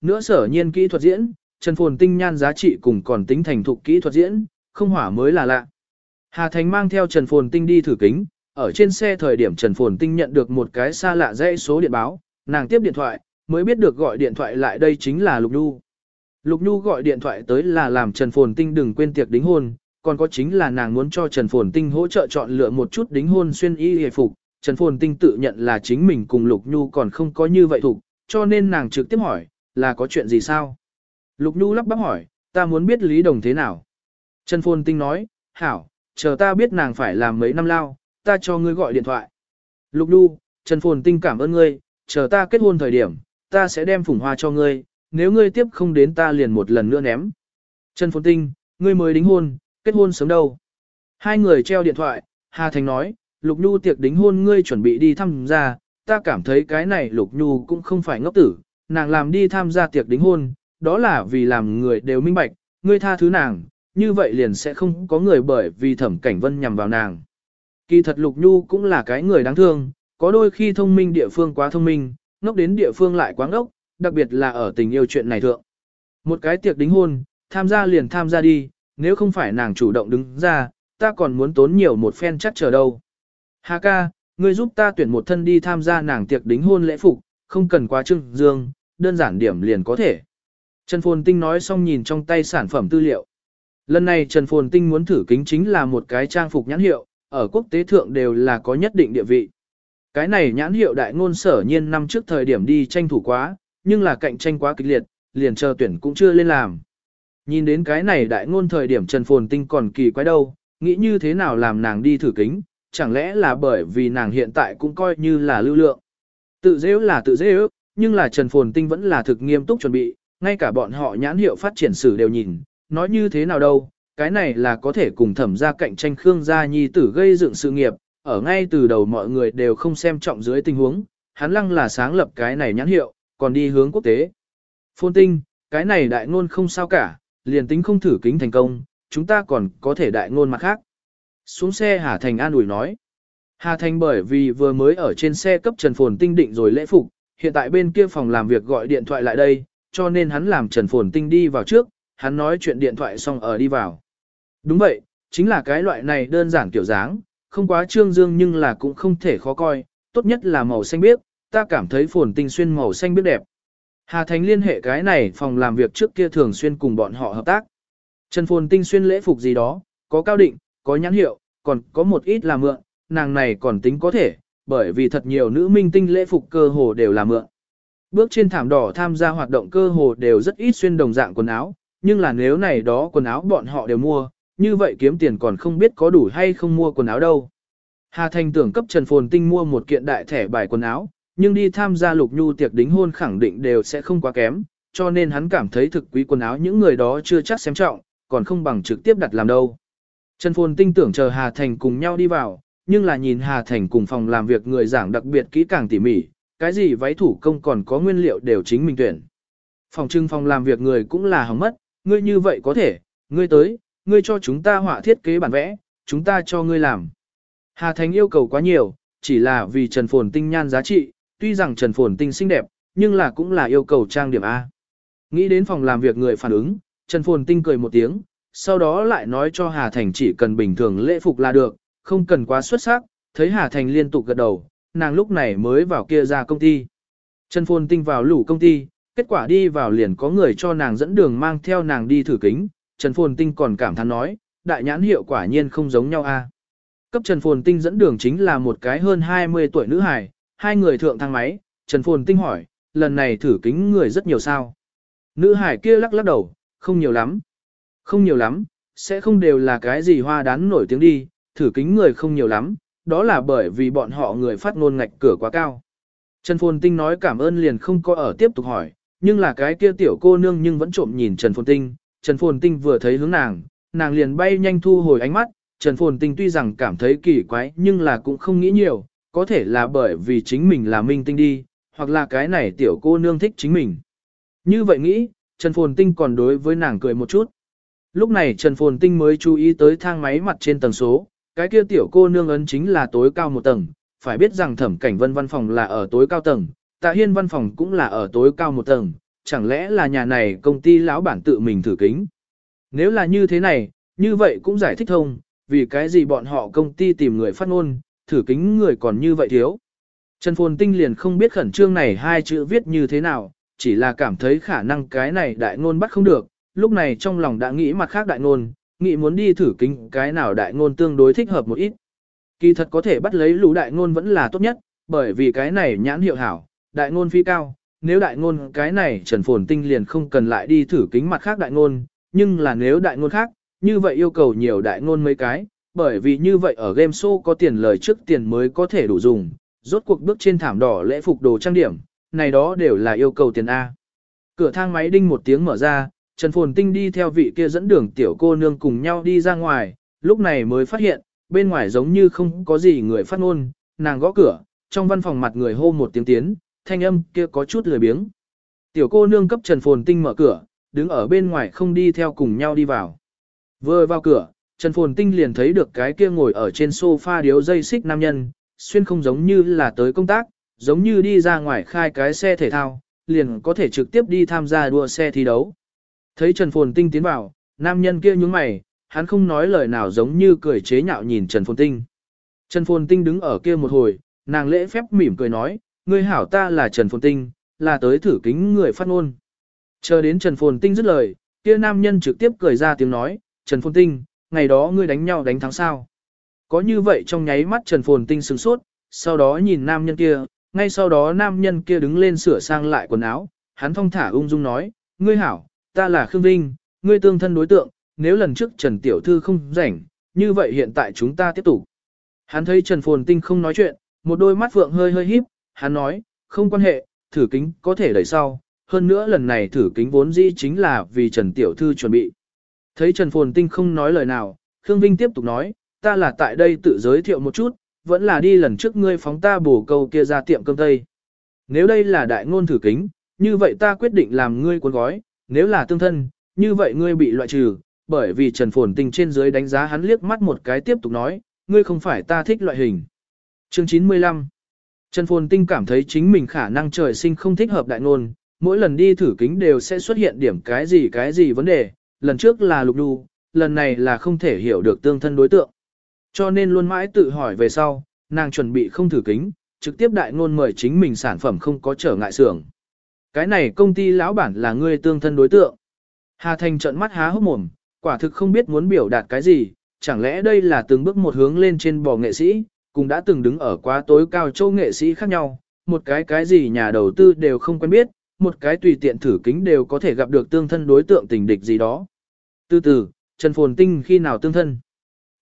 nữa sở nhiên kỹ thuật diễn, Trần Phồn Tinh nhan giá trị cùng còn tính thành thục kỹ thuật diễn, không hỏa mới là lạ. Hà Thành mang theo Trần Phồn Tinh đi thử kính, ở trên xe thời điểm Trần Phồn Tinh nhận được một cái xa lạ dãy số điện báo, nàng tiếp điện thoại, mới biết được gọi điện thoại lại đây chính là Lục Nhu. Lục Nhu gọi điện thoại tới là làm Trần Phồn Tinh đừng quên tiệc đính hôn, còn có chính là nàng muốn cho Trần Phồn Tinh hỗ trợ chọn lựa một chút đính hôn xuyên y hề phục. Trần Phồn Tinh tự nhận là chính mình cùng Lục Nhu còn không có như vậy thủ, cho nên nàng trực tiếp hỏi, là có chuyện gì sao? Lục Nhu lắp bắp hỏi, ta muốn biết Lý Đồng thế nào? Trần Phồn Tinh nói, hảo, chờ ta biết nàng phải làm mấy năm lao, ta cho ngươi gọi điện thoại. Lục Nhu, Trần Phồn Tinh cảm ơn ngươi, chờ ta kết hôn thời điểm, ta sẽ đem phủng hoa cho ngươi, nếu ngươi tiếp không đến ta liền một lần nữa ném. Trần Phồn Tinh, ngươi mới đính hôn, kết hôn sớm đâu. Hai người treo điện thoại, Hà Thành nói, Lục Nhu tiệc đính hôn ngươi chuẩn bị đi thăm gia, ta cảm thấy cái này Lục Nhu cũng không phải ngốc tử, nàng làm đi tham gia tiệc đính hôn, đó là vì làm người đều minh bạch, ngươi tha thứ nàng, như vậy liền sẽ không có người bởi vì thẩm cảnh vân nhằm vào nàng. Kỳ thật Lục Nhu cũng là cái người đáng thương, có đôi khi thông minh địa phương quá thông minh, ngốc đến địa phương lại quá ngốc, đặc biệt là ở tình yêu chuyện này thượng. Một cái tiệc đính hôn, tham gia liền tham gia đi, nếu không phải nàng chủ động đứng ra, ta còn muốn tốn nhiều một phen chắc chờ đâu. Hà ca, ngươi giúp ta tuyển một thân đi tham gia nàng tiệc đính hôn lễ phục, không cần quá trưng dương, đơn giản điểm liền có thể. Trần Phồn Tinh nói xong nhìn trong tay sản phẩm tư liệu. Lần này Trần Phồn Tinh muốn thử kính chính là một cái trang phục nhãn hiệu, ở quốc tế thượng đều là có nhất định địa vị. Cái này nhãn hiệu đại ngôn sở nhiên năm trước thời điểm đi tranh thủ quá, nhưng là cạnh tranh quá kịch liệt, liền chờ tuyển cũng chưa lên làm. Nhìn đến cái này đại ngôn thời điểm Trần Phồn Tinh còn kỳ quái đâu, nghĩ như thế nào làm nàng đi thử kính, chẳng lẽ là bởi vì nàng hiện tại cũng coi như là lưu lượng. Tự dễ là tự dễ ước nhưng là Trần Phồn Tinh vẫn là thực nghiêm túc chuẩn bị, ngay cả bọn họ nhãn hiệu phát triển sử đều nhìn, nói như thế nào đâu, cái này là có thể cùng thẩm ra cạnh tranh Khương Gia Nhi tử gây dựng sự nghiệp, ở ngay từ đầu mọi người đều không xem trọng dưới tình huống, hắn lăng là sáng lập cái này nhãn hiệu, còn đi hướng quốc tế. Phồn tinh, cái này đại ngôn không sao cả, liền tính không thử kính thành công, chúng ta còn có thể đại ngôn mặt khác. Xuống xe Hà Thành an ủi nói. Hà Thành bởi vì vừa mới ở trên xe cấp Trần Phồn Tinh định rồi lễ phục, hiện tại bên kia phòng làm việc gọi điện thoại lại đây, cho nên hắn làm Trần Phồn Tinh đi vào trước, hắn nói chuyện điện thoại xong ở đi vào. Đúng vậy, chính là cái loại này đơn giản kiểu dáng, không quá trương dương nhưng là cũng không thể khó coi, tốt nhất là màu xanh biếc, ta cảm thấy Phồn Tinh xuyên màu xanh biếc đẹp. Hà Thành liên hệ cái này phòng làm việc trước kia thường xuyên cùng bọn họ hợp tác. Trần Phồn Tinh xuyên lễ phục gì đó, có cao định, có nhãn hiệu, còn có một ít là mượn, nàng này còn tính có thể, bởi vì thật nhiều nữ minh tinh lễ phục cơ hồ đều là mượn. Bước trên thảm đỏ tham gia hoạt động cơ hồ đều rất ít xuyên đồng dạng quần áo, nhưng là nếu này đó quần áo bọn họ đều mua, như vậy kiếm tiền còn không biết có đủ hay không mua quần áo đâu. Hà Thành tưởng cấp Trần Phồn Tinh mua một kiện đại thẻ bài quần áo, nhưng đi tham gia lục nhu tiệc đính hôn khẳng định đều sẽ không quá kém, cho nên hắn cảm thấy thực quý quần áo những người đó chưa chắc xem trọng, còn không bằng trực tiếp đặt làm đâu. Trần Phồn Tinh tưởng chờ Hà Thành cùng nhau đi vào, nhưng là nhìn Hà Thành cùng phòng làm việc người giảng đặc biệt kỹ càng tỉ mỉ, cái gì váy thủ công còn có nguyên liệu đều chính mình tuyển. Phòng trưng phòng làm việc người cũng là hỏng mất, ngươi như vậy có thể, ngươi tới, ngươi cho chúng ta họa thiết kế bản vẽ, chúng ta cho ngươi làm. Hà Thành yêu cầu quá nhiều, chỉ là vì Trần Phồn Tinh nhan giá trị, tuy rằng Trần Phồn Tinh xinh đẹp, nhưng là cũng là yêu cầu trang điểm A. Nghĩ đến phòng làm việc người phản ứng, Trần Phồn Tinh cười một tiếng, sau đó lại nói cho Hà Thành chỉ cần bình thường lễ phục là được, không cần quá xuất sắc, thấy Hà Thành liên tục gật đầu, nàng lúc này mới vào kia ra công ty. Trần Phồn Tinh vào lũ công ty, kết quả đi vào liền có người cho nàng dẫn đường mang theo nàng đi thử kính, Trần Phồn Tinh còn cảm thán nói, đại nhãn hiệu quả nhiên không giống nhau a. Cấp Trần Phồn Tinh dẫn đường chính là một cái hơn 20 tuổi nữ hài, hai người thượng thang máy, Trần Phồn Tinh hỏi, lần này thử kính người rất nhiều sao. Nữ hải kia lắc lắc đầu, không nhiều lắm. Không nhiều lắm, sẽ không đều là cái gì hoa đán nổi tiếng đi, thử kính người không nhiều lắm, đó là bởi vì bọn họ người phát ngôn ngạch cửa quá cao. Trần Phồn Tinh nói cảm ơn liền không có ở tiếp tục hỏi, nhưng là cái kia tiểu cô nương nhưng vẫn trộm nhìn Trần Phồn Tinh, Trần Phồn Tinh vừa thấy hướng nàng, nàng liền bay nhanh thu hồi ánh mắt, Trần Phồn Tinh tuy rằng cảm thấy kỳ quái nhưng là cũng không nghĩ nhiều, có thể là bởi vì chính mình là minh tinh đi, hoặc là cái này tiểu cô nương thích chính mình. Như vậy nghĩ, Trần Phồn Tinh còn đối với nàng cười một chút. Lúc này Trần Phồn Tinh mới chú ý tới thang máy mặt trên tầng số, cái kia tiểu cô nương ấn chính là tối cao một tầng, phải biết rằng thẩm cảnh vân văn phòng là ở tối cao tầng, tạ hiên văn phòng cũng là ở tối cao một tầng, chẳng lẽ là nhà này công ty lão bản tự mình thử kính. Nếu là như thế này, như vậy cũng giải thích thông, vì cái gì bọn họ công ty tìm người phát ngôn, thử kính người còn như vậy thiếu. Trần Phồn Tinh liền không biết khẩn trương này hai chữ viết như thế nào, chỉ là cảm thấy khả năng cái này đại ngôn bắt không được, lúc này trong lòng đã nghĩ mặt khác đại ngôn, nghĩ muốn đi thử kính cái nào đại ngôn tương đối thích hợp một ít. Kỳ thật có thể bắt lấy lũ đại ngôn vẫn là tốt nhất, bởi vì cái này nhãn hiệu hảo, đại ngôn phi cao, nếu đại ngôn cái này Trần Phồn Tinh liền không cần lại đi thử kính mặt khác đại ngôn, nhưng là nếu đại ngôn khác, như vậy yêu cầu nhiều đại ngôn mấy cái, bởi vì như vậy ở game show có tiền lời trước tiền mới có thể đủ dùng, rốt cuộc bước trên thảm đỏ lễ phục đồ trang điểm, này đó đều là yêu cầu tiền A. Cửa thang máy đinh một tiếng mở ra, Trần Phồn Tinh đi theo vị kia dẫn đường tiểu cô nương cùng nhau đi ra ngoài, lúc này mới phát hiện, bên ngoài giống như không có gì người phát ngôn, nàng gõ cửa, trong văn phòng mặt người hô một tiếng tiến, thanh âm kia có chút lười biếng. Tiểu cô nương cấp Trần Phồn Tinh mở cửa, đứng ở bên ngoài không đi theo cùng nhau đi vào. Vừa vào cửa, Trần Phồn Tinh liền thấy được cái kia ngồi ở trên sofa điếu dây xích nam nhân, xuyên không giống như là tới công tác, giống như đi ra ngoài khai cái xe thể thao, liền có thể trực tiếp đi tham gia đua xe thi đấu. Thấy Trần Phồn Tinh tiến vào, nam nhân kia nhướng mày, hắn không nói lời nào giống như cười chế nhạo nhìn Trần Phồn Tinh. Trần Phồn Tinh đứng ở kia một hồi, nàng lễ phép mỉm cười nói, ngươi hảo ta là Trần Phồn Tinh, là tới thử kính người phát ngôn. Chờ đến Trần Phồn Tinh dứt lời, kia nam nhân trực tiếp cười ra tiếng nói, Trần Phồn Tinh, ngày đó ngươi đánh nhau đánh thắng sao. Có như vậy trong nháy mắt Trần Phồn Tinh sửng sốt, sau đó nhìn nam nhân kia, ngay sau đó nam nhân kia đứng lên sửa sang lại quần áo, hắn thong thả ung dung nói, ngươi hảo, ta là Khương Vinh, ngươi tương thân đối tượng, nếu lần trước Trần Tiểu Thư không rảnh, như vậy hiện tại chúng ta tiếp tục. Hắn thấy Trần Phồn Tinh không nói chuyện, một đôi mắt vượng hơi hơi híp, hắn nói, không quan hệ, thử kính có thể đẩy sau, hơn nữa lần này thử kính vốn dĩ chính là vì Trần Tiểu Thư chuẩn bị. Thấy Trần Phồn Tinh không nói lời nào, Khương Vinh tiếp tục nói, ta là tại đây tự giới thiệu một chút, vẫn là đi lần trước ngươi phóng ta bổ câu kia ra tiệm cơm tây. Nếu đây là đại ngôn thử kính, như vậy ta quyết định làm ngươi cuốn gói, nếu là tương thân, như vậy ngươi bị loại trừ, bởi vì Trần Phồn Tinh trên dưới đánh giá hắn liếc mắt một cái tiếp tục nói, ngươi không phải ta thích loại hình. Chương 95 Trần Phồn Tinh cảm thấy chính mình khả năng trời sinh không thích hợp đại ngôn, mỗi lần đi thử kính đều sẽ xuất hiện điểm cái gì cái gì vấn đề, lần trước là lục đu, lần này là không thể hiểu được tương thân đối tượng. Cho nên luôn mãi tự hỏi về sau, nàng chuẩn bị không thử kính, trực tiếp đại ngôn mời chính mình sản phẩm không có trở ngại xưởng. Cái này công ty lão bản là ngươi tương thân đối tượng. Hà Thành trợn mắt há hốc mồm, quả thực không biết muốn biểu đạt cái gì, chẳng lẽ đây là từng bước một hướng lên trên bò nghệ sĩ, cũng đã từng đứng ở quá tối cao châu nghệ sĩ khác nhau, một cái cái gì nhà đầu tư đều không quen biết, một cái tùy tiện thử kính đều có thể gặp được tương thân đối tượng tình địch gì đó. Từ từ, Trần Phồn Tinh khi nào tương thân?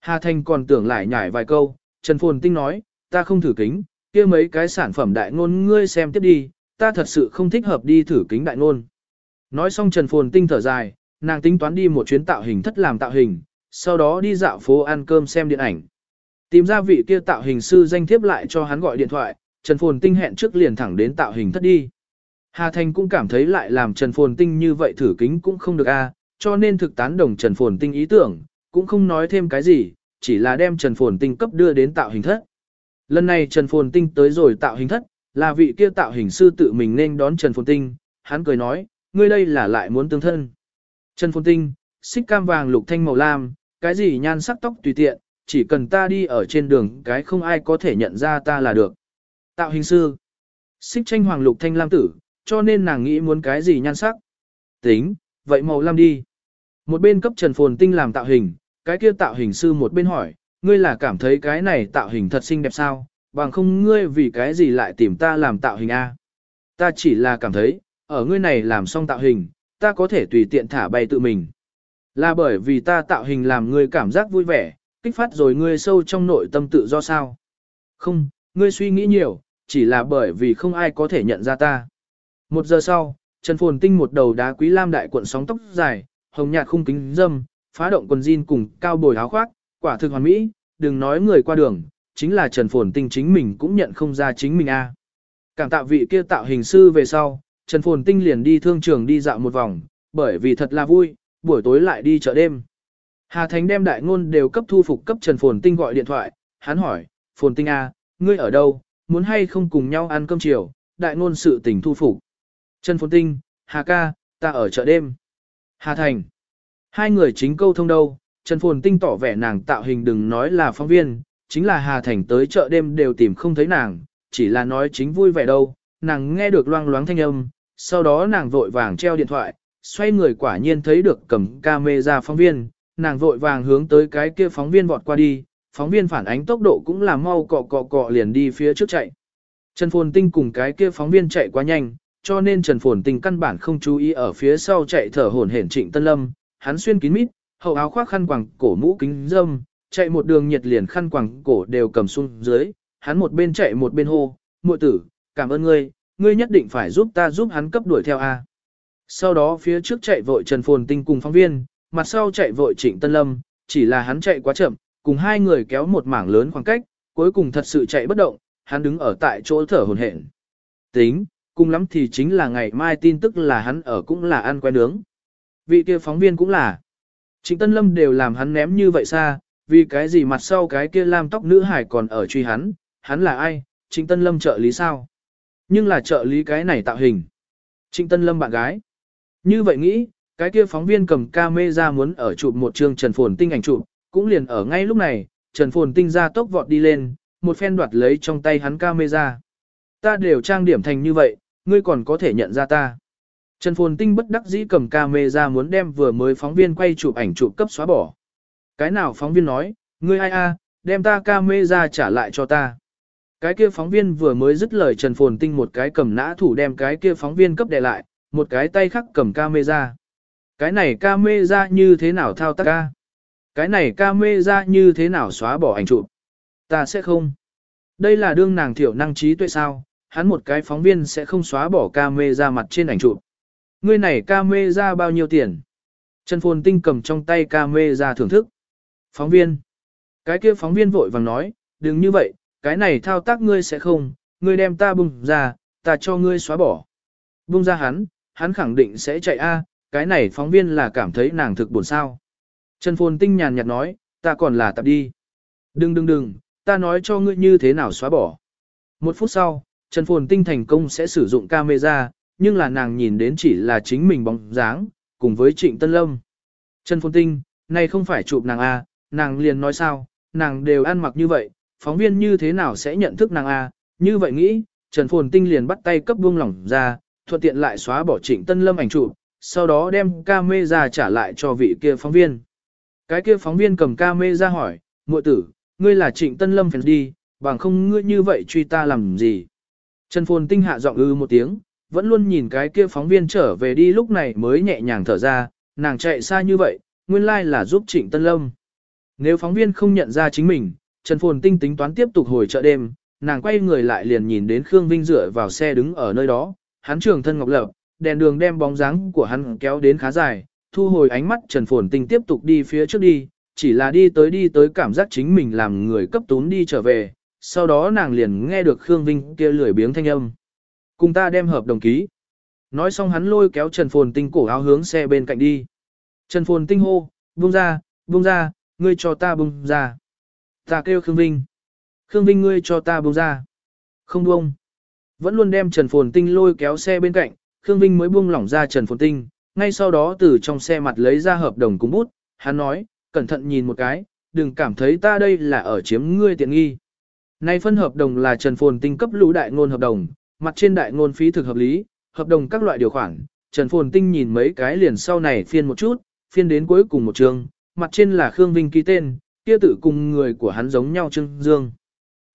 Hà Thành còn tưởng lại nhải vài câu, Trần Phồn Tinh nói, ta không thử kính, kia mấy cái sản phẩm đại ngôn ngươi xem tiếp đi, ta thật sự không thích hợp đi thử kính đại ngôn. Nói xong Trần Phồn Tinh thở dài, nàng tính toán đi một chuyến tạo hình thất làm tạo hình, sau đó đi dạo phố ăn cơm xem điện ảnh. Tìm ra vị kia tạo hình sư danh thiếp lại cho hắn gọi điện thoại, Trần Phồn Tinh hẹn trước liền thẳng đến tạo hình thất đi. Hà Thành cũng cảm thấy lại làm Trần Phồn Tinh như vậy thử kính cũng không được a, cho nên thực tán đồng Trần Phồn Tinh ý tưởng, cũng không nói thêm cái gì, chỉ là đem Trần Phồn Tinh cấp đưa đến tạo hình thất. Lần này Trần Phồn Tinh tới rồi tạo hình thất, là vị kia tạo hình sư tự mình nên đón Trần Phồn Tinh, hắn cười nói, ngươi đây là lại muốn tương thân. Trần Phồn Tinh, xích cam vàng lục thanh màu lam, cái gì nhan sắc tóc tùy tiện, chỉ cần ta đi ở trên đường cái không ai có thể nhận ra ta là được. Tạo hình sư, xích tranh hoàng lục thanh lam tử, cho nên nàng nghĩ muốn cái gì nhan sắc. Tính, vậy màu lam đi. Một bên cấp Trần Phồn Tinh làm tạo hình, cái kia tạo hình sư một bên hỏi, ngươi là cảm thấy cái này tạo hình thật xinh đẹp sao, bằng không ngươi vì cái gì lại tìm ta làm tạo hình A. Ta chỉ là cảm thấy, ở ngươi này làm xong tạo hình, ta có thể tùy tiện thả bay tự mình. Là bởi vì ta tạo hình làm ngươi cảm giác vui vẻ, kích phát rồi ngươi sâu trong nội tâm tự do sao. Không, ngươi suy nghĩ nhiều, chỉ là bởi vì không ai có thể nhận ra ta. Một giờ sau, Trần Phồn Tinh một đầu đá quý lam đại cuộn sóng tóc dài, hồng nhạt khung kính dâm, phá động quần jean cùng cao bồi áo khoác, quả thực hoàn mỹ, đừng nói người qua đường, chính là Trần Phồn Tinh chính mình cũng nhận không ra chính mình a. Cảm tạ vị kia tạo hình sư về sau, Trần Phồn Tinh liền đi thương trường đi dạo một vòng, bởi vì thật là vui, buổi tối lại đi chợ đêm. Hà Thánh đem đại ngôn đều cấp thu phục cấp Trần Phồn Tinh gọi điện thoại, hắn hỏi, Phồn Tinh A, ngươi ở đâu, muốn hay không cùng nhau ăn cơm chiều, đại ngôn sự tình thu phục. Trần Phồn Tinh, Hà ca, ta ở chợ đêm. Hà Thành. Hai người chính câu thông đâu, Trần Phồn Tinh tỏ vẻ nàng tạo hình đừng nói là phóng viên, chính là Hà Thành tới chợ đêm đều tìm không thấy nàng, chỉ là nói chính vui vẻ đâu, nàng nghe được loang loáng thanh âm, sau đó nàng vội vàng treo điện thoại, xoay người quả nhiên thấy được cầm camera phóng viên, nàng vội vàng hướng tới cái kia phóng viên vọt qua đi, phóng viên phản ánh tốc độ cũng là mau cọ cọ cọ liền đi phía trước chạy. Trần Phồn Tinh cùng cái kia phóng viên chạy quá nhanh, cho nên Trần Phồn Tinh căn bản không chú ý ở phía sau chạy thở hổn hển Trịnh Tân Lâm, hắn xuyên kín mít, hậu áo khoác khăn quàng cổ mũ kính dâm, chạy một đường nhiệt liền khăn quàng cổ đều cầm xuống dưới, hắn một bên chạy một bên hô, muội tử, cảm ơn ngươi, ngươi nhất định phải giúp ta giúp hắn cấp đuổi theo A. Sau đó phía trước chạy vội Trần Phồn Tinh cùng phóng viên, mặt sau chạy vội Trịnh Tân Lâm, chỉ là hắn chạy quá chậm, cùng hai người kéo một mảng lớn khoảng cách, cuối cùng thật sự chạy bất động, hắn đứng ở tại chỗ thở hổn hển. Tính, cùng lắm thì chính là ngày mai tin tức là hắn ở cũng là ăn quen nướng. Vị kia phóng viên cũng là. Trịnh Tân Lâm đều làm hắn ném như vậy xa, vì cái gì mặt sau cái kia lam tóc nữ hải còn ở truy hắn, hắn là ai, Trịnh Tân Lâm trợ lý sao? Nhưng là trợ lý cái này tạo hình. Trịnh Tân Lâm bạn gái. Như vậy nghĩ, cái kia phóng viên cầm camera muốn ở chụp một chương Trần Phồn Tinh ảnh chụp, cũng liền ở ngay lúc này, Trần Phồn Tinh ra tốc vọt đi lên, một phen đoạt lấy trong tay hắn camera. Ta đều trang điểm thành như vậy, ngươi còn có thể nhận ra ta. Trần Phồn Tinh bất đắc dĩ cầm camera muốn đem vừa mới phóng viên quay chụp ảnh chụp cấp xóa bỏ. Cái nào phóng viên nói, ngươi ai a, đem ta camera trả lại cho ta. Cái kia phóng viên vừa mới dứt lời Trần Phồn Tinh một cái cầm nã thủ đem cái kia phóng viên cấp đè lại, một cái tay khác cầm camera. Cái này camera như thế nào thao tác ca? Cái này camera như thế nào xóa bỏ ảnh chụp? Ta sẽ không. Đây là đương nàng thiểu năng trí tuệ sao, hắn một cái phóng viên sẽ không xóa bỏ camera mặt trên ảnh chụp. Ngươi này camera bao nhiêu tiền? Trần Phồn Tinh cầm trong tay camera thưởng thức. Phóng viên. Cái kia phóng viên vội vàng nói, đừng như vậy, cái này thao tác ngươi sẽ không, ngươi đem ta bung ra, ta cho ngươi xóa bỏ. Bung ra hắn, hắn khẳng định sẽ chạy a, cái này phóng viên là cảm thấy nàng thực buồn sao. Trần Phồn Tinh nhàn nhạt nói, ta còn là tập đi. Đừng đừng đừng, ta nói cho ngươi như thế nào xóa bỏ. Một phút sau, Trần Phồn Tinh thành công sẽ sử dụng camera, nhưng là nàng nhìn đến chỉ là chính mình bóng dáng, cùng với Trịnh Tân Lâm. Trần Phồn Tinh, này không phải chụp nàng A, nàng liền nói sao, nàng đều ăn mặc như vậy, phóng viên như thế nào sẽ nhận thức nàng A, như vậy nghĩ, Trần Phồn Tinh liền bắt tay cấp buông lỏng ra, thuận tiện lại xóa bỏ Trịnh Tân Lâm ảnh chụp, sau đó đem camera trả lại cho vị kia phóng viên. Cái kia phóng viên cầm camera hỏi, muội tử, ngươi là Trịnh Tân Lâm phải đi, bằng không ngươi như vậy truy ta làm gì. Trần Phồn Tinh hạ giọng ư một tiếng, vẫn luôn nhìn cái kia phóng viên trở về đi lúc này mới nhẹ nhàng thở ra, nàng chạy xa như vậy, nguyên lai là giúp Trịnh Tân Lâm. Nếu phóng viên không nhận ra chính mình, Trần Phồn Tinh tính toán tiếp tục hồi chợ đêm, nàng quay người lại liền nhìn đến Khương Vinh dựa vào xe đứng ở nơi đó, hắn trường thân ngọc lập, đèn đường đem bóng dáng của hắn kéo đến khá dài, thu hồi ánh mắt Trần Phồn Tinh tiếp tục đi phía trước đi, chỉ là đi tới đi tới cảm giác chính mình làm người cấp tún đi trở về, sau đó nàng liền nghe được Khương Vinh kia lười biếng thanh âm. Cùng ta đem hợp đồng ký. Nói xong hắn lôi kéo Trần Phồn Tinh cổ áo hướng xe bên cạnh đi. Trần Phồn Tinh hô, buông ra, buông ra, ngươi cho ta buông ra. Ta kêu Khương Vinh. Khương Vinh ngươi cho ta buông ra. Không bông. Vẫn luôn đem Trần Phồn Tinh lôi kéo xe bên cạnh, Khương Vinh mới buông lỏng ra Trần Phồn Tinh, ngay sau đó từ trong xe mặt lấy ra hợp đồng cùng bút, hắn nói, cẩn thận nhìn một cái, đừng cảm thấy ta đây là ở chiếm ngươi tiện nghi. Nay phân hợp đồng là Trần Phồn Tinh cấp lũ đại ngôn hợp đồng, mặt trên đại ngôn phí thực hợp lý, hợp đồng các loại điều khoản, Trần Phồn Tinh nhìn mấy cái liền sau này phiên một chút, phiên đến cuối cùng một chương, mặt trên là Khương Vinh ký tên, kia tự cùng người của hắn giống nhau Trương Dương.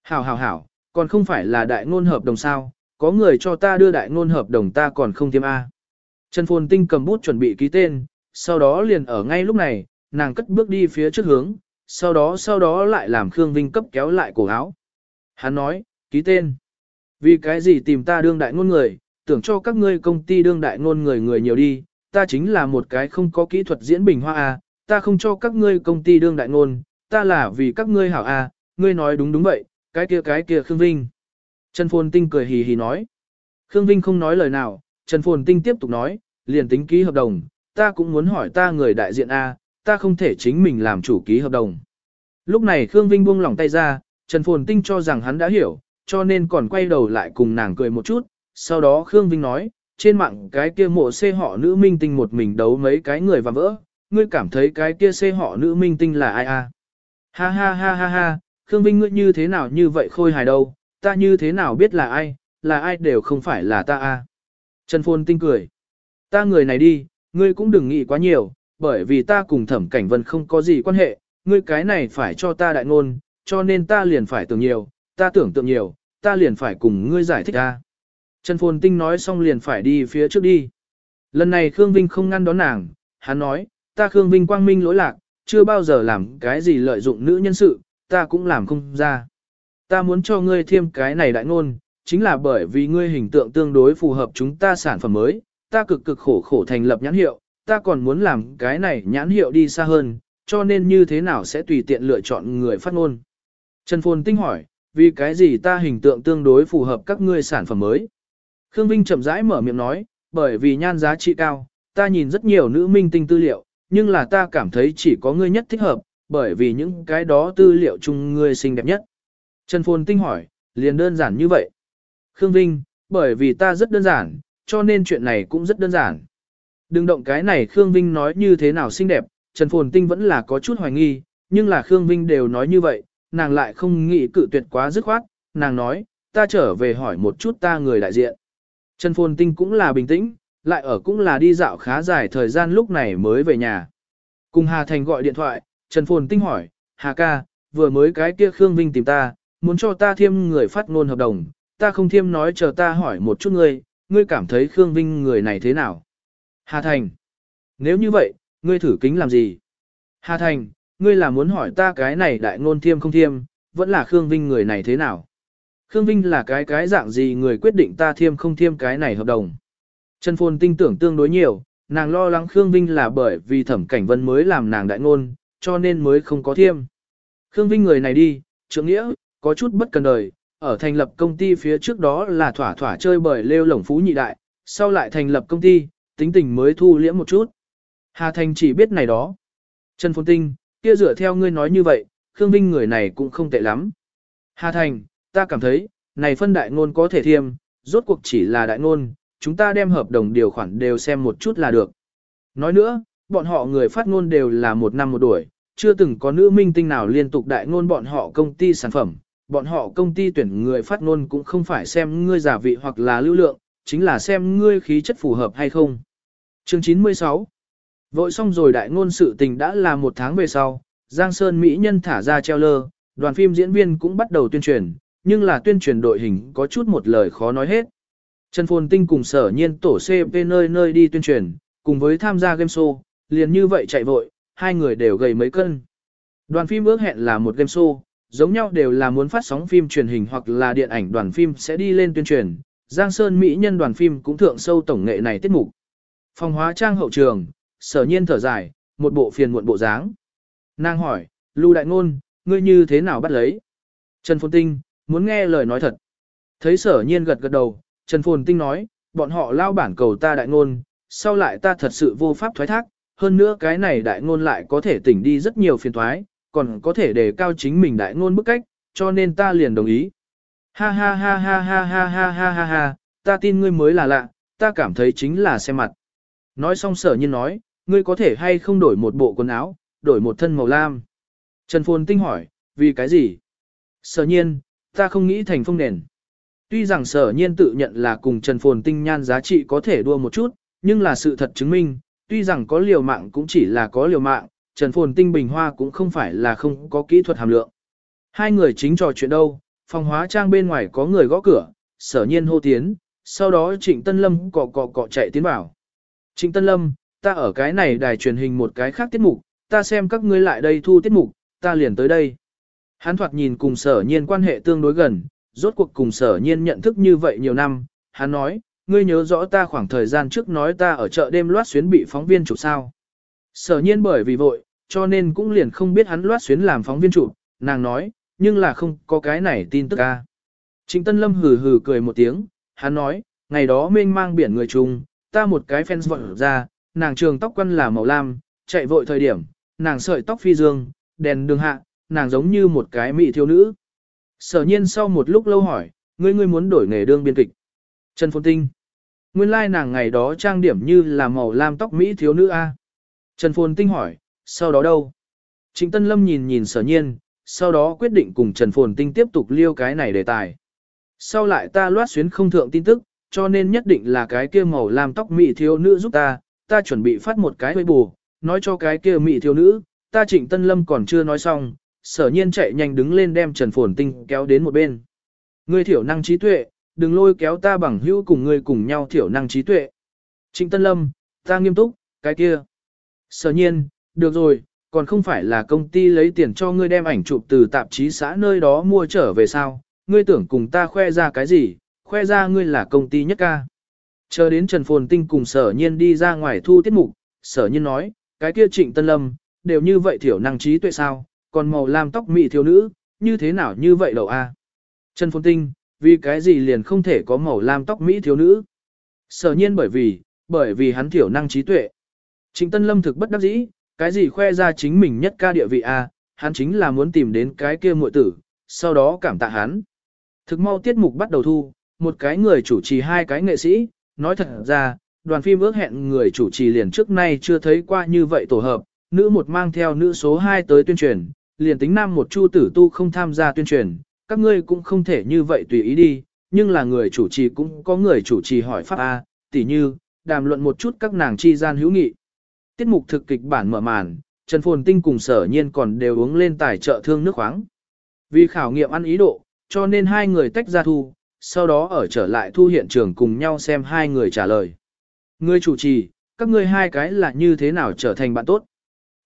Hảo hảo hảo, còn không phải là đại ngôn hợp đồng sao, có người cho ta đưa đại ngôn hợp đồng ta còn không tiêm A. Trần Phồn Tinh cầm bút chuẩn bị ký tên, sau đó liền ở ngay lúc này, nàng cất bước đi phía trước hướng, sau đó sau đó lại làm Khương Vinh cấp kéo lại cổ áo. Hắn nói, ký tên. Vì cái gì tìm ta đương đại ngôn người, tưởng cho các ngươi công ty đương đại ngôn người người nhiều đi, ta chính là một cái không có kỹ thuật diễn bình hoa à, ta không cho các ngươi công ty đương đại ngôn, ta là vì các ngươi hảo à, ngươi nói đúng đúng vậy, cái kia cái kia Khương Vinh. Trần Phồn Tinh cười hì hì nói. Khương Vinh không nói lời nào, Trần Phồn Tinh tiếp tục nói, liền tính ký hợp đồng, ta cũng muốn hỏi ta người đại diện A, ta không thể chính mình làm chủ ký hợp đồng. Lúc này Khương Vinh buông lỏng tay ra, Trần Phồn Tinh cho rằng hắn đã hiểu, cho nên còn quay đầu lại cùng nàng cười một chút, sau đó Khương Vinh nói, trên mạng cái kia mộ xê họ nữ minh tinh một mình đấu mấy cái người và vỡ, ngươi cảm thấy cái kia xê họ nữ minh tinh là ai à? Ha ha ha ha ha, Khương Vinh ngươi như thế nào như vậy khôi hài đâu, ta như thế nào biết là ai, là ai đều không phải là ta a. Trần Phồn Tinh cười. Ta người này đi, ngươi cũng đừng nghĩ quá nhiều, bởi vì ta cùng thẩm cảnh vân không có gì quan hệ, ngươi cái này phải cho ta đại ngôn, cho nên ta liền phải tưởng nhiều, ta tưởng tượng nhiều, ta liền phải cùng ngươi giải thích ta. Trần Phồn Tinh nói xong liền phải đi phía trước đi. Lần này Khương Vinh không ngăn đón nàng, hắn nói, ta Khương Vinh quang minh lỗi lạc, chưa bao giờ làm cái gì lợi dụng nữ nhân sự, ta cũng làm không ra. Ta muốn cho ngươi thêm cái này đại ngôn, chính là bởi vì ngươi hình tượng tương đối phù hợp chúng ta sản phẩm mới, ta cực cực khổ khổ thành lập nhãn hiệu, ta còn muốn làm cái này nhãn hiệu đi xa hơn, cho nên như thế nào sẽ tùy tiện lựa chọn người phát ngôn. Trần Phồn Tinh hỏi, vì cái gì ta hình tượng tương đối phù hợp các ngươi sản phẩm mới? Khương Vinh chậm rãi mở miệng nói, bởi vì nhan giá trị cao, ta nhìn rất nhiều nữ minh tinh tư liệu, nhưng là ta cảm thấy chỉ có ngươi nhất thích hợp, bởi vì những cái đó tư liệu chung ngươi xinh đẹp nhất. Trần Phồn Tinh hỏi, liền đơn giản như vậy. Khương Vinh, bởi vì ta rất đơn giản, cho nên chuyện này cũng rất đơn giản. Đừng động cái này Khương Vinh nói như thế nào xinh đẹp, Trần Phồn Tinh vẫn là có chút hoài nghi, nhưng là Khương Vinh đều nói như vậy, nàng lại không nghĩ cự tuyệt quá dứt khoát, nàng nói, ta trở về hỏi một chút ta người đại diện. Trần Phồn Tinh cũng là bình tĩnh, lại ở cũng là đi dạo khá dài thời gian lúc này mới về nhà. Cùng Hà Thành gọi điện thoại, Trần Phồn Tinh hỏi, Hà ca, vừa mới cái kia Khương Vinh tìm ta, muốn cho ta thêm người phát ngôn hợp đồng, ta không thêm nói chờ ta hỏi một chút ngươi, ngươi cảm thấy Khương Vinh người này thế nào? Hà Thành, nếu như vậy, ngươi thử kính làm gì? Hà Thành, ngươi là muốn hỏi ta cái này đại ngôn thiêm không thiêm, vẫn là Khương Vinh người này thế nào? Khương Vinh là cái cái dạng gì người quyết định ta thiêm không thiêm cái này hợp đồng? Trần Phồn tinh tưởng tương đối nhiều, nàng lo lắng Khương Vinh là bởi vì thẩm cảnh vân mới làm nàng đại ngôn, cho nên mới không có thiêm. Khương Vinh người này đi, trưởng nghĩa, có chút bất cần đời, ở thành lập công ty phía trước đó là thỏa thỏa chơi bời lêu lổng phú nhị đại, sau lại thành lập công ty, tính tình mới thu liễm một chút. Hà Thành chỉ biết này đó. Trần Phồn Tinh, kia dựa theo ngươi nói như vậy, Khương Vinh người này cũng không tệ lắm. Hà Thành, ta cảm thấy, này phân đại ngôn có thể thiêm, rốt cuộc chỉ là đại ngôn, chúng ta đem hợp đồng điều khoản đều xem một chút là được. Nói nữa, bọn họ người phát ngôn đều là một năm một đuổi, chưa từng có nữ minh tinh nào liên tục đại ngôn bọn họ công ty sản phẩm, bọn họ công ty tuyển người phát ngôn cũng không phải xem ngươi giả vị hoặc là lưu lượng, chính là xem ngươi khí chất phù hợp hay không. Chương 96 Vội xong rồi đại ngôn sự tình đã là một tháng về sau, Giang Sơn Mỹ nhân thả ra treo lơ, đoàn phim diễn viên cũng bắt đầu tuyên truyền, nhưng là tuyên truyền đội hình có chút một lời khó nói hết. Trần Phồn Tinh cùng sở nhiên tổ CP nơi nơi đi tuyên truyền, cùng với tham gia game show, liền như vậy chạy vội, hai người đều gầy mấy cân. Đoàn phim ước hẹn là một game show, giống nhau đều là muốn phát sóng phim truyền hình hoặc là điện ảnh đoàn phim sẽ đi lên tuyên truyền. Giang Sơn Mỹ nhân đoàn phim cũng thượng sâu tổng nghệ này tiết mục. Phòng hóa trang hậu trường, sở nhiên thở dài, một bộ phiền muộn bộ dáng. Nàng hỏi, Lưu Đại Ngôn, ngươi như thế nào bắt lấy? Trần Phồn Tinh, muốn nghe lời nói thật. Thấy sở nhiên gật gật đầu, Trần Phồn Tinh nói, bọn họ lao bản cầu ta đại ngôn, sau lại ta thật sự vô pháp thoái thác, hơn nữa cái này đại ngôn lại có thể tỉnh đi rất nhiều phiền thoái, còn có thể đề cao chính mình đại ngôn bức cách, cho nên ta liền đồng ý. Ha ha ha ha ha ha ha ha ha ha, ta tin ngươi mới là lạ, ta cảm thấy chính là xem mặt. Nói xong sở nhiên nói, ngươi có thể hay không đổi một bộ quần áo, đổi một thân màu lam. Trần Phồn Tinh hỏi, vì cái gì? Sở nhiên, ta không nghĩ thành phong nền. Tuy rằng sở nhiên tự nhận là cùng Trần Phồn Tinh nhan giá trị có thể đua một chút, nhưng là sự thật chứng minh, tuy rằng có liều mạng cũng chỉ là có liều mạng, Trần Phồn Tinh bình hoa cũng không phải là không có kỹ thuật hàm lượng. Hai người chính trò chuyện đâu, phòng hóa trang bên ngoài có người gõ cửa, sở nhiên hô tiến, sau đó Trịnh Tân Lâm cọ cọ cọ chạy tiến vào. Trịnh Tân Lâm, ta ở cái này đài truyền hình một cái khác tiết mục, ta xem các ngươi lại đây thu tiết mục, ta liền tới đây. Hán thoạt nhìn cùng sở nhiên quan hệ tương đối gần, rốt cuộc cùng sở nhiên nhận thức như vậy nhiều năm, hắn nói, ngươi nhớ rõ ta khoảng thời gian trước nói ta ở chợ đêm loát xuyến bị phóng viên chụp sao. Sở nhiên bởi vì vội, cho nên cũng liền không biết hắn loát xuyến làm phóng viên chụp, nàng nói, nhưng là không có cái này tin tức ca. Trịnh Tân Lâm hừ hừ cười một tiếng, hắn nói, ngày đó mênh mang biển người chung, ta một cái fans vội ra, nàng trường tóc quăn là màu lam, chạy vội thời điểm, nàng sợi tóc phi dương, đèn đường hạ, nàng giống như một cái mỹ thiếu nữ. Sở nhiên sau một lúc lâu hỏi, ngươi ngươi muốn đổi nghề đương biên kịch. Trần Phồn Tinh. Nguyên lai like nàng ngày đó trang điểm như là màu lam tóc Mỹ thiếu nữ A. Trần Phồn Tinh hỏi, sau đó đâu? Trịnh Tân Lâm nhìn nhìn sở nhiên, sau đó quyết định cùng Trần Phồn Tinh tiếp tục liêu cái này đề tài. Sau lại ta loát xuyến không thượng tin tức, cho nên nhất định là cái kia màu lam tóc Mỹ thiếu nữ giúp ta, ta chuẩn bị phát một cái hơi bù, nói cho cái kia Mỹ thiếu nữ, ta Trịnh Tân Lâm còn chưa nói xong, sở nhiên chạy nhanh đứng lên đem Trần Phồn Tinh kéo đến một bên. Ngươi thiểu năng trí tuệ, đừng lôi kéo ta bằng hữu cùng ngươi cùng nhau thiểu năng trí tuệ. Trịnh Tân Lâm, ta nghiêm túc, cái kia. Sở nhiên, được rồi, còn không phải là công ty lấy tiền cho ngươi đem ảnh chụp từ tạp chí xã nơi đó mua trở về sao, ngươi tưởng cùng ta khoe ra cái gì, khoe ra ngươi là công ty nhất ca. Chờ đến Trần Phồn Tinh cùng sở nhiên đi ra ngoài thu tiết mục, sở nhiên nói, cái kia trịnh Tân Lâm, đều như vậy thiểu năng trí tuệ sao, còn màu lam tóc mị thiếu nữ, như thế nào như vậy đâu a? Trần Phồn Tinh, vì cái gì liền không thể có màu lam tóc mỹ thiếu nữ? Sở nhiên bởi vì, bởi vì hắn thiểu năng trí tuệ. Trịnh Tân Lâm thực bất đắc dĩ, cái gì khoe ra chính mình nhất ca địa vị a, hắn chính là muốn tìm đến cái kia muội tử, sau đó cảm tạ hắn. Thực mau tiết mục bắt đầu thu, một cái người chủ trì hai cái nghệ sĩ, nói thật ra, đoàn phim ước hẹn người chủ trì liền trước nay chưa thấy qua như vậy tổ hợp, nữ một mang theo nữ số 2 tới tuyên truyền, liền tính nam một chu tử tu không tham gia tuyên truyền, các ngươi cũng không thể như vậy tùy ý đi, nhưng là người chủ trì cũng có người chủ trì hỏi pháp A, tỉ như, đàm luận một chút các nàng chi gian hữu nghị. Tiết mục thực kịch bản mở màn, Trần Phồn Tinh cùng sở nhiên còn đều uống lên tài trợ thương nước khoáng. Vì khảo nghiệm ăn ý độ, cho nên hai người tách ra thu, sau đó ở trở lại thu hiện trường cùng nhau xem hai người trả lời. Người chủ trì, các ngươi hai cái là như thế nào trở thành bạn tốt?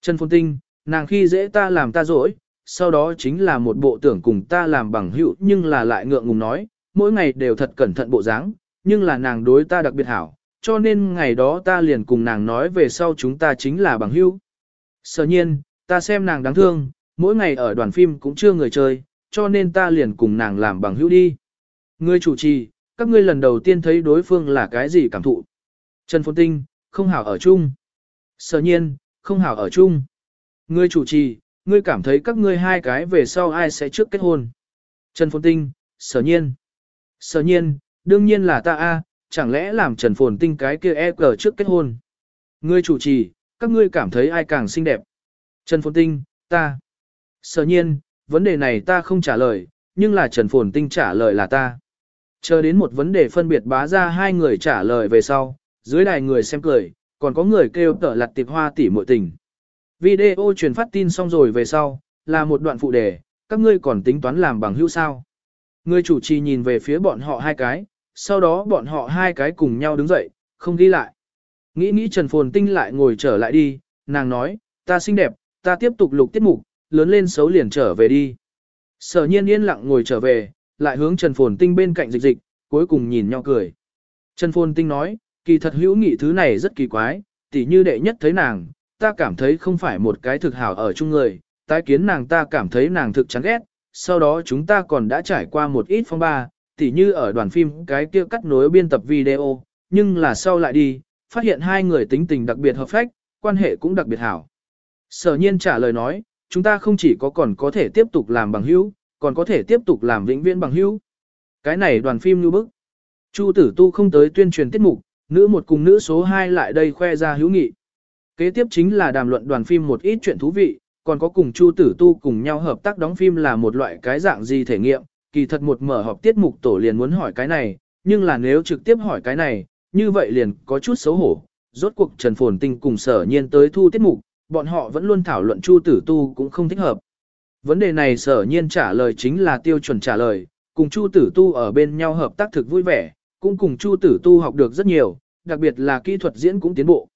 Trần Phồn Tinh, nàng khi dễ ta làm ta dỗi, sau đó chính là một bộ tưởng cùng ta làm bằng hữu nhưng là lại ngượng ngùng nói, mỗi ngày đều thật cẩn thận bộ dáng, nhưng là nàng đối ta đặc biệt hảo, cho nên ngày đó ta liền cùng nàng nói về sau chúng ta chính là bằng hữu. Sở nhiên, ta xem nàng đáng thương, mỗi ngày ở đoàn phim cũng chưa người chơi, cho nên ta liền cùng nàng làm bằng hữu đi. Người chủ trì, các ngươi lần đầu tiên thấy đối phương là cái gì cảm thụ? Trần Phồn Tinh, không hảo ở chung. Sở nhiên, không hảo ở chung. Ngươi chủ trì, ngươi cảm thấy các ngươi hai cái về sau ai sẽ trước kết hôn? Trần Phồn Tinh, sở nhiên. Sở nhiên, đương nhiên là ta a, chẳng lẽ làm Trần Phồn Tinh cái kia e cờ trước kết hôn? Ngươi chủ trì, các ngươi cảm thấy ai càng xinh đẹp? Trần Phồn Tinh, ta. Sở nhiên, vấn đề này ta không trả lời, nhưng là Trần Phồn Tinh trả lời là ta. Chờ đến một vấn đề phân biệt bá ra hai người trả lời về sau, dưới đài người xem cười, còn có người kêu tở lặt tiệp hoa tỉ muội tình. Video truyền phát tin xong rồi về sau, là một đoạn phụ đề, các ngươi còn tính toán làm bằng hữu sao. Người chủ trì nhìn về phía bọn họ hai cái, sau đó bọn họ hai cái cùng nhau đứng dậy, không ghi lại. Nghĩ nghĩ Trần Phồn Tinh lại ngồi trở lại đi, nàng nói, ta xinh đẹp, ta tiếp tục lục tiết mục, lớn lên xấu liền trở về đi. Sở nhiên yên lặng ngồi trở về, lại hướng Trần Phồn Tinh bên cạnh dịch dịch, cuối cùng nhìn nhau cười. Trần Phồn Tinh nói, kỳ thật hữu nghị thứ này rất kỳ quái, tỉ như đệ nhất thấy nàng, ta cảm thấy không phải một cái thực hảo ở chung người, tái kiến nàng ta cảm thấy nàng thực chán ghét, sau đó chúng ta còn đã trải qua một ít phong ba, tỉ như ở đoàn phim cái kia cắt nối biên tập video, nhưng là sau lại đi, phát hiện hai người tính tình đặc biệt hợp phách, quan hệ cũng đặc biệt hảo. Sở nhiên trả lời nói, chúng ta không chỉ có còn có thể tiếp tục làm bằng hữu, còn có thể tiếp tục làm vĩnh viễn bằng hữu. Cái này đoàn phim như bức. Chu tử tu không tới tuyên truyền tiết mục, nữ một cùng nữ số 2 lại đây khoe ra hữu nghị. Kế tiếp chính là đàm luận đoàn phim một ít chuyện thú vị, còn có cùng Chu Tử Tu cùng nhau hợp tác đóng phim là một loại cái dạng gì thể nghiệm, kỳ thật một mở họp tiết mục tổ liền muốn hỏi cái này, nhưng là nếu trực tiếp hỏi cái này, như vậy liền có chút xấu hổ. Rốt cuộc Trần Phồn Tinh cùng sở nhiên tới thu tiết mục, bọn họ vẫn luôn thảo luận Chu Tử Tu cũng không thích hợp. Vấn đề này sở nhiên trả lời chính là tiêu chuẩn trả lời, cùng Chu Tử Tu ở bên nhau hợp tác thực vui vẻ, cũng cùng Chu Tử Tu học được rất nhiều, đặc biệt là kỹ thuật diễn cũng tiến bộ.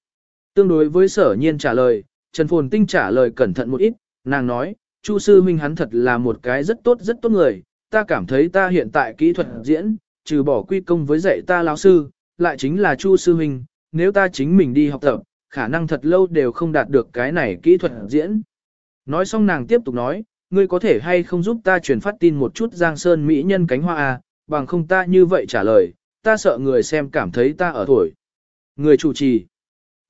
Tương đối với sở nhiên trả lời, Trần Phồn Tinh trả lời cẩn thận một ít, nàng nói, Chu sư huynh hắn thật là một cái rất tốt rất tốt người, ta cảm thấy ta hiện tại kỹ thuật diễn, trừ bỏ quy công với dạy ta lão sư, lại chính là Chu sư huynh, nếu ta chính mình đi học tập, khả năng thật lâu đều không đạt được cái này kỹ thuật diễn. Nói xong nàng tiếp tục nói, ngươi có thể hay không giúp ta truyền phát tin một chút Giang Sơn Mỹ nhân cánh hoa à, bằng không ta như vậy trả lời, ta sợ người xem cảm thấy ta ở tuổi. Người chủ trì.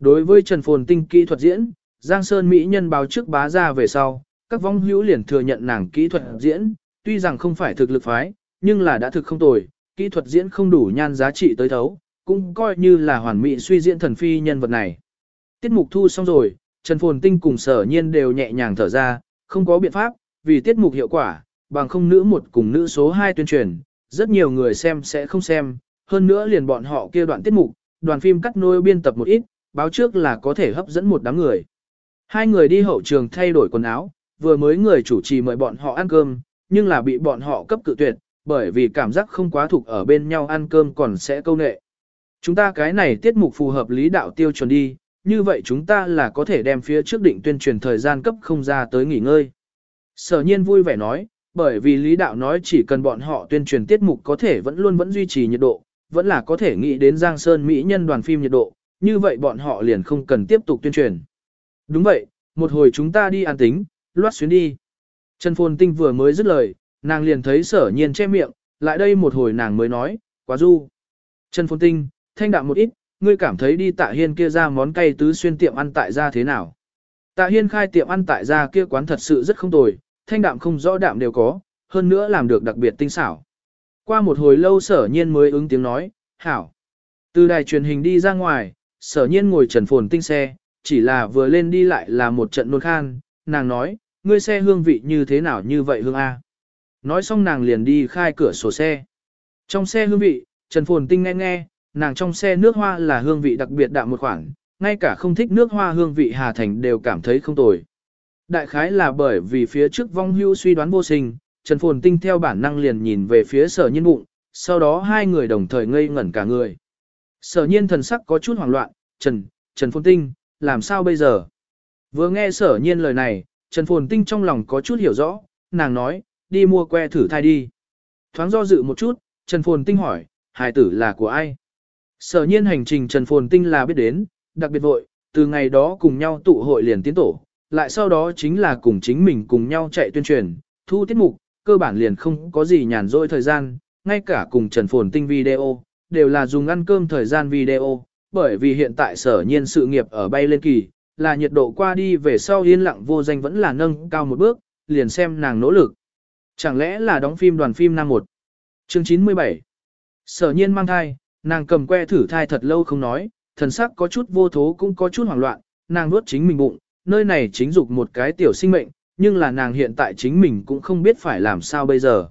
Đối với Trần Phồn Tinh kỹ thuật diễn, Giang Sơn Mỹ nhân báo trước bá ra về sau, các vong hữu liền thừa nhận nàng kỹ thuật diễn, tuy rằng không phải thực lực phái, nhưng là đã thực không tồi, kỹ thuật diễn không đủ nhan giá trị tới thấu, cũng coi như là hoàn mỹ suy diễn thần phi nhân vật này. Tiết mục thu xong rồi, Trần Phồn Tinh cùng sở nhiên đều nhẹ nhàng thở ra, không có biện pháp, vì tiết mục hiệu quả, bằng không nữ một cùng nữ số 2 tuyên truyền, rất nhiều người xem sẽ không xem, hơn nữa liền bọn họ kia đoạn tiết mục, đoàn phim cắt nôi biên tập một ít, báo trước là có thể hấp dẫn một đám người. Hai người đi hậu trường thay đổi quần áo, vừa mới người chủ trì mời bọn họ ăn cơm, nhưng là bị bọn họ cấp cự tuyệt, bởi vì cảm giác không quá thuộc ở bên nhau ăn cơm còn sẽ câu nệ. Chúng ta cái này tiết mục phù hợp lý đạo tiêu chuẩn đi, như vậy chúng ta là có thể đem phía trước định tuyên truyền thời gian cấp không ra tới nghỉ ngơi. Sở nhiên vui vẻ nói, bởi vì lý đạo nói chỉ cần bọn họ tuyên truyền tiết mục có thể vẫn luôn vẫn duy trì nhiệt độ, vẫn là có thể nghĩ đến Giang Sơn Mỹ nhân đoàn phim nhiệt độ, như vậy bọn họ liền không cần tiếp tục tuyên truyền. Đúng vậy, một hồi chúng ta đi an tính, loát xuyến đi. Trần Phồn Tinh vừa mới dứt lời, nàng liền thấy sở nhiên che miệng, lại đây một hồi nàng mới nói, quá du. Trần Phồn Tinh, thanh đạm một ít, ngươi cảm thấy đi tạ hiên kia ra món cay tứ xuyên tiệm ăn tại gia thế nào. Tạ hiên khai tiệm ăn tại gia kia quán thật sự rất không tồi, thanh đạm không rõ đạm đều có, hơn nữa làm được đặc biệt tinh xảo. Qua một hồi lâu sở nhiên mới ứng tiếng nói, hảo. Từ đài truyền hình đi ra ngoài, sở nhiên ngồi trần phồn tinh xe, chỉ là vừa lên đi lại là một trận nôn khan, nàng nói, ngươi xe hương vị như thế nào như vậy hương A. Nói xong nàng liền đi khai cửa sổ xe. Trong xe hương vị, Trần Phồn Tinh nghe nghe, nàng trong xe nước hoa là hương vị đặc biệt đạm một khoảng, ngay cả không thích nước hoa hương vị Hà Thành đều cảm thấy không tồi. Đại khái là bởi vì phía trước vong hưu suy đoán vô sinh, Trần Phồn Tinh theo bản năng liền nhìn về phía sở nhiên bụng, sau đó hai người đồng thời ngây ngẩn cả người. Sở nhiên thần sắc có chút hoảng loạn, Trần, Trần Phồn Tinh, làm sao bây giờ? Vừa nghe sở nhiên lời này, Trần Phồn Tinh trong lòng có chút hiểu rõ, nàng nói, đi mua que thử thai đi. Thoáng do dự một chút, Trần Phồn Tinh hỏi, hài tử là của ai? Sở nhiên hành trình Trần Phồn Tinh là biết đến, đặc biệt vội, từ ngày đó cùng nhau tụ hội liền tiến tổ, lại sau đó chính là cùng chính mình cùng nhau chạy tuyên truyền, thu tiết mục, cơ bản liền không có gì nhàn rỗi thời gian, ngay cả cùng Trần Phồn Tinh video, đều là dùng ăn cơm thời gian video, bởi vì hiện tại sở nhiên sự nghiệp ở bay lên kỳ, là nhiệt độ qua đi về sau yên lặng vô danh vẫn là nâng cao một bước, liền xem nàng nỗ lực. Chẳng lẽ là đóng phim đoàn phim năm 1? Chương 97 Sở nhiên mang thai, nàng cầm que thử thai thật lâu không nói, thần sắc có chút vô thố cũng có chút hoảng loạn, nàng nuốt chính mình bụng, nơi này chính dục một cái tiểu sinh mệnh, nhưng là nàng hiện tại chính mình cũng không biết phải làm sao bây giờ.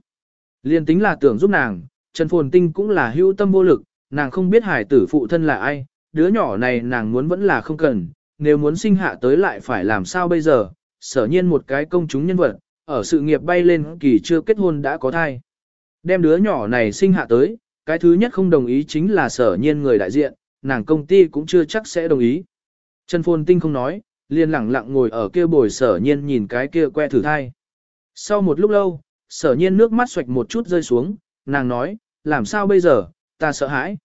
Liên tính là tưởng giúp nàng, Trần Phồn Tinh cũng là hữu tâm vô lực, nàng không biết hải tử phụ thân là ai, đứa nhỏ này nàng muốn vẫn là không cần, nếu muốn sinh hạ tới lại phải làm sao bây giờ, sở nhiên một cái công chúng nhân vật, ở sự nghiệp bay lên kỳ chưa kết hôn đã có thai. Đem đứa nhỏ này sinh hạ tới, cái thứ nhất không đồng ý chính là sở nhiên người đại diện, nàng công ty cũng chưa chắc sẽ đồng ý. Trần Phồn Tinh không nói, liền lặng lặng ngồi ở kia bồi sở nhiên nhìn cái kia que thử thai. Sau một lúc lâu, sở nhiên nước mắt xoạch một chút rơi xuống, nàng nói, làm sao bây giờ, ta sợ hãi.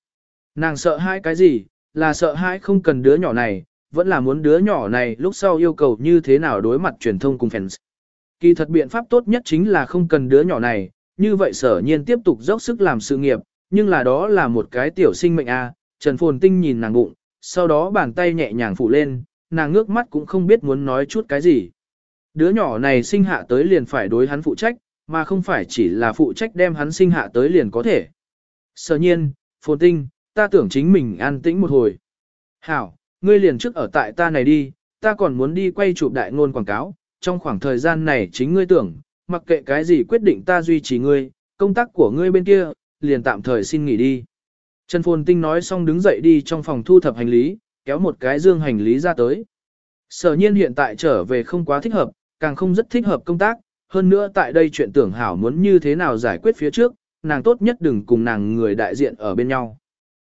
Nàng sợ hãi cái gì, là sợ hãi không cần đứa nhỏ này, vẫn là muốn đứa nhỏ này lúc sau yêu cầu như thế nào đối mặt truyền thông cùng fans. Kỳ thật biện pháp tốt nhất chính là không cần đứa nhỏ này, như vậy sở nhiên tiếp tục dốc sức làm sự nghiệp, nhưng là đó là một cái tiểu sinh mệnh a. Trần Phồn Tinh nhìn nàng bụng, sau đó bàn tay nhẹ nhàng phủ lên, nàng ngước mắt cũng không biết muốn nói chút cái gì. Đứa nhỏ này sinh hạ tới liền phải đối hắn phụ trách, mà không phải chỉ là phụ trách đem hắn sinh hạ tới liền có thể. Sở nhiên, Phồn Tinh, ta tưởng chính mình an tĩnh một hồi. Hảo, ngươi liền trước ở tại ta này đi, ta còn muốn đi quay chụp đại ngôn quảng cáo, trong khoảng thời gian này chính ngươi tưởng, mặc kệ cái gì quyết định ta duy trì ngươi, công tác của ngươi bên kia, liền tạm thời xin nghỉ đi. Trần Phồn Tinh nói xong đứng dậy đi trong phòng thu thập hành lý, kéo một cái dương hành lý ra tới. Sở nhiên hiện tại trở về không quá thích hợp, càng không rất thích hợp công tác, hơn nữa tại đây chuyện tưởng hảo muốn như thế nào giải quyết phía trước, nàng tốt nhất đừng cùng nàng người đại diện ở bên nhau.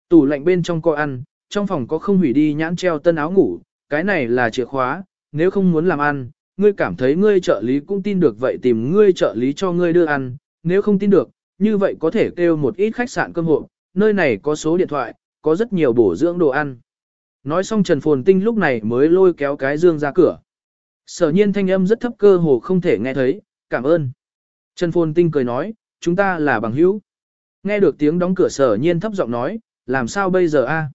Tủ lạnh bên trong có ăn, trong phòng có không hủy đi nhãn treo tân áo ngủ, cái này là chìa khóa, nếu không muốn làm ăn, ngươi cảm thấy ngươi trợ lý cũng tin được vậy tìm ngươi trợ lý cho ngươi đưa ăn, nếu không tin được, như vậy có thể kêu một ít khách sạn cơm hộp, nơi này có số điện thoại, có rất nhiều bổ dưỡng đồ ăn. Nói xong Trần Phồn Tinh lúc này mới lôi kéo cái dương ra cửa. Sở nhiên thanh âm rất thấp cơ hồ không thể nghe thấy, cảm ơn. Trần Phồn Tinh cười nói, chúng ta là bằng hữu. Nghe được tiếng đóng cửa sở nhiên thấp giọng nói, làm sao bây giờ a?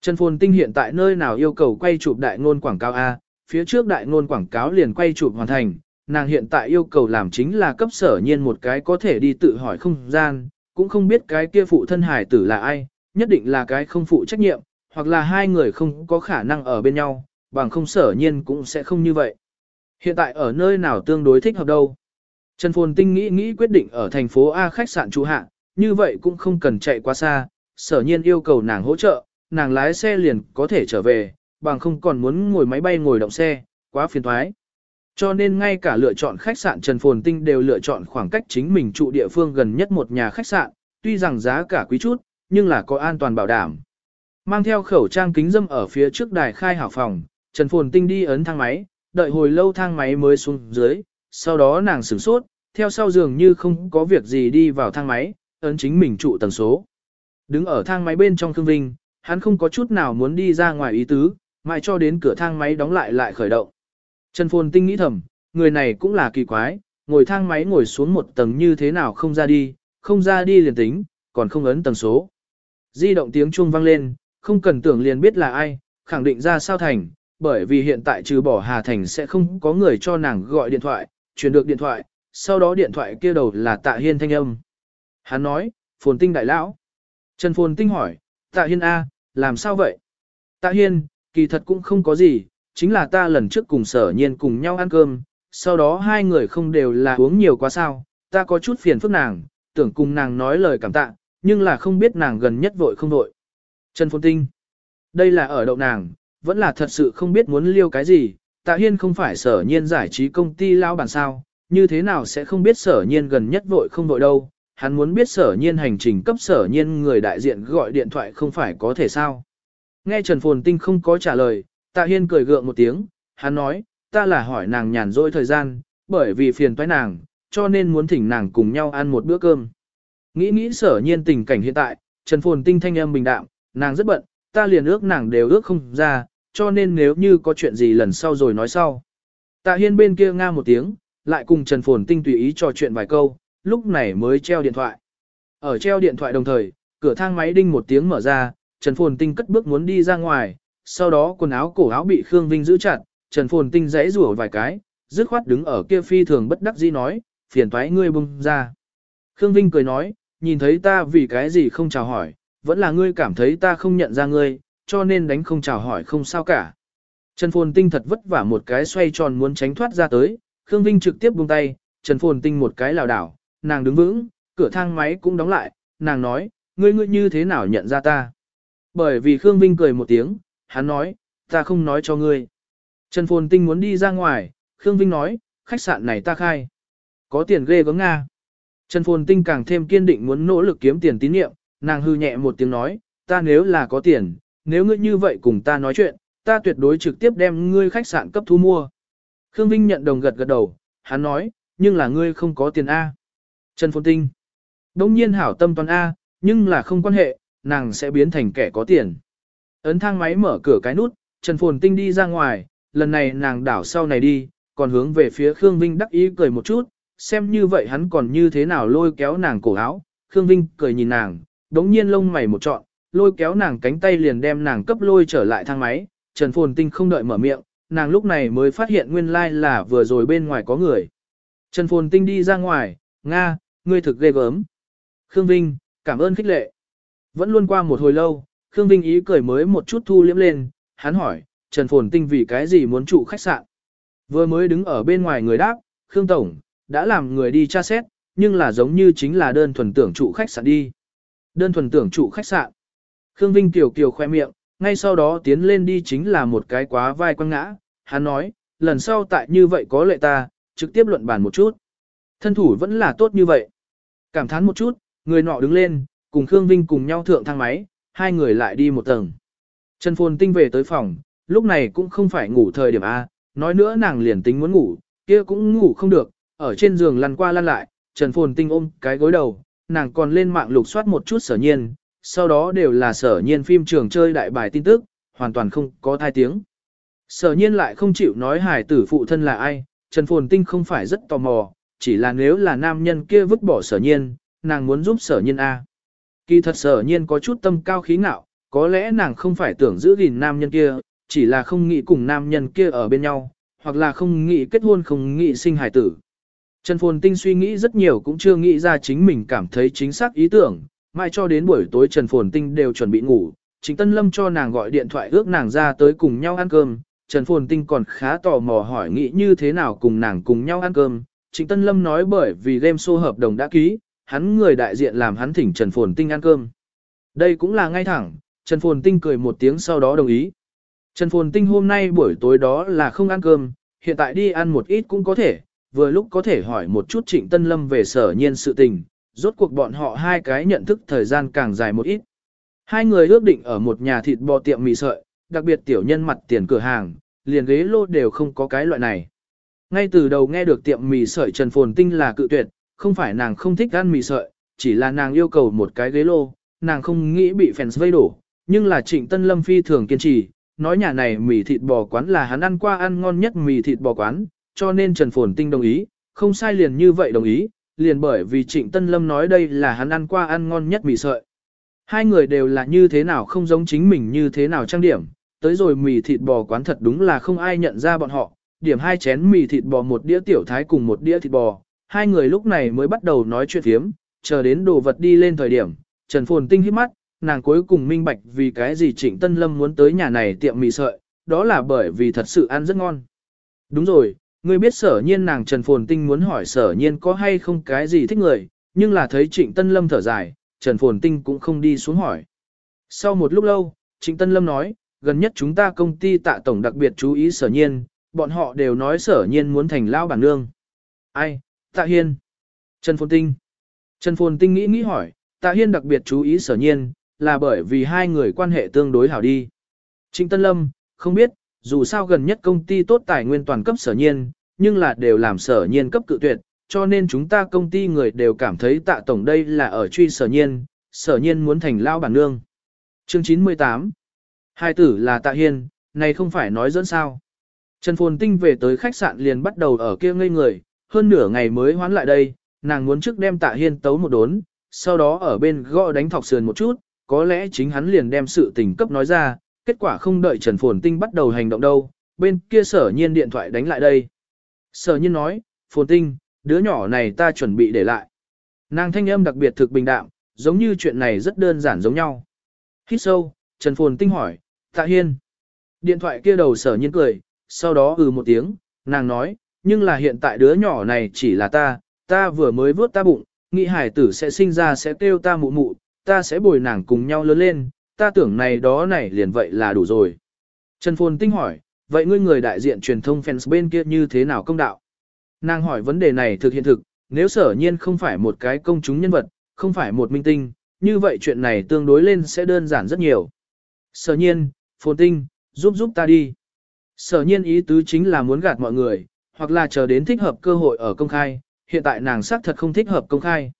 Trần Phồn Tinh hiện tại nơi nào yêu cầu quay chụp đại ngôn quảng cáo A, phía trước đại ngôn quảng cáo liền quay chụp hoàn thành, nàng hiện tại yêu cầu làm chính là cấp sở nhiên một cái có thể đi tự hỏi không gian, cũng không biết cái kia phụ thân hải tử là ai, nhất định là cái không phụ trách nhiệm, hoặc là hai người không có khả năng ở bên nhau, bằng không sở nhiên cũng sẽ không như vậy. Hiện tại ở nơi nào tương đối thích hợp đâu. Trần Phồn Tinh nghĩ nghĩ quyết định ở thành phố A khách sạn trụ hạ, như vậy cũng không cần chạy quá xa, sở nhiên yêu cầu nàng hỗ trợ, nàng lái xe liền có thể trở về, bằng không còn muốn ngồi máy bay ngồi động xe, quá phiền thoái. Cho nên ngay cả lựa chọn khách sạn Trần Phồn Tinh đều lựa chọn khoảng cách chính mình trụ địa phương gần nhất một nhà khách sạn, tuy rằng giá cả quý chút, nhưng là có an toàn bảo đảm. Mang theo khẩu trang kính dâm ở phía trước đài khai hảo phòng, Trần Phồn Tinh đi ấn thang máy, đợi hồi lâu thang máy mới xuống dưới, sau đó nàng sửng sốt, theo sau giường như không có việc gì đi vào thang máy, ấn chính mình trụ tầng số. Đứng ở thang máy bên trong Khương Vinh, hắn không có chút nào muốn đi ra ngoài ý tứ, mãi cho đến cửa thang máy đóng lại lại khởi động. Trần Phồn Tinh nghĩ thầm, người này cũng là kỳ quái, ngồi thang máy ngồi xuống một tầng như thế nào không ra đi, không ra đi liền tính, còn không ấn tầng số. Di động tiếng chuông vang lên, không cần tưởng liền biết là ai, khẳng định ra sao thành, bởi vì hiện tại trừ bỏ Hà Thành sẽ không có người cho nàng gọi điện thoại, truyền được điện thoại, sau đó điện thoại kia đầu là Tạ Hiên thanh âm. Hắn nói, Phồn Tinh đại lão. Trần Phồn Tinh hỏi, Tạ Hiên A, làm sao vậy? Tạ Hiên, kỳ thật cũng không có gì, chính là ta lần trước cùng sở nhiên cùng nhau ăn cơm, sau đó hai người không đều là uống nhiều quá sao, ta có chút phiền phức nàng, tưởng cùng nàng nói lời cảm tạ, nhưng là không biết nàng gần nhất vội không vội. Trần Phồn Tinh, đây là ở đậu nàng, vẫn là thật sự không biết muốn liêu cái gì, tạ hiên không phải sở nhiên giải trí công ty lao bản sao, như thế nào sẽ không biết sở nhiên gần nhất vội không vội đâu, hắn muốn biết sở nhiên hành trình cấp sở nhiên người đại diện gọi điện thoại không phải có thể sao. Nghe Trần Phồn Tinh không có trả lời, tạ hiên cười gượng một tiếng, hắn nói, ta là hỏi nàng nhàn rỗi thời gian, bởi vì phiền toái nàng, cho nên muốn thỉnh nàng cùng nhau ăn một bữa cơm. Nghĩ nghĩ sở nhiên tình cảnh hiện tại, Trần Phồn Tinh thanh âm bình đạm, nàng rất bận, ta liền ước nàng đều ước không ra, cho nên nếu như có chuyện gì lần sau rồi nói sau. Tạ Hiên bên kia nga một tiếng, lại cùng Trần Phồn Tinh tùy ý trò chuyện vài câu, lúc này mới treo điện thoại. Ở treo điện thoại đồng thời, cửa thang máy đinh một tiếng mở ra, Trần Phồn Tinh cất bước muốn đi ra ngoài, sau đó quần áo cổ áo bị Khương Vinh giữ chặt, Trần Phồn Tinh giãy rủa vài cái, dứt khoát đứng ở kia phi thường bất đắc dĩ nói, phiền toái ngươi bung ra. Khương Vinh cười nói, nhìn thấy ta vì cái gì không chào hỏi, vẫn là ngươi cảm thấy ta không nhận ra ngươi, cho nên đánh không chào hỏi không sao cả. Trần Phồn Tinh thật vất vả một cái xoay tròn muốn tránh thoát ra tới, Khương Vinh trực tiếp buông tay, Trần Phồn Tinh một cái lảo đảo, nàng đứng vững, cửa thang máy cũng đóng lại, nàng nói, ngươi ngươi như thế nào nhận ra ta. Bởi vì Khương Vinh cười một tiếng, hắn nói, ta không nói cho ngươi. Trần Phồn Tinh muốn đi ra ngoài, Khương Vinh nói, khách sạn này ta khai. Có tiền ghê gớm Nga. Trần Phồn Tinh càng thêm kiên định muốn nỗ lực kiếm tiền tín nhiệm, nàng hư nhẹ một tiếng nói, ta nếu là có tiền, nếu ngươi như vậy cùng ta nói chuyện, ta tuyệt đối trực tiếp đem ngươi khách sạn cấp thu mua. Khương Vinh nhận đồng gật gật đầu, hắn nói, nhưng là ngươi không có tiền A. Trần Phồn Tinh. Đông nhiên hảo tâm toàn A, nhưng là không quan hệ, nàng sẽ biến thành kẻ có tiền. Ấn thang máy mở cửa cái nút, Trần Phồn Tinh đi ra ngoài, lần này nàng đảo sau này đi, còn hướng về phía Khương Vinh đắc ý cười một chút, xem như vậy hắn còn như thế nào lôi kéo nàng cổ áo. Khương Vinh cười nhìn nàng, đống nhiên lông mày một trọn, lôi kéo nàng cánh tay liền đem nàng cấp lôi trở lại thang máy, Trần Phồn Tinh không đợi mở miệng, nàng lúc này mới phát hiện nguyên lai like là vừa rồi bên ngoài có người. Trần Phồn Tinh đi ra ngoài, Nga, ngươi thực ghê gớm. Khương Vinh, cảm ơn khích lệ. Vẫn luôn qua một hồi lâu, Khương Vinh ý cười mới một chút thu liếm lên, hắn hỏi, Trần Phồn Tinh vì cái gì muốn trụ khách sạn. Vừa mới đứng ở bên ngoài người đáp, Khương Tổng, đã làm người đi tra xét, nhưng là giống như chính là đơn thuần tưởng trụ khách sạn đi. Đơn thuần tưởng trụ khách sạn. Khương Vinh kiều kiều khoe miệng, ngay sau đó tiến lên đi chính là một cái quá vai quăng ngã. Hắn nói, lần sau tại như vậy có lệ ta, trực tiếp luận bàn một chút. Thân thủ vẫn là tốt như vậy. Cảm thán một chút, người nọ đứng lên, cùng Khương Vinh cùng nhau thượng thang máy, hai người lại đi một tầng. Trần Phồn Tinh về tới phòng, lúc này cũng không phải ngủ thời điểm A, nói nữa nàng liền tính muốn ngủ, kia cũng ngủ không được, ở trên giường lăn qua lăn lại, Trần Phồn Tinh ôm cái gối đầu, nàng còn lên mạng lục soát một chút sở nhiên, sau đó đều là sở nhiên phim trường chơi đại bài tin tức, hoàn toàn không có thai tiếng. Sở nhiên lại không chịu nói hải tử phụ thân là ai, Trần Phồn Tinh không phải rất tò mò, chỉ là nếu là nam nhân kia vứt bỏ sở nhiên, nàng muốn giúp sở nhiên A. Kỳ thật sở nhiên có chút tâm cao khí ngạo, có lẽ nàng không phải tưởng giữ gìn nam nhân kia, chỉ là không nghĩ cùng nam nhân kia ở bên nhau, hoặc là không nghĩ kết hôn không nghĩ sinh hài tử. Trần Phồn Tinh suy nghĩ rất nhiều cũng chưa nghĩ ra chính mình cảm thấy chính xác ý tưởng, Mai cho đến buổi tối Trần Phồn Tinh đều chuẩn bị ngủ, Trịnh Tân Lâm cho nàng gọi điện thoại ước nàng ra tới cùng nhau ăn cơm, Trần Phồn Tinh còn khá tò mò hỏi nghĩ như thế nào cùng nàng cùng nhau ăn cơm. Trịnh Tân Lâm nói bởi vì game show hợp đồng đã ký, hắn người đại diện làm hắn thỉnh Trần Phồn Tinh ăn cơm. Đây cũng là ngay thẳng, Trần Phồn Tinh cười một tiếng sau đó đồng ý. Trần Phồn Tinh hôm nay buổi tối đó là không ăn cơm, hiện tại đi ăn một ít cũng có thể, vừa lúc có thể hỏi một chút Trịnh Tân Lâm về sở nhiên sự tình, rốt cuộc bọn họ hai cái nhận thức thời gian càng dài một ít. Hai người ước định ở một nhà thịt bò tiệm mì sợi, đặc biệt tiểu nhân mặt tiền cửa hàng, liền ghế lô đều không có cái loại này. Ngay từ đầu nghe được tiệm mì sợi Trần Phồn Tinh là cự tuyệt, không phải nàng không thích ăn mì sợi, chỉ là nàng yêu cầu một cái ghế lô, nàng không nghĩ bị fans vây đổ, nhưng là Trịnh Tân Lâm phi thường kiên trì, nói nhà này mì thịt bò quán là hắn ăn qua ăn ngon nhất mì thịt bò quán, cho nên Trần Phồn Tinh đồng ý, không sai liền như vậy đồng ý, liền bởi vì Trịnh Tân Lâm nói đây là hắn ăn qua ăn ngon nhất mì sợi. Hai người đều là như thế nào không giống chính mình như thế nào trang điểm, tới rồi mì thịt bò quán thật đúng là không ai nhận ra bọn họ, điểm hai chén mì thịt bò một đĩa tiểu thái cùng một đĩa thịt bò, hai người lúc này mới bắt đầu nói chuyện thiếm, chờ đến đồ vật đi lên thời điểm, Trần Phồn Tinh hít mắt, nàng cuối cùng minh bạch vì cái gì Trịnh Tân Lâm muốn tới nhà này tiệm mì sợi, đó là bởi vì thật sự ăn rất ngon. Đúng rồi, ngươi biết sở nhiên nàng Trần Phồn Tinh muốn hỏi sở nhiên có hay không cái gì thích người, nhưng là thấy Trịnh Tân Lâm thở dài, Trần Phồn Tinh cũng không đi xuống hỏi. Sau một lúc lâu, Trịnh Tân Lâm nói, gần nhất chúng ta công ty tạ tổng đặc biệt chú ý sở nhiên, bọn họ đều nói sở nhiên muốn thành lao bản nương. Ai, tạ hiên. Trần Phồn Tinh. Trần Phồn Tinh nghĩ nghĩ hỏi, tạ hiên đặc biệt chú ý sở nhiên, là bởi vì hai người quan hệ tương đối hảo đi. Trịnh Tân Lâm, không biết, dù sao gần nhất công ty tốt tài nguyên toàn cấp sở nhiên, nhưng là đều làm sở nhiên cấp cự tuyệt, cho nên chúng ta công ty người đều cảm thấy tạ tổng đây là ở truy sở nhiên, sở nhiên muốn thành lao bản nương. Chương 98 Hai tử là tạ hiên, này không phải nói dẫn sao. Trần Phồn Tinh về tới khách sạn liền bắt đầu ở kia ngây người, hơn nửa ngày mới hoán lại đây, nàng muốn trước đem tạ hiên tấu một đốn, sau đó ở bên gõ đánh thọc sườn một chút, có lẽ chính hắn liền đem sự tình cấp nói ra, kết quả không đợi Trần Phồn Tinh bắt đầu hành động đâu, bên kia sở nhiên điện thoại đánh lại đây. Sở nhiên nói, Phồn Tinh, đứa nhỏ này ta chuẩn bị để lại. Nàng thanh âm đặc biệt thực bình đạm, giống như chuyện này rất đơn giản giống nhau. Hít sâu, Trần Phồn Tinh hỏi, Tạ Hiên. Điện thoại kia đầu sở nhiên cười, sau đó ừ một tiếng, nàng nói, nhưng là hiện tại đứa nhỏ này chỉ là ta, ta vừa mới vớt ta bụng, nghĩ hải tử sẽ sinh ra sẽ kêu ta mụ mụ, ta sẽ bồi nàng cùng nhau lớn lên, ta tưởng này đó này liền vậy là đủ rồi. Trần Phồn Tinh hỏi, vậy ngươi người đại diện truyền thông fans bên kia như thế nào công đạo? Nàng hỏi vấn đề này thực hiện thực, nếu sở nhiên không phải một cái công chúng nhân vật, không phải một minh tinh, như vậy chuyện này tương đối lên sẽ đơn giản rất nhiều. Sở nhiên, Phồn Tinh, giúp giúp ta đi. Sở nhiên ý tứ chính là muốn gạt mọi người, hoặc là chờ đến thích hợp cơ hội ở công khai, hiện tại nàng xác thật không thích hợp công khai.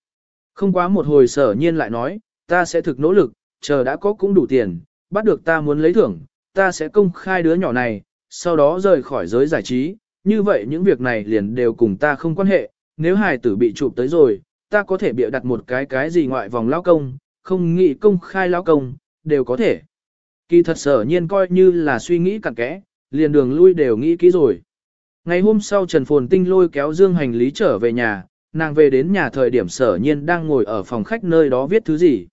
Không quá một hồi sở nhiên lại nói, ta sẽ thực nỗ lực, chờ đã có cũng đủ tiền, bắt được ta muốn lấy thưởng, ta sẽ công khai đứa nhỏ này, sau đó rời khỏi giới giải trí, như vậy những việc này liền đều cùng ta không quan hệ, nếu hài tử bị chụp tới rồi, ta có thể bịa đặt một cái cái gì ngoại vòng lao công, không nghĩ công khai lao công, đều có thể. Kỳ thật sở nhiên coi như là suy nghĩ cặn kẽ, liền đường lui đều nghĩ kỹ rồi. Ngày hôm sau Trần Phồn Tinh lôi kéo dương hành lý trở về nhà, nàng về đến nhà thời điểm sở nhiên đang ngồi ở phòng khách nơi đó viết thứ gì.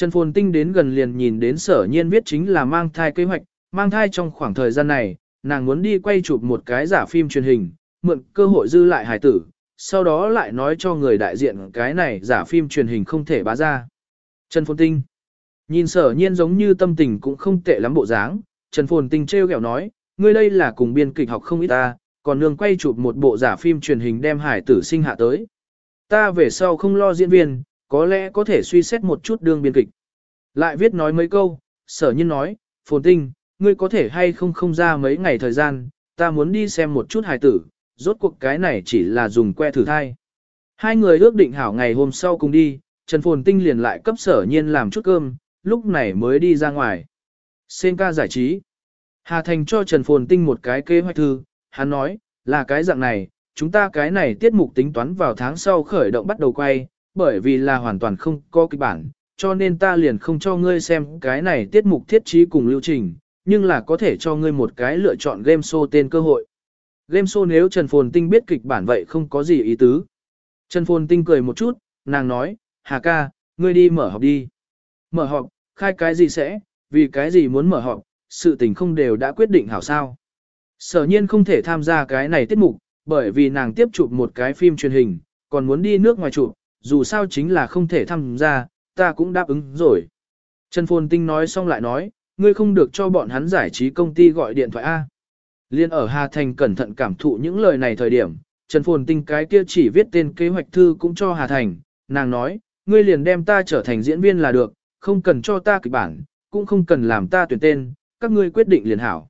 Trần Phồn Tinh đến gần liền nhìn đến sở nhiên viết chính là mang thai kế hoạch, mang thai trong khoảng thời gian này, nàng muốn đi quay chụp một cái giả phim truyền hình, mượn cơ hội dư lại hài tử, sau đó lại nói cho người đại diện cái này giả phim truyền hình không thể bá ra. Trần Phồn Tinh Nhìn sở nhiên giống như tâm tình cũng không tệ lắm bộ dáng, Trần Phồn Tinh trêu kẹo nói, ngươi đây là cùng biên kịch học không ít ta, còn nương quay chụp một bộ giả phim truyền hình đem hải tử sinh hạ tới. Ta về sau không lo diễn viên, có lẽ có thể suy xét một chút đương biên kịch. Lại viết nói mấy câu, sở nhiên nói, Phồn Tinh, ngươi có thể hay không không ra mấy ngày thời gian, ta muốn đi xem một chút hài tử, rốt cuộc cái này chỉ là dùng que thử thai. Hai người ước định hảo ngày hôm sau cùng đi, Trần Phồn Tinh liền lại cấp sở nhiên làm chút cơm, lúc này mới đi ra ngoài. xem ca giải trí. Hà Thành cho Trần Phồn Tinh một cái kế hoạch thư, hắn nói, là cái dạng này, chúng ta cái này tiết mục tính toán vào tháng sau khởi động bắt đầu quay, bởi vì là hoàn toàn không có kịch bản, cho nên ta liền không cho ngươi xem cái này tiết mục thiết trí cùng lưu trình, nhưng là có thể cho ngươi một cái lựa chọn game show tên cơ hội. Game show nếu Trần Phồn Tinh biết kịch bản vậy không có gì ý tứ. Trần Phồn Tinh cười một chút, nàng nói, Hà ca, ngươi đi mở họp đi. Mở họp, khai cái gì sẽ, vì cái gì muốn mở họp, sự tình không đều đã quyết định hảo sao. Sở nhiên không thể tham gia cái này tiết mục, bởi vì nàng tiếp chụp một cái phim truyền hình, còn muốn đi nước ngoài chụp, dù sao chính là không thể tham gia, ta cũng đáp ứng rồi. Trần Phồn Tinh nói xong lại nói, ngươi không được cho bọn hắn giải trí công ty gọi điện thoại A. Liên ở Hà Thành cẩn thận cảm thụ những lời này thời điểm, Trần Phồn Tinh cái kia chỉ viết tên kế hoạch thư cũng cho Hà Thành, nàng nói, ngươi liền đem ta trở thành diễn viên là được, không cần cho ta kịch bản, cũng không cần làm ta tuyển tên, các ngươi quyết định liền hảo.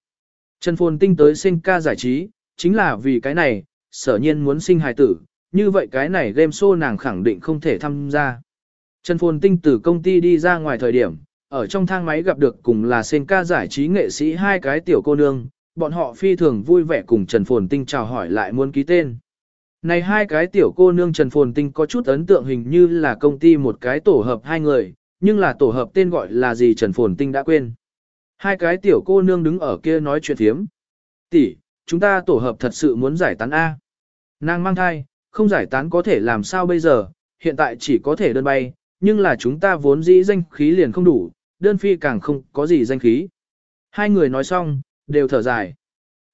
Trần Phồn Tinh tới sinh ca giải trí, chính là vì cái này, sở nhiên muốn sinh hài tử, như vậy cái này game show nàng khẳng định không thể tham gia. Trần Phồn Tinh từ công ty đi ra ngoài thời điểm, ở trong thang máy gặp được cùng là sen ca giải trí nghệ sĩ hai cái tiểu cô nương, bọn họ phi thường vui vẻ cùng Trần Phồn Tinh chào hỏi lại muốn ký tên. Này hai cái tiểu cô nương Trần Phồn Tinh có chút ấn tượng hình như là công ty một cái tổ hợp hai người, nhưng là tổ hợp tên gọi là gì Trần Phồn Tinh đã quên. Hai cái tiểu cô nương đứng ở kia nói chuyện thiếm. Tỷ, chúng ta tổ hợp thật sự muốn giải tán A. Nàng mang thai, không giải tán có thể làm sao bây giờ, hiện tại chỉ có thể đơn bay, nhưng là chúng ta vốn dĩ danh khí liền không đủ, đơn phi càng không có gì danh khí. Hai người nói xong, đều thở dài.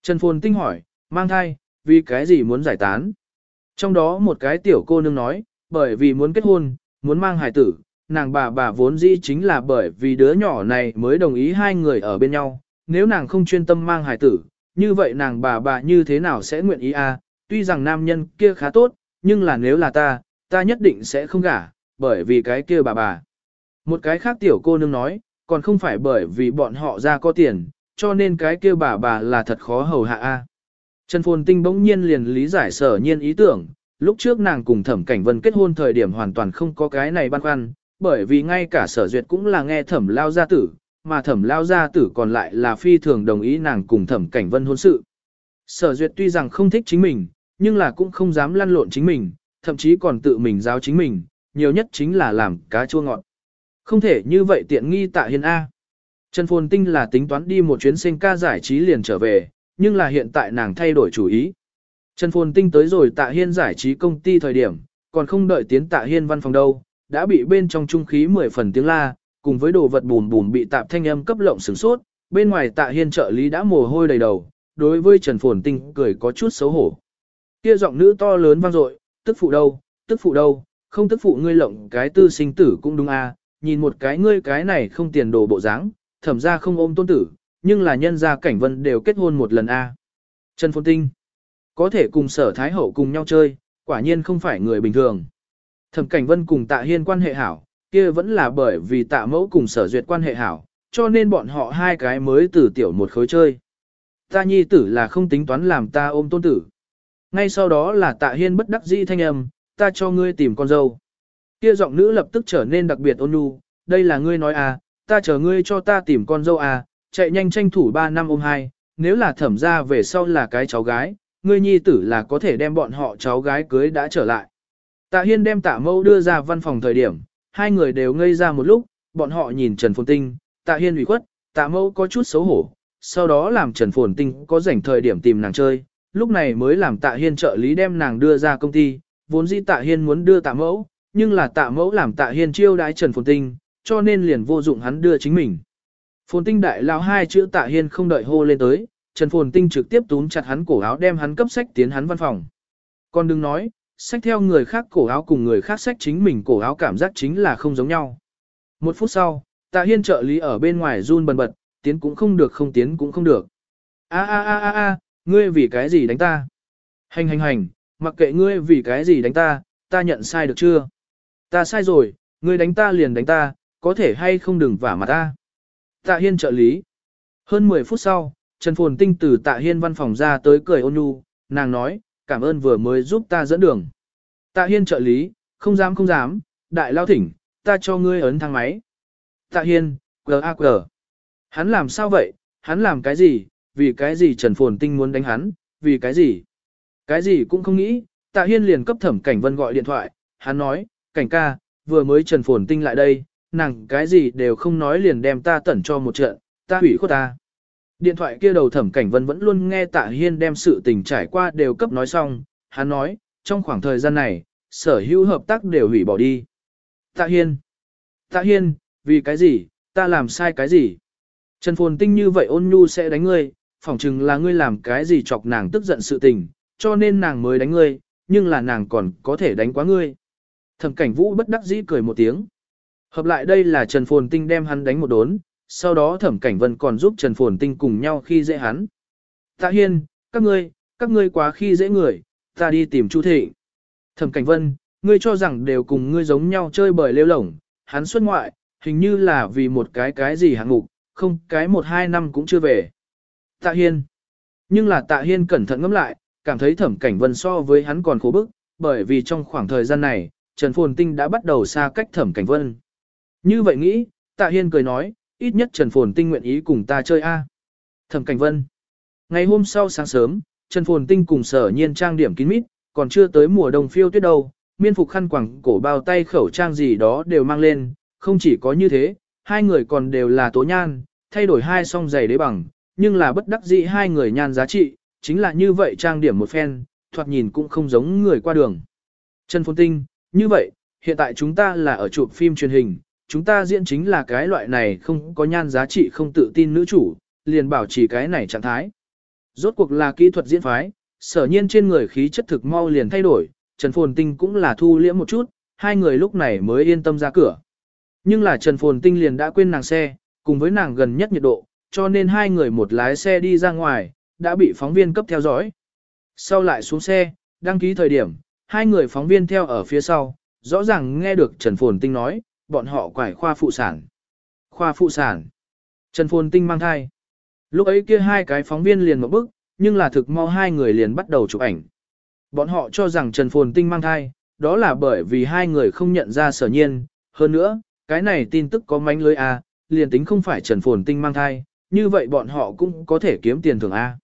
Trần Phồn Tinh hỏi, mang thai, vì cái gì muốn giải tán? Trong đó một cái tiểu cô nương nói, bởi vì muốn kết hôn, muốn mang hài tử, nàng bà bà vốn dĩ chính là bởi vì đứa nhỏ này mới đồng ý hai người ở bên nhau, nếu nàng không chuyên tâm mang hài tử, như vậy nàng bà bà như thế nào sẽ nguyện ý a? À? Tuy rằng nam nhân kia khá tốt, nhưng là nếu là ta, ta nhất định sẽ không gả, bởi vì cái kia bà bà. Một cái khác tiểu cô nương nói, còn không phải bởi vì bọn họ ra có tiền, cho nên cái kia bà bà là thật khó hầu hạ a. Trần Phồn Tinh bỗng nhiên liền lý giải sở nhiên ý tưởng, lúc trước nàng cùng thẩm cảnh vân kết hôn thời điểm hoàn toàn không có cái này băn khoăn, bởi vì ngay cả sở duyệt cũng là nghe thẩm lao gia tử, mà thẩm lao gia tử còn lại là phi thường đồng ý nàng cùng thẩm cảnh vân hôn sự. Sở duyệt tuy rằng không thích chính mình, nhưng là cũng không dám lăn lộn chính mình, thậm chí còn tự mình giáo chính mình, nhiều nhất chính là làm cá chua ngọt. Không thể như vậy tiện nghi tạ hiên A. Trần Phồn Tinh là tính toán đi một chuyến sinh ca giải trí liền trở về, nhưng là hiện tại nàng thay đổi chủ ý. Trần Phồn Tinh tới rồi tạ hiên giải trí công ty thời điểm, còn không đợi tiến tạ hiên văn phòng đâu, đã bị bên trong trung khí 10 phần tiếng la, cùng với đồ vật bùn bùn bị tạp thanh âm cấp lộng sửng sốt, bên ngoài tạ hiên trợ lý đã mồ hôi đầy đầu, đối với Trần Phồn Tinh cười có chút xấu hổ. Kia giọng nữ to lớn vang dội, tức phụ đâu, tức phụ đâu, không tức phụ ngươi lộng cái tư sinh tử cũng đúng à, nhìn một cái ngươi cái này không tiền đồ bộ dáng, thẩm ra không ôm tôn tử, nhưng là nhân gia cảnh vân đều kết hôn một lần a. À. Trần Phồn Tinh, có thể cùng sở thái hậu cùng nhau chơi, quả nhiên không phải người bình thường. Thẩm cảnh vân cùng tạ hiên quan hệ hảo, kia vẫn là bởi vì tạ mẫu cùng sở duyệt quan hệ hảo, cho nên bọn họ hai cái mới từ tiểu một khối chơi. Ta nhi tử là không tính toán làm ta ôm tôn tử. Ngay sau đó là tạ hiên bất đắc dĩ thanh âm, ta cho ngươi tìm con dâu. Kia giọng nữ lập tức trở nên đặc biệt ôn nhu, đây là ngươi nói à, ta chờ ngươi cho ta tìm con dâu à, chạy nhanh tranh thủ 3 năm ôm hai, nếu là thẩm ra về sau là cái cháu gái, ngươi nhi tử là có thể đem bọn họ cháu gái cưới đã trở lại. Tạ Hiên đem tạ mâu đưa ra văn phòng thời điểm, hai người đều ngây ra một lúc, bọn họ nhìn Trần Phồn Tinh, tạ Hiên ủy khuất, tạ mâu có chút xấu hổ, sau đó làm Trần Phồn Tinh có rảnh thời điểm tìm nàng chơi, lúc này mới làm tạ Hiên trợ lý đem nàng đưa ra công ty, vốn dĩ tạ Hiên muốn đưa tạ mẫu, nhưng là tạ mẫu làm tạ Hiên chiêu đái Trần Phồn Tinh, cho nên liền vô dụng hắn đưa chính mình. Phồn Tinh đại lao hai chữ tạ Hiên không đợi hô lên tới, Trần Phồn Tinh trực tiếp túm chặt hắn cổ áo đem hắn cấp sách tiến hắn văn phòng. Còn đừng nói, sách theo người khác cổ áo cùng người khác sách chính mình cổ áo cảm giác chính là không giống nhau. Một phút sau, tạ hiên trợ lý ở bên ngoài run bần bật, tiến cũng không được không tiến cũng không được. a a a a a, ngươi vì cái gì đánh ta? Hành hành hành, mặc kệ ngươi vì cái gì đánh ta, ta nhận sai được chưa? Ta sai rồi, ngươi đánh ta liền đánh ta, có thể hay không đừng vả mặt ta. Tạ hiên trợ lý. Hơn 10 phút sau, Trần Phồn Tinh từ tạ hiên văn phòng ra tới cười ôn nhu, nàng nói, cảm ơn vừa mới giúp ta dẫn đường. Tạ Hiên trợ lý, không dám không dám, đại lao thỉnh, ta cho ngươi ấn thang máy. Tạ Hiên, G.A.G. Hắn làm sao vậy, hắn làm cái gì, vì cái gì Trần Phồn Tinh muốn đánh hắn, vì cái gì. Cái gì cũng không nghĩ, Tạ Hiên liền cấp thẩm cảnh vân gọi điện thoại, hắn nói, cảnh ca, vừa mới Trần Phồn Tinh lại đây, nàng cái gì đều không nói liền đem ta tẩn cho một trận, ta hủy khuất ta. Điện thoại kia đầu thẩm cảnh vân vẫn luôn nghe tạ hiên đem sự tình trải qua đều cấp nói xong, hắn nói, trong khoảng thời gian này, sở hữu hợp tác đều hủy bỏ đi. Tạ hiên, Tạ Hiên, vì cái gì, ta làm sai cái gì? Trần Phồn Tinh như vậy ôn nhu sẽ đánh ngươi, phỏng chừng là ngươi làm cái gì chọc nàng tức giận sự tình, cho nên nàng mới đánh ngươi, nhưng là nàng còn có thể đánh quá ngươi. Thẩm cảnh vũ bất đắc dĩ cười một tiếng. Hợp lại đây là Trần Phồn Tinh đem hắn đánh một đốn, sau đó thẩm cảnh vân còn giúp Trần Phồn Tinh cùng nhau khi dễ hắn. Tạ Hiên, các ngươi, các ngươi quá khi dễ người, ta đi tìm Chu Thị. Thẩm cảnh vân, ngươi cho rằng đều cùng ngươi giống nhau chơi bời lêu lổng, hắn xuất ngoại, hình như là vì một cái cái gì hạng mục, không cái một hai năm cũng chưa về. Tạ Hiên. Nhưng là Tạ Hiên cẩn thận ngẫm lại, cảm thấy thẩm cảnh vân so với hắn còn khổ bức, bởi vì trong khoảng thời gian này, Trần Phồn Tinh đã bắt đầu xa cách thẩm cảnh vân. Như vậy nghĩ, Tạ Hiên cười nói, ít nhất Trần Phồn Tinh nguyện ý cùng ta chơi A. Thẩm cảnh vân. Ngày hôm sau sáng sớm, Trần Phồn Tinh cùng sở nhiên trang điểm kín mít, còn chưa tới mùa đông phiêu tuyết đâu, miên phục khăn quẳng cổ bao tay khẩu trang gì đó đều mang lên, không chỉ có như thế, hai người còn đều là tố nhan, thay đổi hai song giày đế bằng, nhưng là bất đắc dĩ hai người nhan giá trị, chính là như vậy trang điểm một phen, thoạt nhìn cũng không giống người qua đường. Trần Phồn Tinh, như vậy, hiện tại chúng ta là ở chụp phim truyền hình, chúng ta diễn chính là cái loại này không có nhan giá trị không tự tin nữ chủ, liền bảo trì cái này trạng thái. Rốt cuộc là kỹ thuật diễn phái, sở nhiên trên người khí chất thực mau liền thay đổi, Trần Phồn Tinh cũng là thu liễm một chút, hai người lúc này mới yên tâm ra cửa. Nhưng là Trần Phồn Tinh liền đã quên nàng xe, cùng với nàng gần nhất nhiệt độ, cho nên hai người một lái xe đi ra ngoài, đã bị phóng viên cấp theo dõi. Sau lại xuống xe, đăng ký thời điểm, hai người phóng viên theo ở phía sau, rõ ràng nghe được Trần Phồn Tinh nói, bọn họ quải khoa phụ sản. Khoa phụ sản. Trần Phồn Tinh mang thai. Lúc ấy kia hai cái phóng viên liền một bức, nhưng là thực mau hai người liền bắt đầu chụp ảnh. Bọn họ cho rằng Trần Phồn Tinh mang thai, đó là bởi vì hai người không nhận ra sở nhiên. Hơn nữa, cái này tin tức có mánh lưới A, liền tính không phải Trần Phồn Tinh mang thai, như vậy bọn họ cũng có thể kiếm tiền thưởng A.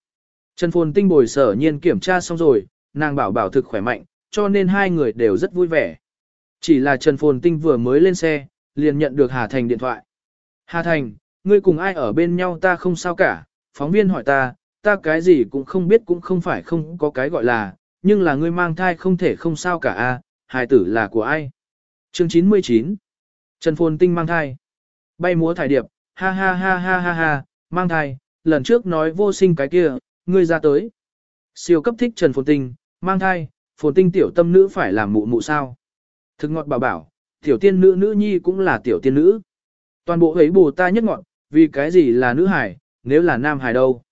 Trần Phồn Tinh bồi sở nhiên kiểm tra xong rồi, nàng bảo bảo thực khỏe mạnh, cho nên hai người đều rất vui vẻ. Chỉ là Trần Phồn Tinh vừa mới lên xe, liền nhận được Hà Thành điện thoại. Hà Thành, ngươi cùng ai ở bên nhau ta không sao cả, phóng viên hỏi ta, ta cái gì cũng không biết cũng không phải không có cái gọi là, nhưng là ngươi mang thai không thể không sao cả a, hài tử là của ai. Chương 99 Trần Phồn Tinh mang thai. Bay múa thải điệp, ha ha ha ha ha ha, mang thai, lần trước nói vô sinh cái kia, ngươi ra tới. Siêu cấp thích Trần Phồn Tinh, mang thai, Phồn Tinh tiểu tâm nữ phải làm mụ mụ sao. Thực ngọt bảo bảo, tiểu tiên nữ nữ nhi cũng là tiểu tiên nữ. Toàn bộ ấy bù ta nhất ngọn vì cái gì là nữ hải, nếu là nam hải đâu.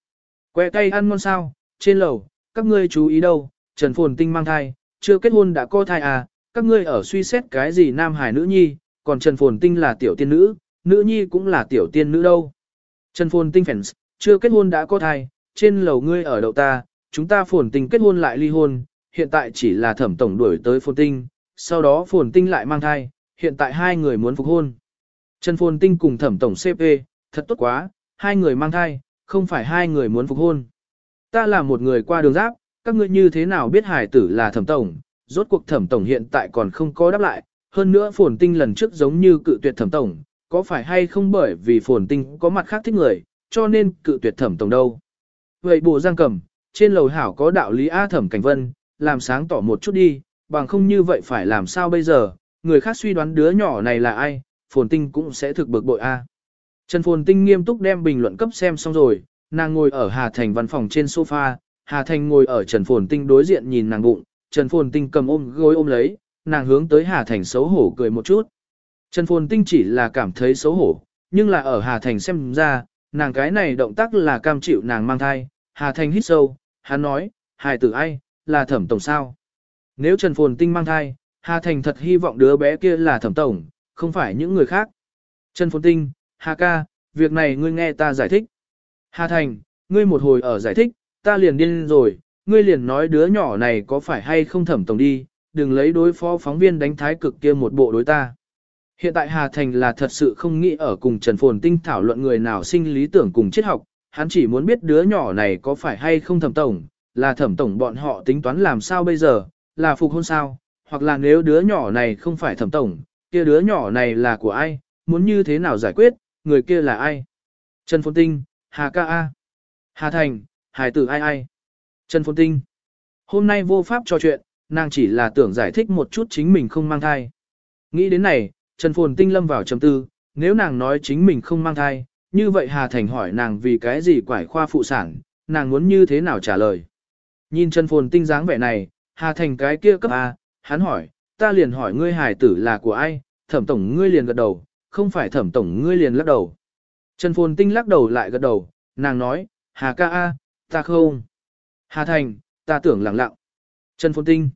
Que cây ăn ngon sao, trên lầu, các ngươi chú ý đâu, Trần Phồn Tinh mang thai, chưa kết hôn đã có thai à, các ngươi ở suy xét cái gì nam hải nữ nhi, còn Trần Phồn Tinh là tiểu tiên nữ, nữ nhi cũng là tiểu tiên nữ đâu. Trần Phồn Tinh fans, chưa kết hôn đã có thai, trên lầu ngươi ở đậu ta, chúng ta Phồn Tinh kết hôn lại ly hôn, hiện tại chỉ là thẩm tổng đuổi tới Phồn Tinh, sau đó Phồn Tinh lại mang thai, hiện tại hai người muốn phục hôn. Trần Phồn Tinh cùng thẩm tổng CP, thật tốt quá, hai người mang thai, không phải hai người muốn phục hôn. Ta là một người qua đường giáp, các ngươi như thế nào biết hải tử là thẩm tổng, rốt cuộc thẩm tổng hiện tại còn không có đáp lại, hơn nữa phồn tinh lần trước giống như cự tuyệt thẩm tổng, có phải hay không bởi vì phồn tinh có mặt khác thích người, cho nên cự tuyệt thẩm tổng đâu. Vậy bộ giang cầm, trên lầu hảo có đạo lý A thẩm cảnh vân, làm sáng tỏ một chút đi, bằng không như vậy phải làm sao bây giờ, người khác suy đoán đứa nhỏ này là ai, phồn tinh cũng sẽ thực bực bội A. Trần phồn tinh nghiêm túc đem bình luận cấp xem xong rồi, nàng ngồi ở Hà Thành văn phòng trên sofa, Hà Thành ngồi ở Trần phồn tinh đối diện nhìn nàng bụng, Trần phồn tinh cầm ôm gối ôm lấy, nàng hướng tới Hà Thành xấu hổ cười một chút. Trần phồn tinh chỉ là cảm thấy xấu hổ, nhưng là ở Hà Thành xem ra, nàng cái này động tác là cam chịu nàng mang thai, Hà Thành hít sâu, hắn nói, hài tử ai, là thẩm tổng sao. Nếu Trần Phồn Tinh mang thai, Hà Thành thật hy vọng đứa bé kia là thẩm tổng, không phải những người khác. Trần Phồn Tinh, Hà ca, việc này ngươi nghe ta giải thích. Hà Thành, ngươi một hồi ở giải thích, ta liền điên rồi, ngươi liền nói đứa nhỏ này có phải hay không thẩm tổng đi, đừng lấy đối phó phóng viên đánh thái cực kia một bộ đối ta. Hiện tại Hà Thành là thật sự không nghĩ ở cùng Trần Phồn Tinh thảo luận người nào sinh lý tưởng cùng triết học, hắn chỉ muốn biết đứa nhỏ này có phải hay không thẩm tổng, là thẩm tổng bọn họ tính toán làm sao bây giờ, là phục hôn sao, hoặc là nếu đứa nhỏ này không phải thẩm tổng, kia đứa nhỏ này là của ai, muốn như thế nào giải quyết, người kia là ai. Trần Phồn Tinh, Hà Ca A. Hà Thành, Hải tử ai ai. Trần Phồn Tinh. Hôm nay vô pháp trò chuyện, nàng chỉ là tưởng giải thích một chút chính mình không mang thai. Nghĩ đến này, Trần Phồn Tinh lâm vào trầm tư, nếu nàng nói chính mình không mang thai, như vậy Hà Thành hỏi nàng vì cái gì quải khoa phụ sản, nàng muốn như thế nào trả lời. Nhìn Trần Phồn Tinh dáng vẻ này, Hà Thành cái kia cấp A, hắn hỏi, ta liền hỏi ngươi hài tử là của ai, thẩm tổng ngươi liền gật đầu, không phải thẩm tổng ngươi liền lắc đầu. Trần Phồn Tinh lắc đầu lại gật đầu, nàng nói, Hà ca A, ta không. Hà Thành, ta tưởng lặng lặng. Trần Phồn Tinh.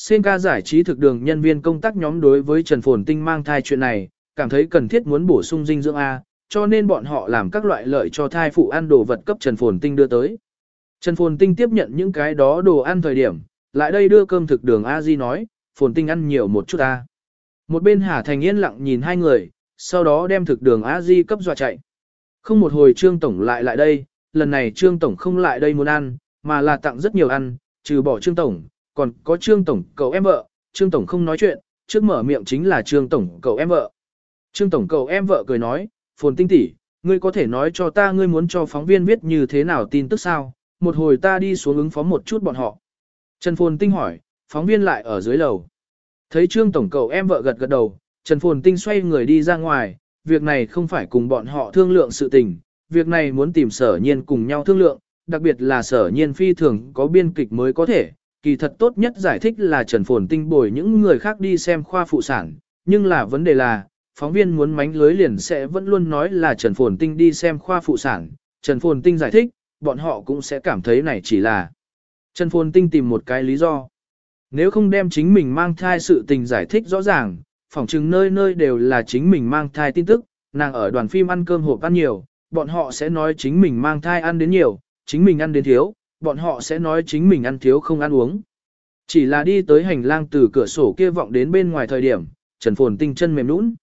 Sen ca giải trí thực đường nhân viên công tác nhóm đối với Trần Phồn Tinh mang thai chuyện này, cảm thấy cần thiết muốn bổ sung dinh dưỡng A, cho nên bọn họ làm các loại lợi cho thai phụ ăn đồ vật cấp Trần Phồn Tinh đưa tới. Trần Phồn Tinh tiếp nhận những cái đó đồ ăn thời điểm, lại đây đưa cơm thực đường A Di nói, Phồn Tinh ăn nhiều một chút A. Một bên Hà Thành yên lặng nhìn hai người, sau đó đem thực đường A Di cấp dọa chạy. Không một hồi Trương Tổng lại lại đây, lần này Trương Tổng không lại đây muốn ăn, mà là tặng rất nhiều ăn, trừ bỏ Trương Tổng, còn có Trương Tổng cậu em vợ, Trương Tổng không nói chuyện, trước mở miệng chính là Trương Tổng cậu em vợ. Trương Tổng cậu em vợ cười nói, Phồn Tinh tỷ, ngươi có thể nói cho ta ngươi muốn cho phóng viên viết như thế nào tin tức sao, một hồi ta đi xuống ứng phó một chút bọn họ. Trần Phồn Tinh hỏi, phóng viên lại ở dưới lầu. Thấy Trương Tổng cậu em vợ gật gật đầu, Trần Phồn Tinh xoay người đi ra ngoài, việc này không phải cùng bọn họ thương lượng sự tình, việc này muốn tìm sở nhiên cùng nhau thương lượng, đặc biệt là sở nhiên phi thường có biên kịch mới có thể, kỳ thật tốt nhất giải thích là Trần Phồn Tinh bồi những người khác đi xem khoa phụ sản, nhưng là vấn đề là, phóng viên muốn mánh lưới liền sẽ vẫn luôn nói là Trần Phồn Tinh đi xem khoa phụ sản, Trần Phồn Tinh giải thích, bọn họ cũng sẽ cảm thấy này chỉ là Trần Phồn Tinh tìm một cái lý do. Nếu không đem chính mình mang thai sự tình giải thích rõ ràng, phỏng chừng nơi nơi đều là chính mình mang thai tin tức, nàng ở đoàn phim ăn cơm hộp ăn nhiều, bọn họ sẽ nói chính mình mang thai ăn đến nhiều, chính mình ăn đến thiếu, bọn họ sẽ nói chính mình ăn thiếu không ăn uống. Chỉ là đi tới hành lang từ cửa sổ kia vọng đến bên ngoài thời điểm, Trần Phồn Tinh chân mềm nũng.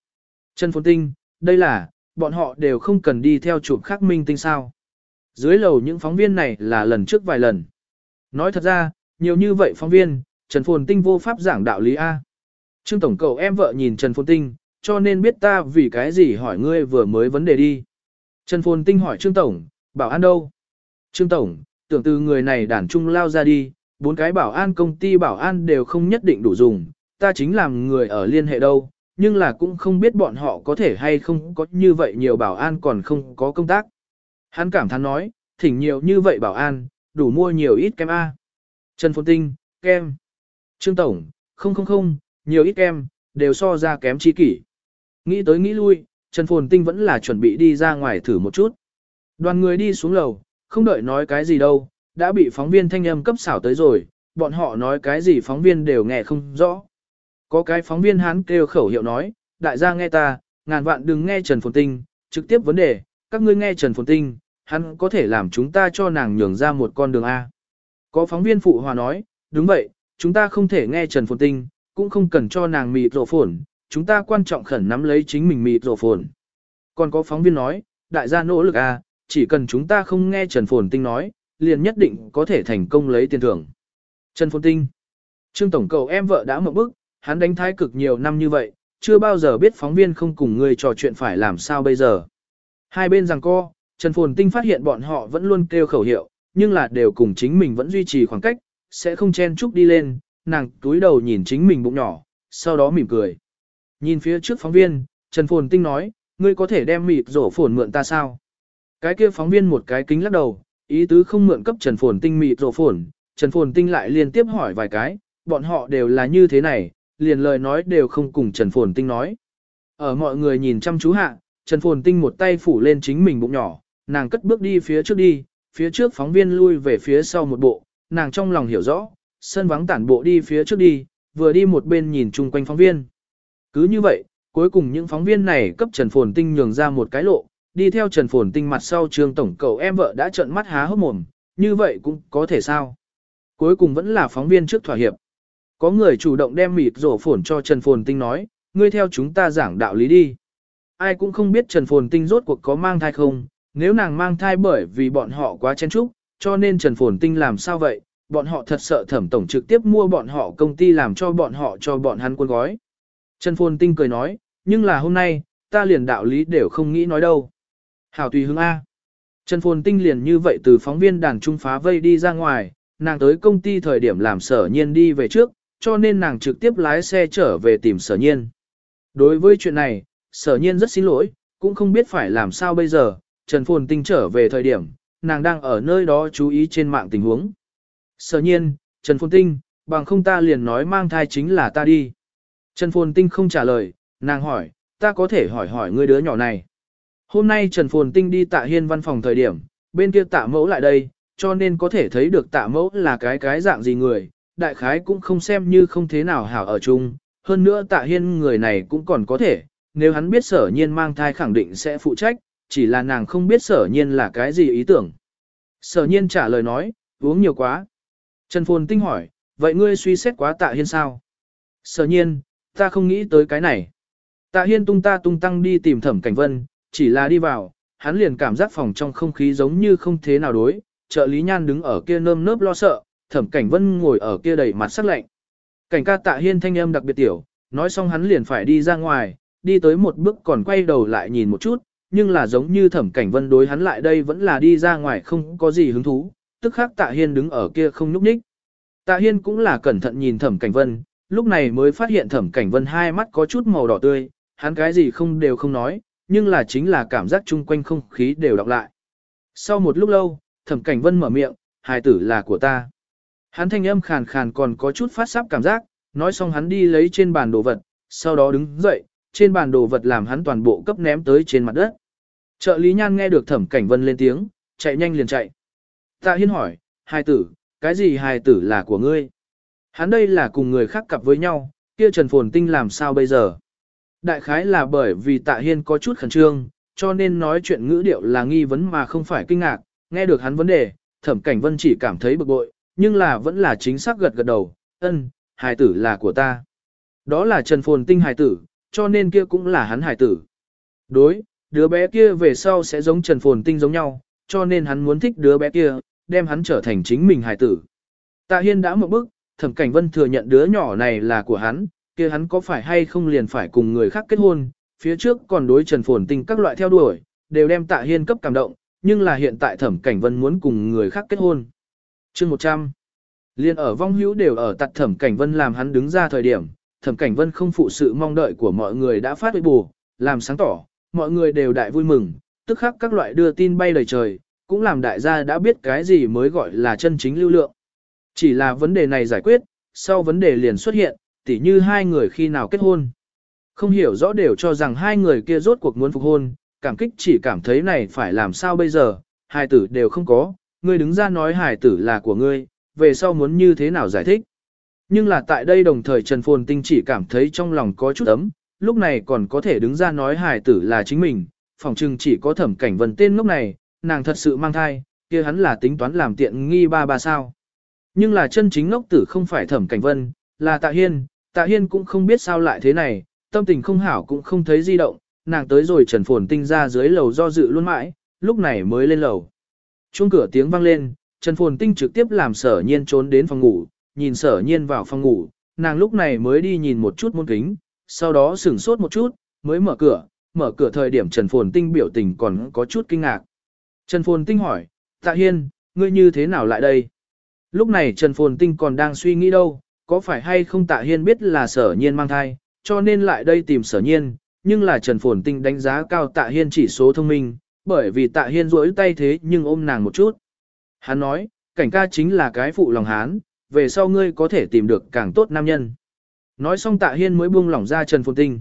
Trần Phồn Tinh, đây là, bọn họ đều không cần đi theo chụp khắc minh tinh sao. Dưới lầu những phóng viên này là lần trước vài lần. Nói thật ra, nhiều như vậy phóng viên, Trần Phồn Tinh vô pháp giảng đạo lý A. Trương Tổng cậu em vợ nhìn Trần Phồn Tinh, cho nên biết ta vì cái gì hỏi ngươi vừa mới vấn đề đi. Trần Phồn Tinh hỏi Trương Tổng, bảo an đâu? Trương Tổng, tưởng từ người này đàn trung lao ra đi, bốn cái bảo an công ty bảo an đều không nhất định đủ dùng, ta chính làm người ở liên hệ đâu, nhưng là cũng không biết bọn họ có thể hay không có như vậy nhiều bảo an còn không có công tác. Hắn cảm thán nói, thỉnh nhiều như vậy bảo an, đủ mua nhiều ít kem A. Trần Phồn Tinh, kem. Trương Tổng, không không không, nhiều ít kem, đều so ra kém chi kỷ. Nghĩ tới nghĩ lui, Trần Phồn Tinh vẫn là chuẩn bị đi ra ngoài thử một chút. Đoàn người đi xuống lầu, không đợi nói cái gì đâu, đã bị phóng viên thanh âm cấp xảo tới rồi, bọn họ nói cái gì phóng viên đều nghe không rõ. Có cái phóng viên hán kêu khẩu hiệu nói, đại gia nghe ta, ngàn vạn đừng nghe Trần Phồn Tinh, trực tiếp vấn đề, các ngươi nghe Trần Phồn Tinh, hắn có thể làm chúng ta cho nàng nhường ra một con đường A. Có phóng viên phụ hòa nói, đúng vậy, chúng ta không thể nghe Trần Phồn Tinh, cũng không cần cho nàng mịt rổ phồn, chúng ta quan trọng khẩn nắm lấy chính mình mịt rổ phồn. Còn có phóng viên nói, đại gia nỗ lực A, chỉ cần chúng ta không nghe Trần Phồn Tinh nói, liền nhất định có thể thành công lấy tiền thưởng. Trần Phồn Tinh Trương Tổng cầu em vợ đã mộng bức, hắn đánh thái cực nhiều năm như vậy, chưa bao giờ biết phóng viên không cùng người trò chuyện phải làm sao bây giờ. Hai bên rằng co, Trần Phồn Tinh phát hiện bọn họ vẫn luôn kêu khẩu hiệu, nhưng là đều cùng chính mình vẫn duy trì khoảng cách, sẽ không chen chúc đi lên, nàng túi đầu nhìn chính mình bụng nhỏ, sau đó mỉm cười. Nhìn phía trước phóng viên, Trần Phồn Tinh nói, ngươi có thể đem mịt rổ phồn mượn ta sao? Cái kia phóng viên một cái kính lắc đầu, ý tứ không mượn cấp Trần Phồn Tinh mịt rổ phồn, Trần Phồn Tinh lại liên tiếp hỏi vài cái, bọn họ đều là như thế này, liền lời nói đều không cùng Trần Phồn Tinh nói. Ở mọi người nhìn chăm chú hạ, Trần Phồn Tinh một tay phủ lên chính mình bụng nhỏ, nàng cất bước đi phía trước đi, phía trước phóng viên lui về phía sau một bộ, nàng trong lòng hiểu rõ, sân vắng tản bộ đi phía trước đi, vừa đi một bên nhìn chung quanh phóng viên. Cứ như vậy, cuối cùng những phóng viên này cấp Trần Phồn Tinh nhường ra một cái lộ, đi theo Trần Phồn Tinh mặt sau Trường tổng cậu em vợ đã trợn mắt há hốc mồm, như vậy cũng có thể sao. Cuối cùng vẫn là phóng viên trước thỏa hiệp. Có người chủ động đem mịt rổ phồn cho Trần Phồn Tinh nói, ngươi theo chúng ta giảng đạo lý đi. Ai cũng không biết Trần Phồn Tinh rốt cuộc có mang thai không, nếu nàng mang thai bởi vì bọn họ quá chen chúc, cho nên Trần Phồn Tinh làm sao vậy, bọn họ thật sợ thẩm tổng trực tiếp mua bọn họ công ty làm cho bọn họ cho bọn hắn quân gói. Trần Phồn Tinh cười nói, nhưng là hôm nay, ta liền đạo lý đều không nghĩ nói đâu. Hảo tùy hứng A. Trần Phồn Tinh liền như vậy từ phóng viên đàn trung phá vây đi ra ngoài, nàng tới công ty thời điểm làm sở nhiên đi về trước, cho nên nàng trực tiếp lái xe trở về tìm sở nhiên. Đối với chuyện này, sở nhiên rất xin lỗi, cũng không biết phải làm sao bây giờ, Trần Phồn Tinh trở về thời điểm, nàng đang ở nơi đó chú ý trên mạng tình huống. Sở nhiên, Trần Phồn Tinh, bằng không ta liền nói mang thai chính là ta đi. Trần Phồn Tinh không trả lời, nàng hỏi, ta có thể hỏi hỏi ngươi đứa nhỏ này. Hôm nay Trần Phồn Tinh đi tạ hiên văn phòng thời điểm, bên kia tạ mẫu lại đây, cho nên có thể thấy được tạ mẫu là cái cái dạng gì người, đại khái cũng không xem như không thế nào hảo ở chung, hơn nữa tạ hiên người này cũng còn có thể, nếu hắn biết sở nhiên mang thai khẳng định sẽ phụ trách, chỉ là nàng không biết sở nhiên là cái gì ý tưởng. Sở nhiên trả lời nói, uống nhiều quá. Trần Phồn Tinh hỏi, vậy ngươi suy xét quá tạ hiên sao? Sở nhiên, ta không nghĩ tới cái này. Tạ hiên tung ta tung tăng đi tìm thẩm cảnh vân, chỉ là đi vào, hắn liền cảm giác phòng trong không khí giống như không thế nào đối, trợ lý nhan đứng ở kia nơm nớp lo sợ, thẩm cảnh vân ngồi ở kia đầy mặt sắc lạnh. Cảnh ca tạ hiên thanh âm đặc biệt tiểu, nói xong hắn liền phải đi ra ngoài, đi tới một bước còn quay đầu lại nhìn một chút, nhưng là giống như thẩm cảnh vân đối hắn lại đây vẫn là đi ra ngoài không có gì hứng thú, tức khắc tạ hiên đứng ở kia không nhúc nhích. Tạ hiên cũng là cẩn thận nhìn thẩm cảnh vân, lúc này mới phát hiện thẩm cảnh vân hai mắt có chút màu đỏ tươi, hắn cái gì không đều không nói, nhưng là chính là cảm giác chung quanh không khí đều đọc lại. Sau một lúc lâu, thẩm cảnh vân mở miệng, hài tử là của ta. Hắn thanh âm khàn khàn còn có chút phát sáp cảm giác, nói xong hắn đi lấy trên bàn đồ vật, sau đó đứng dậy, trên bàn đồ vật làm hắn toàn bộ cấp ném tới trên mặt đất. Trợ lý nhan nghe được thẩm cảnh vân lên tiếng, chạy nhanh liền chạy. Tạ hiên hỏi, hài tử, cái gì hài tử là của ngươi? Hắn đây là cùng người khác cặp với nhau, kia Trần Phồn Tinh làm sao bây giờ? Đại khái là bởi vì tạ hiên có chút khẩn trương, cho nên nói chuyện ngữ điệu là nghi vấn mà không phải kinh ngạc, nghe được hắn vấn đề, thẩm cảnh vân chỉ cảm thấy bực bội, nhưng là vẫn là chính xác gật gật đầu, ân, hài tử là của ta. Đó là Trần Phồn Tinh hài tử, cho nên kia cũng là hắn hài tử. Đối, đứa bé kia về sau sẽ giống Trần Phồn Tinh giống nhau, cho nên hắn muốn thích đứa bé kia, đem hắn trở thành chính mình hài tử. Tạ Hiên đã một bức, thẩm cảnh vân thừa nhận đứa nhỏ này là của hắn, kia hắn có phải hay không liền phải cùng người khác kết hôn, phía trước còn đối Trần Phồn Tinh các loại theo đuổi, đều đem Tạ Hiên cấp cảm động, nhưng là hiện tại thẩm cảnh vân muốn cùng người khác kết hôn. chương 100 Liên ở vong hữu đều ở tặt thẩm cảnh vân làm hắn đứng ra thời điểm, thẩm cảnh vân không phụ sự mong đợi của mọi người đã phát huy bù, làm sáng tỏ, mọi người đều đại vui mừng, tức khắc các loại đưa tin bay đầy trời, cũng làm đại gia đã biết cái gì mới gọi là chân chính lưu lượng. Chỉ là vấn đề này giải quyết, sau vấn đề liền xuất hiện, tỉ như hai người khi nào kết hôn. Không hiểu rõ đều cho rằng hai người kia rốt cuộc muốn phục hôn, cảm kích chỉ cảm thấy này phải làm sao bây giờ, hài tử đều không có, ngươi đứng ra nói hài tử là của ngươi, về sau muốn như thế nào giải thích. Nhưng là tại đây đồng thời Trần Phồn Tinh chỉ cảm thấy trong lòng có chút ấm, lúc này còn có thể đứng ra nói hài tử là chính mình, phòng trừng chỉ có thẩm cảnh vần tên lúc này, nàng thật sự mang thai, kia hắn là tính toán làm tiện nghi ba ba sao. Nhưng là chân chính ngốc tử không phải thẩm cảnh vân, là tạ hiên, tạ hiên cũng không biết sao lại thế này, tâm tình không hảo cũng không thấy di động, nàng tới rồi trần phồn tinh ra dưới lầu do dự luôn mãi, lúc này mới lên lầu. Chuông cửa tiếng vang lên, trần phồn tinh trực tiếp làm sở nhiên trốn đến phòng ngủ, nhìn sở nhiên vào phòng ngủ, nàng lúc này mới đi nhìn một chút môn kính, sau đó sửng sốt một chút, mới mở cửa, mở cửa thời điểm Trần Phồn Tinh biểu tình còn có chút kinh ngạc. Trần Phồn Tinh hỏi, Tạ Hiên, ngươi như thế nào lại đây? Lúc này Trần Phồn Tinh còn đang suy nghĩ đâu, có phải hay không Tạ Hiên biết là sở nhiên mang thai, cho nên lại đây tìm sở nhiên, nhưng là Trần Phồn Tinh đánh giá cao Tạ Hiên chỉ số thông minh, bởi vì Tạ Hiên rỗi tay thế nhưng ôm nàng một chút. Hắn nói, cảnh ca chính là cái phụ lòng hán, về sau ngươi có thể tìm được càng tốt nam nhân. Nói xong Tạ Hiên mới buông lỏng ra Trần Phồn Tinh.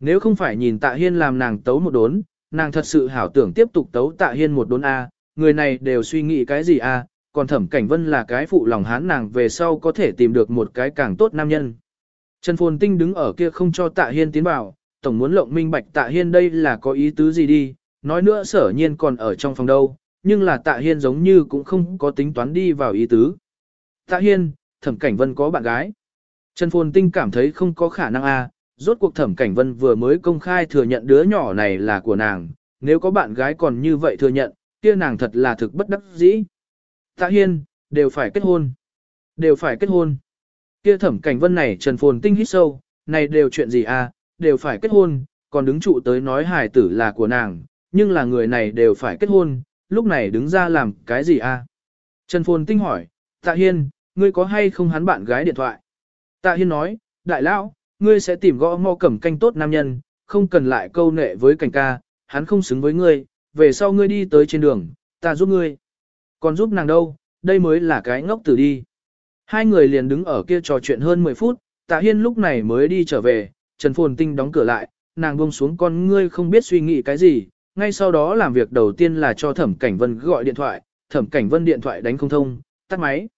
Nếu không phải nhìn Tạ Hiên làm nàng tấu một đốn, nàng thật sự hảo tưởng tiếp tục tấu Tạ Hiên một đốn A, người này đều suy nghĩ cái gì A, còn thẩm cảnh vân là cái phụ lòng hán nàng về sau có thể tìm được một cái càng tốt nam nhân. Trần Phồn Tinh đứng ở kia không cho Tạ Hiên tiến vào, tổng muốn lộng minh bạch Tạ Hiên đây là có ý tứ gì đi, nói nữa sở nhiên còn ở trong phòng đâu, nhưng là Tạ Hiên giống như cũng không có tính toán đi vào ý tứ. Tạ Hiên, thẩm cảnh vân có bạn gái. Trần Phồn Tinh cảm thấy không có khả năng a rốt cuộc thẩm cảnh vân vừa mới công khai thừa nhận đứa nhỏ này là của nàng, nếu có bạn gái còn như vậy thừa nhận, kia nàng thật là thực bất đắc dĩ. Tạ Hiên, đều phải kết hôn. Đều phải kết hôn. Kia thẩm cảnh vân này Trần Phồn Tinh hít sâu, này đều chuyện gì à, đều phải kết hôn, còn đứng trụ tới nói hài tử là của nàng, nhưng là người này đều phải kết hôn, lúc này đứng ra làm cái gì à? Trần Phồn Tinh hỏi, Tạ Hiên, ngươi có hay không hắn bạn gái điện thoại? Tạ Hiên nói, đại lão, ngươi sẽ tìm gõ mò cẩm canh tốt nam nhân, không cần lại câu nệ với cảnh ca, hắn không xứng với ngươi, về sau ngươi đi tới trên đường, ta giúp ngươi. Còn giúp nàng đâu, đây mới là cái ngốc tử đi. Hai người liền đứng ở kia trò chuyện hơn 10 phút, tạ hiên lúc này mới đi trở về, Trần Phồn Tinh đóng cửa lại, nàng buông xuống con ngươi không biết suy nghĩ cái gì, ngay sau đó làm việc đầu tiên là cho Thẩm Cảnh Vân gọi điện thoại, Thẩm Cảnh Vân điện thoại đánh không thông, tắt máy.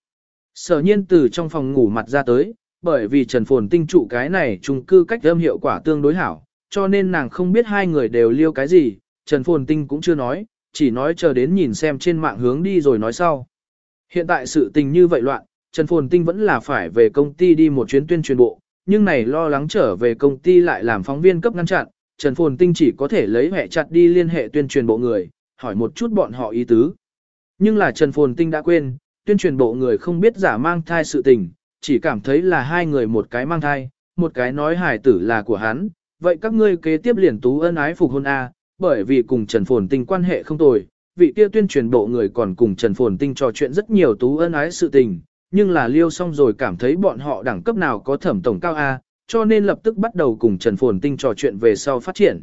Sở nhiên từ trong phòng ngủ mặt ra tới, bởi vì Trần Phồn Tinh trụ cái này chung cư cách âm hiệu quả tương đối hảo, cho nên nàng không biết hai người đều liêu cái gì, Trần Phồn Tinh cũng chưa nói, chỉ nói chờ đến nhìn xem trên mạng hướng đi rồi nói sau. Hiện tại sự tình như vậy loạn, Trần Phồn Tinh vẫn là phải về công ty đi một chuyến tuyên truyền bộ, nhưng này lo lắng trở về công ty lại làm phóng viên cấp ngăn chặn, Trần Phồn Tinh chỉ có thể lấy hệ chặt đi liên hệ tuyên truyền bộ người, hỏi một chút bọn họ ý tứ. Nhưng là Trần Phồn Tinh đã quên, tuyên truyền bộ người không biết giả mang thai sự tình, chỉ cảm thấy là hai người một cái mang thai, một cái nói hải tử là của hắn, vậy các ngươi kế tiếp liền tú ân ái phục hôn A, bởi vì cùng Trần Phồn Tinh quan hệ không tồi, vị kia tuyên truyền bộ người còn cùng Trần Phồn Tinh trò chuyện rất nhiều tú ân ái sự tình, nhưng là liêu xong rồi cảm thấy bọn họ đẳng cấp nào có thẩm tổng cao A, cho nên lập tức bắt đầu cùng Trần Phồn Tinh trò chuyện về sau phát triển.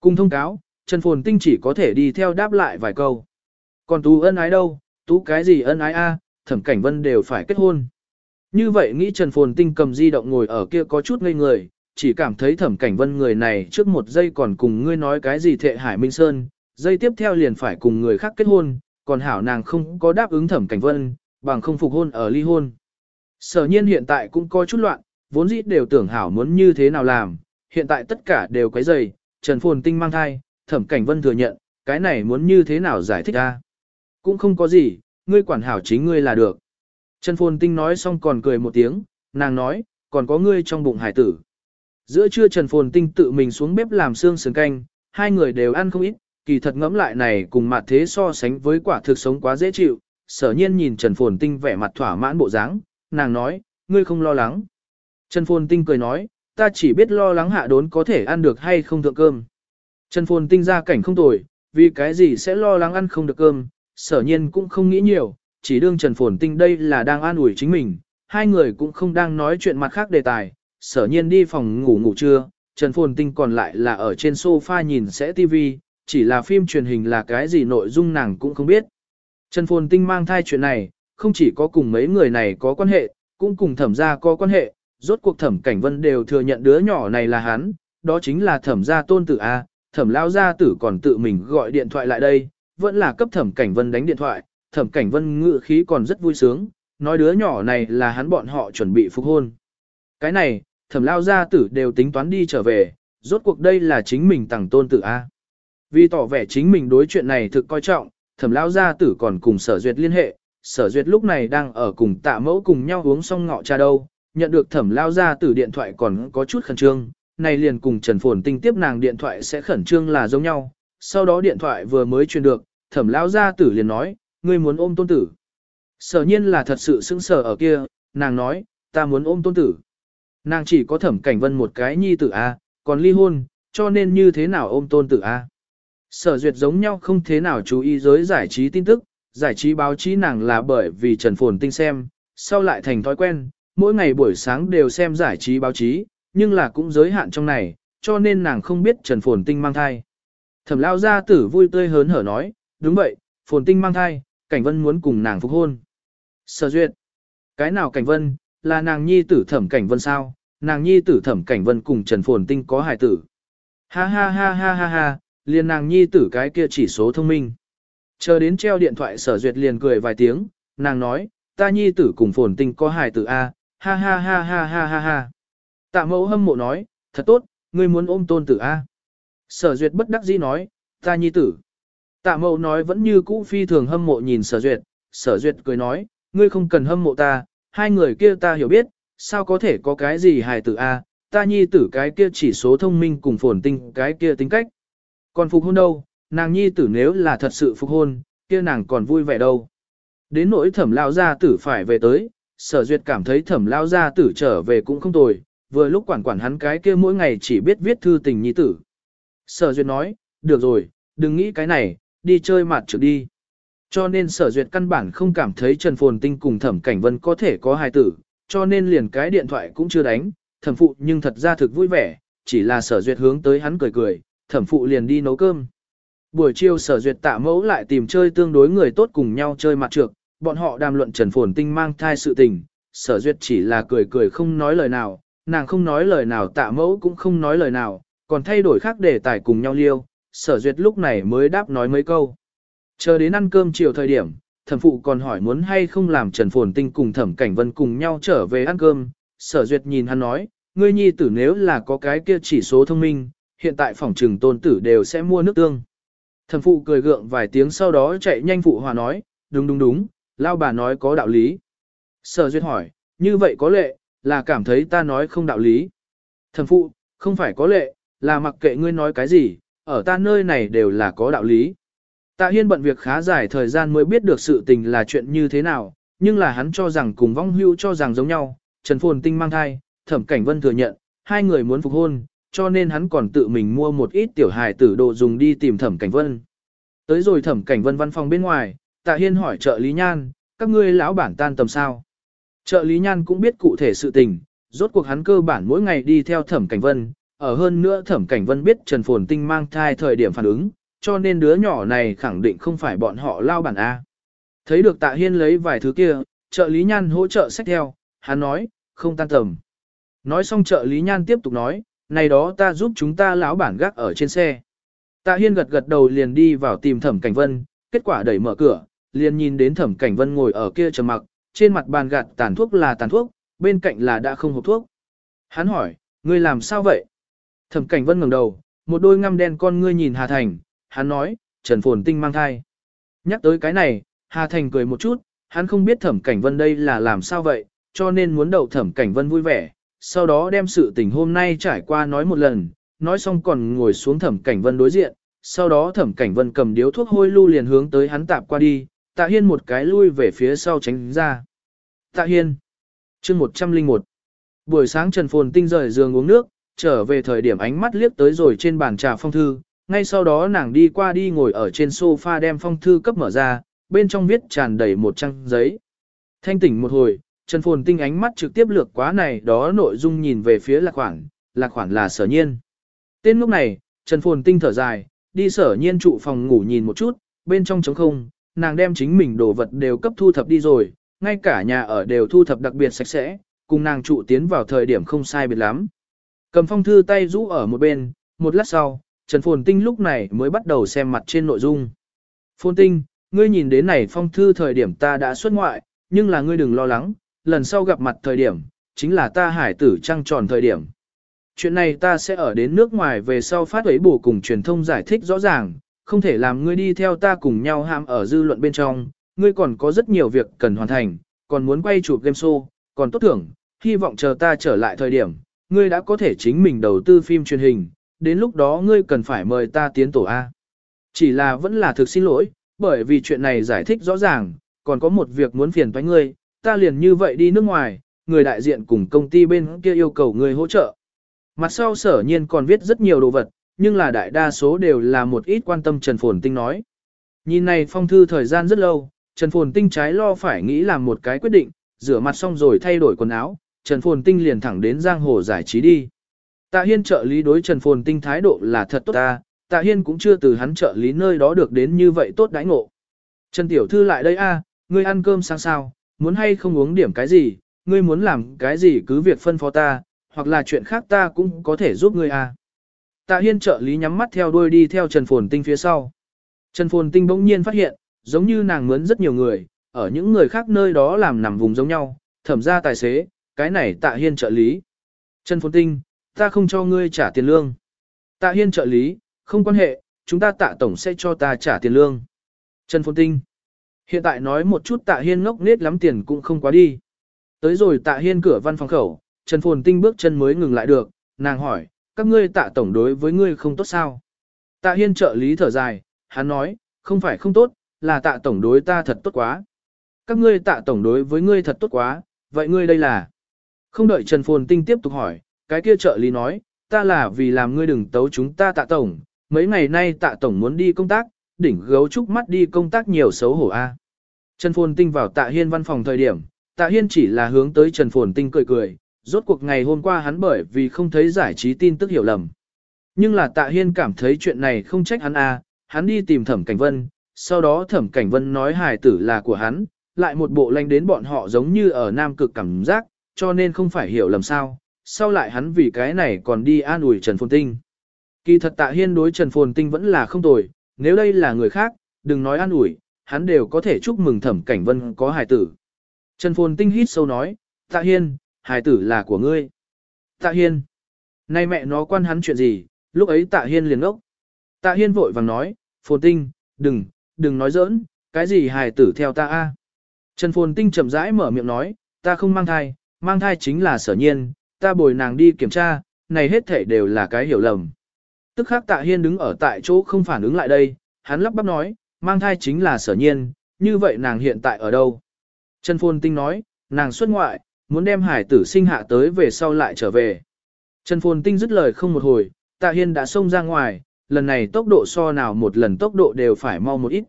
Cùng thông cáo, Trần Phồn Tinh chỉ có thể đi theo đáp lại vài câu. Còn tú ân ái đâu, tú cái gì ân ái A, thẩm cảnh vân đều phải kết hôn. Như vậy nghĩ Trần Phồn Tinh cầm di động ngồi ở kia có chút ngây người, chỉ cảm thấy thẩm cảnh vân người này trước một giây còn cùng ngươi nói cái gì thệ Hải Minh Sơn, giây tiếp theo liền phải cùng người khác kết hôn, còn hảo nàng không có đáp ứng thẩm cảnh vân, bằng không phục hôn ở ly hôn. Sở nhiên hiện tại cũng có chút loạn, vốn dĩ đều tưởng hảo muốn như thế nào làm, hiện tại tất cả đều quấy dày, Trần Phồn Tinh mang thai, thẩm cảnh vân thừa nhận, cái này muốn như thế nào giải thích ra. Cũng không có gì, ngươi quản hảo chính ngươi là được. Trần Phồn Tinh nói xong còn cười một tiếng, nàng nói, còn có ngươi trong bụng hải tử. Giữa trưa Trần Phồn Tinh tự mình xuống bếp làm xương sườn canh, hai người đều ăn không ít, kỳ thật ngẫm lại này cùng mặt thế so sánh với quả thực sống quá dễ chịu. Sở nhiên nhìn Trần Phồn Tinh vẻ mặt thỏa mãn bộ dáng, nàng nói, ngươi không lo lắng. Trần Phồn Tinh cười nói, ta chỉ biết lo lắng hạ đốn có thể ăn được hay không thượng cơm. Trần Phồn Tinh ra cảnh không tồi, vì cái gì sẽ lo lắng ăn không được cơm, sở nhiên cũng không nghĩ nhiều, chỉ đương Trần Phồn Tinh đây là đang an ủi chính mình, hai người cũng không đang nói chuyện mặt khác đề tài, sở nhiên đi phòng ngủ ngủ trưa, Trần Phồn Tinh còn lại là ở trên sofa nhìn sẽ TV, chỉ là phim truyền hình là cái gì nội dung nàng cũng không biết. Trần Phồn Tinh mang thai chuyện này, không chỉ có cùng mấy người này có quan hệ, cũng cùng thẩm gia có quan hệ, rốt cuộc thẩm cảnh vân đều thừa nhận đứa nhỏ này là hắn, đó chính là thẩm gia tôn tử A, thẩm lao gia tử còn tự mình gọi điện thoại lại đây, vẫn là cấp thẩm cảnh vân đánh điện thoại, thẩm cảnh vân ngự khí còn rất vui sướng, nói đứa nhỏ này là hắn bọn họ chuẩn bị phục hôn. Cái này, thẩm lao gia tử đều tính toán đi trở về, rốt cuộc đây là chính mình tặng tôn tử A. Vì tỏ vẻ chính mình đối chuyện này thực coi trọng, thẩm lao gia tử còn cùng sở duyệt liên hệ, sở duyệt lúc này đang ở cùng tạ mẫu cùng nhau uống xong ngọ trà đâu, nhận được thẩm lao gia tử điện thoại còn có chút khẩn trương, này liền cùng Trần Phồn Tinh tiếp nàng điện thoại sẽ khẩn trương là giống nhau, sau đó điện thoại vừa mới truyền được, thẩm lao gia tử liền nói, ngươi muốn ôm tôn tử. Sở nhiên là thật sự sững sờ ở kia, nàng nói, ta muốn ôm tôn tử. Nàng chỉ có thẩm cảnh vân một cái nhi tử A, còn ly hôn, cho nên như thế nào ôm tôn tử A. Sở duyệt giống nhau không thế nào chú ý giới giải trí tin tức, giải trí báo chí nàng là bởi vì Trần Phồn Tinh xem, sau lại thành thói quen, mỗi ngày buổi sáng đều xem giải trí báo chí, nhưng là cũng giới hạn trong này, cho nên nàng không biết Trần Phồn Tinh mang thai. Thẩm lao gia tử vui tươi hớn hở nói, đúng vậy, Phồn Tinh mang thai, Cảnh Vân muốn cùng nàng phục hôn. Sở duyệt, cái nào Cảnh Vân, là nàng nhi tử thẩm Cảnh Vân sao, nàng nhi tử thẩm Cảnh Vân cùng Trần Phồn Tinh có hài tử. Ha ha ha ha ha ha, liền nàng nhi tử cái kia chỉ số thông minh. Chờ đến treo điện thoại sở duyệt liền cười vài tiếng, nàng nói, ta nhi tử cùng Phồn Tinh có hài tử A, ha ha ha ha ha ha ha. Tạ mẫu hâm mộ nói, thật tốt, ngươi muốn ôm tôn tử A. Sở duyệt bất đắc dĩ nói, ta nhi tử. Tạ mẫu nói vẫn như cũ phi thường hâm mộ nhìn sở duyệt, sở duyệt cười nói, ngươi không cần hâm mộ ta, hai người kia ta hiểu biết, sao có thể có cái gì hài tử A, ta nhi tử cái kia chỉ số thông minh cùng phồn tinh cái kia tính cách. Còn phục hôn đâu, nàng nhi tử nếu là thật sự phục hôn, kia nàng còn vui vẻ đâu. Đến nỗi thẩm lao gia tử phải về tới, sở duyệt cảm thấy thẩm lao gia tử trở về cũng không tồi, vừa lúc quản quản hắn cái kia mỗi ngày chỉ biết viết thư tình nhi tử. Sở duyệt nói, được rồi, đừng nghĩ cái này, đi chơi mặt trực đi. Cho nên sở duyệt căn bản không cảm thấy Trần Phồn Tinh cùng thẩm cảnh vân có thể có hài tử, cho nên liền cái điện thoại cũng chưa đánh, thẩm phụ nhưng thật ra thực vui vẻ, chỉ là sở duyệt hướng tới hắn cười cười, thẩm phụ liền đi nấu cơm. Buổi chiều sở duyệt tạ mẫu lại tìm chơi tương đối người tốt cùng nhau chơi mặt trược, bọn họ đàm luận Trần Phồn Tinh mang thai sự tình, sở duyệt chỉ là cười cười không nói lời nào, nàng không nói lời nào tạ mẫu cũng không nói lời nào, còn thay đổi khác để tài cùng nhau liêu, sở duyệt lúc này mới đáp nói mấy câu. Chờ đến ăn cơm chiều thời điểm, thẩm phụ còn hỏi muốn hay không làm Trần Phồn Tinh cùng thẩm cảnh vân cùng nhau trở về ăn cơm, sở duyệt nhìn hắn nói, ngươi nhi tử nếu là có cái kia chỉ số thông minh, hiện tại phòng trừng tôn tử đều sẽ mua nước tương. Thẩm phụ cười gượng vài tiếng sau đó chạy nhanh phụ hòa nói, đúng đúng đúng, lao bà nói có đạo lý. Sở duyệt hỏi, như vậy có lệ, là cảm thấy ta nói không đạo lý. Thẩm phụ, không phải có lệ, là mặc kệ ngươi nói cái gì, ở ta nơi này đều là có đạo lý. Tạ Hiên bận việc khá dài thời gian mới biết được sự tình là chuyện như thế nào, nhưng là hắn cho rằng cùng vong hưu cho rằng giống nhau, Trần Phồn Tinh mang thai, Thẩm Cảnh Vân thừa nhận, hai người muốn phục hôn, cho nên hắn còn tự mình mua một ít tiểu hài tử đồ dùng đi tìm Thẩm Cảnh Vân. Tới rồi Thẩm Cảnh Vân văn phòng bên ngoài, Tạ Hiên hỏi trợ lý nhan, các ngươi lão bản tan tầm sao? Trợ lý nhan cũng biết cụ thể sự tình, rốt cuộc hắn cơ bản mỗi ngày đi theo Thẩm Cảnh Vân, ở hơn nữa Thẩm Cảnh Vân biết Trần Phồn Tinh mang thai thời điểm phản ứng, cho nên đứa nhỏ này khẳng định không phải bọn họ lao bản A. Thấy được Tạ Hiên lấy vài thứ kia, trợ lý nhan hỗ trợ sách theo, hắn nói, không tan tầm. Nói xong trợ lý nhan tiếp tục nói, này đó ta giúp chúng ta lão bản gác ở trên xe. Tạ Hiên gật gật đầu liền đi vào tìm Thẩm Cảnh Vân, kết quả đẩy mở cửa, liền nhìn đến Thẩm Cảnh Vân ngồi ở kia trầm mặc, trên mặt bàn gạt tàn thuốc là tàn thuốc, bên cạnh là đã không hộp thuốc. Hắn hỏi, ngươi làm sao vậy? Thẩm Cảnh Vân ngẩng đầu, một đôi ngăm đen con ngươi nhìn Hà Thành, hắn nói, Trần Phồn Tinh mang thai. Nhắc tới cái này, Hà Thành cười một chút, hắn không biết Thẩm Cảnh Vân đây là làm sao vậy, cho nên muốn đậu Thẩm Cảnh Vân vui vẻ, sau đó đem sự tình hôm nay trải qua nói một lần, nói xong còn ngồi xuống Thẩm Cảnh Vân đối diện, sau đó Thẩm Cảnh Vân cầm điếu thuốc hôi lưu liền hướng tới hắn tạp qua đi, Tạ Hiên một cái lui về phía sau tránh ra. Tạ Hiên, chương 101. Buổi sáng Trần Phồn Tinh rời giường uống nước, trở về thời điểm ánh mắt liếc tới rồi trên bàn trà phong thư, ngay sau đó nàng đi qua đi ngồi ở trên sofa đem phong thư cấp mở ra, bên trong viết tràn đầy một trang giấy. Thanh tỉnh một hồi, Trần Phồn Tinh ánh mắt trực tiếp lược quá này đó nội dung nhìn về phía lạc khoản, lạc khoản là sở nhiên. Tên lúc này, Trần Phồn Tinh thở dài, đi sở nhiên trụ phòng ngủ nhìn một chút, bên trong trống không, nàng đem chính mình đồ vật đều cấp thu thập đi rồi, ngay cả nhà ở đều thu thập đặc biệt sạch sẽ, cùng nàng trụ tiến vào thời điểm không sai biệt lắm. Cầm phong thư tay rũ ở một bên, một lát sau, Trần Phồn Tinh lúc này mới bắt đầu xem mặt trên nội dung. Phồn Tinh, ngươi nhìn đến này phong thư thời điểm ta đã xuất ngoại, nhưng là ngươi đừng lo lắng, lần sau gặp mặt thời điểm, chính là ta hải tử trăng tròn thời điểm. Chuyện này ta sẽ ở đến nước ngoài về sau phát ấy bổ cùng truyền thông giải thích rõ ràng, không thể làm ngươi đi theo ta cùng nhau ham ở dư luận bên trong, ngươi còn có rất nhiều việc cần hoàn thành, còn muốn quay chụp game show, còn tốt thưởng, hy vọng chờ ta trở lại thời điểm, ngươi đã có thể chính mình đầu tư phim truyền hình, đến lúc đó ngươi cần phải mời ta tiến tổ A. Chỉ là vẫn là thực xin lỗi, bởi vì chuyện này giải thích rõ ràng, còn có một việc muốn phiền toái ngươi, ta liền như vậy đi nước ngoài, người đại diện cùng công ty bên kia yêu cầu ngươi hỗ trợ. Mặt sau sở nhiên còn viết rất nhiều đồ vật, nhưng là đại đa số đều là một ít quan tâm Trần Phồn Tinh nói. Nhìn này phong thư thời gian rất lâu, Trần Phồn Tinh trái lo phải nghĩ làm một cái quyết định, rửa mặt xong rồi thay đổi quần áo, Trần Phồn Tinh liền thẳng đến giang hồ giải trí đi. Tạ Hiên trợ lý đối Trần Phồn Tinh thái độ là thật tốt ta, Tạ Hiên cũng chưa từ hắn trợ lý nơi đó được đến như vậy tốt đãi ngộ. Trần Tiểu Thư lại đây a, ngươi ăn cơm sáng sao, muốn hay không uống điểm cái gì, ngươi muốn làm cái gì cứ việc phân phó ta, hoặc là chuyện khác ta cũng có thể giúp ngươi a. Tạ Hiên trợ lý nhắm mắt theo đuôi đi theo Trần Phồn Tinh phía sau. Trần Phồn Tinh bỗng nhiên phát hiện, giống như nàng mướn rất nhiều người, ở những người khác nơi đó làm nằm vùng giống nhau, thẩm ra tài xế, cái này Tạ Hiên trợ lý. Trần Phồn Tinh, ta không cho ngươi trả tiền lương. Tạ Hiên trợ lý, không quan hệ, chúng ta tạ tổng sẽ cho ta trả tiền lương. Trần Phồn Tinh, hiện tại nói một chút Tạ Hiên ngốc nết lắm tiền cũng không quá đi. Tới rồi Tạ Hiên cửa văn phòng khẩu, Trần Phồn Tinh bước chân mới ngừng lại được, nàng hỏi, các ngươi tạ tổng đối với ngươi không tốt sao? Tạ Hiên trợ lý thở dài, hắn nói, không phải không tốt, là tạ tổng đối ta thật tốt quá. Các ngươi tạ tổng đối với ngươi thật tốt quá, vậy ngươi đây là? Không đợi Trần Phồn Tinh tiếp tục hỏi, cái kia trợ lý nói, ta là vì làm ngươi đừng tấu chúng ta tạ tổng, mấy ngày nay tạ tổng muốn đi công tác, đỉnh gấu trúc mắt đi công tác nhiều xấu hổ a. Trần Phồn Tinh vào tạ hiên văn phòng thời điểm, tạ hiên chỉ là hướng tới Trần Phồn Tinh cười cười, rốt cuộc ngày hôm qua hắn bởi vì không thấy giải trí tin tức hiểu lầm. Nhưng là tạ hiên cảm thấy chuyện này không trách hắn à, hắn đi tìm thẩm cảnh vân, sau đó thẩm cảnh vân nói hài tử là của hắn, lại một bộ lanh đến bọn họ giống như ở Nam Cực cảm giác, cho nên không phải hiểu lầm sao, sau lại hắn vì cái này còn đi an ủi Trần Phồn Tinh. Kỳ thật tạ hiên đối Trần Phồn Tinh vẫn là không tồi, nếu đây là người khác, đừng nói an ủi, hắn đều có thể chúc mừng thẩm cảnh vân có hài tử. Trần Phồn Tinh hít sâu nói, tạ hiên, hài tử là của ngươi. Tạ hiên, nay mẹ nó quan hắn chuyện gì, lúc ấy tạ hiên liền ốc. Tạ hiên vội vàng nói, Phồn Tinh, đừng, đừng nói giỡn, cái gì hài tử theo ta a? Trần Phồn Tinh chậm rãi mở miệng nói, ta không mang thai, mang thai chính là sở nhiên, ta bồi nàng đi kiểm tra, này hết thể đều là cái hiểu lầm. Tức khắc tạ hiên đứng ở tại chỗ không phản ứng lại đây, hắn lắp bắp nói, mang thai chính là sở nhiên, như vậy nàng hiện tại ở đâu? Trần Phồn Tinh nói, nàng xuất ngoại, muốn đem hải tử sinh hạ tới về sau lại trở về. Trần Phồn Tinh dứt lời không một hồi, tạ hiên đã xông ra ngoài, lần này tốc độ so nào một lần tốc độ đều phải mau một ít.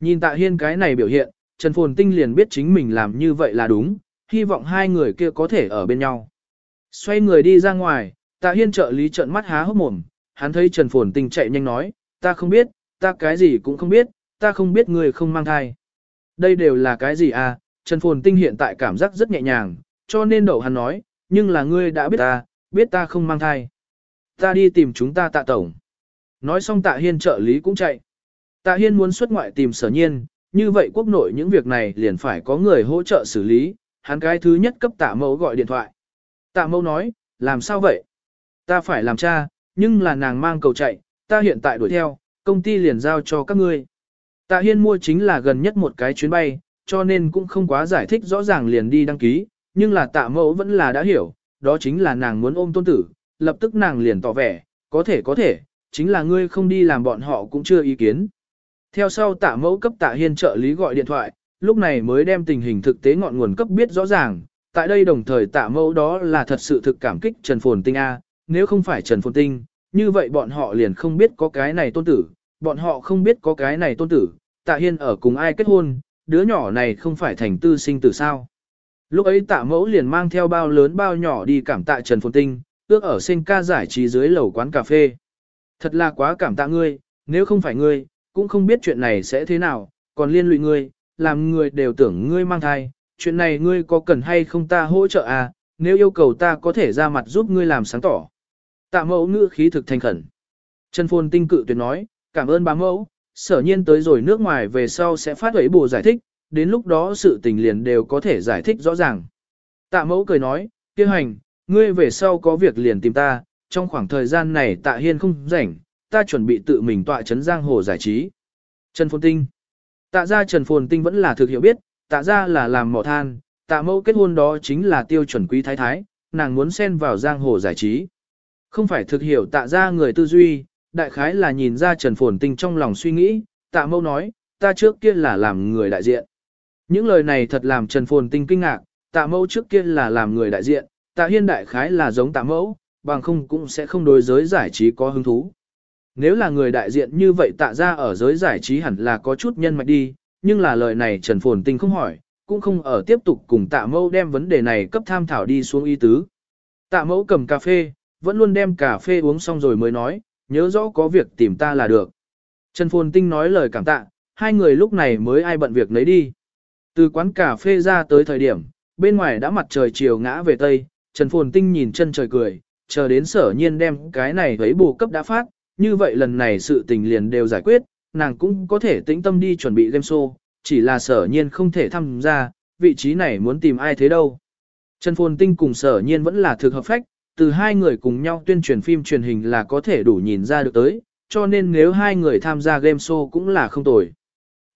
Nhìn tạ hiên cái này biểu hiện, Trần Phồn Tinh liền biết chính mình làm như vậy là đúng, hy vọng hai người kia có thể ở bên nhau. Xoay người đi ra ngoài, tạ hiên trợ lý trợn mắt há hốc mồm, hắn thấy Trần Phồn Tinh chạy nhanh nói, ta không biết, ta cái gì cũng không biết, ta không biết người không mang thai. Đây đều là cái gì à, Trần Phồn Tinh hiện tại cảm giác rất nhẹ nhàng, cho nên đậu hắn nói, nhưng là ngươi đã biết ta, biết ta không mang thai. Ta đi tìm chúng ta tạ tổng. Nói xong tạ hiên trợ lý cũng chạy. Tạ hiên muốn xuất ngoại tìm sở nhiên, như vậy quốc nội những việc này liền phải có người hỗ trợ xử lý, hắn cái thứ nhất cấp tạ mẫu gọi điện thoại. Tạ mẫu nói, làm sao vậy? Ta phải làm cha, nhưng là nàng mang cầu chạy, ta hiện tại đuổi theo, công ty liền giao cho các ngươi. Tạ hiên mua chính là gần nhất một cái chuyến bay, cho nên cũng không quá giải thích rõ ràng liền đi đăng ký, nhưng là tạ mẫu vẫn là đã hiểu, đó chính là nàng muốn ôm tôn tử, lập tức nàng liền tỏ vẻ, có thể có thể, chính là ngươi không đi làm bọn họ cũng chưa ý kiến. Theo sau tạ mẫu cấp tạ hiên trợ lý gọi điện thoại, lúc này mới đem tình hình thực tế ngọn nguồn cấp biết rõ ràng, tại đây đồng thời tạ mẫu đó là thật sự thực cảm kích Trần Phồn Tinh A, nếu không phải Trần Phồn Tinh, như vậy bọn họ liền không biết có cái này tôn tử, bọn họ không biết có cái này tôn tử, tạ hiên ở cùng ai kết hôn, đứa nhỏ này không phải thành tư sinh tử sao. Lúc ấy tạ mẫu liền mang theo bao lớn bao nhỏ đi cảm tạ Trần Phồn Tinh, ước ở sinh ca giải trí dưới lầu quán cà phê. Thật là quá cảm tạ ngươi, nếu không phải ngươi, cũng không biết chuyện này sẽ thế nào, còn liên lụy ngươi, làm người đều tưởng ngươi mang thai, chuyện này ngươi có cần hay không ta hỗ trợ à, nếu yêu cầu ta có thể ra mặt giúp ngươi làm sáng tỏ. Tạ mẫu ngữ khí thực thành khẩn. Trần Phồn Tinh cự tuyệt nói, cảm ơn bá mẫu, sở nhiên tới rồi nước ngoài về sau sẽ phát ấy bù giải thích, đến lúc đó sự tình liền đều có thể giải thích rõ ràng. Tạ mẫu cười nói, kia hành, ngươi về sau có việc liền tìm ta, trong khoảng thời gian này tạ hiên không rảnh, ta chuẩn bị tự mình tọa chấn giang hồ giải trí. Trần Phồn Tinh Tạ ra Trần Phồn Tinh vẫn là thực hiểu biết, tạ ra là làm mỏ than, tạ mẫu kết hôn đó chính là tiêu chuẩn quý thái thái, nàng muốn xen vào giang hồ giải trí. Không phải thực hiểu tạ ra người tư duy, đại khái là nhìn ra Trần Phồn Tinh trong lòng suy nghĩ, tạ mẫu nói, ta trước kia là làm người đại diện. Những lời này thật làm Trần Phồn Tinh kinh ngạc, tạ mẫu trước kia là làm người đại diện, tạ hiên đại khái là giống tạ mẫu, bằng không cũng sẽ không đối giới giải trí có hứng thú. Nếu là người đại diện như vậy tạ ra ở giới giải trí hẳn là có chút nhân mạch đi, nhưng là lời này Trần Phồn Tinh không hỏi, cũng không ở tiếp tục cùng tạ mẫu đem vấn đề này cấp tham thảo đi xuống y tứ. Tạ mẫu cầm cà phê, vẫn luôn đem cà phê uống xong rồi mới nói, nhớ rõ có việc tìm ta là được. Trần Phồn Tinh nói lời cảm tạ, hai người lúc này mới ai bận việc nấy đi. Từ quán cà phê ra tới thời điểm, bên ngoài đã mặt trời chiều ngã về Tây, Trần Phồn Tinh nhìn chân trời cười, chờ đến sở nhiên đem cái này thấy bù cấp đã phát, như vậy lần này sự tình liền đều giải quyết, nàng cũng có thể tĩnh tâm đi chuẩn bị game show, chỉ là sở nhiên không thể tham gia, vị trí này muốn tìm ai thế đâu. Trần Phồn Tinh cùng sở nhiên vẫn là thực hợp phách, từ hai người cùng nhau tuyên truyền phim truyền hình là có thể đủ nhìn ra được tới, cho nên nếu hai người tham gia game show cũng là không tồi.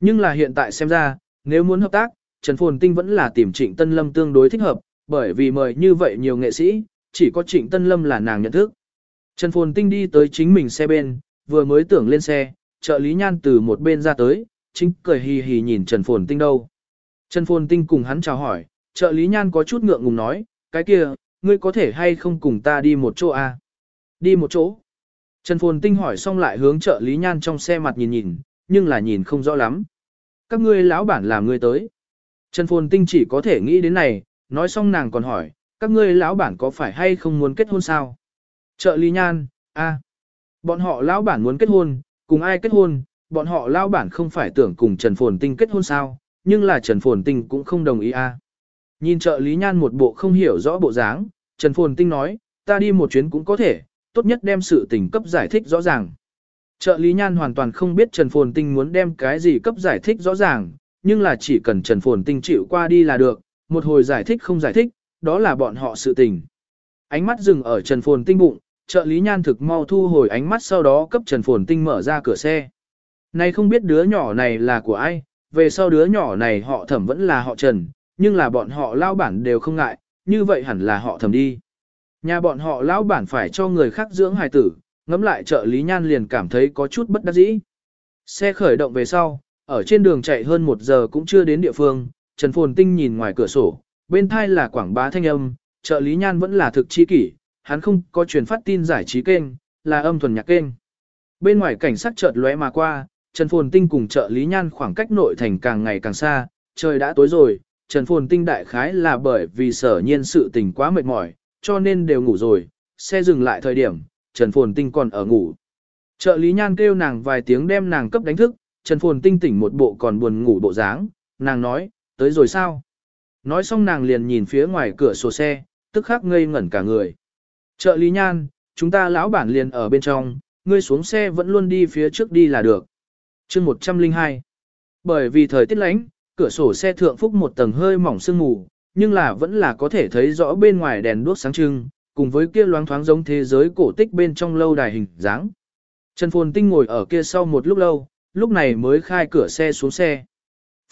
Nhưng là hiện tại xem ra, nếu muốn hợp tác, Trần Phồn Tinh vẫn là tìm Trịnh Tân Lâm tương đối thích hợp, bởi vì mời như vậy nhiều nghệ sĩ, chỉ có Trịnh Tân Lâm là nàng nhận thức. Trần Phồn Tinh đi tới chính mình xe bên, vừa mới tưởng lên xe, trợ lý nhan từ một bên ra tới, chính cười hì hì nhìn Trần Phồn Tinh đâu. Trần Phồn Tinh cùng hắn chào hỏi, trợ lý nhan có chút ngượng ngùng nói, cái kia, ngươi có thể hay không cùng ta đi một chỗ à? Đi một chỗ. Trần Phồn Tinh hỏi xong lại hướng trợ lý nhan trong xe mặt nhìn nhìn, nhưng là nhìn không rõ lắm. Các ngươi lão bản làm ngươi tới. Trần Phồn Tinh chỉ có thể nghĩ đến này, nói xong nàng còn hỏi, các ngươi lão bản có phải hay không muốn kết hôn sao? Trợ lý nhan, a, bọn họ lão bản muốn kết hôn, cùng ai kết hôn, bọn họ lao bản không phải tưởng cùng Trần Phồn Tinh kết hôn sao, nhưng là Trần Phồn Tinh cũng không đồng ý a. À. Nhìn trợ lý nhan một bộ không hiểu rõ bộ dáng, Trần Phồn Tinh nói, ta đi một chuyến cũng có thể, tốt nhất đem sự tình cấp giải thích rõ ràng. Trợ lý nhan hoàn toàn không biết Trần Phồn Tinh muốn đem cái gì cấp giải thích rõ ràng, nhưng là chỉ cần Trần Phồn Tinh chịu qua đi là được, một hồi giải thích không giải thích, đó là bọn họ sự tình. Ánh mắt dừng ở Trần Phồn Tinh bụng, trợ lý nhan thực mau thu hồi ánh mắt sau đó cấp Trần Phồn Tinh mở ra cửa xe. Này không biết đứa nhỏ này là của ai, về sau đứa nhỏ này họ thẩm vẫn là họ Trần, nhưng là bọn họ lao bản đều không ngại, như vậy hẳn là họ thẩm đi. Nhà bọn họ lão bản phải cho người khác dưỡng hài tử, ngắm lại trợ lý nhan liền cảm thấy có chút bất đắc dĩ. Xe khởi động về sau, ở trên đường chạy hơn một giờ cũng chưa đến địa phương, Trần Phồn Tinh nhìn ngoài cửa sổ, bên thai là quảng bá thanh âm, trợ lý nhan vẫn là thực chi kỷ, hắn không có truyền phát tin giải trí kênh, là âm thuần nhạc kênh. Bên ngoài cảnh sát chợt lóe mà qua, Trần Phồn Tinh cùng trợ lý nhan khoảng cách nội thành càng ngày càng xa, trời đã tối rồi, Trần Phồn Tinh đại khái là bởi vì sở nhiên sự tình quá mệt mỏi, cho nên đều ngủ rồi, xe dừng lại thời điểm, Trần Phồn Tinh còn ở ngủ. Trợ lý nhan kêu nàng vài tiếng đem nàng cấp đánh thức, Trần Phồn Tinh tỉnh một bộ còn buồn ngủ bộ dáng, nàng nói, tới rồi sao? Nói xong nàng liền nhìn phía ngoài cửa sổ xe, tức khắc ngây ngẩn cả người. Trợ lý nhan, chúng ta lão bản liền ở bên trong, ngươi xuống xe vẫn luôn đi phía trước đi là được. chương 102 Bởi vì thời tiết lánh, cửa sổ xe thượng phúc một tầng hơi mỏng sương mù, nhưng là vẫn là có thể thấy rõ bên ngoài đèn đuốc sáng trưng, cùng với kia loáng thoáng giống thế giới cổ tích bên trong lâu đài hình dáng. Trần Phồn Tinh ngồi ở kia sau một lúc lâu, lúc này mới khai cửa xe xuống xe.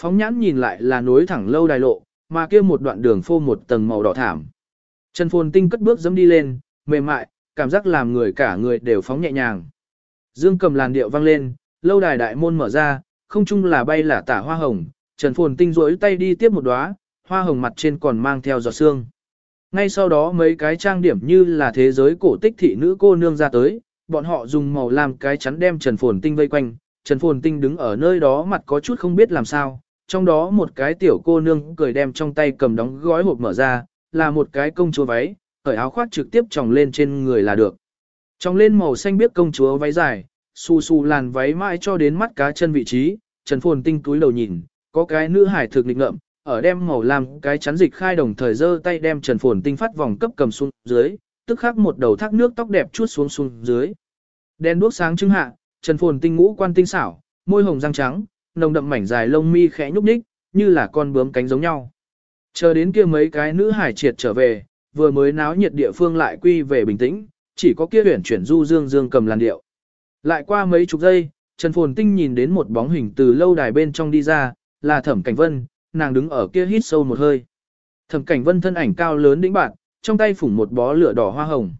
Phóng nhãn nhìn lại là nối thẳng lâu đài lộ, mà kia một đoạn đường phô một tầng màu đỏ thảm. Trần Phồn Tinh cất bước dẫm đi lên, mềm mại, cảm giác làm người cả người đều phóng nhẹ nhàng. Dương cầm làn điệu vang lên, lâu đài đại môn mở ra, không chung là bay là tả hoa hồng, Trần Phồn Tinh rỗi tay đi tiếp một đóa, hoa hồng mặt trên còn mang theo giọt sương. Ngay sau đó mấy cái trang điểm như là thế giới cổ tích thị nữ cô nương ra tới, bọn họ dùng màu làm cái chắn đem Trần Phồn Tinh vây quanh, Trần Phồn Tinh đứng ở nơi đó mặt có chút không biết làm sao, trong đó một cái tiểu cô nương cười đem trong tay cầm đóng gói hộp mở ra, là một cái công chúa váy, cởi áo khoác trực tiếp tròng lên trên người là được. Tròng lên màu xanh biết công chúa váy dài, su su làn váy mãi cho đến mắt cá chân vị trí, Trần Phồn Tinh túi đầu nhìn, có cái nữ hải thực nghịch ngợm, ở đem màu làm cái chắn dịch khai đồng thời giơ tay đem Trần Phồn Tinh phát vòng cấp cầm xuống dưới, tức khắc một đầu thác nước tóc đẹp chuốt xuống xuống dưới. Đen đuốc sáng trưng hạ, Trần Phồn Tinh ngũ quan tinh xảo, môi hồng răng trắng, nồng đậm mảnh dài lông mi khẽ nhúc nhích, như là con bướm cánh giống nhau. Chờ đến kia mấy cái nữ hải triệt trở về, vừa mới náo nhiệt địa phương lại quy về bình tĩnh, chỉ có kia huyển chuyển du dương dương cầm làn điệu. Lại qua mấy chục giây, Trần Phồn Tinh nhìn đến một bóng hình từ lâu đài bên trong đi ra, là Thẩm Cảnh Vân, nàng đứng ở kia hít sâu một hơi. Thẩm Cảnh Vân thân ảnh cao lớn đĩnh bạn, trong tay phủng một bó lửa đỏ hoa hồng.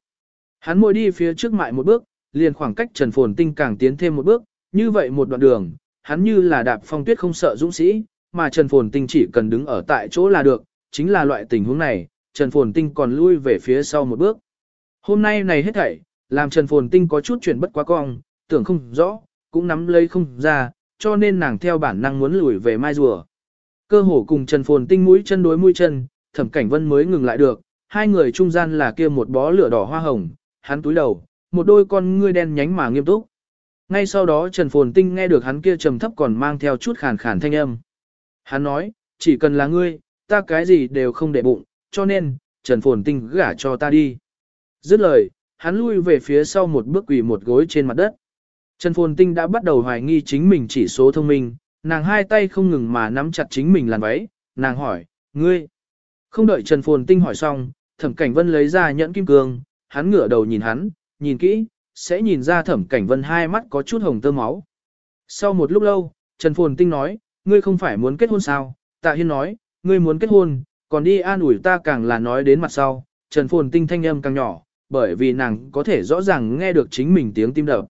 Hắn môi đi phía trước mại một bước, liền khoảng cách Trần Phồn Tinh càng tiến thêm một bước, như vậy một đoạn đường, hắn như là đạp phong tuyết không sợ dũng sĩ, mà Trần Phồn Tinh chỉ cần đứng ở tại chỗ là được, chính là loại tình huống này, Trần Phồn Tinh còn lui về phía sau một bước. Hôm nay này hết thảy, làm Trần Phồn Tinh có chút chuyển bất quá cong, tưởng không rõ, cũng nắm lấy không ra, cho nên nàng theo bản năng muốn lùi về mai rùa. Cơ hồ cùng Trần Phồn Tinh mũi chân đối mũi chân, Thẩm Cảnh Vân mới ngừng lại được, hai người trung gian là kia một bó lửa đỏ hoa hồng, hắn túi đầu, một đôi con ngươi đen nhánh mà nghiêm túc. Ngay sau đó Trần Phồn Tinh nghe được hắn kia trầm thấp còn mang theo chút khàn khàn thanh âm. Hắn nói, chỉ cần là ngươi, ta cái gì đều không để bụng, cho nên, Trần Phồn Tinh gả cho ta đi. Dứt lời, hắn lui về phía sau một bước quỳ một gối trên mặt đất. Trần Phồn Tinh đã bắt đầu hoài nghi chính mình chỉ số thông minh, nàng hai tay không ngừng mà nắm chặt chính mình làn váy, nàng hỏi, ngươi. Không đợi Trần Phồn Tinh hỏi xong, thẩm cảnh vân lấy ra nhẫn kim cương, hắn ngửa đầu nhìn hắn, nhìn kỹ, sẽ nhìn ra thẩm cảnh vân hai mắt có chút hồng tơ máu. Sau một lúc lâu, Trần Phồn Tinh nói, ngươi không phải muốn kết hôn sao? Tạ Hiên nói, ngươi muốn kết hôn, còn đi an ủi ta càng là nói đến mặt sau. Trần Phồn Tinh thanh âm càng nhỏ, bởi vì nàng có thể rõ ràng nghe được chính mình tiếng tim đập.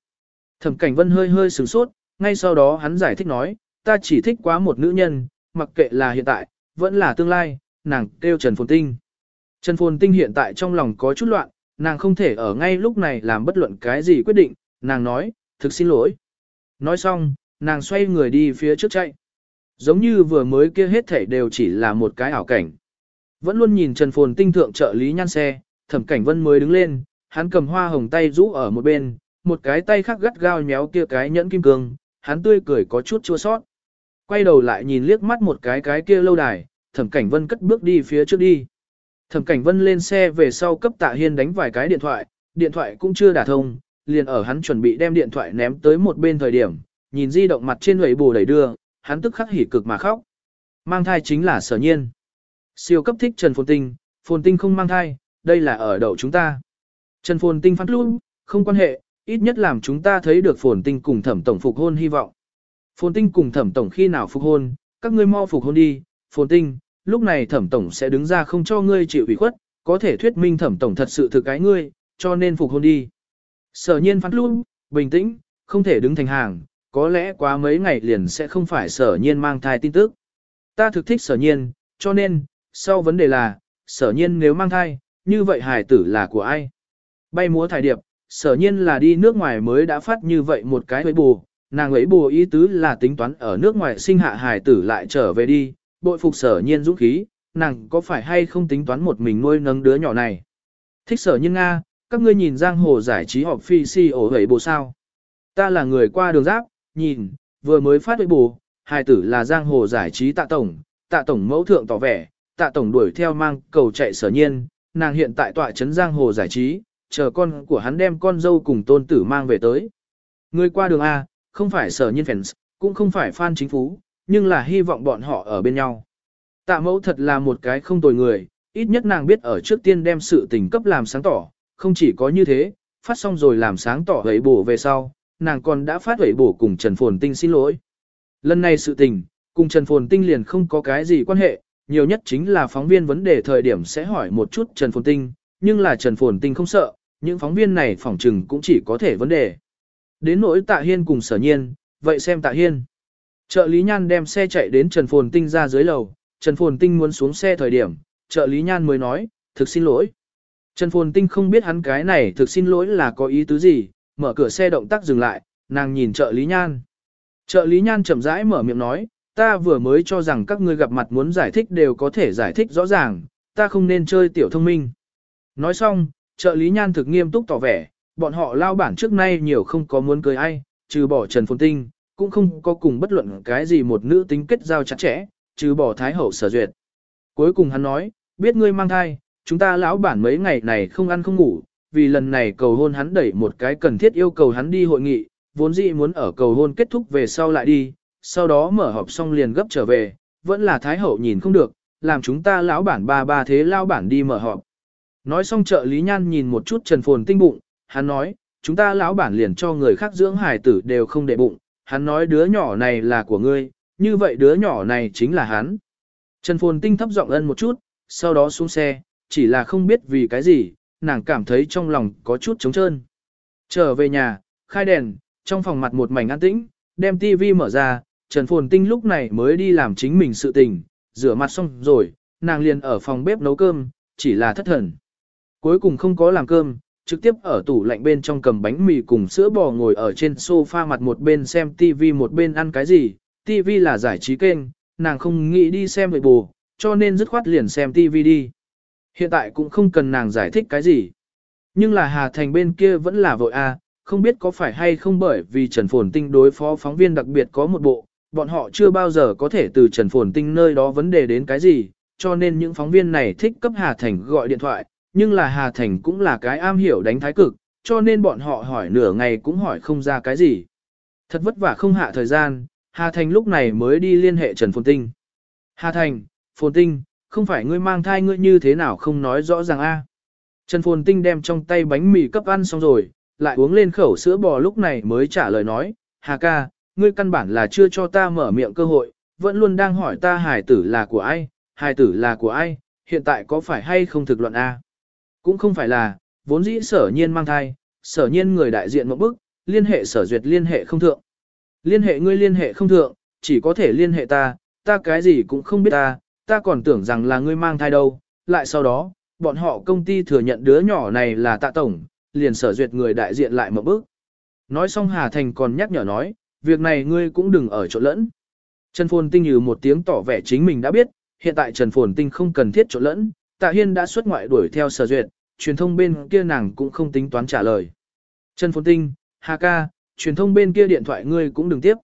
Thẩm Cảnh Vân hơi hơi sửng sốt, ngay sau đó hắn giải thích nói, ta chỉ thích quá một nữ nhân, mặc kệ là hiện tại, vẫn là tương lai, nàng kêu Trần Phồn Tinh. Trần Phồn Tinh hiện tại trong lòng có chút loạn, nàng không thể ở ngay lúc này làm bất luận cái gì quyết định, nàng nói, thực xin lỗi. Nói xong, nàng xoay người đi phía trước chạy. Giống như vừa mới kia hết thể đều chỉ là một cái ảo cảnh. Vẫn luôn nhìn Trần Phồn Tinh thượng trợ lý nhan xe, thẩm cảnh vân mới đứng lên, hắn cầm hoa hồng tay rũ ở một bên, một cái tay khác gắt gao nhéo kia cái nhẫn kim cương, hắn tươi cười có chút chua sót. Quay đầu lại nhìn liếc mắt một cái cái kia lâu đài, thẩm cảnh vân cất bước đi phía trước đi. Thẩm cảnh vân lên xe về sau cấp tạ hiên đánh vài cái điện thoại, điện thoại cũng chưa đả thông, liền ở hắn chuẩn bị đem điện thoại ném tới một bên thời điểm, nhìn di động mặt trên người bù đẩy đưa, hắn tức khắc hỉ cực mà khóc. Mang thai chính là sở nhiên. Siêu cấp thích Trần Phồn Tinh, Phồn Tinh không mang thai, đây là ở đầu chúng ta. Trần Phồn Tinh phát luôn, không quan hệ, ít nhất làm chúng ta thấy được Phồn Tinh cùng thẩm tổng phục hôn hy vọng. Phồn Tinh cùng thẩm tổng khi nào phục hôn, các ngươi mau phục hôn đi, Phồn Tinh, lúc này thẩm tổng sẽ đứng ra không cho ngươi chịu ủy khuất, có thể thuyết minh thẩm tổng thật sự thực cái ngươi, cho nên phục hôn đi. Sở nhiên phát luôn, bình tĩnh, không thể đứng thành hàng, có lẽ quá mấy ngày liền sẽ không phải sở nhiên mang thai tin tức. Ta thực thích sở nhiên, cho nên, sau vấn đề là, sở nhiên nếu mang thai, như vậy hài tử là của ai? Bay múa thải điệp, sở nhiên là đi nước ngoài mới đã phát như vậy một cái với bù, nàng ấy bù ý tứ là tính toán ở nước ngoài sinh hạ hài tử lại trở về đi, bội phục sở nhiên dũng khí, nàng có phải hay không tính toán một mình nuôi nấng đứa nhỏ này? Thích sở nhiên Nga, các ngươi nhìn giang hồ giải trí họp phi si ổ hẩy bù sao? Ta là người qua đường giáp, nhìn, vừa mới phát với bù, hài tử là giang hồ giải trí tạ tổng, tạ tổng mẫu thượng tỏ vẻ, tạ tổng đuổi theo mang cầu chạy sở nhiên, nàng hiện tại tọa trấn giang hồ giải trí, chờ con của hắn đem con dâu cùng tôn tử mang về tới. Người qua đường A, không phải sở nhiên fans, cũng không phải fan chính phú, nhưng là hy vọng bọn họ ở bên nhau. Tạ mẫu thật là một cái không tồi người, ít nhất nàng biết ở trước tiên đem sự tình cấp làm sáng tỏ, không chỉ có như thế, phát xong rồi làm sáng tỏ hấy bổ về sau, nàng còn đã phát hấy bổ cùng Trần Phồn Tinh xin lỗi. Lần này sự tình, cùng Trần Phồn Tinh liền không có cái gì quan hệ, nhiều nhất chính là phóng viên vấn đề thời điểm sẽ hỏi một chút Trần Phồn Tinh, nhưng là Trần Phồn Tinh không sợ, những phóng viên này phỏng trừng cũng chỉ có thể vấn đề. Đến nỗi Tạ Hiên cùng sở nhiên, vậy xem Tạ Hiên. Trợ lý Nhan đem xe chạy đến Trần Phồn Tinh ra dưới lầu, Trần Phồn Tinh muốn xuống xe thời điểm, trợ lý Nhan mới nói, thực xin lỗi. Trần Phồn Tinh không biết hắn cái này thực xin lỗi là có ý tứ gì, mở cửa xe động tác dừng lại, nàng nhìn trợ lý Nhan. Trợ lý Nhan chậm rãi mở miệng nói, ta vừa mới cho rằng các ngươi gặp mặt muốn giải thích đều có thể giải thích rõ ràng, ta không nên chơi tiểu thông minh. Nói xong, trợ lý nhan thực nghiêm túc tỏ vẻ, bọn họ lao bản trước nay nhiều không có muốn cười ai, trừ bỏ Trần Phồn Tinh, cũng không có cùng bất luận cái gì một nữ tính kết giao chặt chẽ, trừ bỏ Thái Hậu sở duyệt. Cuối cùng hắn nói, biết ngươi mang thai, chúng ta lão bản mấy ngày này không ăn không ngủ, vì lần này cầu hôn hắn đẩy một cái cần thiết yêu cầu hắn đi hội nghị, vốn dĩ muốn ở cầu hôn kết thúc về sau lại đi, sau đó mở họp xong liền gấp trở về, vẫn là Thái Hậu nhìn không được, làm chúng ta lão bản ba ba thế lao bản đi mở họp. Nói xong trợ lý nhan nhìn một chút trần phồn tinh bụng, hắn nói, chúng ta lão bản liền cho người khác dưỡng hài tử đều không để bụng, hắn nói đứa nhỏ này là của ngươi, như vậy đứa nhỏ này chính là hắn. Trần phồn tinh thấp giọng ân một chút, sau đó xuống xe, chỉ là không biết vì cái gì, nàng cảm thấy trong lòng có chút trống trơn. Trở về nhà, khai đèn, trong phòng mặt một mảnh an tĩnh, đem tivi mở ra, Trần Phồn Tinh lúc này mới đi làm chính mình sự tình, rửa mặt xong rồi, nàng liền ở phòng bếp nấu cơm, chỉ là thất thần. Cuối cùng không có làm cơm, trực tiếp ở tủ lạnh bên trong cầm bánh mì cùng sữa bò ngồi ở trên sofa mặt một bên xem TV một bên ăn cái gì, TV là giải trí kênh, nàng không nghĩ đi xem về bù, cho nên dứt khoát liền xem TV đi. Hiện tại cũng không cần nàng giải thích cái gì. Nhưng là Hà Thành bên kia vẫn là vội a, không biết có phải hay không bởi vì Trần Phồn Tinh đối phó phóng viên đặc biệt có một bộ, bọn họ chưa bao giờ có thể từ Trần Phồn Tinh nơi đó vấn đề đến cái gì, cho nên những phóng viên này thích cấp Hà Thành gọi điện thoại, nhưng là Hà Thành cũng là cái am hiểu đánh thái cực, cho nên bọn họ hỏi nửa ngày cũng hỏi không ra cái gì. Thật vất vả không hạ thời gian, Hà Thành lúc này mới đi liên hệ Trần Phồn Tinh. Hà Thành, Phồn Tinh, không phải ngươi mang thai ngươi như thế nào không nói rõ ràng a. Trần Phồn Tinh đem trong tay bánh mì cấp ăn xong rồi, lại uống lên khẩu sữa bò lúc này mới trả lời nói, Hà ca, ngươi căn bản là chưa cho ta mở miệng cơ hội, vẫn luôn đang hỏi ta hài tử là của ai, hài tử là của ai, hiện tại có phải hay không thực luận A. Cũng không phải là, vốn dĩ sở nhiên mang thai, sở nhiên người đại diện một bức, liên hệ sở duyệt liên hệ không thượng. Liên hệ ngươi liên hệ không thượng, chỉ có thể liên hệ ta, ta cái gì cũng không biết ta, ta còn tưởng rằng là ngươi mang thai đâu, lại sau đó, bọn họ công ty thừa nhận đứa nhỏ này là tạ tổng, liền sở duyệt người đại diện lại một bước. Nói xong Hà Thành còn nhắc nhở nói, việc này ngươi cũng đừng ở chỗ lẫn. Trần Phồn Tinh như một tiếng tỏ vẻ chính mình đã biết, hiện tại Trần Phồn Tinh không cần thiết chỗ lẫn, Tạ Hiên đã xuất ngoại đuổi theo sở duyệt, truyền thông bên kia nàng cũng không tính toán trả lời. Trần Phồn Tinh, Hà ca, truyền thông bên kia điện thoại ngươi cũng đừng tiếp.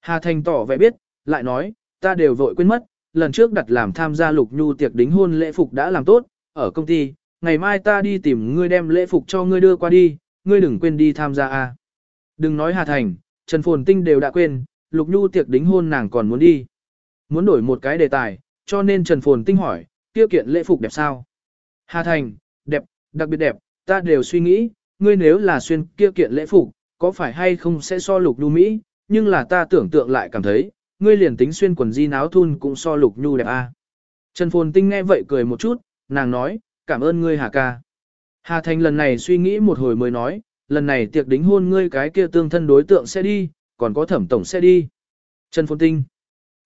Hà Thành tỏ vẻ biết, lại nói, ta đều vội quên mất, lần trước đặt làm tham gia lục nhu tiệc đính hôn lễ phục đã làm tốt, ở công ty, ngày mai ta đi tìm ngươi đem lễ phục cho ngươi đưa qua đi, ngươi đừng quên đi tham gia a. Đừng nói Hà Thành, Trần Phồn Tinh đều đã quên, lục nhu tiệc đính hôn nàng còn muốn đi. Muốn đổi một cái đề tài, cho nên Trần Phồn Tinh hỏi, tiêu kiện lễ phục đẹp sao? Hà Thành, đẹp, đặc biệt đẹp, ta đều suy nghĩ, ngươi nếu là xuyên kia kiện lễ phục, có phải hay không sẽ so lục nhu Mỹ, nhưng là ta tưởng tượng lại cảm thấy, ngươi liền tính xuyên quần di náo thun cũng so lục nhu đẹp a. Trần Phồn Tinh nghe vậy cười một chút, nàng nói, cảm ơn ngươi Hà ca. Hà Thành lần này suy nghĩ một hồi mới nói, lần này tiệc đính hôn ngươi cái kia tương thân đối tượng sẽ đi, còn có thẩm tổng sẽ đi. Trần Phồn Tinh.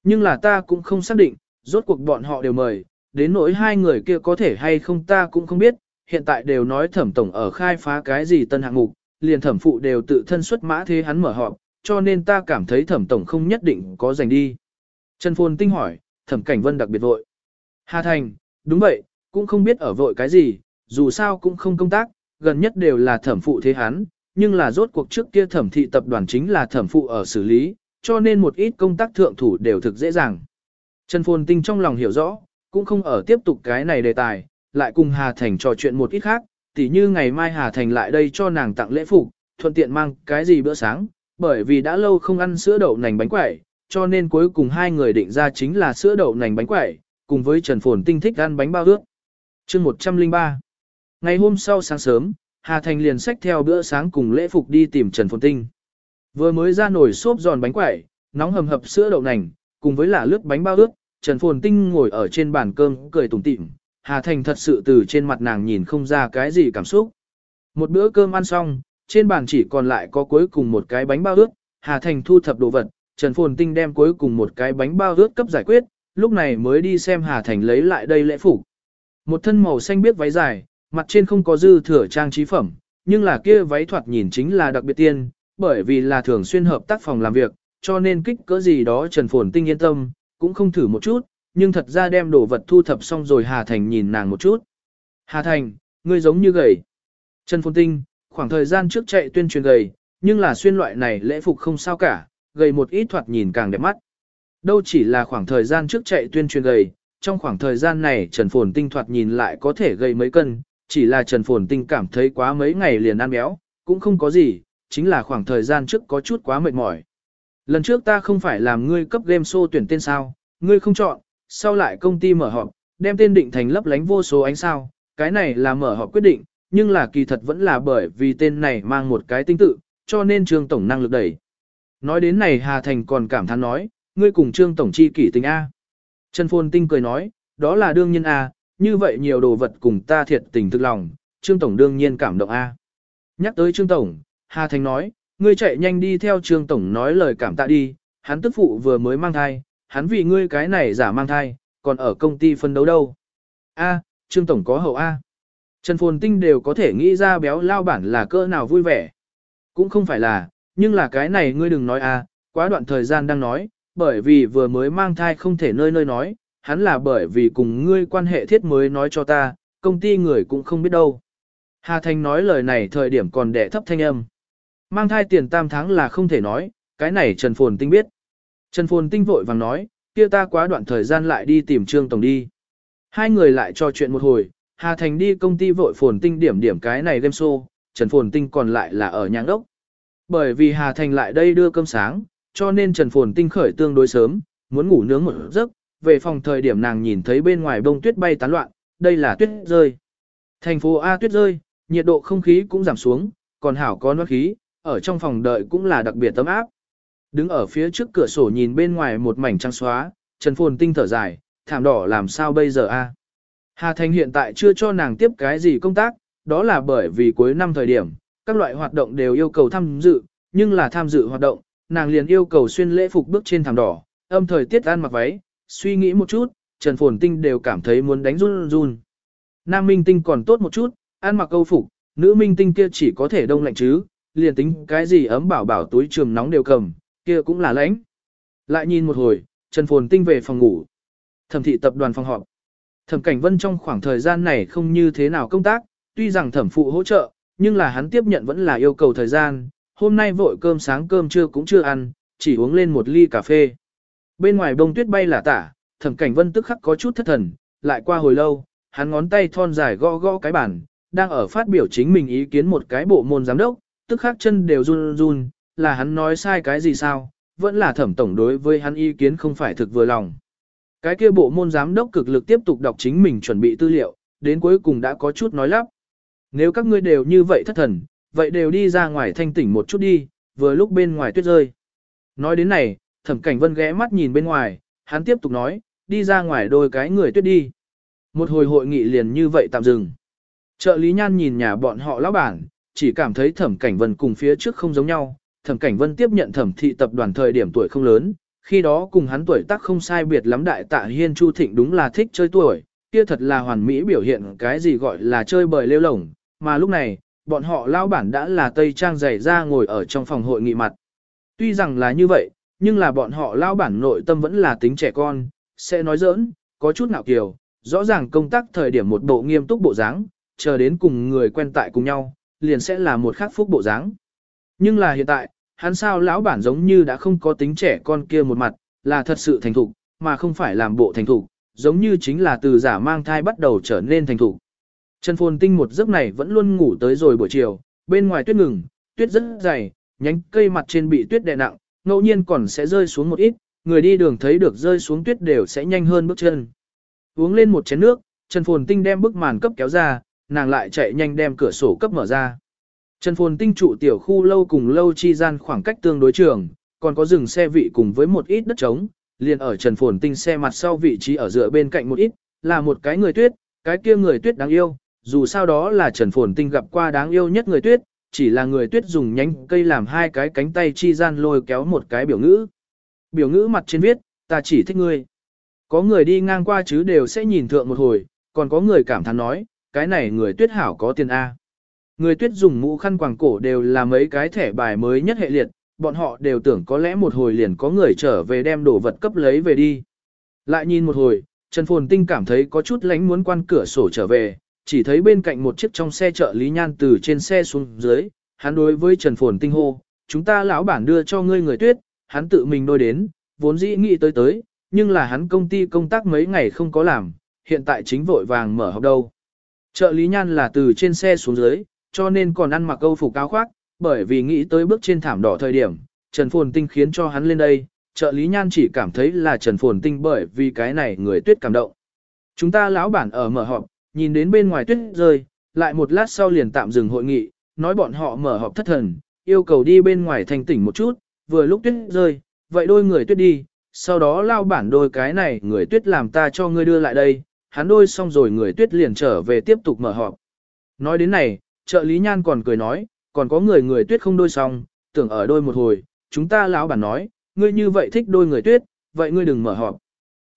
Nhưng là ta cũng không xác định, rốt cuộc bọn họ đều mời, đến nỗi hai người kia có thể hay không ta cũng không biết, hiện tại đều nói thẩm tổng ở khai phá cái gì tân hạng mục, liền thẩm phụ đều tự thân xuất mã thế hắn mở họp, cho nên ta cảm thấy thẩm tổng không nhất định có giành đi. Trần Phồn Tinh hỏi, thẩm cảnh vân đặc biệt vội. Hà Thành, đúng vậy, cũng không biết ở vội cái gì, dù sao cũng không công tác, gần nhất đều là thẩm phụ thế hắn, nhưng là rốt cuộc trước kia thẩm thị tập đoàn chính là thẩm phụ ở xử lý, cho nên một ít công tác thượng thủ đều thực dễ dàng. Trần Phồn Tinh trong lòng hiểu rõ, cũng không ở tiếp tục cái này đề tài, lại cùng Hà Thành trò chuyện một ít khác, tỉ như ngày mai Hà Thành lại đây cho nàng tặng lễ phục, thuận tiện mang cái gì bữa sáng, bởi vì đã lâu không ăn sữa đậu nành bánh quẩy, cho nên cuối cùng hai người định ra chính là sữa đậu nành bánh quẩy, cùng với Trần Phồn Tinh thích ăn bánh bao ước. chương 103 Ngày hôm sau sáng sớm, Hà Thành liền xách theo bữa sáng cùng lễ phục đi tìm Trần Phồn Tinh. Vừa mới ra nổi xốp giòn bánh quẩy, nóng hầm hập sữa đậu nành, cùng với là lướt bánh bao ướt, Trần Phồn Tinh ngồi ở trên bàn cơm cười tủm tỉm. Hà Thành thật sự từ trên mặt nàng nhìn không ra cái gì cảm xúc. Một bữa cơm ăn xong, trên bàn chỉ còn lại có cuối cùng một cái bánh bao ướt, Hà Thành thu thập đồ vật, Trần Phồn Tinh đem cuối cùng một cái bánh bao ướt cấp giải quyết, lúc này mới đi xem Hà Thành lấy lại đây lễ phục. Một thân màu xanh biết váy dài, mặt trên không có dư thừa trang trí phẩm, nhưng là kia váy thoạt nhìn chính là đặc biệt tiên, bởi vì là thường xuyên hợp tác phòng làm việc, cho nên kích cỡ gì đó Trần Phồn Tinh yên tâm, cũng không thử một chút, nhưng thật ra đem đồ vật thu thập xong rồi Hà Thành nhìn nàng một chút. Hà Thành, ngươi giống như gầy. Trần Phồn Tinh, khoảng thời gian trước chạy tuyên truyền gầy, nhưng là xuyên loại này lễ phục không sao cả, gầy một ít thoạt nhìn càng đẹp mắt. Đâu chỉ là khoảng thời gian trước chạy tuyên truyền gầy, trong khoảng thời gian này Trần Phồn Tinh thoạt nhìn lại có thể gầy mấy cân, chỉ là Trần Phồn Tinh cảm thấy quá mấy ngày liền ăn béo, cũng không có gì, chính là khoảng thời gian trước có chút quá mệt mỏi. Lần trước ta không phải làm ngươi cấp game show tuyển tên sao, ngươi không chọn, sau lại công ty mở họp, đem tên định thành lấp lánh vô số ánh sao, cái này là mở họp quyết định, nhưng là kỳ thật vẫn là bởi vì tên này mang một cái tinh tự, cho nên Trương Tổng năng lực đẩy. Nói đến này Hà Thành còn cảm thán nói, ngươi cùng Trương Tổng chi kỷ tình A. Trần Phồn Tinh cười nói, đó là đương nhiên A, như vậy nhiều đồ vật cùng ta thiệt tình thực lòng, Trương Tổng đương nhiên cảm động A. Nhắc tới Trương Tổng, Hà Thành nói, ngươi chạy nhanh đi theo Trương Tổng nói lời cảm tạ đi, hắn tức phụ vừa mới mang thai, hắn vì ngươi cái này giả mang thai, còn ở công ty phân đấu đâu. A, Trương Tổng có hậu A. Trần Phồn Tinh đều có thể nghĩ ra béo lao bản là cỡ nào vui vẻ. Cũng không phải là, nhưng là cái này ngươi đừng nói A, quá đoạn thời gian đang nói, bởi vì vừa mới mang thai không thể nơi nơi nói, hắn là bởi vì cùng ngươi quan hệ thiết mới nói cho ta, công ty người cũng không biết đâu. Hà Thành nói lời này thời điểm còn đẻ thấp thanh âm. Mang thai tiền tam tháng là không thể nói, cái này Trần Phồn Tinh biết. Trần Phồn Tinh vội vàng nói, kia ta quá đoạn thời gian lại đi tìm Trương Tổng đi. Hai người lại trò chuyện một hồi, Hà Thành đi công ty vội Phồn Tinh điểm điểm cái này game show, Trần Phồn Tinh còn lại là ở nhà đốc. Bởi vì Hà Thành lại đây đưa cơm sáng, cho nên Trần Phồn Tinh khởi tương đối sớm, muốn ngủ nướng một giấc, về phòng thời điểm nàng nhìn thấy bên ngoài bông tuyết bay tán loạn, đây là tuyết rơi. Thành phố A tuyết rơi, nhiệt độ không khí cũng giảm xuống, còn hảo có nốt khí, ở trong phòng đợi cũng là đặc biệt tấm áp. Đứng ở phía trước cửa sổ nhìn bên ngoài một mảnh trắng xóa, Trần Phồn Tinh thở dài, thảm đỏ làm sao bây giờ a? Hà Thành hiện tại chưa cho nàng tiếp cái gì công tác, đó là bởi vì cuối năm thời điểm, các loại hoạt động đều yêu cầu tham dự, nhưng là tham dự hoạt động, nàng liền yêu cầu xuyên lễ phục bước trên thảm đỏ, âm thời tiết ăn mặc váy, suy nghĩ một chút, Trần Phồn Tinh đều cảm thấy muốn đánh run run. Nam Minh Tinh còn tốt một chút, ăn mặc câu phục, nữ Minh Tinh kia chỉ có thể đông lạnh chứ, liền tính cái gì ấm bảo bảo túi trường nóng đều cầm, kia cũng là lãnh. Lại nhìn một hồi, Trần Phồn Tinh về phòng ngủ. Thẩm thị tập đoàn phòng họp. Thẩm Cảnh Vân trong khoảng thời gian này không như thế nào công tác, tuy rằng thẩm phụ hỗ trợ, nhưng là hắn tiếp nhận vẫn là yêu cầu thời gian, hôm nay vội cơm sáng cơm trưa cũng chưa ăn, chỉ uống lên một ly cà phê. Bên ngoài bông tuyết bay là tả, Thẩm Cảnh Vân tức khắc có chút thất thần, lại qua hồi lâu, hắn ngón tay thon dài gõ gõ cái bàn, đang ở phát biểu chính mình ý kiến một cái bộ môn giám đốc, tức khắc chân đều run run, là hắn nói sai cái gì sao, vẫn là thẩm tổng đối với hắn ý kiến không phải thực vừa lòng. Cái kia bộ môn giám đốc cực lực tiếp tục đọc chính mình chuẩn bị tư liệu, đến cuối cùng đã có chút nói lắp. Nếu các ngươi đều như vậy thất thần, vậy đều đi ra ngoài thanh tỉnh một chút đi, vừa lúc bên ngoài tuyết rơi. Nói đến này, thẩm cảnh vân ghé mắt nhìn bên ngoài, hắn tiếp tục nói, đi ra ngoài đôi cái người tuyết đi. Một hồi hội nghị liền như vậy tạm dừng. Trợ lý nhan nhìn nhà bọn họ lão bản, chỉ cảm thấy thẩm cảnh vân cùng phía trước không giống nhau. Thẩm cảnh vân tiếp nhận thẩm thị tập đoàn thời điểm tuổi không lớn, khi đó cùng hắn tuổi tác không sai biệt lắm đại tạ hiên chu thịnh đúng là thích chơi tuổi, kia thật là hoàn mỹ biểu hiện cái gì gọi là chơi bời lêu lổng, mà lúc này, bọn họ lão bản đã là tây trang dày ra ngồi ở trong phòng hội nghị mặt. Tuy rằng là như vậy, nhưng là bọn họ lão bản nội tâm vẫn là tính trẻ con, sẽ nói giỡn, có chút ngạo kiều, rõ ràng công tác thời điểm một bộ nghiêm túc bộ dáng, chờ đến cùng người quen tại cùng nhau, liền sẽ là một khắc phúc bộ dáng. Nhưng là hiện tại, hắn sao lão bản giống như đã không có tính trẻ con kia một mặt, là thật sự thành thục, mà không phải làm bộ thành thục, giống như chính là từ giả mang thai bắt đầu trở nên thành thục. Trần Phồn Tinh một giấc này vẫn luôn ngủ tới rồi buổi chiều, bên ngoài tuyết ngừng, tuyết rất dày, nhánh cây mặt trên bị tuyết đè nặng, ngẫu nhiên còn sẽ rơi xuống một ít, người đi đường thấy được rơi xuống tuyết đều sẽ nhanh hơn bước chân. Uống lên một chén nước, Trần Phồn Tinh đem bức màn cấp kéo ra, nàng lại chạy nhanh đem cửa sổ cấp mở ra. Trần Phồn Tinh trụ tiểu khu lâu cùng lâu chi gian khoảng cách tương đối trường, còn có dừng xe vị cùng với một ít đất trống, liền ở Trần Phồn Tinh xe mặt sau vị trí ở giữa bên cạnh một ít, là một cái người tuyết, cái kia người tuyết đáng yêu, dù sao đó là Trần Phồn Tinh gặp qua đáng yêu nhất người tuyết, chỉ là người tuyết dùng nhánh cây làm hai cái cánh tay chi gian lôi kéo một cái biểu ngữ. Biểu ngữ mặt trên viết, ta chỉ thích ngươi. Có người đi ngang qua chứ đều sẽ nhìn thượng một hồi, còn có người cảm thán nói, cái này người tuyết hảo có tiền A. Người tuyết dùng mũ khăn quàng cổ đều là mấy cái thẻ bài mới nhất hệ liệt, bọn họ đều tưởng có lẽ một hồi liền có người trở về đem đồ vật cấp lấy về đi. Lại nhìn một hồi, Trần Phồn Tinh cảm thấy có chút lánh muốn quan cửa sổ trở về, chỉ thấy bên cạnh một chiếc trong xe trợ lý nhan từ trên xe xuống dưới, hắn đối với Trần Phồn Tinh hô, chúng ta lão bản đưa cho ngươi người tuyết, hắn tự mình đôi đến, vốn dĩ nghĩ tới tới, nhưng là hắn công ty công tác mấy ngày không có làm, hiện tại chính vội vàng mở học đâu. Trợ lý nhan là từ trên xe xuống dưới, cho nên còn ăn mặc câu phục áo khoác, bởi vì nghĩ tới bước trên thảm đỏ thời điểm, Trần Phồn Tinh khiến cho hắn lên đây, trợ lý nhan chỉ cảm thấy là Trần Phồn Tinh bởi vì cái này người tuyết cảm động. Chúng ta lão bản ở mở họp, nhìn đến bên ngoài tuyết rơi, lại một lát sau liền tạm dừng hội nghị, nói bọn họ mở họp thất thần, yêu cầu đi bên ngoài thành tỉnh một chút, vừa lúc tuyết rơi, vậy đôi người tuyết đi, sau đó lao bản đôi cái này người tuyết làm ta cho ngươi đưa lại đây, hắn đôi xong rồi người tuyết liền trở về tiếp tục mở họp. Nói đến này, trợ lý nhan còn cười nói, còn có người người tuyết không đôi xong, tưởng ở đôi một hồi, chúng ta lão bản nói, ngươi như vậy thích đôi người tuyết, vậy ngươi đừng mở họp.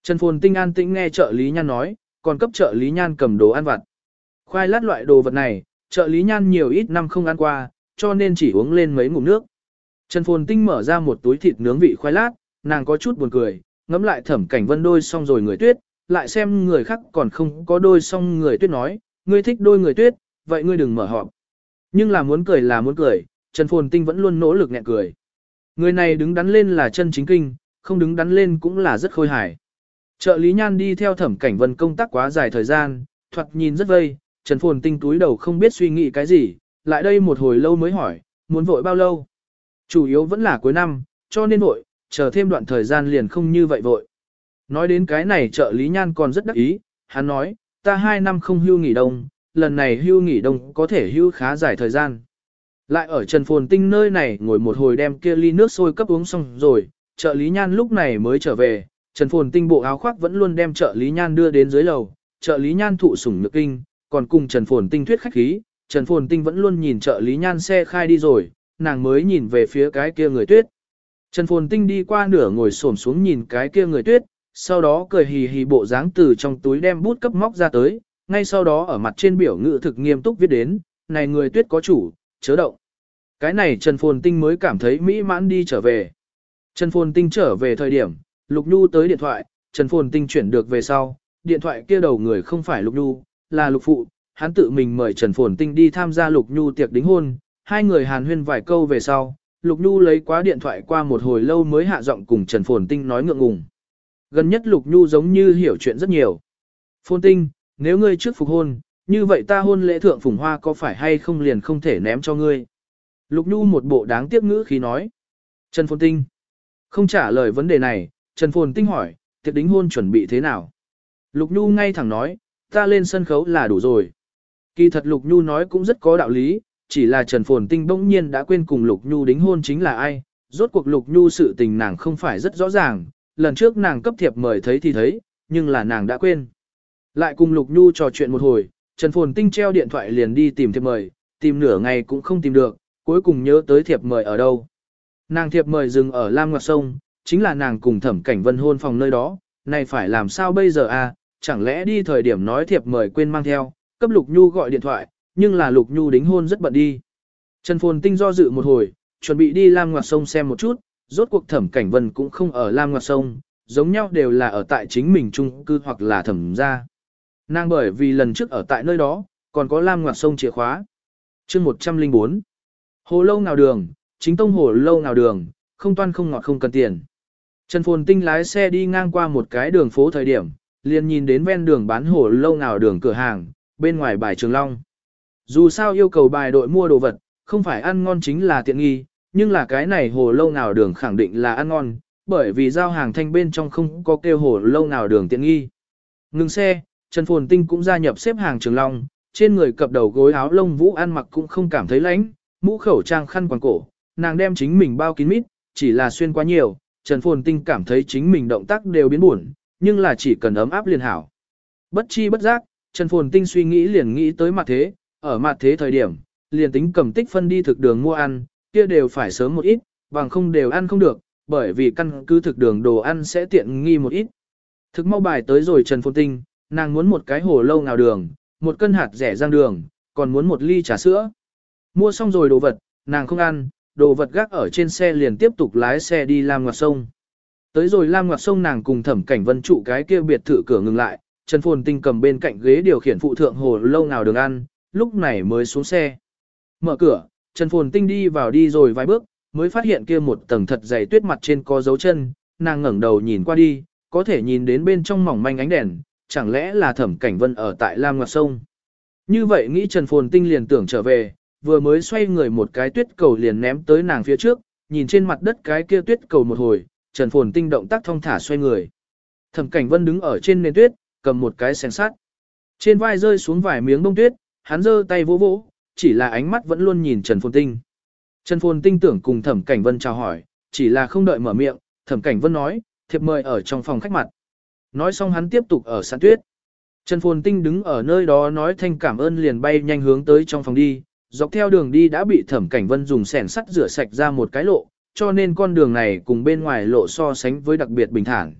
Trần Phồn Tinh an tĩnh nghe trợ lý nhan nói, còn cấp trợ lý nhan cầm đồ ăn vặt. Khoai lát loại đồ vật này, trợ lý nhan nhiều ít năm không ăn qua, cho nên chỉ uống lên mấy ngụm nước. Trần Phồn Tinh mở ra một túi thịt nướng vị khoai lát, nàng có chút buồn cười, ngắm lại thẩm cảnh vân đôi xong rồi người tuyết, lại xem người khác còn không có đôi xong người tuyết nói, ngươi thích đôi người tuyết, vậy ngươi đừng mở họp. Nhưng là muốn cười là muốn cười, Trần Phồn Tinh vẫn luôn nỗ lực nhẹ cười. Người này đứng đắn lên là chân chính kinh, không đứng đắn lên cũng là rất khôi hài. Trợ lý nhan đi theo thẩm cảnh vân công tác quá dài thời gian, thoạt nhìn rất vây, Trần Phồn Tinh túi đầu không biết suy nghĩ cái gì, lại đây một hồi lâu mới hỏi, muốn vội bao lâu? Chủ yếu vẫn là cuối năm, cho nên vội, chờ thêm đoạn thời gian liền không như vậy vội. Nói đến cái này trợ lý nhan còn rất đắc ý, hắn nói, ta hai năm không hưu nghỉ đông, lần này hưu nghỉ đông có thể hưu khá dài thời gian. Lại ở Trần Phồn Tinh nơi này ngồi một hồi đem kia ly nước sôi cấp uống xong rồi, trợ lý nhan lúc này mới trở về, Trần Phồn Tinh bộ áo khoác vẫn luôn đem trợ lý nhan đưa đến dưới lầu, trợ lý nhan thụ sủng nhược kinh, còn cùng Trần Phồn Tinh thuyết khách khí, Trần Phồn Tinh vẫn luôn nhìn trợ lý nhan xe khai đi rồi, nàng mới nhìn về phía cái kia người tuyết. Trần Phồn Tinh đi qua nửa ngồi xổm xuống nhìn cái kia người tuyết, sau đó cười hì hì bộ dáng từ trong túi đem bút cấp móc ra tới, ngay sau đó ở mặt trên biểu ngữ thực nghiêm túc viết đến, này người tuyết có chủ, chớ động. Cái này Trần Phồn Tinh mới cảm thấy mỹ mãn đi trở về. Trần Phồn Tinh trở về thời điểm, Lục Nhu tới điện thoại, Trần Phồn Tinh chuyển được về sau, điện thoại kia đầu người không phải Lục Nhu, là Lục Phụ, hắn tự mình mời Trần Phồn Tinh đi tham gia Lục Nhu tiệc đính hôn, hai người hàn huyên vài câu về sau, Lục Nhu lấy quá điện thoại qua một hồi lâu mới hạ giọng cùng Trần Phồn Tinh nói ngượng ngùng. Gần nhất Lục Nhu giống như hiểu chuyện rất nhiều. Phồn Tinh, nếu ngươi trước phục hôn, như vậy ta hôn lễ thượng phùng hoa có phải hay không liền không thể ném cho ngươi. Lục Nhu một bộ đáng tiếc ngữ khí nói. Trần Phồn Tinh. Không trả lời vấn đề này, Trần Phồn Tinh hỏi, tiệc đính hôn chuẩn bị thế nào? Lục Nhu ngay thẳng nói, ta lên sân khấu là đủ rồi. Kỳ thật Lục Nhu nói cũng rất có đạo lý, chỉ là Trần Phồn Tinh bỗng nhiên đã quên cùng Lục Nhu đính hôn chính là ai. Rốt cuộc Lục Nhu sự tình nàng không phải rất rõ ràng, lần trước nàng cấp thiệp mời thấy thì thấy, nhưng là nàng đã quên. Lại cùng Lục Nhu trò chuyện một hồi, Trần Phồn Tinh treo điện thoại liền đi tìm thiệp mời, tìm nửa ngày cũng không tìm được, cuối cùng nhớ tới thiệp mời ở đâu. Nàng thiệp mời dừng ở Lam Ngoặt Sông, chính là nàng cùng thẩm cảnh vân hôn phòng nơi đó, này phải làm sao bây giờ à, chẳng lẽ đi thời điểm nói thiệp mời quên mang theo, cấp Lục Nhu gọi điện thoại, nhưng là Lục Nhu đính hôn rất bận đi. Trần Phồn Tinh do dự một hồi, chuẩn bị đi Lam Ngoặt Sông xem một chút, rốt cuộc thẩm cảnh vân cũng không ở Lam Ngoặt Sông, giống nhau đều là ở tại chính mình chung cư hoặc là thẩm gia. Nàng bởi vì lần trước ở tại nơi đó, còn có Lam Ngoặt Sông chìa khóa. chương 104 Hồ lâu nào đường, chính tông hồ lâu nào đường, không toan không ngọt không cần tiền. Trần Phồn Tinh lái xe đi ngang qua một cái đường phố thời điểm, liền nhìn đến ven đường bán hồ lâu nào đường cửa hàng, bên ngoài bài Trường Long. Dù sao yêu cầu bài đội mua đồ vật, không phải ăn ngon chính là tiện nghi, nhưng là cái này hồ lâu nào đường khẳng định là ăn ngon, bởi vì giao hàng thanh bên trong không có kêu hồ lâu nào đường tiện nghi. Ngừng xe, Trần Phồn Tinh cũng gia nhập xếp hàng Trường Long, trên người cập đầu gối áo lông vũ ăn mặc cũng không cảm thấy lạnh, mũ khẩu trang khăn quàng cổ, nàng đem chính mình bao kín mít, chỉ là xuyên quá nhiều, Trần Phồn Tinh cảm thấy chính mình động tác đều biến buồn, nhưng là chỉ cần ấm áp liền hảo. Bất chi bất giác, Trần Phồn Tinh suy nghĩ liền nghĩ tới mặt thế, ở mặt thế thời điểm, liền tính cầm tích phân đi thực đường mua ăn, kia đều phải sớm một ít, bằng không đều ăn không được, bởi vì căn cứ thực đường đồ ăn sẽ tiện nghi một ít. Thực mau bài tới rồi Trần Phồn Tinh, nàng muốn một cái hồ lâu nào đường, một cân hạt rẻ rang đường, còn muốn một ly trà sữa. Mua xong rồi đồ vật, nàng không ăn, đồ vật gác ở trên xe liền tiếp tục lái xe đi Lam Ngoặt Sông. Tới rồi Lam Ngoặt Sông nàng cùng thẩm cảnh vân trụ cái kia biệt thự cửa ngừng lại, Trần Phồn Tinh cầm bên cạnh ghế điều khiển phụ thượng hồ lâu nào đường ăn, lúc này mới xuống xe. Mở cửa, Trần Phồn Tinh đi vào đi rồi vài bước, mới phát hiện kia một tầng thật dày tuyết mặt trên có dấu chân, nàng ngẩng đầu nhìn qua đi, có thể nhìn đến bên trong mỏng manh ánh đèn, chẳng lẽ là thẩm cảnh vân ở tại Lam Ngoặt Sông. Như vậy nghĩ Trần Phồn Tinh liền tưởng trở về, vừa mới xoay người một cái tuyết cầu liền ném tới nàng phía trước, nhìn trên mặt đất cái kia tuyết cầu một hồi, Trần Phồn Tinh động tác thong thả xoay người. Thẩm Cảnh Vân đứng ở trên nền tuyết, cầm một cái xẻng sắt. Trên vai rơi xuống vài miếng bông tuyết, hắn giơ tay vỗ vỗ, chỉ là ánh mắt vẫn luôn nhìn Trần Phồn Tinh. Trần Phồn Tinh tưởng cùng Thẩm Cảnh Vân chào hỏi, chỉ là không đợi mở miệng, Thẩm Cảnh Vân nói, thiệp mời ở trong phòng khách mặt. Nói xong hắn tiếp tục ở sàn tuyết. Trần Phồn Tinh đứng ở nơi đó nói thanh cảm ơn liền bay nhanh hướng tới trong phòng đi, dọc theo đường đi đã bị thẩm cảnh vân dùng sẻn sắt rửa sạch ra một cái lộ, cho nên con đường này cùng bên ngoài lộ so sánh với đặc biệt bình thản.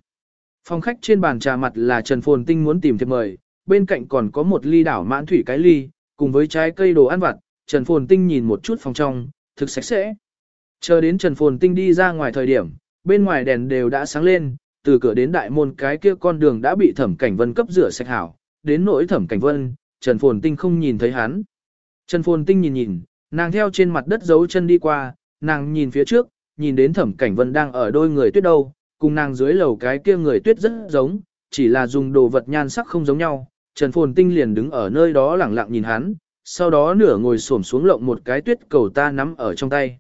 Phòng khách trên bàn trà mặt là Trần Phồn Tinh muốn tìm thiệp mời, bên cạnh còn có một ly đảo mãn thủy cái ly, cùng với trái cây đồ ăn vặt, Trần Phồn Tinh nhìn một chút phòng trong, thực sạch sẽ. Chờ đến Trần Phồn Tinh đi ra ngoài thời điểm, bên ngoài đèn đều đã sáng lên, từ cửa đến đại môn cái kia con đường đã bị thẩm cảnh vân cấp rửa sạch hảo, đến nỗi thẩm cảnh vân, Trần Phồn Tinh không nhìn thấy hắn. Trần Phồn Tinh nhìn nhìn, nàng theo trên mặt đất giấu chân đi qua, nàng nhìn phía trước, nhìn đến thẩm cảnh vân đang ở đôi người tuyết đâu, cùng nàng dưới lầu cái kia người tuyết rất giống, chỉ là dùng đồ vật nhan sắc không giống nhau. Trần Phồn Tinh liền đứng ở nơi đó lẳng lặng nhìn hắn, sau đó nửa ngồi xổm xuống lộng một cái tuyết cầu ta nắm ở trong tay.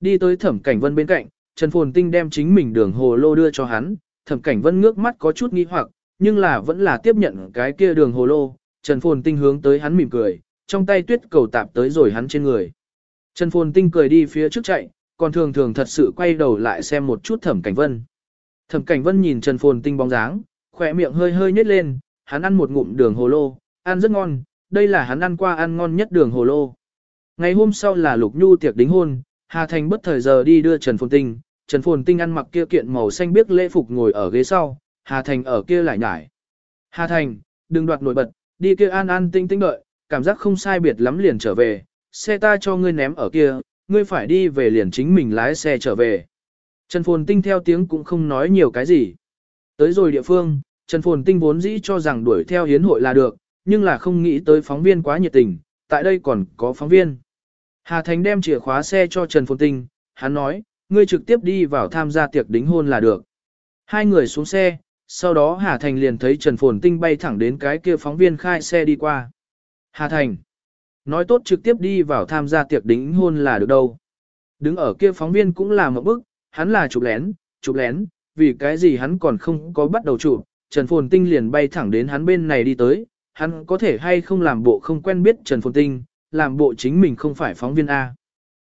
Đi tới thẩm cảnh vân bên cạnh, Trần Phồn Tinh đem chính mình đường hồ lô đưa cho hắn, thẩm cảnh vân ngước mắt có chút nghi hoặc, nhưng là vẫn là tiếp nhận cái kia đường hồ lô, Trần Phồn Tinh hướng tới hắn mỉm cười, trong tay tuyết cầu tạp tới rồi hắn trên người. Trần Phồn Tinh cười đi phía trước chạy, còn thường thường thật sự quay đầu lại xem một chút Thẩm Cảnh Vân. Thẩm Cảnh Vân nhìn Trần Phồn Tinh bóng dáng, khỏe miệng hơi hơi nhếch lên, hắn ăn một ngụm đường hồ lô, ăn rất ngon, đây là hắn ăn qua ăn ngon nhất đường hồ lô. Ngày hôm sau là Lục Nhu tiệc đính hôn, Hà Thành bất thời giờ đi đưa Trần Phồn Tinh, Trần Phồn Tinh ăn mặc kia kiện màu xanh biếc lễ phục ngồi ở ghế sau, Hà Thành ở kia lại nhải. Hà Thành, đừng đoạt nổi bật, đi kia an an tinh tinh đợi, cảm giác không sai biệt lắm liền trở về, xe ta cho ngươi ném ở kia, ngươi phải đi về liền chính mình lái xe trở về. Trần Phồn Tinh theo tiếng cũng không nói nhiều cái gì. Tới rồi địa phương, Trần Phồn Tinh vốn dĩ cho rằng đuổi theo hiến hội là được, nhưng là không nghĩ tới phóng viên quá nhiệt tình, tại đây còn có phóng viên. Hà Thành đem chìa khóa xe cho Trần Phồn Tinh, hắn nói, ngươi trực tiếp đi vào tham gia tiệc đính hôn là được. Hai người xuống xe, sau đó Hà Thành liền thấy Trần Phồn Tinh bay thẳng đến cái kia phóng viên khai xe đi qua. Hà Thành, nói tốt trực tiếp đi vào tham gia tiệc đính hôn là được đâu. Đứng ở kia phóng viên cũng là một bức, hắn là chụp lén, chụp lén, vì cái gì hắn còn không có bắt đầu chụp, Trần Phồn Tinh liền bay thẳng đến hắn bên này đi tới, hắn có thể hay không làm bộ không quen biết Trần Phồn Tinh, làm bộ chính mình không phải phóng viên A.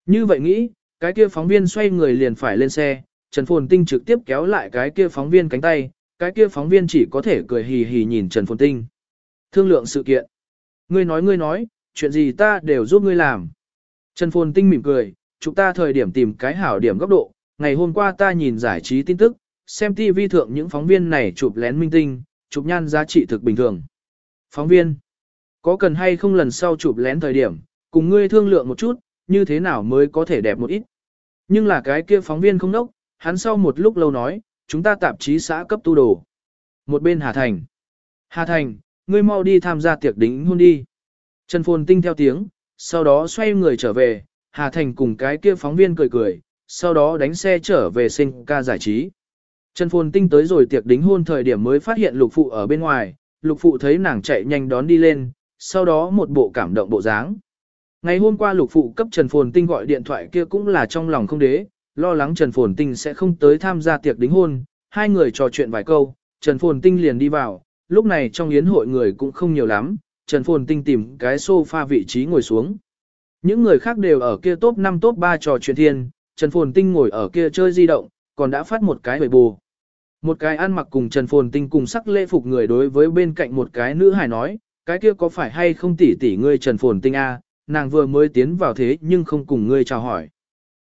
Như vậy nghĩ, cái kia phóng viên xoay người liền phải lên xe, Trần Phồn Tinh trực tiếp kéo lại cái kia phóng viên cánh tay, cái kia phóng viên chỉ có thể cười hì hì nhìn Trần Phồn Tinh. Thương lượng sự kiện. Ngươi nói ngươi nói, chuyện gì ta đều giúp ngươi làm. Trần Phồn Tinh mỉm cười, chúng ta thời điểm tìm cái hảo điểm góc độ, ngày hôm qua ta nhìn giải trí tin tức, xem TV thượng những phóng viên này chụp lén minh tinh, chụp nhan giá trị thực bình thường. Phóng viên, có cần hay không lần sau chụp lén thời điểm, cùng ngươi thương lượng một chút, như thế nào mới có thể đẹp một ít. Nhưng là cái kia phóng viên không nốc, hắn sau một lúc lâu nói, chúng ta tạp chí xã cấp tu đồ. Một bên Hà Thành. Hà Thành, ngươi mau đi tham gia tiệc đính hôn đi. Trần Phồn Tinh theo tiếng, sau đó xoay người trở về, Hà Thành cùng cái kia phóng viên cười cười, sau đó đánh xe trở về sinh ca giải trí. Trần Phồn Tinh tới rồi tiệc đính hôn thời điểm mới phát hiện lục phụ ở bên ngoài, lục phụ thấy nàng chạy nhanh đón đi lên, sau đó một bộ cảm động bộ dáng. Ngày hôm qua lục phụ cấp Trần Phồn Tinh gọi điện thoại kia cũng là trong lòng không đế, lo lắng Trần Phồn Tinh sẽ không tới tham gia tiệc đính hôn, hai người trò chuyện vài câu, Trần Phồn Tinh liền đi vào, lúc này trong yến hội người cũng không nhiều lắm, Trần Phồn Tinh tìm cái sofa vị trí ngồi xuống. Những người khác đều ở kia top 5 top 3 trò chuyện thiên, Trần Phồn Tinh ngồi ở kia chơi di động, còn đã phát một cái bầy bù. Một cái ăn mặc cùng Trần Phồn Tinh cùng sắc lễ phục người đối với bên cạnh một cái nữ hài nói, cái kia có phải hay không tỷ tỷ ngươi Trần Phồn Tinh a? nàng vừa mới tiến vào thế nhưng không cùng ngươi chào hỏi.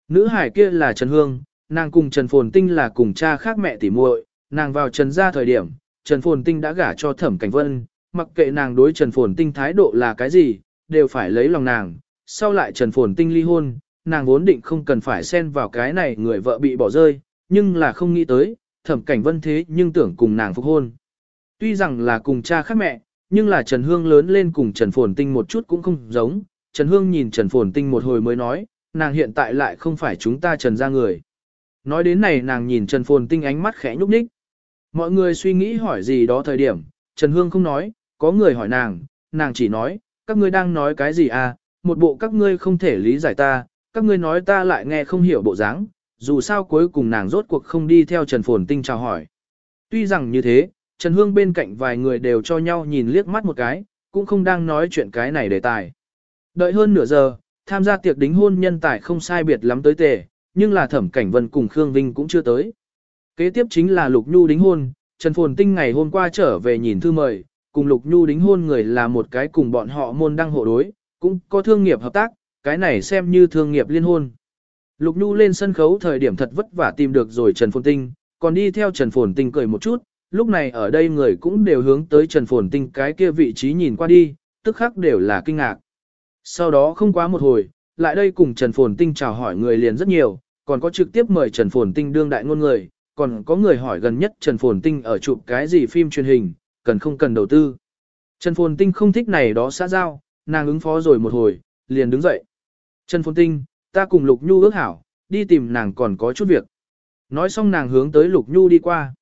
Nữ hải kia là Trần Hương, nàng cùng Trần Phồn Tinh là cùng cha khác mẹ tỷ muội, nàng vào Trần gia thời điểm, Trần Phồn Tinh đã gả cho Thẩm Cảnh Vân, mặc kệ nàng đối Trần Phồn Tinh thái độ là cái gì, đều phải lấy lòng nàng, sau lại Trần Phồn Tinh ly hôn, nàng vốn định không cần phải xen vào cái này người vợ bị bỏ rơi, nhưng là không nghĩ tới, Thẩm Cảnh Vân thế nhưng tưởng cùng nàng phục hôn. Tuy rằng là cùng cha khác mẹ, nhưng là Trần Hương lớn lên cùng Trần Phồn Tinh một chút cũng không giống, Trần Hương nhìn Trần Phồn Tinh một hồi mới nói, nàng hiện tại lại không phải chúng ta Trần ra người. Nói đến này nàng nhìn Trần Phồn Tinh ánh mắt khẽ nhúc nhích. Mọi người suy nghĩ hỏi gì đó thời điểm, Trần Hương không nói, có người hỏi nàng, nàng chỉ nói, các ngươi đang nói cái gì à, một bộ các ngươi không thể lý giải ta, các ngươi nói ta lại nghe không hiểu bộ dáng, dù sao cuối cùng nàng rốt cuộc không đi theo Trần Phồn Tinh chào hỏi. Tuy rằng như thế, Trần Hương bên cạnh vài người đều cho nhau nhìn liếc mắt một cái, cũng không đang nói chuyện cái này đề tài. Đợi hơn nửa giờ, tham gia tiệc đính hôn nhân tài không sai biệt lắm tới tề, nhưng là thẩm cảnh vân cùng Khương Vinh cũng chưa tới. Kế tiếp chính là Lục Nhu đính hôn, Trần Phồn Tinh ngày hôm qua trở về nhìn thư mời, cùng Lục Nhu đính hôn người là một cái cùng bọn họ môn đăng hộ đối, cũng có thương nghiệp hợp tác, cái này xem như thương nghiệp liên hôn. Lục Nhu lên sân khấu thời điểm thật vất vả tìm được rồi Trần Phồn Tinh, còn đi theo Trần Phồn Tinh cười một chút, lúc này ở đây người cũng đều hướng tới Trần Phồn Tinh cái kia vị trí nhìn qua đi, tức khắc đều là kinh ngạc. Sau đó không quá một hồi, lại đây cùng Trần Phồn Tinh chào hỏi người liền rất nhiều, còn có trực tiếp mời Trần Phồn Tinh đương đại ngôn người, còn có người hỏi gần nhất Trần Phồn Tinh ở chụp cái gì phim truyền hình, cần không cần đầu tư. Trần Phồn Tinh không thích này đó xã giao, nàng ứng phó rồi một hồi, liền đứng dậy. Trần Phồn Tinh, ta cùng Lục Nhu ước hảo, đi tìm nàng còn có chút việc. Nói xong nàng hướng tới Lục Nhu đi qua.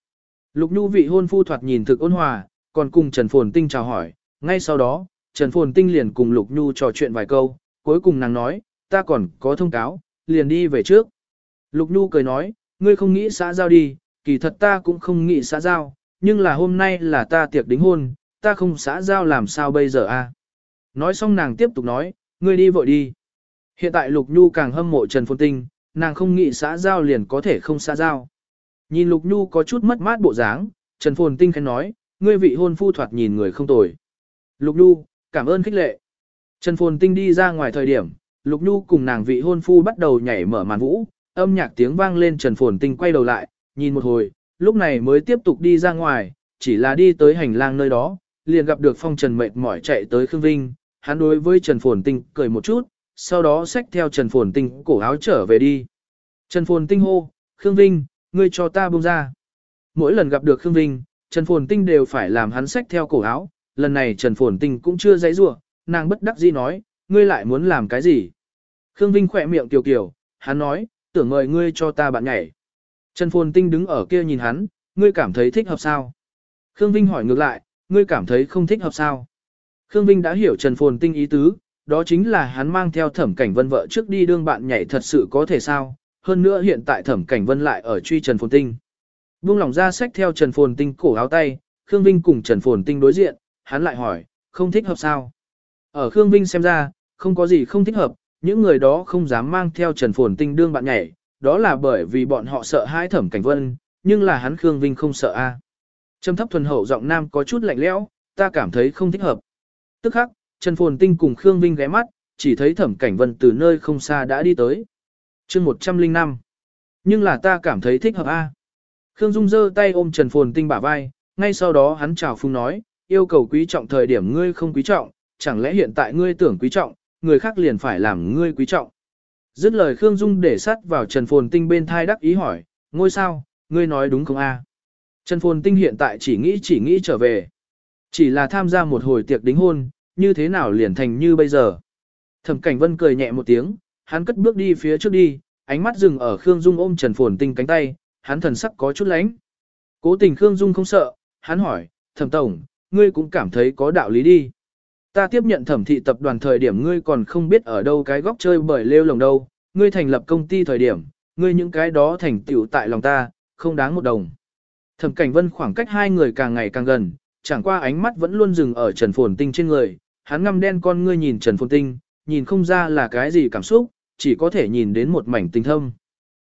Lục Nhu vị hôn phu thoạt nhìn thực ôn hòa, còn cùng Trần Phồn Tinh chào hỏi, ngay sau đó, Trần Phồn Tinh liền cùng Lục Nhu trò chuyện vài câu, cuối cùng nàng nói, ta còn có thông cáo, liền đi về trước. Lục Nhu cười nói, ngươi không nghĩ xã giao đi, kỳ thật ta cũng không nghĩ xã giao, nhưng là hôm nay là ta tiệc đính hôn, ta không xã giao làm sao bây giờ a? Nói xong nàng tiếp tục nói, ngươi đi vội đi. Hiện tại Lục Nhu càng hâm mộ Trần Phồn Tinh, nàng không nghĩ xã giao liền có thể không xã giao. Nhìn Lục Nhu có chút mất mát bộ dáng, Trần Phồn Tinh khen nói, ngươi vị hôn phu thoạt nhìn người không tồi. Lục Nhu, cảm ơn khích lệ. Trần Phồn Tinh đi ra ngoài thời điểm, Lục Nhu cùng nàng vị hôn phu bắt đầu nhảy mở màn vũ, âm nhạc tiếng vang lên Trần Phồn Tinh quay đầu lại, nhìn một hồi, lúc này mới tiếp tục đi ra ngoài, chỉ là đi tới hành lang nơi đó, liền gặp được Phong Trần mệt mỏi chạy tới Khương Vinh, hắn đối với Trần Phồn Tinh cười một chút, sau đó xách theo Trần Phồn Tinh cổ áo trở về đi. Trần Phồn Tinh hô, Khương Vinh, ngươi cho ta buông ra. Mỗi lần gặp được Khương Vinh, Trần Phồn Tinh đều phải làm hắn xách theo cổ áo, lần này Trần Phồn Tinh cũng chưa dãy rủa, nàng bất đắc dĩ nói, ngươi lại muốn làm cái gì? Khương Vinh khỏe miệng tiểu kiểu, hắn nói, tưởng mời ngươi cho ta bạn nhảy. Trần Phồn Tinh đứng ở kia nhìn hắn, ngươi cảm thấy thích hợp sao? Khương Vinh hỏi ngược lại, ngươi cảm thấy không thích hợp sao? Khương Vinh đã hiểu Trần Phồn Tinh ý tứ, đó chính là hắn mang theo thẩm cảnh vân vợ trước đi đương bạn nhảy thật sự có thể sao, hơn nữa hiện tại thẩm cảnh vân lại ở truy Trần Phồn Tinh. Buông lỏng ra sách theo Trần Phồn Tinh cổ áo tay, Khương Vinh cùng Trần Phồn Tinh đối diện, hắn lại hỏi, không thích hợp sao? Ở Khương Vinh xem ra, không có gì không thích hợp, những người đó không dám mang theo Trần Phồn Tinh đương bạn nhảy, đó là bởi vì bọn họ sợ hãi thẩm cảnh vân, nhưng là hắn Khương Vinh không sợ a. Trầm thấp thuần hậu giọng nam có chút lạnh lẽo, ta cảm thấy không thích hợp. Tức khắc, Trần Phồn Tinh cùng Khương Vinh ghé mắt, chỉ thấy thẩm cảnh vân từ nơi không xa đã đi tới. chương 105. Nhưng là ta cảm thấy thích hợp a. Khương Dung giơ tay ôm Trần Phồn Tinh bả vai, ngay sau đó hắn chào phung nói, yêu cầu quý trọng thời điểm ngươi không quý trọng, chẳng lẽ hiện tại ngươi tưởng quý trọng, người khác liền phải làm ngươi quý trọng. Dứt lời Khương Dung để sát vào Trần Phồn Tinh bên thai đắc ý hỏi, ngôi sao, ngươi nói đúng không a? Trần Phồn Tinh hiện tại chỉ nghĩ chỉ nghĩ trở về. Chỉ là tham gia một hồi tiệc đính hôn, như thế nào liền thành như bây giờ. Thẩm Cảnh Vân cười nhẹ một tiếng, hắn cất bước đi phía trước đi, ánh mắt dừng ở Khương Dung ôm Trần Phồn Tinh cánh tay, hắn thần sắc có chút lánh. Cố tình Khương Dung không sợ, hắn hỏi, Thẩm Tổng, ngươi cũng cảm thấy có đạo lý đi. Ta tiếp nhận thẩm thị tập đoàn thời điểm ngươi còn không biết ở đâu cái góc chơi bởi lêu lồng đâu, ngươi thành lập công ty thời điểm, ngươi những cái đó thành tựu tại lòng ta, không đáng một đồng. Thẩm cảnh vân khoảng cách hai người càng ngày càng gần, chẳng qua ánh mắt vẫn luôn dừng ở Trần Phồn Tinh trên người, hắn ngăm đen con ngươi nhìn Trần Phồn Tinh, nhìn không ra là cái gì cảm xúc, chỉ có thể nhìn đến một mảnh tình thâm.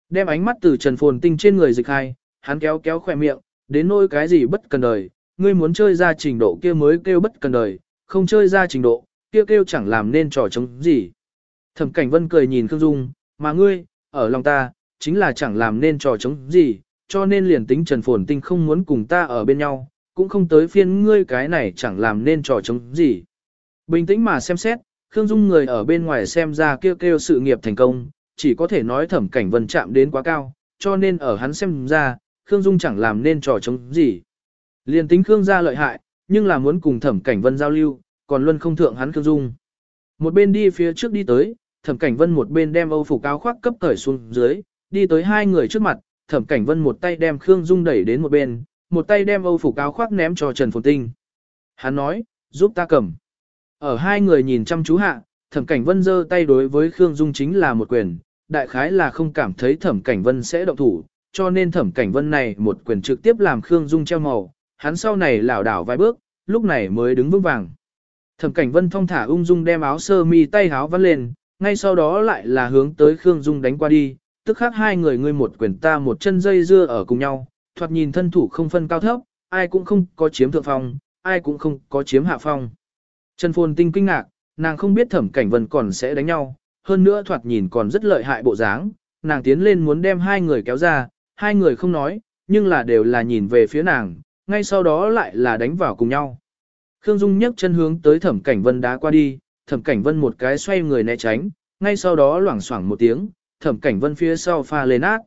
Đem ánh mắt từ Trần Phồn Tinh trên người dịch hai, hắn kéo kéo khỏe miệng, đến nỗi cái gì bất cần đời, ngươi muốn chơi ra trình độ kia mới kêu bất cần đời, không chơi ra trình độ, kia kêu, kêu chẳng làm nên trò chống gì. Thẩm Cảnh Vân cười nhìn Khương Dung, mà ngươi, ở lòng ta, chính là chẳng làm nên trò chống gì, cho nên liền tính Trần Phồn Tinh không muốn cùng ta ở bên nhau, cũng không tới phiên ngươi cái này chẳng làm nên trò chống gì. Bình tĩnh mà xem xét, Khương Dung người ở bên ngoài xem ra kêu kêu sự nghiệp thành công, chỉ có thể nói thẩm cảnh vân chạm đến quá cao, cho nên ở hắn xem ra, Khương Dung chẳng làm nên trò chống gì. Liền tính Khương gia lợi hại, nhưng là muốn cùng thẩm cảnh vân giao lưu, còn luôn không thượng hắn Khương Dung. Một bên đi phía trước đi tới, thẩm cảnh vân một bên đem âu phục áo khoác cấp cởi xuống dưới, đi tới hai người trước mặt, thẩm cảnh vân một tay đem Khương Dung đẩy đến một bên, một tay đem âu phục áo khoác ném cho Trần Phồn Tinh. Hắn nói, giúp ta cầm. Ở hai người nhìn chăm chú hạ, thẩm cảnh vân giơ tay đối với Khương Dung chính là một quyền, đại khái là không cảm thấy thẩm cảnh vân sẽ động thủ, cho nên thẩm cảnh vân này một quyền trực tiếp làm Khương Dung treo màu, hắn sau này lảo đảo vài bước, lúc này mới đứng vững vàng. Thẩm cảnh vân thong thả ung dung đem áo sơ mi tay áo vắt lên, ngay sau đó lại là hướng tới Khương Dung đánh qua đi, tức khác hai người ngươi một quyền ta một chân dây dưa ở cùng nhau, thoạt nhìn thân thủ không phân cao thấp, ai cũng không có chiếm thượng phong, ai cũng không có chiếm hạ phong. Trần Phồn Tinh kinh ngạc, nàng không biết thẩm cảnh vân còn sẽ đánh nhau, hơn nữa thoạt nhìn còn rất lợi hại bộ dáng, nàng tiến lên muốn đem hai người kéo ra, hai người không nói, nhưng là đều là nhìn về phía nàng, ngay sau đó lại là đánh vào cùng nhau. Khương Dung nhấc chân hướng tới thẩm cảnh vân đá qua đi, thẩm cảnh vân một cái xoay người né tránh, ngay sau đó loảng xoảng một tiếng, thẩm cảnh vân phía sau pha lên ác.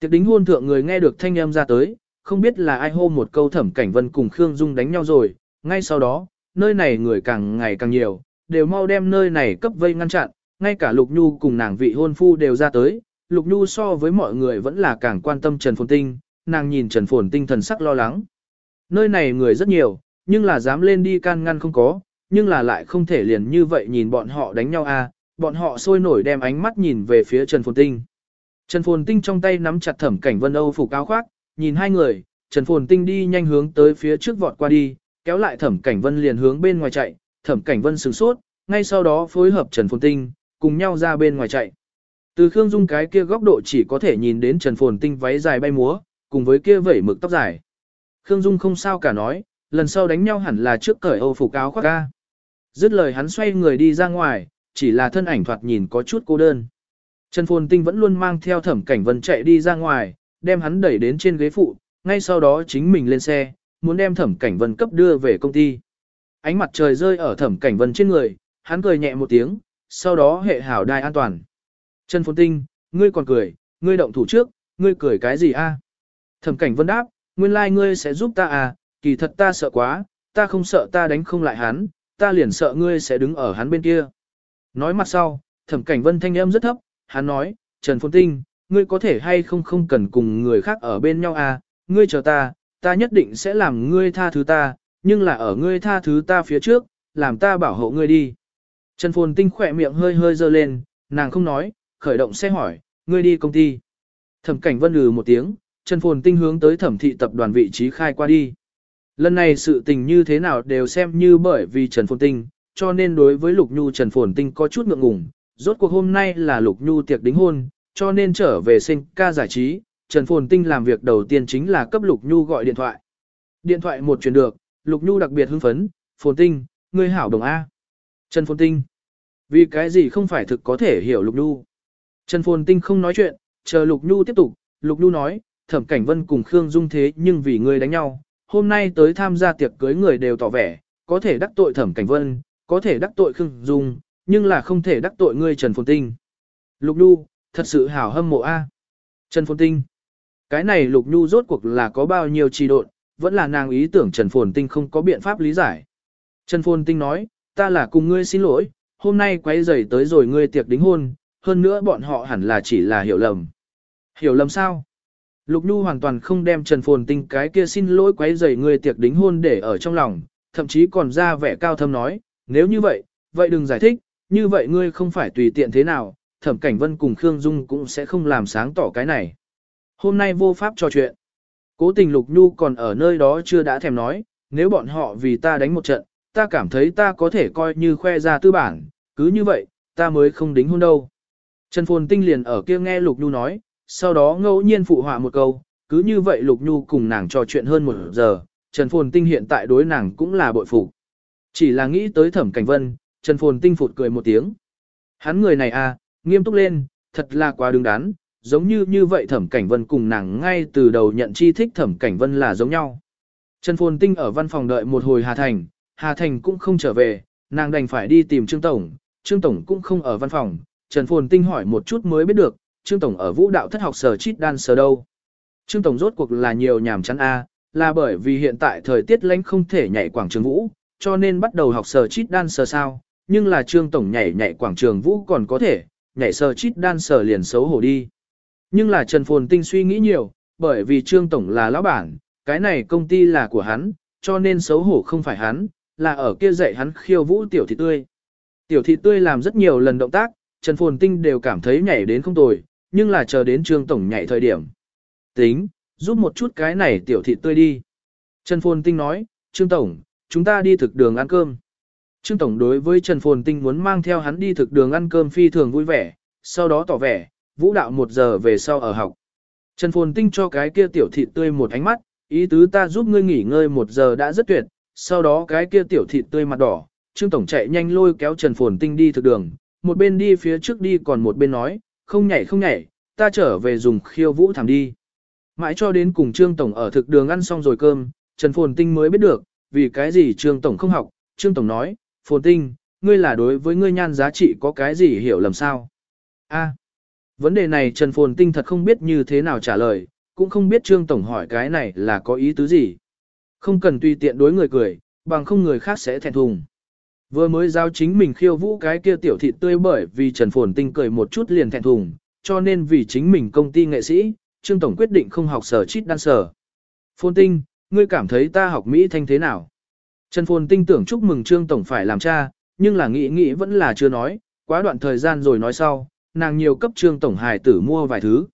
Tiệc đính hôn thượng người nghe được thanh âm ra tới, không biết là ai hô một câu thẩm cảnh vân cùng Khương Dung đánh nhau rồi, ngay sau đó, nơi này người càng ngày càng nhiều, đều mau đem nơi này cấp vây ngăn chặn, ngay cả Lục Nhu cùng nàng vị hôn phu đều ra tới, Lục Nhu so với mọi người vẫn là càng quan tâm Trần Phồn Tinh, nàng nhìn Trần Phồn Tinh thần sắc lo lắng. Nơi này người rất nhiều, nhưng là dám lên đi can ngăn không có, nhưng là lại không thể liền như vậy nhìn bọn họ đánh nhau à, bọn họ sôi nổi đem ánh mắt nhìn về phía Trần Phồn Tinh. Trần Phồn Tinh trong tay nắm chặt thẩm cảnh vân Âu phục áo khoác, nhìn hai người, Trần Phồn Tinh đi nhanh hướng tới phía trước vọt qua đi, kéo lại thẩm cảnh vân liền hướng bên ngoài chạy, thẩm cảnh vân sửng sốt, ngay sau đó phối hợp Trần Phồn Tinh, cùng nhau ra bên ngoài chạy. Từ Khương Dung cái kia góc độ chỉ có thể nhìn đến Trần Phồn Tinh váy dài bay múa, cùng với kia vẩy mực tóc dài. Khương Dung không sao cả nói, lần sau đánh nhau hẳn là trước cởi Âu phục áo khoác ca. Dứt lời hắn xoay người đi ra ngoài, chỉ là thân ảnh thoạt nhìn có chút cô đơn. Trần Phồn Tinh vẫn luôn mang theo thẩm cảnh vân chạy đi ra ngoài, đem hắn đẩy đến trên ghế phụ, ngay sau đó chính mình lên xe, muốn đem thẩm cảnh vân cấp đưa về công ty. Ánh mặt trời rơi ở thẩm cảnh vân trên người, hắn cười nhẹ một tiếng, sau đó hệ hảo đai an toàn. Trần Phồn Tinh, ngươi còn cười, ngươi động thủ trước, ngươi cười cái gì a? Thẩm cảnh vân đáp, nguyên lai like ngươi sẽ giúp ta à, kỳ thật ta sợ quá, ta không sợ ta đánh không lại hắn, ta liền sợ ngươi sẽ đứng ở hắn bên kia. Nói mặt sau, thẩm cảnh vân thanh âm rất thấp, hắn nói, Trần Phồn Tinh, ngươi có thể hay không không cần cùng người khác ở bên nhau à, ngươi chờ ta, ta nhất định sẽ làm ngươi tha thứ ta, nhưng là ở ngươi tha thứ ta phía trước, làm ta bảo hộ ngươi đi. Trần Phồn Tinh khỏe miệng hơi hơi dơ lên, nàng không nói, khởi động xe hỏi, ngươi đi công ty. Thẩm cảnh vân lừ một tiếng, Trần Phồn Tinh hướng tới thẩm thị tập đoàn vị trí khai qua đi. Lần này sự tình như thế nào đều xem như bởi vì Trần Phồn Tinh, cho nên đối với Lục Nhu Trần Phồn Tinh có chút ngượng ngùng. Rốt cuộc hôm nay là Lục Nhu tiệc đính hôn, cho nên trở về sinh ca giải trí, Trần Phồn Tinh làm việc đầu tiên chính là cấp Lục Nhu gọi điện thoại. Điện thoại một truyền được, Lục Nhu đặc biệt hưng phấn, Phồn Tinh, ngươi hảo đồng A. Trần Phồn Tinh. Vì cái gì không phải thực có thể hiểu Lục Nhu. Trần Phồn Tinh không nói chuyện, chờ Lục Nhu tiếp tục, Lục Nhu nói, Thẩm Cảnh Vân cùng Khương Dung thế nhưng vì ngươi đánh nhau, hôm nay tới tham gia tiệc cưới người đều tỏ vẻ, có thể đắc tội Thẩm Cảnh Vân, có thể đắc tội Khương Dung, nhưng là không thể đắc tội ngươi Trần Phồn Tinh. Lục Nhu, thật sự hảo hâm mộ a. Trần Phồn Tinh. Cái này Lục Nhu rốt cuộc là có bao nhiêu trì độn, vẫn là nàng ý tưởng Trần Phồn Tinh không có biện pháp lý giải. Trần Phồn Tinh nói, ta là cùng ngươi xin lỗi, hôm nay quay rầy tới rồi ngươi tiệc đính hôn, hơn nữa bọn họ hẳn là chỉ là hiểu lầm. Hiểu lầm sao? Lục Nhu hoàn toàn không đem Trần Phồn Tinh cái kia xin lỗi quấy rầy người tiệc đính hôn để ở trong lòng, thậm chí còn ra vẻ cao thâm nói, nếu như vậy, vậy đừng giải thích, như vậy ngươi không phải tùy tiện thế nào, Thẩm Cảnh Vân cùng Khương Dung cũng sẽ không làm sáng tỏ cái này. Hôm nay vô pháp trò chuyện. Cố tình Lục Nhu còn ở nơi đó chưa đã thèm nói, nếu bọn họ vì ta đánh một trận, ta cảm thấy ta có thể coi như khoe ra tư bản, cứ như vậy, ta mới không đính hôn đâu. Trần Phồn Tinh liền ở kia nghe Lục Nhu nói, sau đó ngẫu nhiên phụ họa một câu, cứ như vậy Lục Nhu cùng nàng trò chuyện hơn một giờ, Trần Phồn Tinh hiện tại đối nàng cũng là bội phục. Chỉ là nghĩ tới Thẩm Cảnh Vân, Trần Phồn Tinh phụt cười một tiếng. Hắn người này à, nghiêm túc lên, thật là quá đứng đắn, giống như như vậy Thẩm Cảnh Vân cùng nàng ngay từ đầu nhận chi thích Thẩm Cảnh Vân là giống nhau. Trần Phồn Tinh ở văn phòng đợi một hồi Hà Thành, Hà Thành cũng không trở về, nàng đành phải đi tìm Trương Tổng, Trương Tổng cũng không ở văn phòng, Trần Phồn Tinh hỏi một chút mới biết được, Trương Tổng ở vũ đạo thất học sở chít đan sở đâu. Trương Tổng rốt cuộc là nhiều nhàm chán A, là bởi vì hiện tại thời tiết lánh không thể nhảy quảng trường vũ, cho nên bắt đầu học sở chít đan sở sao, nhưng là Trương Tổng nhảy nhảy quảng trường vũ còn có thể, nhảy sở chít đan sở liền xấu hổ đi. Nhưng là Trần Phồn Tinh suy nghĩ nhiều, bởi vì Trương Tổng là lão bản, cái này công ty là của hắn, cho nên xấu hổ không phải hắn, là ở kia dạy hắn khiêu vũ tiểu thị tươi. Tiểu thị tươi làm rất nhiều lần động tác, Trần Phồn Tinh đều cảm thấy nhảy đến không tồi, nhưng là chờ đến Trương Tổng nhảy thời điểm. Tính, giúp một chút cái này tiểu thị tươi đi. Trần Phồn Tinh nói, Trương Tổng, chúng ta đi thực đường ăn cơm. Trương Tổng đối với Trần Phồn Tinh muốn mang theo hắn đi thực đường ăn cơm phi thường vui vẻ, sau đó tỏ vẻ, vũ đạo một giờ về sau ở học. Trần Phồn Tinh cho cái kia tiểu thị tươi một ánh mắt, ý tứ ta giúp ngươi nghỉ ngơi một giờ đã rất tuyệt, sau đó cái kia tiểu thị tươi mặt đỏ, Trương Tổng chạy nhanh lôi kéo Trần Phồn Tinh đi thực đường, một bên đi phía trước đi còn một bên nói, không nhảy không nhảy, ta trở về dùng khiêu vũ thảm đi. Mãi cho đến cùng Trương Tổng ở thực đường ăn xong rồi cơm, Trần Phồn Tinh mới biết được, vì cái gì Trương Tổng không học, Trương Tổng nói, Phồn Tinh, ngươi là đối với ngươi nhan giá trị có cái gì hiểu lầm sao? A, vấn đề này Trần Phồn Tinh thật không biết như thế nào trả lời, cũng không biết Trương Tổng hỏi cái này là có ý tứ gì. Không cần tùy tiện đối người cười, bằng không người khác sẽ thẹn thùng. Vừa mới giao chính mình khiêu vũ cái kia tiểu thị tươi bởi vì Trần Phồn Tinh cười một chút liền thẹn thùng, cho nên vì chính mình công ty nghệ sĩ, Trương Tổng quyết định không học sở chít đan sở. Phồn Tinh, ngươi cảm thấy ta học Mỹ thanh thế nào? Trần Phồn Tinh tưởng chúc mừng Trương Tổng phải làm cha, nhưng là nghĩ nghĩ vẫn là chưa nói, quá đoạn thời gian rồi nói sau, nàng nhiều cấp Trương Tổng hài tử mua vài thứ.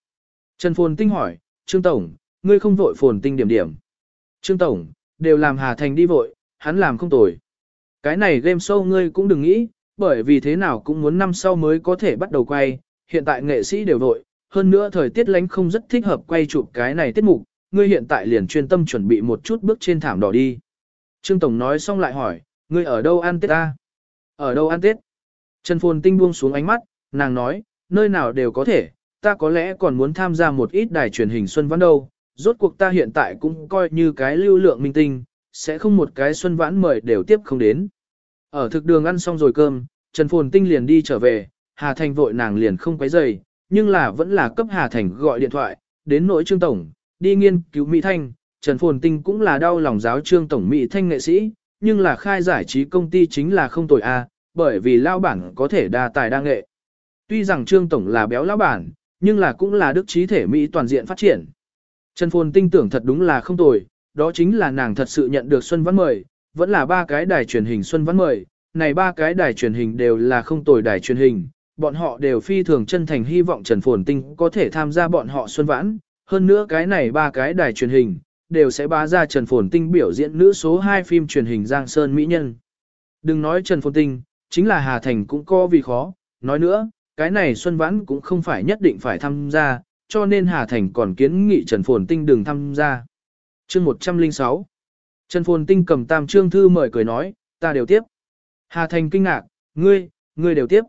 Trần Phồn Tinh hỏi, Trương Tổng, ngươi không vội Phồn Tinh điểm điểm. Trương Tổng, đều làm Hà Thành đi vội, hắn làm không tồi. Cái này game show ngươi cũng đừng nghĩ, bởi vì thế nào cũng muốn năm sau mới có thể bắt đầu quay, hiện tại nghệ sĩ đều vội, hơn nữa thời tiết lánh không rất thích hợp quay chụp cái này tiết mục, ngươi hiện tại liền chuyên tâm chuẩn bị một chút bước trên thảm đỏ đi. Trương Tổng nói xong lại hỏi, ngươi ở đâu ăn Tết ta? Ở đâu ăn Tết? Trần Phồn Tinh buông xuống ánh mắt, nàng nói, nơi nào đều có thể, ta có lẽ còn muốn tham gia một ít đài truyền hình Xuân Vãn đâu, rốt cuộc ta hiện tại cũng coi như cái lưu lượng minh tinh, sẽ không một cái Xuân Vãn mời đều tiếp không đến. Ở thực đường ăn xong rồi cơm, Trần Phồn Tinh liền đi trở về, Hà Thành vội nàng liền không quấy rầy, nhưng là vẫn là cấp Hà Thành gọi điện thoại, đến nỗi Trương Tổng, đi nghiên cứu Mỹ Thanh, Trần Phồn Tinh cũng là đau lòng giáo trương tổng mỹ thanh nghệ sĩ, nhưng là khai giải trí công ty chính là không tồi a, bởi vì lao bản có thể đa tài đa nghệ. Tuy rằng trương tổng là béo lao bản, nhưng là cũng là đức trí thể mỹ toàn diện phát triển. Trần Phồn Tinh tưởng thật đúng là không tồi, đó chính là nàng thật sự nhận được Xuân Văn mời, vẫn là ba cái đài truyền hình Xuân Văn mời, này ba cái đài truyền hình đều là không tồi đài truyền hình, bọn họ đều phi thường chân thành hy vọng Trần Phồn Tinh có thể tham gia bọn họ Xuân Vãn, hơn nữa cái này ba cái đài truyền hình, đều sẽ bá ra Trần Phồn Tinh biểu diễn nữ số 2 phim truyền hình Giang Sơn Mỹ Nhân. Đừng nói Trần Phồn Tinh, chính là Hà Thành cũng có vì khó, nói nữa, cái này Xuân Vãn cũng không phải nhất định phải tham gia, cho nên Hà Thành còn kiến nghị Trần Phồn Tinh đừng tham gia. Chương 106 Trần Phồn Tinh cầm tam trương thư mời cười nói, ta đều tiếp. Hà Thành kinh ngạc, ngươi, ngươi đều tiếp.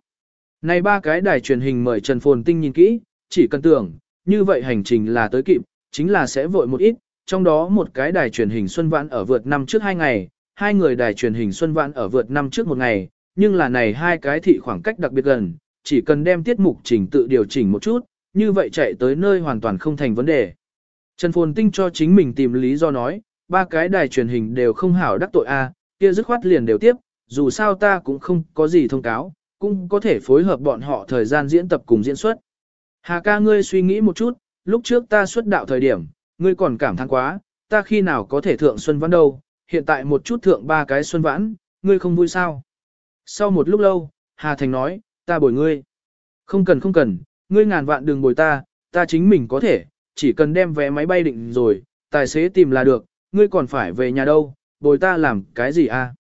Này ba cái đài truyền hình mời Trần Phồn Tinh nhìn kỹ, chỉ cần tưởng, như vậy hành trình là tới kịp, chính là sẽ vội một ít, trong đó một cái đài truyền hình Xuân Vãn ở vượt năm trước hai ngày, hai người đài truyền hình Xuân Vãn ở vượt năm trước một ngày, nhưng là này hai cái thị khoảng cách đặc biệt gần, chỉ cần đem tiết mục trình tự điều chỉnh một chút, như vậy chạy tới nơi hoàn toàn không thành vấn đề. Trần Phồn Tinh cho chính mình tìm lý do nói, ba cái đài truyền hình đều không hảo đắc tội a, kia dứt khoát liền đều tiếp, dù sao ta cũng không có gì thông cáo, cũng có thể phối hợp bọn họ thời gian diễn tập cùng diễn xuất. Hà ca ngươi suy nghĩ một chút, lúc trước ta xuất đạo thời điểm, ngươi còn cảm thán quá, ta khi nào có thể thượng xuân vãn đâu, hiện tại một chút thượng ba cái xuân vãn, ngươi không vui sao. Sau một lúc lâu, Hà Thành nói, ta bồi ngươi. Không cần không cần, ngươi ngàn vạn đừng bồi ta, ta chính mình có thể, chỉ cần đem vé máy bay định rồi, tài xế tìm là được, ngươi còn phải về nhà đâu, bồi ta làm cái gì à?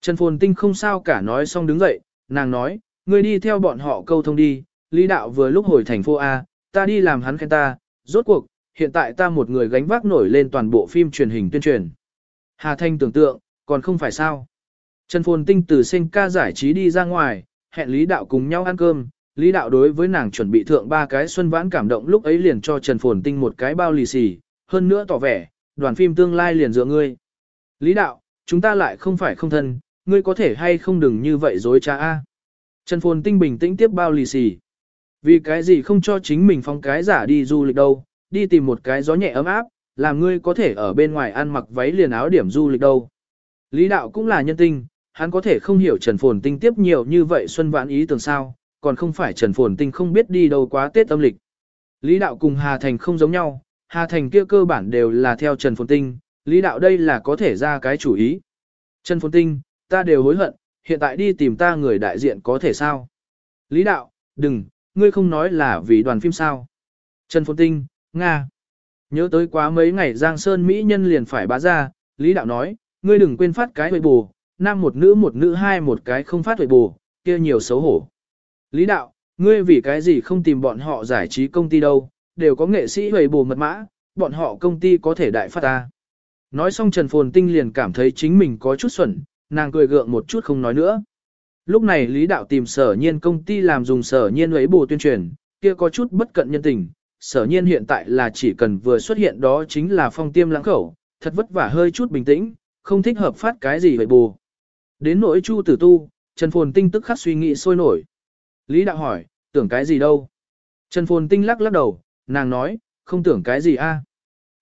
Trần Phồn Tinh không sao cả nói xong đứng dậy, nàng nói, ngươi đi theo bọn họ câu thông đi, Lý Đạo vừa lúc hồi thành phố A, ta đi làm hắn khen ta, rốt cuộc, hiện tại ta một người gánh vác nổi lên toàn bộ phim truyền hình tuyên truyền. Hà Thanh tưởng tượng, còn không phải sao. Trần Phồn Tinh từ sinh ca giải trí đi ra ngoài, hẹn Lý Đạo cùng nhau ăn cơm, Lý Đạo đối với nàng chuẩn bị thượng ba cái xuân vãn cảm động lúc ấy liền cho Trần Phồn Tinh một cái bao lì xì, hơn nữa tỏ vẻ, đoàn phim tương lai liền dựa ngươi. Lý Đạo, chúng ta lại không phải không thân, ngươi có thể hay không đừng như vậy dối cha a. Trần Phồn Tinh bình tĩnh tiếp bao lì xì. Vì cái gì không cho chính mình phong cái giả đi du lịch đâu, đi tìm một cái gió nhẹ ấm áp, làm ngươi có thể ở bên ngoài ăn mặc váy liền áo điểm du lịch đâu. Lý đạo cũng là nhân tinh, hắn có thể không hiểu Trần Phồn Tinh tiếp nhiều như vậy xuân vãn ý tưởng sao, còn không phải Trần Phồn Tinh không biết đi đâu quá Tết âm lịch. Lý đạo cùng Hà Thành không giống nhau, Hà Thành kia cơ bản đều là theo Trần Phồn Tinh, Lý đạo đây là có thể ra cái chủ ý. Trần Phồn Tinh, ta đều hối hận, hiện tại đi tìm ta người đại diện có thể sao? Lý đạo, đừng, ngươi không nói là vì đoàn phim sao? Trần Phồn Tinh, Nga. Nhớ tới quá mấy ngày Giang Sơn Mỹ nhân liền phải bá ra, Lý đạo nói, ngươi đừng quên phát cái huệ bù, nam một nữ một nữ hai một cái không phát huệ bù, kia nhiều xấu hổ. Lý đạo, ngươi vì cái gì không tìm bọn họ giải trí công ty đâu, đều có nghệ sĩ về bù mật mã, bọn họ công ty có thể đại phát ta. Nói xong Trần Phồn Tinh liền cảm thấy chính mình có chút xuẩn, nàng cười gượng một chút không nói nữa. Lúc này Lý Đạo tìm sở nhiên công ty làm dùng sở nhiên lấy bù tuyên truyền, kia có chút bất cận nhân tình, sở nhiên hiện tại là chỉ cần vừa xuất hiện đó chính là phong tiêm lãng khẩu, thật vất vả hơi chút bình tĩnh, không thích hợp phát cái gì vậy bù. Đến nỗi chu tử tu, Trần Phồn Tinh tức khắc suy nghĩ sôi nổi. Lý Đạo hỏi, tưởng cái gì đâu? Trần Phồn Tinh lắc lắc đầu, nàng nói, không tưởng cái gì a.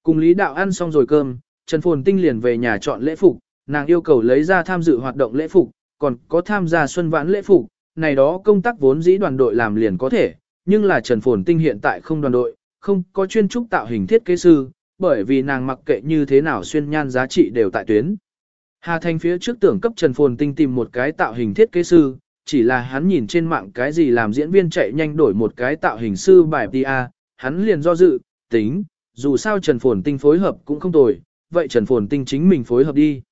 Cùng Lý Đạo ăn xong rồi cơm, Trần Phồn Tinh liền về nhà chọn lễ phục, nàng yêu cầu lấy ra tham dự hoạt động lễ phục, còn có tham gia xuân vãn lễ phục, này đó công tác vốn dĩ đoàn đội làm liền có thể, nhưng là Trần Phồn Tinh hiện tại không đoàn đội, không có chuyên trúc tạo hình thiết kế sư, bởi vì nàng mặc kệ như thế nào xuyên nhan giá trị đều tại tuyến. Hà Thành phía trước tưởng cấp Trần Phồn Tinh tìm một cái tạo hình thiết kế sư, chỉ là hắn nhìn trên mạng cái gì làm diễn viên chạy nhanh đổi một cái tạo hình sư bài PA, hắn liền do dự, tính, dù sao Trần Phồn Tinh phối hợp cũng không tồi, vậy Trần Phồn Tinh chính mình phối hợp đi.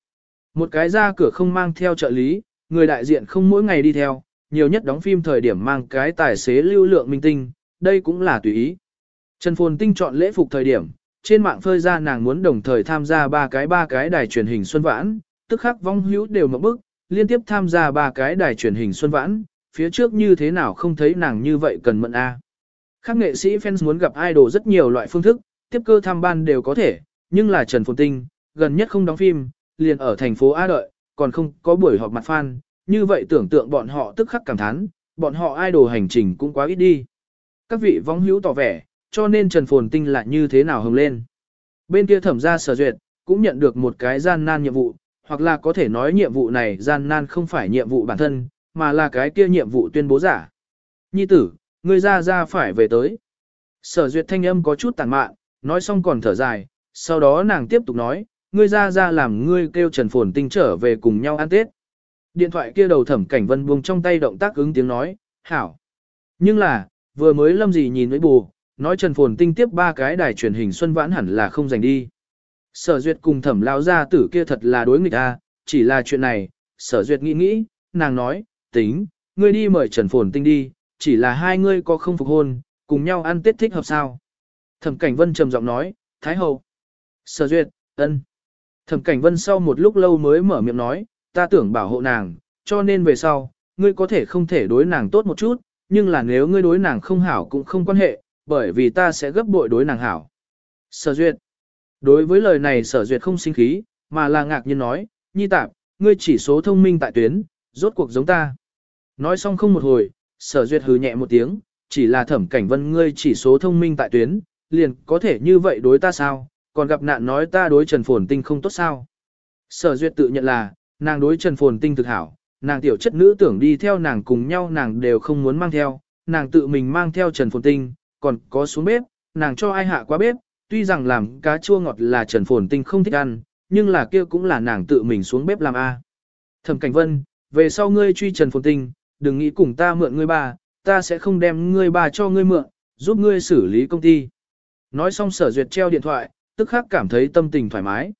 Một cái ra cửa không mang theo trợ lý, người đại diện không mỗi ngày đi theo, nhiều nhất đóng phim thời điểm mang cái tài xế lưu lượng minh tinh, đây cũng là tùy ý. Trần Phồn Tinh chọn lễ phục thời điểm, trên mạng phơi ra nàng muốn đồng thời tham gia ba cái ba cái đài truyền hình xuân vãn, tức khắc vong hữu đều một bức, liên tiếp tham gia ba cái đài truyền hình xuân vãn, phía trước như thế nào không thấy nàng như vậy cần mận a. À. Các nghệ sĩ fans muốn gặp idol rất nhiều loại phương thức, tiếp cơ tham ban đều có thể, nhưng là Trần Phồn Tinh, gần nhất không đóng phim, liền ở thành phố A đợi, còn không có buổi họp mặt fan, như vậy tưởng tượng bọn họ tức khắc cảm thán, bọn họ idol hành trình cũng quá ít đi. Các vị vong hữu tỏ vẻ, cho nên Trần Phồn Tinh lại như thế nào hồng lên. Bên kia thẩm ra sở duyệt, cũng nhận được một cái gian nan nhiệm vụ, hoặc là có thể nói nhiệm vụ này gian nan không phải nhiệm vụ bản thân, mà là cái kia nhiệm vụ tuyên bố giả. Nhi tử, ngươi ra ra phải về tới. Sở duyệt thanh âm có chút tàn mạn, nói xong còn thở dài, sau đó nàng tiếp tục nói, ngươi ra ra làm ngươi kêu Trần Phồn Tinh trở về cùng nhau ăn Tết. Điện thoại kia đầu thẩm cảnh vân buông trong tay động tác ứng tiếng nói, hảo. Nhưng là, vừa mới lâm gì nhìn với bù, nói Trần Phồn Tinh tiếp ba cái đài truyền hình Xuân Vãn hẳn là không dành đi. Sở duyệt cùng thẩm lao gia tử kia thật là đối nghịch a, chỉ là chuyện này, sở duyệt nghĩ nghĩ, nàng nói, tính, ngươi đi mời Trần Phồn Tinh đi, chỉ là hai ngươi có không phục hôn, cùng nhau ăn Tết thích hợp sao. Thẩm Cảnh Vân trầm giọng nói, Thái Hậu. Sở duyệt, ân. Thẩm Cảnh Vân sau một lúc lâu mới mở miệng nói, ta tưởng bảo hộ nàng, cho nên về sau, ngươi có thể không thể đối nàng tốt một chút, nhưng là nếu ngươi đối nàng không hảo cũng không quan hệ, bởi vì ta sẽ gấp bội đối nàng hảo. Sở duyệt. Đối với lời này sở duyệt không sinh khí, mà là ngạc nhiên nói, nhi tạp, ngươi chỉ số thông minh tại tuyến, rốt cuộc giống ta. Nói xong không một hồi, sở duyệt hừ nhẹ một tiếng, chỉ là thẩm cảnh vân ngươi chỉ số thông minh tại tuyến, liền có thể như vậy đối ta sao, còn gặp nạn nói ta đối Trần Phồn Tinh không tốt sao. Sở duyệt tự nhận là, nàng đối Trần Phồn Tinh thực hảo, nàng tiểu chất nữ tưởng đi theo nàng cùng nhau nàng đều không muốn mang theo, nàng tự mình mang theo Trần Phồn Tinh, còn có xuống bếp, nàng cho ai hạ qua bếp, tuy rằng làm cá chua ngọt là Trần Phồn Tinh không thích ăn, nhưng là kia cũng là nàng tự mình xuống bếp làm a. Thẩm Cảnh Vân, về sau ngươi truy Trần Phồn Tinh, đừng nghĩ cùng ta mượn ngươi ba, ta sẽ không đem ngươi ba cho ngươi mượn, giúp ngươi xử lý công ty. Nói xong sở duyệt treo điện thoại, tức khắc cảm thấy tâm tình thoải mái.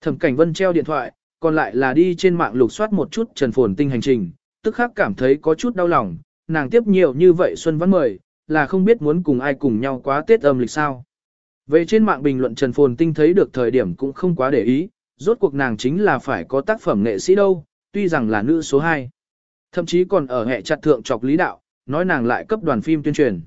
Thẩm Cảnh Vân treo điện thoại, còn lại là đi trên mạng lục soát một chút Trần Phồn Tinh hành trình, tức khắc cảm thấy có chút đau lòng, nàng tiếp nhiều như vậy Xuân Văn mời, là không biết muốn cùng ai cùng nhau quá Tết âm lịch sao. Về trên mạng bình luận Trần Phồn Tinh thấy được thời điểm cũng không quá để ý, rốt cuộc nàng chính là phải có tác phẩm nghệ sĩ đâu, tuy rằng là nữ số 2. Thậm chí còn ở hệ chặt thượng chọc lý đạo, nói nàng lại cấp đoàn phim tuyên truyền.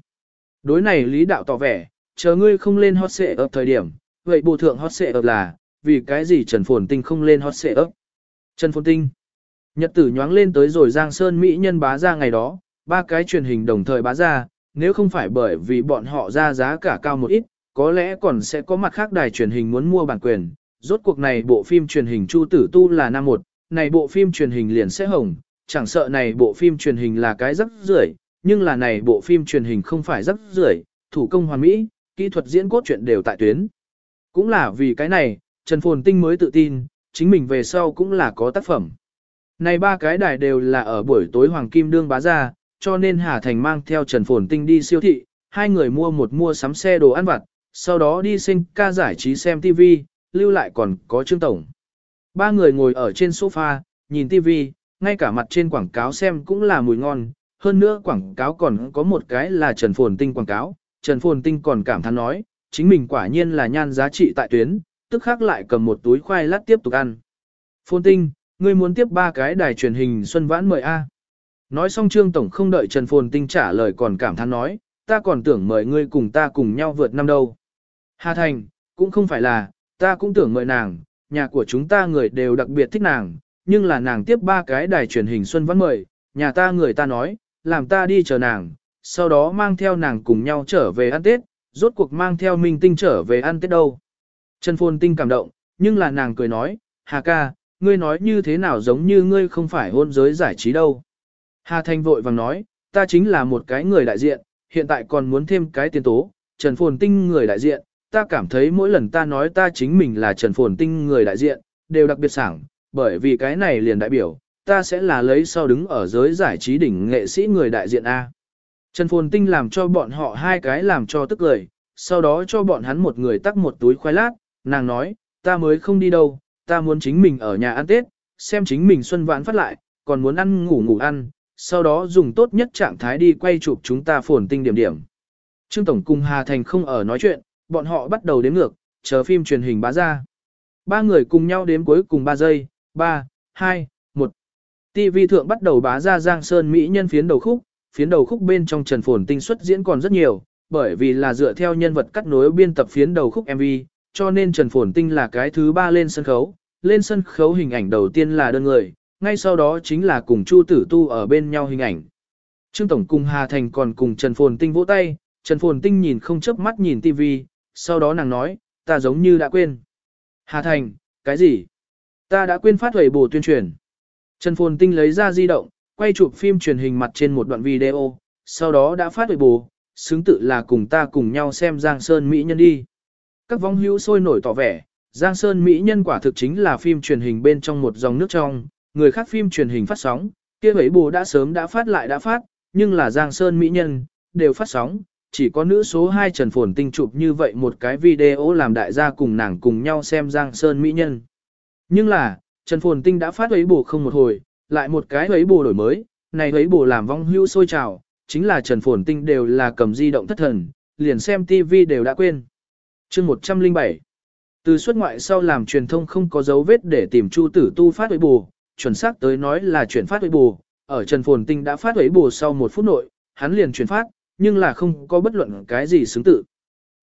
Đối này lý đạo tỏ vẻ, chờ ngươi không lên hot xệ ở thời điểm, vậy bộ thượng hot xệ ở là, vì cái gì Trần Phồn Tinh không lên hot xệ ấp. Trần Phồn Tinh. Nhật tử nhoáng lên tới rồi Giang Sơn Mỹ nhân bá ra ngày đó, ba cái truyền hình đồng thời bá ra, nếu không phải bởi vì bọn họ ra giá cả cao một ít, có lẽ còn sẽ có mặt khác đài truyền hình muốn mua bản quyền. Rốt cuộc này bộ phim truyền hình Chu Tử Tu là năm một, này bộ phim truyền hình liền sẽ hồng, chẳng sợ này bộ phim truyền hình là cái rắc rưởi, nhưng là này bộ phim truyền hình không phải rắc rưởi, thủ công hoàn mỹ, kỹ thuật diễn cốt truyện đều tại tuyến. Cũng là vì cái này, Trần Phồn Tinh mới tự tin, chính mình về sau cũng là có tác phẩm. Này ba cái đài đều là ở buổi tối Hoàng Kim Đương bá ra, cho nên Hà Thành mang theo Trần Phồn Tinh đi siêu thị, hai người mua một mua sắm xe đồ ăn vặt, sau đó đi sinh ca giải trí xem TV, lưu lại còn có Trương Tổng. Ba người ngồi ở trên sofa, nhìn TV, ngay cả mặt trên quảng cáo xem cũng là mùi ngon, hơn nữa quảng cáo còn có một cái là Trần Phồn Tinh quảng cáo, Trần Phồn Tinh còn cảm thán nói, chính mình quả nhiên là nhan giá trị tại tuyến, tức khắc lại cầm một túi khoai lát tiếp tục ăn. Phồn Tinh, ngươi muốn tiếp ba cái đài truyền hình Xuân Vãn mời A. Nói xong Trương Tổng không đợi Trần Phồn Tinh trả lời còn cảm thán nói, ta còn tưởng mời ngươi cùng ta cùng nhau vượt năm đâu. Hà Thành, cũng không phải là, ta cũng tưởng mời nàng, nhà của chúng ta người đều đặc biệt thích nàng, nhưng là nàng tiếp ba cái đài truyền hình Xuân Văn mời, nhà ta người ta nói, làm ta đi chờ nàng, sau đó mang theo nàng cùng nhau trở về ăn Tết, rốt cuộc mang theo Minh Tinh trở về ăn Tết đâu. Trần Phồn Tinh cảm động, nhưng là nàng cười nói, Hà ca, ngươi nói như thế nào giống như ngươi không phải hôn giới giải trí đâu. Hà Thanh vội vàng nói, ta chính là một cái người đại diện, hiện tại còn muốn thêm cái tiền tố, Trần Phồn Tinh người đại diện, ta cảm thấy mỗi lần ta nói ta chính mình là Trần Phồn Tinh người đại diện, đều đặc biệt sảng, bởi vì cái này liền đại biểu, ta sẽ là lấy sau đứng ở giới giải trí đỉnh nghệ sĩ người đại diện A. Trần Phồn Tinh làm cho bọn họ hai cái làm cho tức lời, sau đó cho bọn hắn một người tắc một túi khoai lát, nàng nói, ta mới không đi đâu, ta muốn chính mình ở nhà ăn Tết, xem chính mình xuân vãn phát lại, còn muốn ăn ngủ ngủ ăn, sau đó dùng tốt nhất trạng thái đi quay chụp chúng ta phồn tinh điểm điểm. Trương Tổng cùng Hà Thành không ở nói chuyện, bọn họ bắt đầu đếm ngược, chờ phim truyền hình bá ra. Ba người cùng nhau đếm cuối cùng 3 giây, 3, 2, 1. TV thượng bắt đầu bá ra Giang Sơn Mỹ nhân phiến đầu khúc, phiến đầu khúc bên trong Trần Phồn Tinh xuất diễn còn rất nhiều, bởi vì là dựa theo nhân vật cắt nối biên tập phiến đầu khúc MV, cho nên Trần Phồn Tinh là cái thứ ba lên sân khấu. Lên sân khấu hình ảnh đầu tiên là đơn người, ngay sau đó chính là cùng Chu Tử Tu ở bên nhau hình ảnh. Trương Tổng cùng Hà Thành còn cùng Trần Phồn Tinh vỗ tay, Trần Phồn Tinh nhìn không chớp mắt nhìn TV, sau đó nàng nói, ta giống như đã quên. Hà Thành, cái gì? Ta đã quên phát huẩy bổ tuyên truyền. Trần Phồn Tinh lấy ra di động, quay chụp phim truyền hình mặt trên một đoạn video, sau đó đã phát huẩy bổ, xứng tự là cùng ta cùng nhau xem Giang Sơn Mỹ Nhân đi. Các vong hữu sôi nổi tỏ vẻ, Giang Sơn Mỹ Nhân quả thực chính là phim truyền hình bên trong một dòng nước trong, người khác phim truyền hình phát sóng, kia ấy bổ đã sớm đã phát lại đã phát, nhưng là Giang Sơn Mỹ Nhân, đều phát sóng, chỉ có nữ số 2 Trần Phồn Tinh chụp như vậy một cái video làm đại gia cùng nàng cùng nhau xem Giang Sơn Mỹ Nhân. Nhưng là, Trần Phồn Tinh đã phát ấy bồ không một hồi, lại một cái ấy bồ đổi mới, này ấy bồ làm vong hưu sôi trào, chính là Trần Phồn Tinh đều là cầm di động thất thần, liền xem TV đều đã quên. chương 107 Từ xuất ngoại sau làm truyền thông không có dấu vết để tìm Chu Tử Tu phát ấy bồ, chuẩn xác tới nói là chuyển phát ấy bồ, ở Trần Phồn Tinh đã phát ấy bồ sau một phút nội, hắn liền chuyển phát, nhưng là không có bất luận cái gì xứng tự.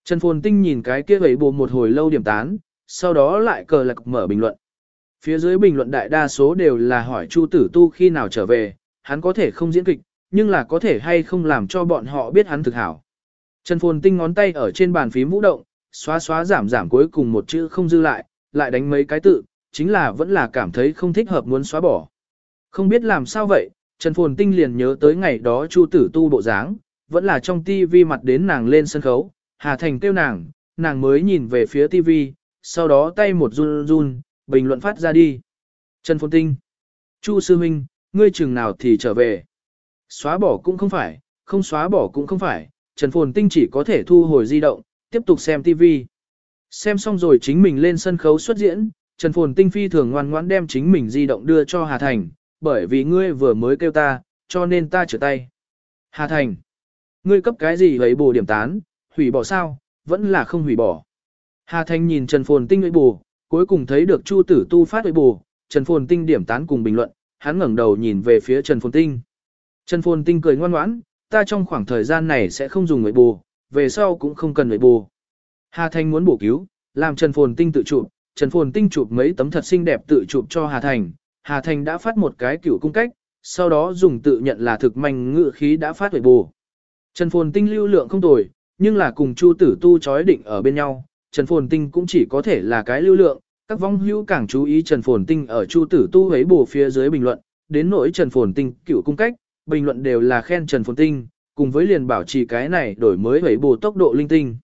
Trần Phồn Tinh nhìn cái kia ấy bồ một hồi lâu điểm tán, sau đó lại cờ lạc mở bình luận. Phía dưới bình luận đại đa số đều là hỏi Chu Tử Tu khi nào trở về, hắn có thể không diễn kịch, nhưng là có thể hay không làm cho bọn họ biết hắn thực hảo. Trần Phồn Tinh ngón tay ở trên bàn phím vũ động, xóa xóa giảm giảm cuối cùng một chữ không dư lại, lại đánh mấy cái tự, chính là vẫn là cảm thấy không thích hợp muốn xóa bỏ. Không biết làm sao vậy, Trần Phồn Tinh liền nhớ tới ngày đó Chu Tử Tu bộ dáng, vẫn là trong tivi mặt đến nàng lên sân khấu, Hà Thành kêu nàng, nàng mới nhìn về phía tivi, sau đó tay một run run, bình luận phát ra đi. Trần Phồn Tinh, Chu Sư Minh, ngươi chừng nào thì trở về. Xóa bỏ cũng không phải, không xóa bỏ cũng không phải, Trần Phồn Tinh chỉ có thể thu hồi di động, tiếp tục xem tivi. Xem xong rồi chính mình lên sân khấu xuất diễn, Trần Phồn Tinh phi thường ngoan ngoãn đem chính mình di động đưa cho Hà Thành, bởi vì ngươi vừa mới kêu ta, cho nên ta trở tay. Hà Thành, ngươi cấp cái gì ấy bù điểm tán, hủy bỏ sao, vẫn là không hủy bỏ. Hà Thanh nhìn Trần Phồn Tinh ấy bù, cuối cùng thấy được Chu Tử Tu phát ấy bù, Trần Phồn Tinh điểm tán cùng bình luận, hắn ngẩng đầu nhìn về phía Trần Phồn Tinh. Trần Phồn Tinh cười ngoan ngoãn, ta trong khoảng thời gian này sẽ không dùng người bù, về sau cũng không cần người bù. Hà Thanh muốn bổ cứu, làm Trần Phồn Tinh tự chụp, Trần Phồn Tinh chụp mấy tấm thật xinh đẹp tự chụp cho Hà Thành, Hà Thành đã phát một cái kiểu cung cách, sau đó dùng tự nhận là thực manh ngự khí đã phát huệ bù. Trần Phồn Tinh lưu lượng không tồi, nhưng là cùng Chu Tử Tu chói định ở bên nhau, Trần Phồn Tinh cũng chỉ có thể là cái lưu lượng, các vong hữu càng chú ý Trần Phồn Tinh ở Chu Tử Tu ấy bổ phía dưới bình luận, đến nỗi Trần Phồn Tinh cựu cung cách, bình luận đều là khen Trần Phồn Tinh, cùng với liền bảo trì cái này đổi mới hấy bổ tốc độ linh tinh.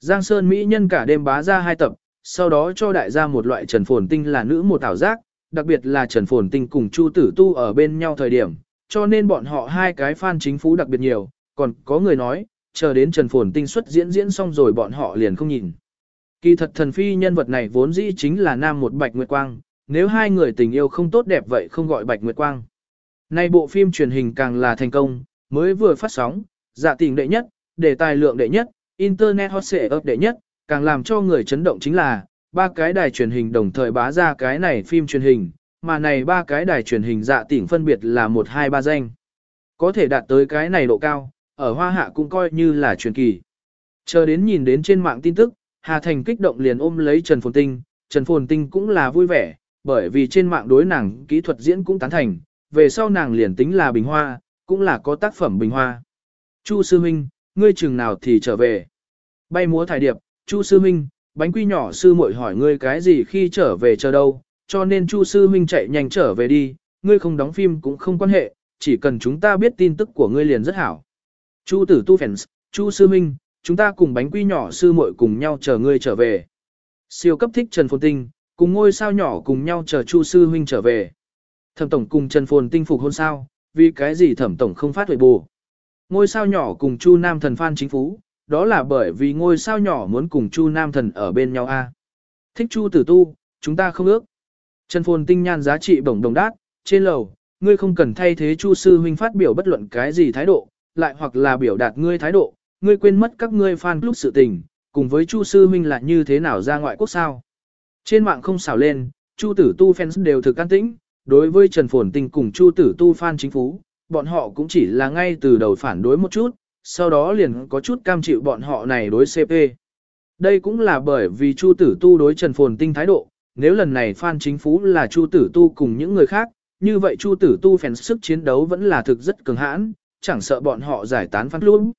Giang Sơn Mỹ nhân cả đêm bá ra hai tập, sau đó cho đại gia một loại Trần Phồn Tinh là nữ một ảo giác, đặc biệt là Trần Phồn Tinh cùng Chu Tử Tu ở bên nhau thời điểm, cho nên bọn họ hai cái fan chính phủ đặc biệt nhiều, còn có người nói, chờ đến Trần Phồn Tinh xuất diễn diễn xong rồi bọn họ liền không nhìn. Kỳ thật thần phi nhân vật này vốn dĩ chính là nam một Bạch Nguyệt Quang, nếu hai người tình yêu không tốt đẹp vậy không gọi Bạch Nguyệt Quang. Nay bộ phim truyền hình càng là thành công, mới vừa phát sóng, dạ tình đệ nhất, đề tài lượng đệ nhất, internet hot xệ ấp đệ nhất, càng làm cho người chấn động chính là, ba cái đài truyền hình đồng thời bá ra cái này phim truyền hình, mà này ba cái đài truyền hình dạ tỉnh phân biệt là một hai ba danh. Có thể đạt tới cái này độ cao, ở Hoa Hạ cũng coi như là truyền kỳ. Chờ đến nhìn đến trên mạng tin tức, Hà Thành kích động liền ôm lấy Trần Phồn Tinh, Trần Phồn Tinh cũng là vui vẻ, bởi vì trên mạng đối nàng kỹ thuật diễn cũng tán thành, về sau nàng liền tính là bình hoa, cũng là có tác phẩm bình hoa. Chu Sư Minh, ngươi chừng nào thì trở về. Bay múa thải điệp, Chu Sư Minh, bánh quy nhỏ sư muội hỏi ngươi cái gì khi trở về chờ đâu, cho nên Chu Sư Minh chạy nhanh trở về đi, ngươi không đóng phim cũng không quan hệ, chỉ cần chúng ta biết tin tức của ngươi liền rất hảo. Chu Tử Tu Fans, Chu Sư Minh, chúng ta cùng bánh quy nhỏ sư muội cùng nhau chờ ngươi trở về. Siêu cấp thích Trần Phồn Tinh, cùng ngôi sao nhỏ cùng nhau chờ Chu Sư Huynh trở về. Thẩm tổng cùng Trần Phồn Tinh phục hôn sao, vì cái gì thẩm tổng không phát huệ bù. Ngôi sao nhỏ cùng Chu Nam Thần Phan chính phú, đó là bởi vì ngôi sao nhỏ muốn cùng Chu Nam Thần ở bên nhau a. Thích Chu Tử Tu, chúng ta không ước. Trần Phồn Tinh nhan giá trị bổng đồng đát, trên lầu, ngươi không cần thay thế Chu sư huynh phát biểu bất luận cái gì thái độ, lại hoặc là biểu đạt ngươi thái độ, ngươi quên mất các ngươi fan lúc sự tình, cùng với Chu sư huynh là như thế nào ra ngoại quốc sao. Trên mạng không xảo lên, Chu Tử Tu fans đều thực can tĩnh, đối với Trần Phồn Tinh cùng Chu Tử Tu fan chính phú, bọn họ cũng chỉ là ngay từ đầu phản đối một chút, sau đó liền có chút cam chịu bọn họ này đối CP. Đây cũng là bởi vì Chu Tử Tu đối Trần Phồn Tinh thái độ, nếu lần này fan chính phú là Chu Tử Tu cùng những người khác, như vậy Chu Tử Tu fans sức chiến đấu vẫn là thực rất cường hãn, chẳng sợ bọn họ giải tán phát lũ.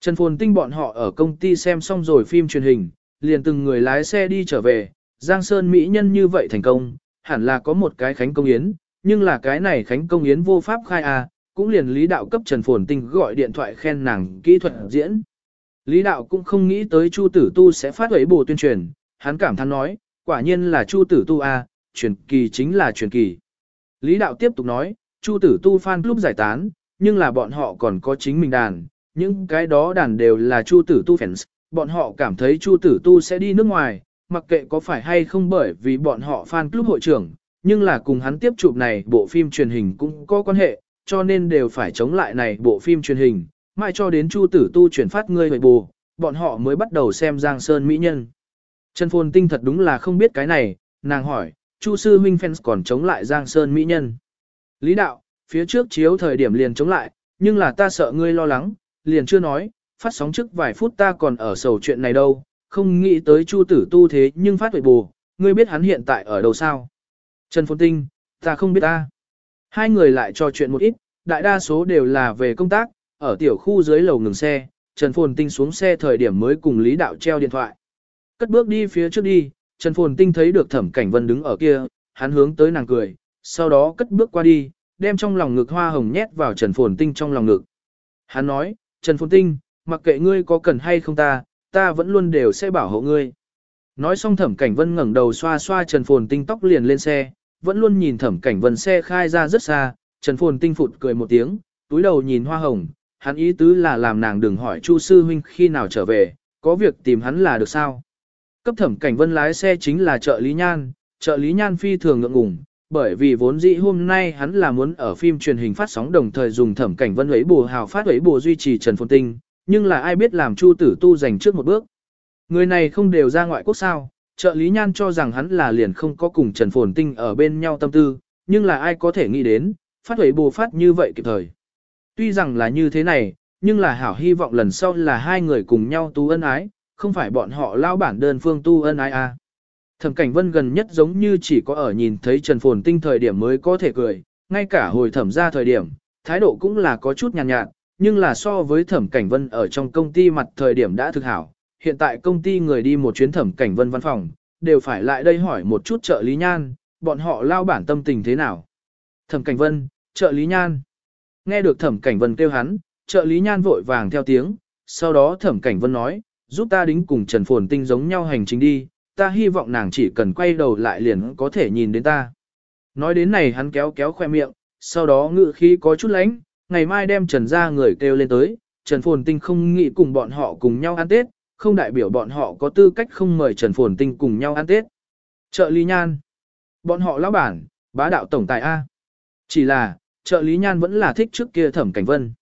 Trần Phồn Tinh bọn họ ở công ty xem xong rồi phim truyền hình, liền từng người lái xe đi trở về, Giang Sơn Mỹ nhân như vậy thành công, hẳn là có một cái khánh công yến, nhưng là cái này khánh công yến vô pháp khai a, cũng liền lý đạo cấp Trần Phồn Tinh gọi điện thoại khen nàng kỹ thuật diễn. Lý đạo cũng không nghĩ tới Chu Tử Tu sẽ phát huấy bộ tuyên truyền, hắn cảm thán nói, quả nhiên là Chu Tử Tu a, truyền kỳ chính là truyền kỳ. Lý đạo tiếp tục nói, Chu Tử Tu fan club giải tán, nhưng là bọn họ còn có chính mình đàn, những cái đó đàn đều là Chu Tử Tu fans, bọn họ cảm thấy Chu Tử Tu sẽ đi nước ngoài, mặc kệ có phải hay không bởi vì bọn họ fan club hội trưởng, nhưng là cùng hắn tiếp chụp này bộ phim truyền hình cũng có quan hệ, cho nên đều phải chống lại này bộ phim truyền hình, mãi cho đến Chu Tử Tu chuyển phát ngươi về bù, bọn họ mới bắt đầu xem Giang Sơn Mỹ Nhân. Trần Phồn Tinh thật đúng là không biết cái này, nàng hỏi, Chu Sư Minh fans còn chống lại Giang Sơn Mỹ Nhân. Lý đạo, phía trước chiếu thời điểm liền chống lại, nhưng là ta sợ ngươi lo lắng, liền chưa nói, phát sóng trước vài phút ta còn ở sầu chuyện này đâu, không nghĩ tới Chu Tử Tu thế nhưng phát huệ bù, ngươi biết hắn hiện tại ở đâu sao? Trần Phồn Tinh, ta không biết ta. Hai người lại trò chuyện một ít, đại đa số đều là về công tác, ở tiểu khu dưới lầu ngừng xe, Trần Phồn Tinh xuống xe thời điểm mới cùng Lý Đạo treo điện thoại. Cất bước đi phía trước đi, Trần Phồn Tinh thấy được Thẩm Cảnh Vân đứng ở kia, hắn hướng tới nàng cười, sau đó cất bước qua đi, đem trong lòng ngực hoa hồng nhét vào Trần Phồn Tinh trong lòng ngực. Hắn nói, Trần Phồn Tinh, mặc kệ ngươi có cần hay không ta, ta vẫn luôn đều sẽ bảo hộ ngươi. Nói xong Thẩm Cảnh Vân ngẩng đầu xoa xoa Trần Phồn Tinh tóc liền lên xe, vẫn luôn nhìn Thẩm Cảnh Vân xe khai ra rất xa, Trần Phồn Tinh phụt cười một tiếng, túi đầu nhìn hoa hồng, hắn ý tứ là làm nàng đừng hỏi Chu sư huynh khi nào trở về, có việc tìm hắn là được sao. Cấp Thẩm Cảnh Vân lái xe chính là trợ lý nhan, trợ lý nhan phi thường ngượng ngùng, bởi vì vốn dĩ hôm nay hắn là muốn ở phim truyền hình phát sóng đồng thời dùng thẩm cảnh vân ấy bù hào phát ấy bù duy trì Trần Phồn Tinh, nhưng là ai biết làm Chu Tử Tu giành trước một bước. Người này không đều ra ngoại quốc sao, trợ lý nhan cho rằng hắn là liền không có cùng Trần Phồn Tinh ở bên nhau tâm tư, nhưng là ai có thể nghĩ đến, phát ấy bù phát như vậy kịp thời. Tuy rằng là như thế này, nhưng là hảo hy vọng lần sau là hai người cùng nhau tu ân ái, không phải bọn họ lao bản đơn phương tu ân ái à. Thẩm Cảnh Vân gần nhất giống như chỉ có ở nhìn thấy Trần Phồn Tinh thời điểm mới có thể cười, ngay cả hồi thẩm ra thời điểm, thái độ cũng là có chút nhàn nhạt, nhạt, nhưng là so với Thẩm Cảnh Vân ở trong công ty mặt thời điểm đã thực hảo. Hiện tại công ty người đi một chuyến Thẩm Cảnh Vân văn phòng, đều phải lại đây hỏi một chút trợ lý nhan, bọn họ lao bản tâm tình thế nào. Thẩm Cảnh Vân, trợ lý nhan. Nghe được Thẩm Cảnh Vân kêu hắn, trợ lý nhan vội vàng theo tiếng, sau đó Thẩm Cảnh Vân nói, giúp ta đính cùng Trần Phồn Tinh giống nhau hành trình đi, ta hy vọng nàng chỉ cần quay đầu lại liền có thể nhìn đến ta. Nói đến này hắn kéo kéo khoe miệng, sau đó ngự khí có chút lánh, ngày mai đem Trần ra người kêu lên tới, Trần Phồn Tinh không nghĩ cùng bọn họ cùng nhau ăn Tết, không đại biểu bọn họ có tư cách không mời Trần Phồn Tinh cùng nhau ăn Tết. Trợ lý nhan. Bọn họ lão bản, bá đạo tổng tài A. Chỉ là, trợ lý nhan vẫn là thích trước kia thẩm cảnh vân.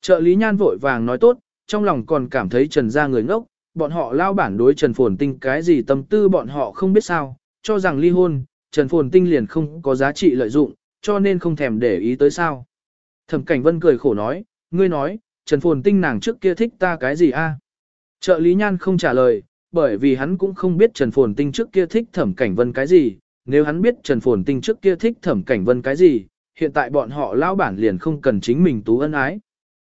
Trợ lý nhan vội vàng nói tốt, trong lòng còn cảm thấy Trần ra người ngốc, bọn họ lao bản đối Trần Phồn Tinh cái gì tâm tư bọn họ không biết sao, cho rằng ly hôn, Trần Phồn Tinh liền không có giá trị lợi dụng, cho nên không thèm để ý tới sao. Thẩm Cảnh Vân cười khổ nói, ngươi nói, Trần Phồn Tinh nàng trước kia thích ta cái gì a? Trợ lý nhan không trả lời, bởi vì hắn cũng không biết Trần Phồn Tinh trước kia thích Thẩm Cảnh Vân cái gì, nếu hắn biết Trần Phồn Tinh trước kia thích Thẩm Cảnh Vân cái gì, hiện tại bọn họ lao bản liền không cần chính mình tú ân ái.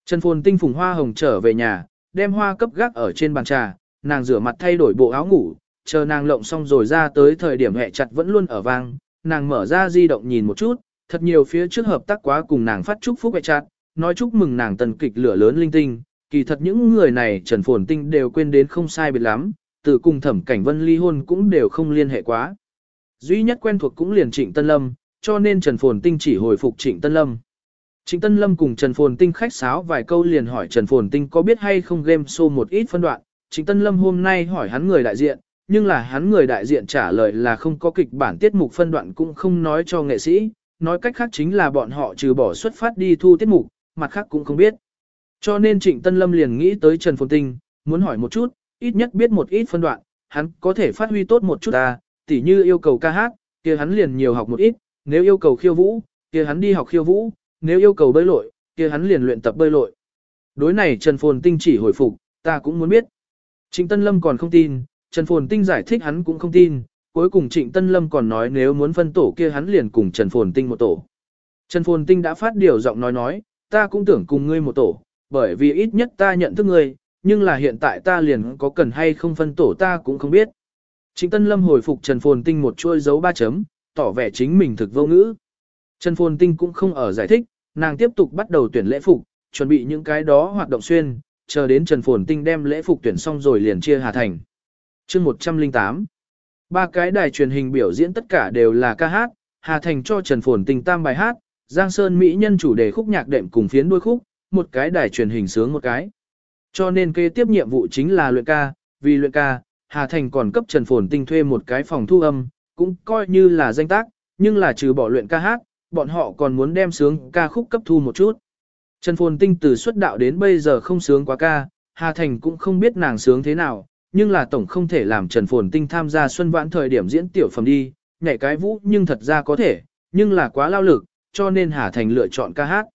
Trần Phồn Tinh phùng hoa hồng trở về nhà, đem hoa cấp gác ở trên bàn trà, nàng rửa mặt thay đổi bộ áo ngủ, chờ nàng lộng xong rồi ra tới thời điểm hẹ chặt vẫn luôn ở vang, nàng mở ra di động nhìn một chút, thật nhiều phía trước hợp tác quá cùng nàng phát chúc phúc hẹ chặt, nói chúc mừng nàng tần kịch lửa lớn linh tinh, kỳ thật những người này Trần Phồn Tinh đều quên đến không sai biệt lắm, từ cùng thẩm cảnh vân ly hôn cũng đều không liên hệ quá. Duy nhất quen thuộc cũng liền Trịnh Tân Lâm, cho nên Trần Phồn Tinh chỉ hồi phục Trịnh Tân Lâm. Trịnh Tân Lâm cùng Trần Phồn Tinh khách sáo vài câu liền hỏi Trần Phồn Tinh có biết hay không game show một ít phân đoạn. Trịnh Tân Lâm hôm nay hỏi hắn người đại diện, nhưng là hắn người đại diện trả lời là không có kịch bản tiết mục phân đoạn cũng không nói cho nghệ sĩ, nói cách khác chính là bọn họ trừ bỏ xuất phát đi thu tiết mục, mặt khác cũng không biết. Cho nên Trịnh Tân Lâm liền nghĩ tới Trần Phồn Tinh, muốn hỏi một chút, ít nhất biết một ít phân đoạn, hắn có thể phát huy tốt một chút à, tỉ như yêu cầu ca hát, kia hắn liền nhiều học một ít, nếu yêu cầu khiêu vũ, kia hắn đi học khiêu vũ, nếu yêu cầu bơi lội, kia hắn liền luyện tập bơi lội. Đối này Trần Phồn Tinh chỉ hồi phục, ta cũng muốn biết. Trịnh Tân Lâm còn không tin, Trần Phồn Tinh giải thích hắn cũng không tin, cuối cùng Trịnh Tân Lâm còn nói nếu muốn phân tổ kia hắn liền cùng Trần Phồn Tinh một tổ. Trần Phồn Tinh đã phát điều giọng nói nói, ta cũng tưởng cùng ngươi một tổ, bởi vì ít nhất ta nhận thức ngươi, nhưng là hiện tại ta liền có cần hay không phân tổ ta cũng không biết. Trịnh Tân Lâm hồi phục Trần Phồn Tinh một chuôi dấu ba chấm, tỏ vẻ chính mình thực vô ngữ. Trần Phồn Tinh cũng không ở giải thích, nàng tiếp tục bắt đầu tuyển lễ phục, chuẩn bị những cái đó hoạt động xuyên, chờ đến Trần Phồn Tinh đem lễ phục tuyển xong rồi liền chia Hà Thành. chương 108 Ba cái đài truyền hình biểu diễn tất cả đều là ca hát, Hà Thành cho Trần Phồn Tinh tam bài hát, Giang Sơn Mỹ nhân chủ đề khúc nhạc đệm cùng phiến đuôi khúc, một cái đài truyền hình sướng một cái. Cho nên kế tiếp nhiệm vụ chính là luyện ca, vì luyện ca, Hà Thành còn cấp Trần Phồn Tinh thuê một cái phòng thu âm, cũng coi như là danh tác, nhưng là trừ bỏ luyện ca hát, bọn họ còn muốn đem sướng ca khúc cấp thu một chút. Trần Phồn Tinh từ xuất đạo đến bây giờ không sướng quá ca, Hà Thành cũng không biết nàng sướng thế nào, nhưng là tổng không thể làm Trần Phồn Tinh tham gia xuân vãn thời điểm diễn tiểu phẩm đi, nhảy cái vũ nhưng thật ra có thể, nhưng là quá lao lực, cho nên Hà Thành lựa chọn ca hát.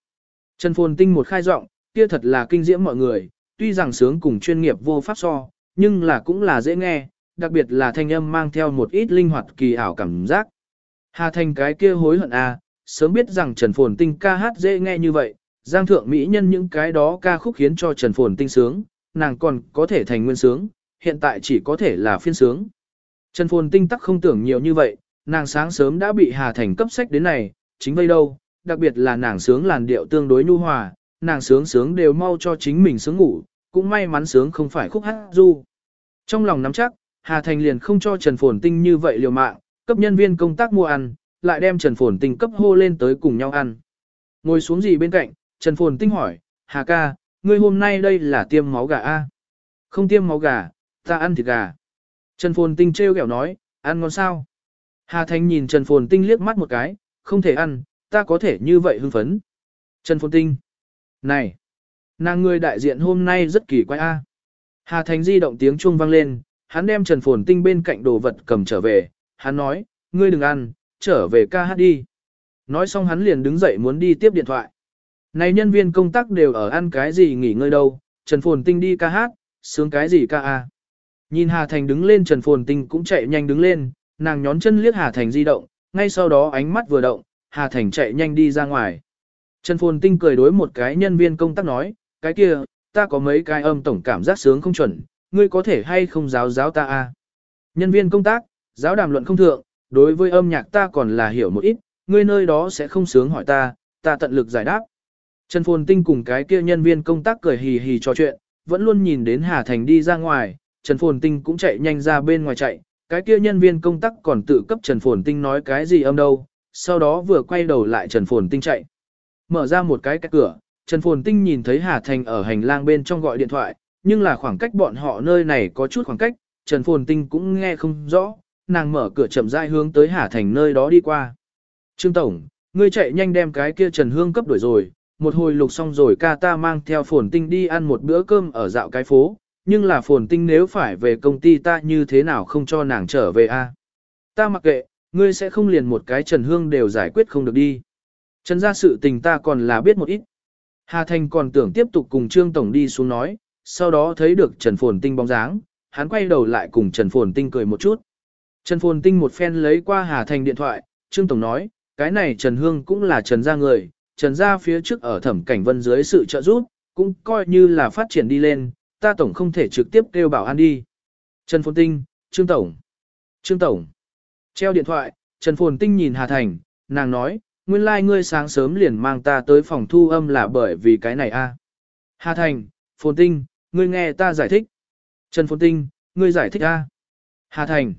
Trần Phồn Tinh một khai giọng, kia thật là kinh diễm mọi người, tuy rằng sướng cùng chuyên nghiệp vô pháp so, nhưng là cũng là dễ nghe, đặc biệt là thanh âm mang theo một ít linh hoạt kỳ ảo cảm giác. Hà Thành cái kia hối hận à, sớm biết rằng Trần Phồn Tinh ca hát dễ nghe như vậy, Giang Thượng Mỹ nhân những cái đó ca khúc khiến cho Trần Phồn Tinh sướng, nàng còn có thể thành nguyên sướng, hiện tại chỉ có thể là phiên sướng. Trần Phồn Tinh tắc không tưởng nhiều như vậy, nàng sáng sớm đã bị Hà Thành cấp sách đến này, chính vây đâu, đặc biệt là nàng sướng làn điệu tương đối nhu hòa, nàng sướng sướng đều mau cho chính mình sướng ngủ, cũng may mắn sướng không phải khúc hát du. Trong lòng nắm chắc, Hà Thành liền không cho Trần Phồn Tinh như vậy liều mạng, cấp nhân viên công tác mua ăn, lại đem Trần Phồn Tinh cấp hô lên tới cùng nhau ăn. Ngồi xuống gì bên cạnh, Trần Phồn Tinh hỏi, Hà ca, ngươi hôm nay đây là tiêm máu gà a? Không tiêm máu gà, ta ăn thịt gà. Trần Phồn Tinh trêu ghẹo nói, ăn ngon sao? Hà Thành nhìn Trần Phồn Tinh liếc mắt một cái, không thể ăn, ta có thể như vậy hưng phấn. Trần Phồn Tinh. Này, nàng người đại diện hôm nay rất kỳ quái a. Hà Thành di động tiếng chuông vang lên, hắn đem Trần Phồn Tinh bên cạnh đồ vật cầm trở về, hắn nói, ngươi đừng ăn, trở về ca hát đi. Nói xong hắn liền đứng dậy muốn đi tiếp điện thoại. Này nhân viên công tác đều ở ăn cái gì nghỉ ngơi đâu, Trần Phồn Tinh đi ca hát, sướng cái gì ca a. Nhìn Hà Thành đứng lên Trần Phồn Tinh cũng chạy nhanh đứng lên, nàng nhón chân liếc Hà Thành di động, ngay sau đó ánh mắt vừa động, Hà Thành chạy nhanh đi ra ngoài. Trần Phồn Tinh cười đối một cái nhân viên công tác nói, cái kia, ta có mấy cái âm tổng cảm giác sướng không chuẩn, ngươi có thể hay không giáo giáo ta a? Nhân viên công tác, giáo đàm luận không thượng, đối với âm nhạc ta còn là hiểu một ít, ngươi nơi đó sẽ không sướng hỏi ta, ta tận lực giải đáp. Trần Phồn Tinh cùng cái kia nhân viên công tác cười hì hì trò chuyện, vẫn luôn nhìn đến Hà Thành đi ra ngoài, Trần Phồn Tinh cũng chạy nhanh ra bên ngoài chạy, cái kia nhân viên công tác còn tự cấp Trần Phồn Tinh nói cái gì âm đâu, sau đó vừa quay đầu lại Trần Phồn Tinh chạy. Mở ra một cái cách cửa, Trần Phồn Tinh nhìn thấy Hà Thành ở hành lang bên trong gọi điện thoại, nhưng là khoảng cách bọn họ nơi này có chút khoảng cách, Trần Phồn Tinh cũng nghe không rõ, nàng mở cửa chậm rãi hướng tới Hà Thành nơi đó đi qua. Trương Tổng, ngươi chạy nhanh đem cái kia Trần Hương cấp đổi rồi, một hồi lục xong rồi ca ta mang theo Phồn Tinh đi ăn một bữa cơm ở dạo cái phố, nhưng là Phồn Tinh nếu phải về công ty ta như thế nào không cho nàng trở về a? Ta mặc kệ, ngươi sẽ không liền một cái Trần Hương đều giải quyết không được đi. Trần ra sự tình ta còn là biết một ít. Hà Thành còn tưởng tiếp tục cùng Trương Tổng đi xuống nói, sau đó thấy được Trần Phồn Tinh bóng dáng, hắn quay đầu lại cùng Trần Phồn Tinh cười một chút. Trần Phồn Tinh một phen lấy qua Hà Thành điện thoại, Trương Tổng nói, cái này Trần Hương cũng là Trần gia người, Trần gia phía trước ở thẩm cảnh vân dưới sự trợ giúp, cũng coi như là phát triển đi lên, ta Tổng không thể trực tiếp kêu bảo an đi. Trần Phồn Tinh, Trương Tổng, Trương Tổng, treo điện thoại, Trần Phồn Tinh nhìn Hà Thành, nàng nói, nguyên lai like ngươi sáng sớm liền mang ta tới phòng thu âm là bởi vì cái này a. Hà Thành, Phồn Tinh, ngươi nghe ta giải thích. Trần Phồn Tinh, ngươi giải thích a. Hà Thành.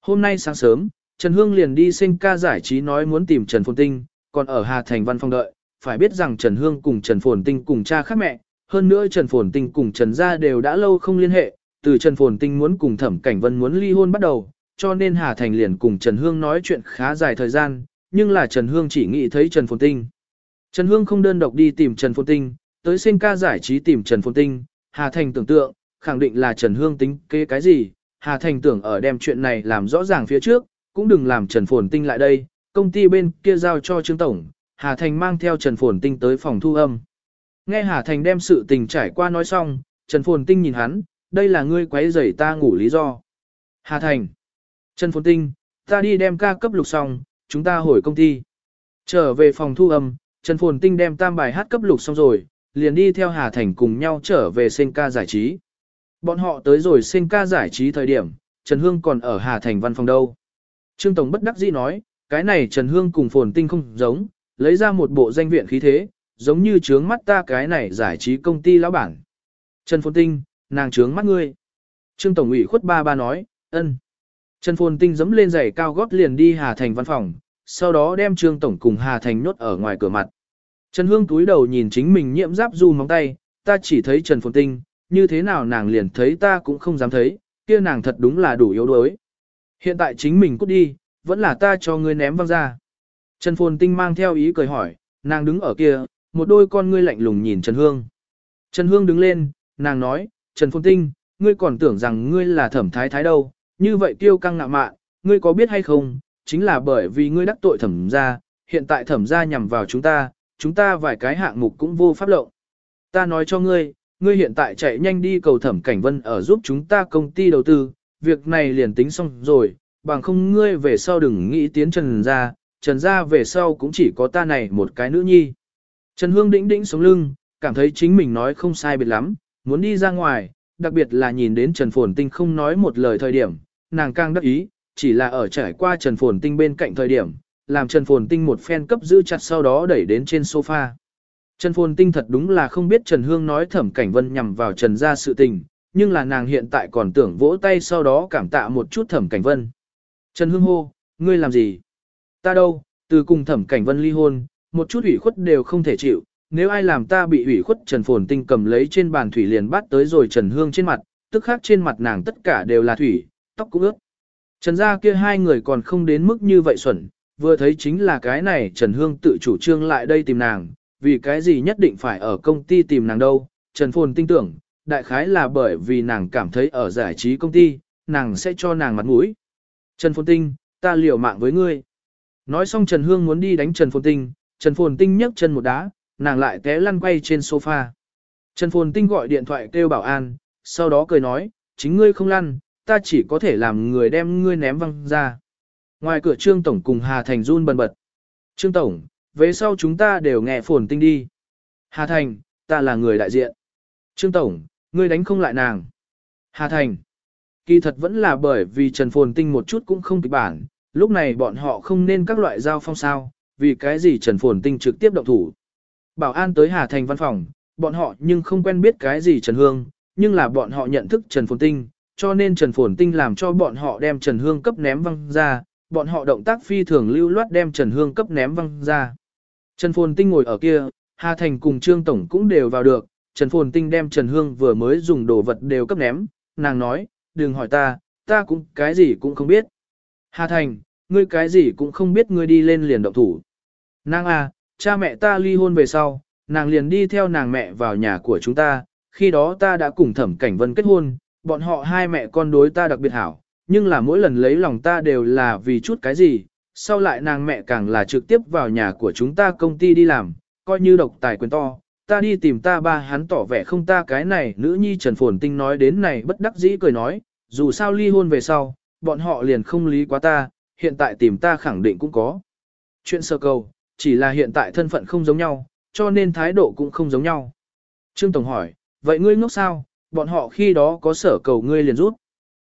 Hôm nay sáng sớm, Trần Hương liền đi sinh ca giải trí nói muốn tìm Trần Phồn Tinh, còn ở Hà Thành văn phòng đợi, phải biết rằng Trần Hương cùng Trần Phồn Tinh cùng cha khác mẹ, hơn nữa Trần Phồn Tinh cùng Trần Gia đều đã lâu không liên hệ, từ Trần Phồn Tinh muốn cùng Thẩm Cảnh Vân muốn ly hôn bắt đầu, cho nên Hà Thành liền cùng Trần Hương nói chuyện khá dài thời gian, nhưng là Trần Hương chỉ nghĩ thấy Trần Phồn Tinh. Trần Hương không đơn độc đi tìm Trần Phồn Tinh, tới sinh ca giải trí tìm Trần Phồn Tinh, Hà Thành tưởng tượng, khẳng định là Trần Hương tính kế cái gì, Hà Thành tưởng ở đem chuyện này làm rõ ràng phía trước, cũng đừng làm Trần Phồn Tinh lại đây, công ty bên kia giao cho Trương Tổng, Hà Thành mang theo Trần Phồn Tinh tới phòng thu âm. Nghe Hà Thành đem sự tình trải qua nói xong, Trần Phồn Tinh nhìn hắn, đây là ngươi quấy rầy ta ngủ lý do. Hà Thành. Trần Phồn Tinh, ta đi đem ca cấp lục xong, chúng ta hồi công ty. Trở về phòng thu âm, Trần Phồn Tinh đem tam bài hát cấp lục xong rồi, liền đi theo Hà Thành cùng nhau trở về sinh ca giải trí. Bọn họ tới rồi sinh ca giải trí thời điểm, Trần Hương còn ở Hà Thành văn phòng đâu. Trương Tổng bất đắc dĩ nói, cái này Trần Hương cùng phồn tinh không giống, lấy ra một bộ danh viện khí thế, giống như trướng mắt ta cái này giải trí công ty lão bản. Trần Phồn Tinh, nàng trướng mắt ngươi. Trương Tổng ủy khuất ba ba nói, ân. Trần Phồn Tinh dẫm lên giày cao gót liền đi Hà Thành văn phòng, sau đó đem Trương Tổng cùng Hà Thành nhốt ở ngoài cửa mặt. Trần Hương túi đầu nhìn chính mình nhiễm giáp du móng tay, ta chỉ thấy Trần Phồn Tinh, như thế nào nàng liền thấy ta cũng không dám thấy, kia nàng thật đúng là đủ yếu đuối. Hiện tại chính mình cút đi, vẫn là ta cho ngươi ném văng ra. Trần Phồn Tinh mang theo ý cười hỏi, nàng đứng ở kia, một đôi con ngươi lạnh lùng nhìn Trần Hương. Trần Hương đứng lên, nàng nói, Trần Phồn Tinh, ngươi còn tưởng rằng ngươi là thẩm thái thái đâu, như vậy tiêu căng ngạ mạn, ngươi có biết hay không, chính là bởi vì ngươi đắc tội thẩm gia, hiện tại thẩm gia nhằm vào chúng ta, chúng ta vài cái hạng mục cũng vô pháp lộng. Ta nói cho ngươi, ngươi hiện tại chạy nhanh đi cầu thẩm cảnh vân ở giúp chúng ta công ty đầu tư, việc này liền tính xong rồi, bằng không ngươi về sau đừng nghĩ tiến trần ra, trần ra về sau cũng chỉ có ta này một cái nữ nhi. Trần Hương đĩnh đĩnh sống lưng, cảm thấy chính mình nói không sai biệt lắm, muốn đi ra ngoài, đặc biệt là nhìn đến Trần Phồn Tinh không nói một lời thời điểm, nàng càng đắc ý, chỉ là ở trải qua Trần Phồn Tinh bên cạnh thời điểm, làm Trần Phồn Tinh một phen cấp giữ chặt sau đó đẩy đến trên sofa. Trần Phồn Tinh thật đúng là không biết Trần Hương nói thẩm cảnh vân nhằm vào Trần gia sự tình, nhưng là nàng hiện tại còn tưởng vỗ tay sau đó cảm tạ một chút thẩm cảnh vân. Trần Hương hô, ngươi làm gì? Ta đâu, từ cùng thẩm cảnh vân ly hôn, một chút ủy khuất đều không thể chịu, nếu ai làm ta bị ủy khuất Trần Phồn Tinh cầm lấy trên bàn thủy liền bắt tới rồi Trần Hương trên mặt, tức khác trên mặt nàng tất cả đều là thủy, tóc cũng ướt. Trần gia kia hai người còn không đến mức như vậy xuẩn, vừa thấy chính là cái này Trần Hương tự chủ trương lại đây tìm nàng, vì cái gì nhất định phải ở công ty tìm nàng đâu, Trần Phồn tin tưởng, đại khái là bởi vì nàng cảm thấy ở giải trí công ty, nàng sẽ cho nàng mặt mũi. Trần Phồn Tinh, ta liều mạng với ngươi. Nói xong Trần Hương muốn đi đánh Trần Phồn Tinh, Trần Phồn Tinh nhấc chân một đá, nàng lại té lăn quay trên sofa. Trần Phồn Tinh gọi điện thoại kêu bảo an, sau đó cười nói, chính ngươi không lăn, ta chỉ có thể làm người đem ngươi ném văng ra. Ngoài cửa Trương Tổng cùng Hà Thành run bần bật. Trương Tổng, về sau chúng ta đều nghe Phồn Tinh đi. Hà Thành, ta là người đại diện. Trương Tổng, ngươi đánh không lại nàng. Hà Thành, kỳ thật vẫn là bởi vì Trần Phồn Tinh một chút cũng không kịch bản, lúc này bọn họ không nên các loại giao phong sao, vì cái gì Trần Phồn Tinh trực tiếp động thủ. Bảo an tới Hà Thành văn phòng, bọn họ nhưng không quen biết cái gì Trần Hương, nhưng là bọn họ nhận thức Trần Phồn Tinh, cho nên Trần Phồn Tinh làm cho bọn họ đem Trần Hương cấp ném văng ra, bọn họ động tác phi thường lưu loát đem Trần Hương cấp ném văng ra. Trần Phồn Tinh ngồi ở kia, Hà Thành cùng Trương Tổng cũng đều vào được, Trần Phồn Tinh đem Trần Hương vừa mới dùng đồ vật đều cấp ném, nàng nói, đừng hỏi ta, ta cũng cái gì cũng không biết. Hà Thành, ngươi cái gì cũng không biết ngươi đi lên liền động thủ. Nàng à, cha mẹ ta ly hôn về sau, nàng liền đi theo nàng mẹ vào nhà của chúng ta, khi đó ta đã cùng thẩm cảnh vân kết hôn, bọn họ hai mẹ con đối ta đặc biệt hảo, nhưng là mỗi lần lấy lòng ta đều là vì chút cái gì, sau lại nàng mẹ càng là trực tiếp vào nhà của chúng ta công ty đi làm, coi như độc tài quyền to, ta đi tìm ta ba hắn tỏ vẻ không ta cái này, nữ nhi Trần Phồn Tinh nói đến này bất đắc dĩ cười nói, dù sao ly hôn về sau, bọn họ liền không lý quá ta, hiện tại tìm ta khẳng định cũng có. Chuyện sơ cầu, chỉ là hiện tại thân phận không giống nhau, cho nên thái độ cũng không giống nhau. Trương Tổng hỏi, vậy ngươi ngốc sao, bọn họ khi đó có sở cầu ngươi liền rút.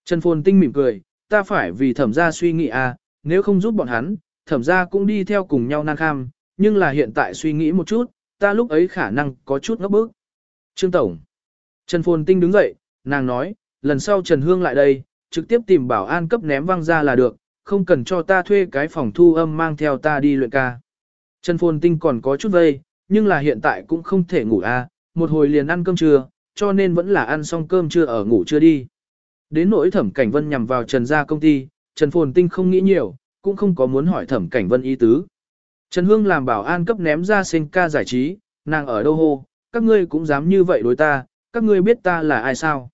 Trần Phồn Tinh mỉm cười, ta phải vì thẩm gia suy nghĩ à, nếu không giúp bọn hắn, thẩm gia cũng đi theo cùng nhau nan kham, nhưng là hiện tại suy nghĩ một chút, ta lúc ấy khả năng có chút ngốc bức. Trương Tổng. Trần Phồn Tinh đứng dậy, nàng nói, lần sau Trần Hương lại đây, trực tiếp tìm bảo an cấp ném văng ra là được, không cần cho ta thuê cái phòng thu âm mang theo ta đi luyện ca. Trần Phồn Tinh còn có chút vây, nhưng là hiện tại cũng không thể ngủ a, à, một hồi liền ăn cơm trưa, cho nên vẫn là ăn xong cơm trưa ở ngủ chưa đi. Đến nỗi thẩm cảnh vân nhằm vào Trần gia công ty, Trần Phồn Tinh không nghĩ nhiều, cũng không có muốn hỏi thẩm cảnh vân ý tứ. Trần Hương làm bảo an cấp ném ra sinh ca giải trí, nàng ở đâu hô, các ngươi cũng dám như vậy đối ta, các ngươi biết ta là ai sao.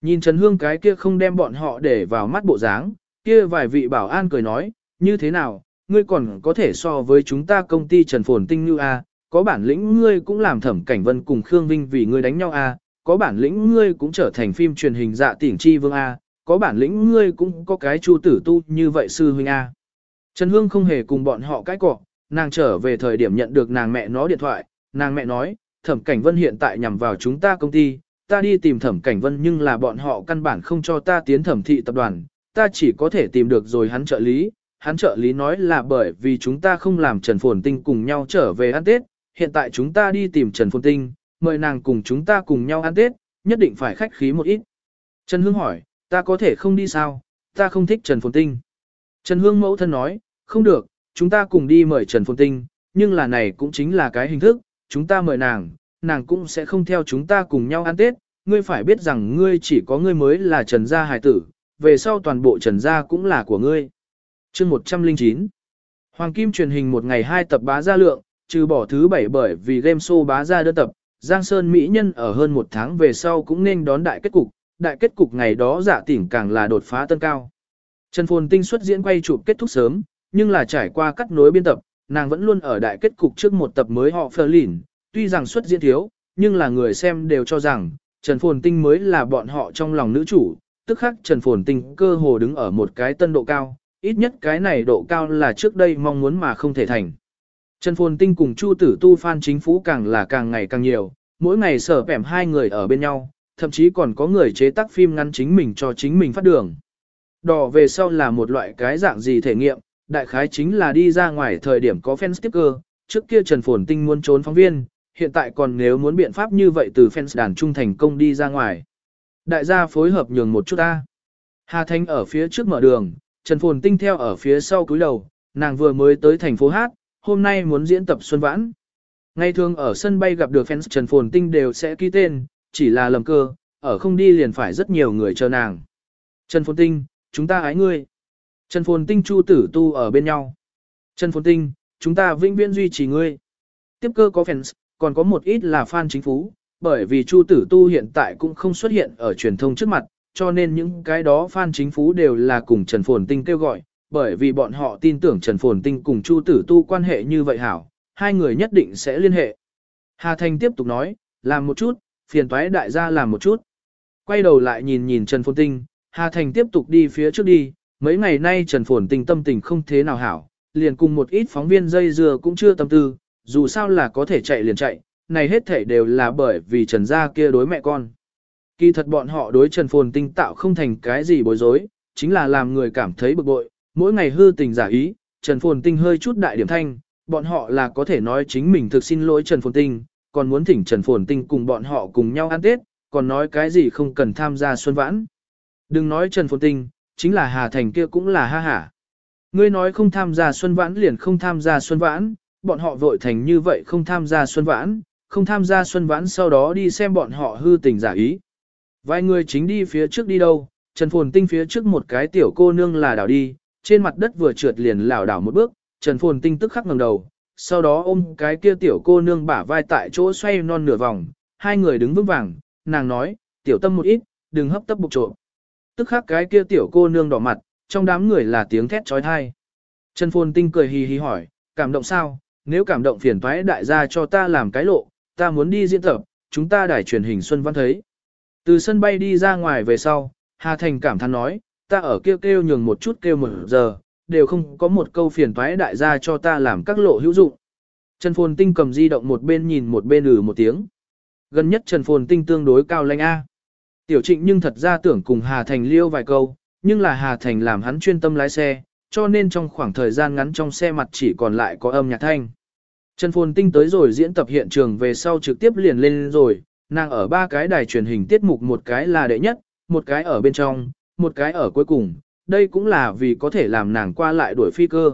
Nhìn Trần Hương cái kia không đem bọn họ để vào mắt bộ dáng, kia vài vị bảo an cười nói, như thế nào, ngươi còn có thể so với chúng ta công ty Trần Phồn Tinh như a, có bản lĩnh ngươi cũng làm thẩm cảnh vân cùng Khương Vinh vì ngươi đánh nhau a, có bản lĩnh ngươi cũng trở thành phim truyền hình dạ tỉnh chi vương a, có bản lĩnh ngươi cũng có cái chu tử tu như vậy sư huynh a. Trần Hương không hề cùng bọn họ cãi cọ, nàng trở về thời điểm nhận được nàng mẹ nó điện thoại, nàng mẹ nói, Thẩm Cảnh Vân hiện tại nhằm vào chúng ta công ty, ta đi tìm Thẩm Cảnh Vân nhưng là bọn họ căn bản không cho ta tiến thẩm thị tập đoàn, ta chỉ có thể tìm được rồi hắn trợ lý. Hắn trợ lý nói là bởi vì chúng ta không làm Trần Phồn Tinh cùng nhau trở về ăn Tết, hiện tại chúng ta đi tìm Trần Phồn Tinh, mời nàng cùng chúng ta cùng nhau ăn Tết, nhất định phải khách khí một ít. Trần Hương hỏi, ta có thể không đi sao, ta không thích Trần Phồn Tinh. Trần Hương mẫu thân nói, không được, chúng ta cùng đi mời Trần Phồn Tinh, nhưng là này cũng chính là cái hình thức, chúng ta mời nàng, nàng cũng sẽ không theo chúng ta cùng nhau ăn Tết, ngươi phải biết rằng ngươi chỉ có ngươi mới là Trần Gia Hải tử, về sau toàn bộ Trần Gia cũng là của ngươi. chương 109 Hoàng Kim truyền hình một ngày hai tập bá gia lượng, trừ bỏ thứ bảy bởi vì game show bá gia đơn tập, Giang Sơn Mỹ Nhân ở hơn một tháng về sau cũng nên đón đại kết cục, đại kết cục ngày đó giả tỉnh càng là đột phá tân cao. Trần Phồn Tinh xuất diễn quay chụp kết thúc sớm, nhưng là trải qua cắt nối biên tập, nàng vẫn luôn ở đại kết cục trước một tập mới họ phờ lỉn, tuy rằng xuất diễn thiếu, nhưng là người xem đều cho rằng, Trần Phồn Tinh mới là bọn họ trong lòng nữ chủ, tức khắc Trần Phồn Tinh cơ hồ đứng ở một cái tân độ cao, ít nhất cái này độ cao là trước đây mong muốn mà không thể thành. Trần Phồn Tinh cùng Chu Tử Tu fan chính phủ càng là càng ngày càng nhiều, mỗi ngày sở bẻm hai người ở bên nhau, thậm chí còn có người chế tác phim ngắn chính mình cho chính mình phát đường. Đỏ về sau là một loại cái dạng gì thể nghiệm, đại khái chính là đi ra ngoài thời điểm có fan sticker, trước kia Trần Phồn Tinh muốn trốn phóng viên, hiện tại còn nếu muốn biện pháp như vậy từ fans đàn trung thành công đi ra ngoài. Đại gia phối hợp nhường một chút ta. Hà Thanh ở phía trước mở đường, Trần Phồn Tinh theo ở phía sau cúi đầu, nàng vừa mới tới thành phố Hát, hôm nay muốn diễn tập Xuân Vãn. Ngày thường ở sân bay gặp được fans Trần Phồn Tinh đều sẽ ký tên, chỉ là lầm cơ, ở không đi liền phải rất nhiều người chờ nàng. Trần Phồn Tinh, chúng ta ái ngươi. Trần Phồn Tinh Chu Tử Tu ở bên nhau. Trần Phồn Tinh, chúng ta vĩnh viễn duy trì ngươi. Tiếp cơ có fans, còn có một ít là fan chính phú bởi vì Chu Tử Tu hiện tại cũng không xuất hiện ở truyền thông trước mặt, cho nên những cái đó fan chính phú đều là cùng Trần Phồn Tinh kêu gọi, bởi vì bọn họ tin tưởng Trần Phồn Tinh cùng Chu Tử Tu quan hệ như vậy hảo, hai người nhất định sẽ liên hệ. Hà Thành tiếp tục nói, làm một chút, phiền toái đại gia làm một chút. Quay đầu lại nhìn nhìn Trần Phồn Tinh, Hà Thành tiếp tục đi phía trước đi, mấy ngày nay Trần Phồn Tinh tâm tình không thế nào hảo, liền cùng một ít phóng viên dây dưa cũng chưa tâm tư, dù sao là có thể chạy liền chạy, này hết thể đều là bởi vì Trần gia kia đối mẹ con. Kỳ thật bọn họ đối Trần Phồn Tinh tạo không thành cái gì bối rối, chính là làm người cảm thấy bực bội, mỗi ngày hư tình giả ý, Trần Phồn Tinh hơi chút đại điểm thanh, bọn họ là có thể nói chính mình thực xin lỗi Trần Phồn Tinh, còn muốn thỉnh Trần Phồn Tinh cùng bọn họ cùng nhau ăn Tết, còn nói cái gì không cần tham gia xuân vãn. Đừng nói Trần Phồn Tinh, chính là Hà Thành kia cũng là ha hả. Ngươi nói không tham gia xuân vãn liền không tham gia xuân vãn, bọn họ vội thành như vậy không tham gia xuân vãn, không tham gia xuân vãn sau đó đi xem bọn họ hư tình giả ý. Vài người chính đi phía trước đi đâu, Trần Phồn Tinh phía trước một cái tiểu cô nương là đảo đi, trên mặt đất vừa trượt liền lảo đảo một bước, Trần Phồn Tinh tức khắc ngẩng đầu, sau đó ôm cái kia tiểu cô nương bả vai tại chỗ xoay non nửa vòng, hai người đứng vững vàng, nàng nói, tiểu tâm một ít, đừng hấp tấp bục trộm. Tức khắc cái kia tiểu cô nương đỏ mặt, trong đám người là tiếng thét trói thai. Trần Phồn Tinh cười hì hì hỏi, cảm động sao, nếu cảm động phiền thoái đại gia cho ta làm cái lộ, ta muốn đi diễn tập, chúng ta đài truyền hình Xuân Văn thấy. Từ sân bay đi ra ngoài về sau, Hà Thành cảm thán nói, ta ở kêu kêu nhường một chút kêu một giờ, đều không có một câu phiền toái đại gia cho ta làm các lộ hữu dụng. Trần Phồn Tinh cầm di động một bên nhìn một bên ừ một tiếng. Gần nhất Trần Phồn Tinh tương đối cao lãnh A. Tiểu trịnh nhưng thật ra tưởng cùng Hà Thành liêu vài câu, nhưng là Hà Thành làm hắn chuyên tâm lái xe, cho nên trong khoảng thời gian ngắn trong xe mặt chỉ còn lại có âm nhạc thanh. Trần Phồn Tinh tới rồi diễn tập hiện trường về sau trực tiếp liền lên rồi, nàng ở ba cái đài truyền hình tiết mục một cái là đệ nhất, một cái ở bên trong, một cái ở cuối cùng, đây cũng là vì có thể làm nàng qua lại đuổi phi cơ.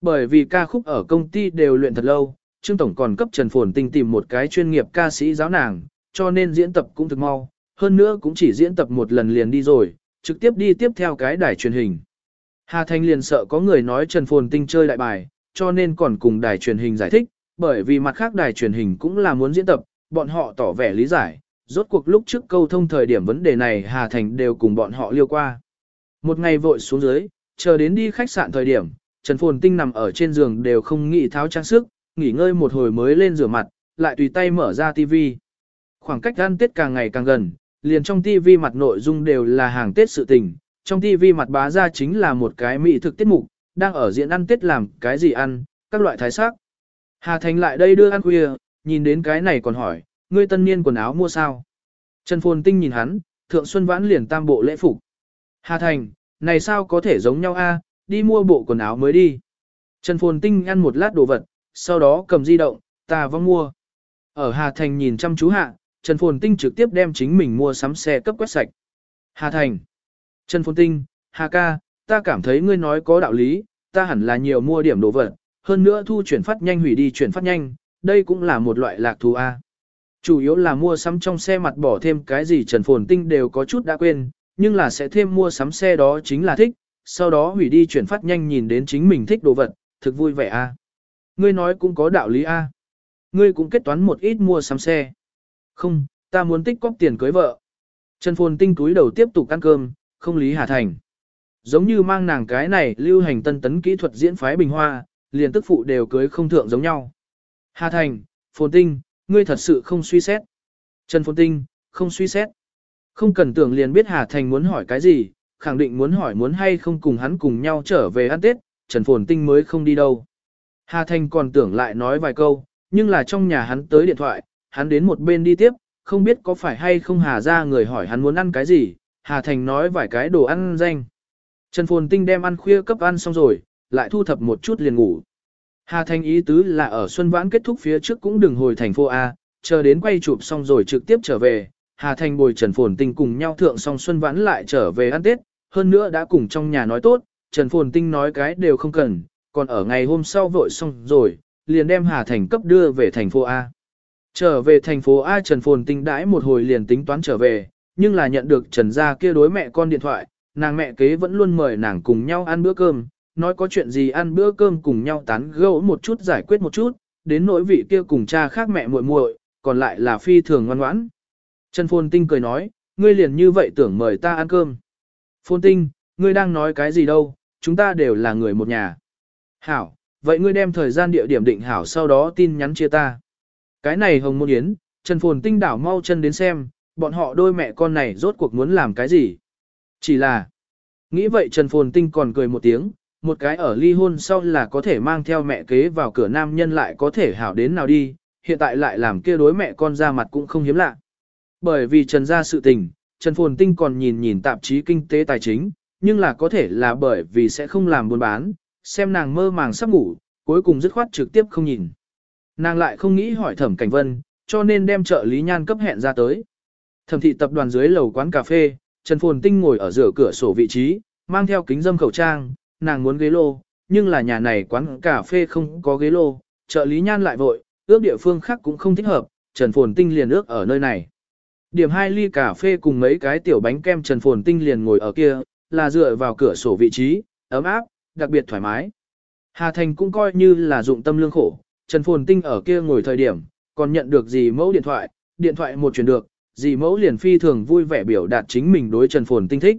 Bởi vì ca khúc ở công ty đều luyện thật lâu, Trương Tổng còn cấp Trần Phồn Tinh tìm một cái chuyên nghiệp ca sĩ giáo nàng, cho nên diễn tập cũng thực mau, hơn nữa cũng chỉ diễn tập một lần liền đi rồi, trực tiếp đi tiếp theo cái đài truyền hình. Hà Thanh liền sợ có người nói Trần Phồn Tinh chơi đại bài, cho nên còn cùng đài truyền hình giải thích, bởi vì mặt khác đài truyền hình cũng là muốn diễn tập, bọn họ tỏ vẻ lý giải, rốt cuộc lúc trước câu thông thời điểm vấn đề này Hà Thành đều cùng bọn họ liêu qua. Một ngày vội xuống dưới, chờ đến đi khách sạn thời điểm, Trần Phồn Tinh nằm ở trên giường đều không nghĩ tháo trang sức, nghỉ ngơi một hồi mới lên rửa mặt, lại tùy tay mở ra TV. Khoảng cách ăn Tết càng ngày càng gần, liền trong TV mặt nội dung đều là hàng Tết sự tình, trong TV mặt bá ra chính là một cái mỹ thực tiết mục, đang ở diễn ăn Tết làm cái gì ăn, các loại thái sắc. Hà Thành lại đây đưa ăn khuya, nhìn đến cái này còn hỏi, ngươi tân niên quần áo mua sao? Trần Phồn Tinh nhìn hắn, thượng xuân vãn liền tam bộ lễ phục. Hà Thành, này sao có thể giống nhau a? À, đi mua bộ quần áo mới đi. Trần Phồn Tinh ăn một lát đồ vật, sau đó cầm di động, ta vong mua. Ở Hà Thành nhìn chăm chú hạ, Trần Phồn Tinh trực tiếp đem chính mình mua sắm xe cấp quét sạch. Hà Thành. Trần Phồn Tinh, Hà ca, ta cảm thấy ngươi nói có đạo lý, ta hẳn là nhiều mua điểm đồ vật, hơn nữa thu chuyển phát nhanh hủy đi chuyển phát nhanh, đây cũng là một loại lạc thú A. Chủ yếu là mua sắm trong xe mặt bỏ thêm cái gì Trần Phồn Tinh đều có chút đã quên, nhưng là sẽ thêm mua sắm xe đó chính là thích, sau đó hủy đi chuyển phát nhanh nhìn đến chính mình thích đồ vật, thực vui vẻ A. Ngươi nói cũng có đạo lý A. Ngươi cũng kết toán một ít mua sắm xe. Không, ta muốn tích cóp tiền cưới vợ. Trần Phồn Tinh túi đầu tiếp tục ăn cơm, không lý Hà Thành. Giống như mang nàng cái này lưu hành tân tấn kỹ thuật diễn phái bình hoa, liền tức phụ đều cưới không thượng giống nhau. Hà Thành, Phồn Tinh, ngươi thật sự không suy xét. Trần Phồn Tinh, không suy xét. Không cần tưởng liền biết Hà Thành muốn hỏi cái gì, khẳng định muốn hỏi muốn hay không cùng hắn cùng nhau trở về ăn Tết, Trần Phồn Tinh mới không đi đâu. Hà Thành còn tưởng lại nói vài câu, nhưng là trong nhà hắn tới điện thoại, hắn đến một bên đi tiếp, không biết có phải hay không Hà ra người hỏi hắn muốn ăn cái gì, Hà Thành nói vài cái đồ ăn danh. Trần Phồn Tinh đem ăn khuya cấp ăn xong rồi, lại thu thập một chút liền ngủ. Hà Thành ý tứ là ở Xuân Vãn kết thúc phía trước cũng đừng hồi thành phố A, chờ đến quay chụp xong rồi trực tiếp trở về. Hà Thành bồi Trần Phồn Tinh cùng nhau thượng xong Xuân Vãn lại trở về ăn Tết, hơn nữa đã cùng trong nhà nói tốt, Trần Phồn Tinh nói cái đều không cần, còn ở ngày hôm sau vội xong rồi, liền đem Hà Thành cấp đưa về thành phố A. Trở về thành phố A Trần Phồn Tinh đãi một hồi liền tính toán trở về, nhưng là nhận được Trần gia kia đối mẹ con điện thoại, nàng mẹ kế vẫn luôn mời nàng cùng nhau ăn bữa cơm, nói có chuyện gì ăn bữa cơm cùng nhau tán gẫu một chút giải quyết một chút, đến nỗi vị kia cùng cha khác mẹ muội muội, còn lại là phi thường ngoan ngoãn. Trần Phồn Tinh cười nói, ngươi liền như vậy tưởng mời ta ăn cơm. Phồn Tinh, ngươi đang nói cái gì đâu, chúng ta đều là người một nhà. Hảo, vậy ngươi đem thời gian địa điểm định hảo sau đó tin nhắn chia ta. Cái này hồng môn yến, Trần Phồn Tinh đảo mau chân đến xem, bọn họ đôi mẹ con này rốt cuộc muốn làm cái gì. Chỉ là, nghĩ vậy Trần Phồn Tinh còn cười một tiếng, một cái ở ly hôn sau là có thể mang theo mẹ kế vào cửa nam nhân lại có thể hảo đến nào đi, hiện tại lại làm kia đối mẹ con ra mặt cũng không hiếm lạ. Bởi vì Trần gia sự tình, Trần Phồn Tinh còn nhìn nhìn tạp chí kinh tế tài chính, nhưng là có thể là bởi vì sẽ không làm buôn bán, xem nàng mơ màng sắp ngủ, cuối cùng dứt khoát trực tiếp không nhìn. Nàng lại không nghĩ hỏi thẩm cảnh vân, cho nên đem trợ lý nhan cấp hẹn ra tới. Thẩm thị tập đoàn dưới lầu quán cà phê, Trần Phồn Tinh ngồi ở giữa cửa sổ vị trí, mang theo kính dâm khẩu trang, nàng muốn ghế lô, nhưng là nhà này quán cà phê không có ghế lô, trợ lý nhan lại vội, ước địa phương khác cũng không thích hợp, Trần Phồn Tinh liền ước ở nơi này. Điểm hai ly cà phê cùng mấy cái tiểu bánh kem Trần Phồn Tinh liền ngồi ở kia, là dựa vào cửa sổ vị trí, ấm áp, đặc biệt thoải mái. Hà Thành cũng coi như là dụng tâm lương khổ, Trần Phồn Tinh ở kia ngồi thời điểm, còn nhận được gì mẫu điện thoại, điện thoại một chuyển được, dì mẫu liền phi thường vui vẻ biểu đạt chính mình đối Trần Phồn Tinh thích.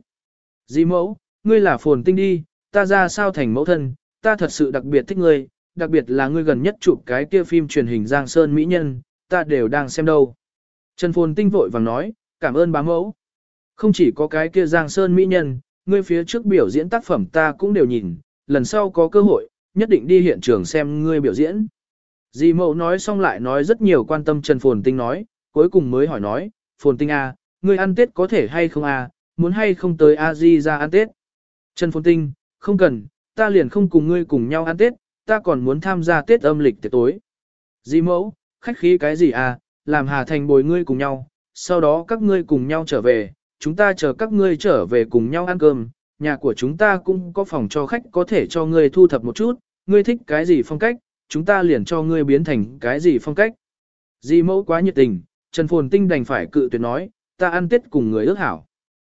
Dì mẫu, ngươi là Phồn Tinh đi, ta ra sao thành mẫu thân, ta thật sự đặc biệt thích ngươi, đặc biệt là ngươi gần nhất chụp cái kia phim truyền hình Giang Sơn Mỹ Nhân, ta đều đang xem đâu. Trần Phồn Tinh vội vàng nói, cảm ơn bá mẫu. Không chỉ có cái kia Giang Sơn Mỹ Nhân, ngươi phía trước biểu diễn tác phẩm ta cũng đều nhìn, lần sau có cơ hội, nhất định đi hiện trường xem ngươi biểu diễn. Dì mẫu nói xong lại nói rất nhiều quan tâm Trần Phồn Tinh nói, cuối cùng mới hỏi nói, Phồn Tinh à, ngươi ăn Tết có thể hay không à, muốn hay không tới A Di ra ăn Tết. Trần Phồn Tinh, không cần, ta liền không cùng ngươi cùng nhau ăn Tết, ta còn muốn tham gia Tết âm lịch tiệc tối. Dì mẫu, khách khí cái gì à, làm Hà Thành bồi ngươi cùng nhau, sau đó các ngươi cùng nhau trở về, chúng ta chờ các ngươi trở về cùng nhau ăn cơm, nhà của chúng ta cũng có phòng cho khách có thể cho ngươi thu thập một chút, ngươi thích cái gì phong cách, chúng ta liền cho ngươi biến thành cái gì phong cách. Di mẫu quá nhiệt tình, Trần Phồn Tinh đành phải cự tuyệt nói, ta ăn Tết cùng người ước hảo.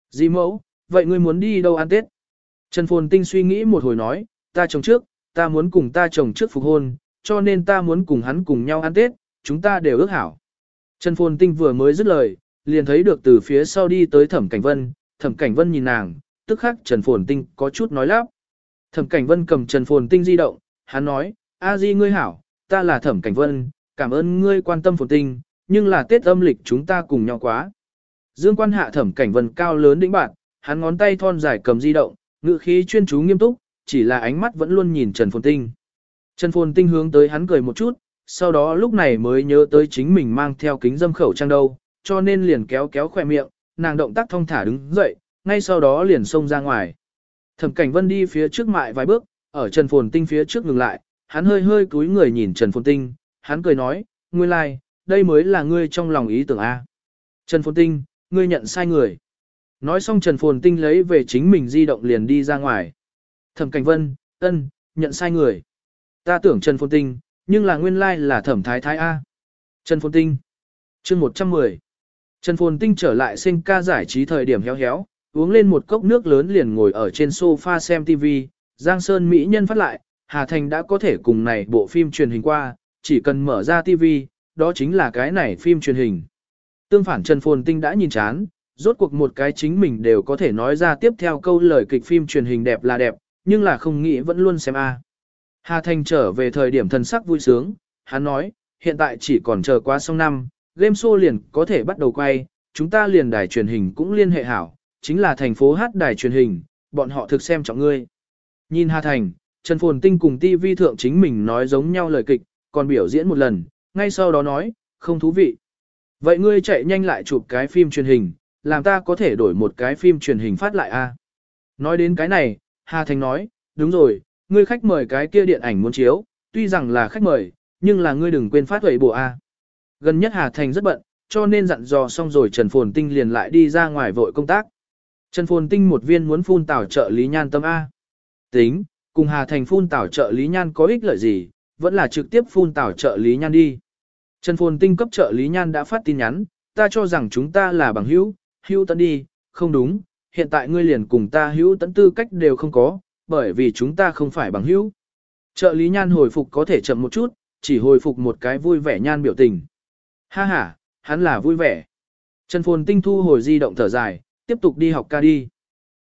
Di mẫu, vậy ngươi muốn đi đâu ăn Tết? Trần Phồn Tinh suy nghĩ một hồi nói, ta chồng trước, ta muốn cùng ta chồng trước phục hôn, cho nên ta muốn cùng hắn cùng nhau ăn Tết, chúng ta đều ước hảo. Trần Phồn Tinh vừa mới dứt lời, liền thấy được từ phía sau đi tới Thẩm Cảnh Vân, Thẩm Cảnh Vân nhìn nàng, tức khắc Trần Phồn Tinh có chút nói lắp. Thẩm Cảnh Vân cầm Trần Phồn Tinh di động, hắn nói, A Di ngươi hảo, ta là Thẩm Cảnh Vân, cảm ơn ngươi quan tâm Phồn Tinh, nhưng là Tết âm lịch chúng ta cùng nhau quá. Dương quan hạ Thẩm Cảnh Vân cao lớn đĩnh bạn, hắn ngón tay thon dài cầm di động, ngữ khí chuyên chú nghiêm túc, chỉ là ánh mắt vẫn luôn nhìn Trần Phồn Tinh. Trần Phồn Tinh hướng tới hắn cười một chút, sau đó lúc này mới nhớ tới chính mình mang theo kính dâm khẩu trang đâu, cho nên liền kéo kéo khỏe miệng, nàng động tác thong thả đứng dậy, ngay sau đó liền xông ra ngoài. Thẩm Cảnh Vân đi phía trước mại vài bước, ở Trần Phồn Tinh phía trước ngừng lại, hắn hơi hơi cúi người nhìn Trần Phồn Tinh, hắn cười nói, nguyên lai, like, đây mới là ngươi trong lòng ý tưởng A. Trần Phồn Tinh, ngươi nhận sai người. Nói xong Trần Phồn Tinh lấy về chính mình di động liền đi ra ngoài. Thẩm Cảnh Vân, ân, nhận sai người. Ta tưởng Trần Phồn Tinh, nhưng là nguyên lai là Thẩm Thái Thái A. Trần Phồn Tinh, chương 110. Trần Phồn Tinh trở lại sinh ca giải trí thời điểm héo héo, uống lên một cốc nước lớn liền ngồi ở trên sofa xem TV, Giang Sơn Mỹ nhân phát lại, Hà Thành đã có thể cùng này bộ phim truyền hình qua, chỉ cần mở ra TV, đó chính là cái này phim truyền hình. Tương phản Trần Phồn Tinh đã nhìn chán, rốt cuộc một cái chính mình đều có thể nói ra tiếp theo câu lời kịch phim truyền hình đẹp là đẹp, nhưng là không nghĩ vẫn luôn xem a. Hà Thành trở về thời điểm thần sắc vui sướng, hắn nói, hiện tại chỉ còn chờ qua xong năm, game show liền có thể bắt đầu quay, chúng ta liền đài truyền hình cũng liên hệ hảo, chính là thành phố hát đài truyền hình, bọn họ thực xem trọng ngươi. Nhìn Hà Thành, Trần Phồn Tinh cùng TV thượng chính mình nói giống nhau lời kịch, còn biểu diễn một lần, ngay sau đó nói, không thú vị. Vậy ngươi chạy nhanh lại chụp cái phim truyền hình, làm ta có thể đổi một cái phim truyền hình phát lại a. Nói đến cái này, Hà Thành nói, đúng rồi, ngươi khách mời cái kia điện ảnh muốn chiếu, tuy rằng là khách mời, nhưng là ngươi đừng quên phát huệ bộ a. Gần nhất Hà Thành rất bận, cho nên dặn dò xong rồi Trần Phồn Tinh liền lại đi ra ngoài vội công tác. Trần Phồn Tinh một viên muốn phun tảo trợ lý nhan tâm A. Tính, cùng Hà Thành phun tảo trợ lý nhan có ích lợi gì, vẫn là trực tiếp phun tảo trợ lý nhan đi. Trần Phồn Tinh cấp trợ lý nhan đã phát tin nhắn, ta cho rằng chúng ta là bằng hữu, hữu tận đi, không đúng, hiện tại ngươi liền cùng ta hữu tận tư cách đều không có, bởi vì chúng ta không phải bằng hữu. Trợ lý nhan hồi phục có thể chậm một chút, chỉ hồi phục một cái vui vẻ nhan biểu tình. Ha ha, hắn là vui vẻ. Trần Phồn Tinh thu hồi di động thở dài, tiếp tục đi học ca đi.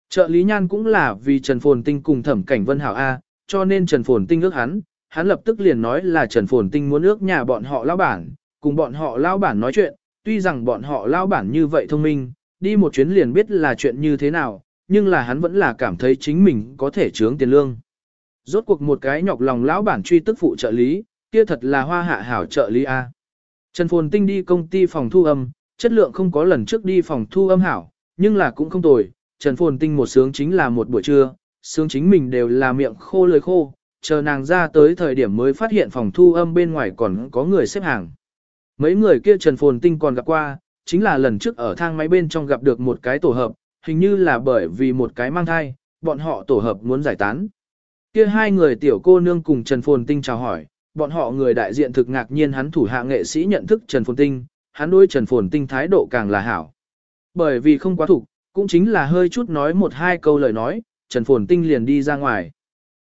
Trợ lý nhan cũng là vì Trần Phồn Tinh cùng thẩm cảnh Vân Hảo A, cho nên Trần Phồn Tinh ước hắn, hắn lập tức liền nói là Trần Phồn Tinh muốn ước nhà bọn họ lao bản, cùng bọn họ lao bản nói chuyện, tuy rằng bọn họ lao bản như vậy thông minh, đi một chuyến liền biết là chuyện như thế nào, nhưng là hắn vẫn là cảm thấy chính mình có thể trướng tiền lương. Rốt cuộc một cái nhọc lòng lão bản truy tức phụ trợ lý, kia thật là hoa hạ hảo trợ lý A. Trần Phồn Tinh đi công ty phòng thu âm, chất lượng không có lần trước đi phòng thu âm hảo, nhưng là cũng không tồi. Trần Phồn Tinh một sướng chính là một buổi trưa, sướng chính mình đều là miệng khô lời khô, chờ nàng ra tới thời điểm mới phát hiện phòng thu âm bên ngoài còn có người xếp hàng. Mấy người kia Trần Phồn Tinh còn gặp qua, chính là lần trước ở thang máy bên trong gặp được một cái tổ hợp, hình như là bởi vì một cái mang thai, bọn họ tổ hợp muốn giải tán. Kia hai người tiểu cô nương cùng Trần Phồn Tinh chào hỏi, bọn họ người đại diện thực ngạc nhiên hắn thủ hạ nghệ sĩ nhận thức Trần Phồn Tinh, hắn đối Trần Phồn Tinh thái độ càng là hảo. Bởi vì không quá thủ, cũng chính là hơi chút nói một hai câu lời nói, Trần Phồn Tinh liền đi ra ngoài.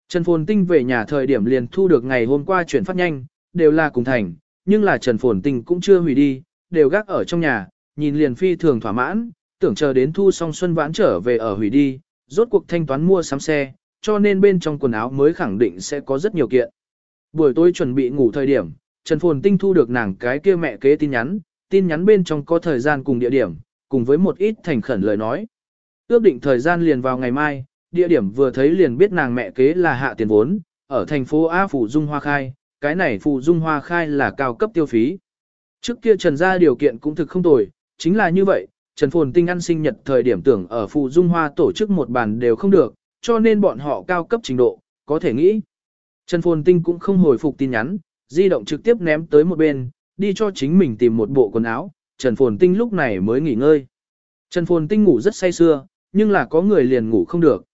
Trần Phồn Tinh về nhà thời điểm liền thu được ngày hôm qua chuyển phát nhanh, đều là cùng thành, nhưng là Trần Phồn Tinh cũng chưa hủy đi, đều gác ở trong nhà, nhìn liền phi thường thỏa mãn, tưởng chờ đến thu xong xuân vãn trở về ở hủy đi, rốt cuộc thanh toán mua sắm xe, cho nên bên trong quần áo mới khẳng định sẽ có rất nhiều kiện. Buổi tối chuẩn bị ngủ thời điểm, Trần Phồn Tinh thu được nàng cái kia mẹ kế tin nhắn, tin nhắn bên trong có thời gian cùng địa điểm, cùng với một ít thành khẩn lời nói. Ước định thời gian liền vào ngày mai, địa điểm vừa thấy liền biết nàng mẹ kế là hạ tiền vốn, ở thành phố A Phủ Dung Hoa Khai, cái này Phủ Dung Hoa Khai là cao cấp tiêu phí. Trước kia Trần gia điều kiện cũng thực không tồi, chính là như vậy, Trần Phồn Tinh ăn sinh nhật thời điểm tưởng ở Phụ Dung Hoa tổ chức một bàn đều không được, cho nên bọn họ cao cấp trình độ, có thể nghĩ. Trần Phồn Tinh cũng không hồi phục tin nhắn, di động trực tiếp ném tới một bên, đi cho chính mình tìm một bộ quần áo, Trần Phồn Tinh lúc này mới nghỉ ngơi. Trần Phồn Tinh ngủ rất say sưa, nhưng là có người liền ngủ không được.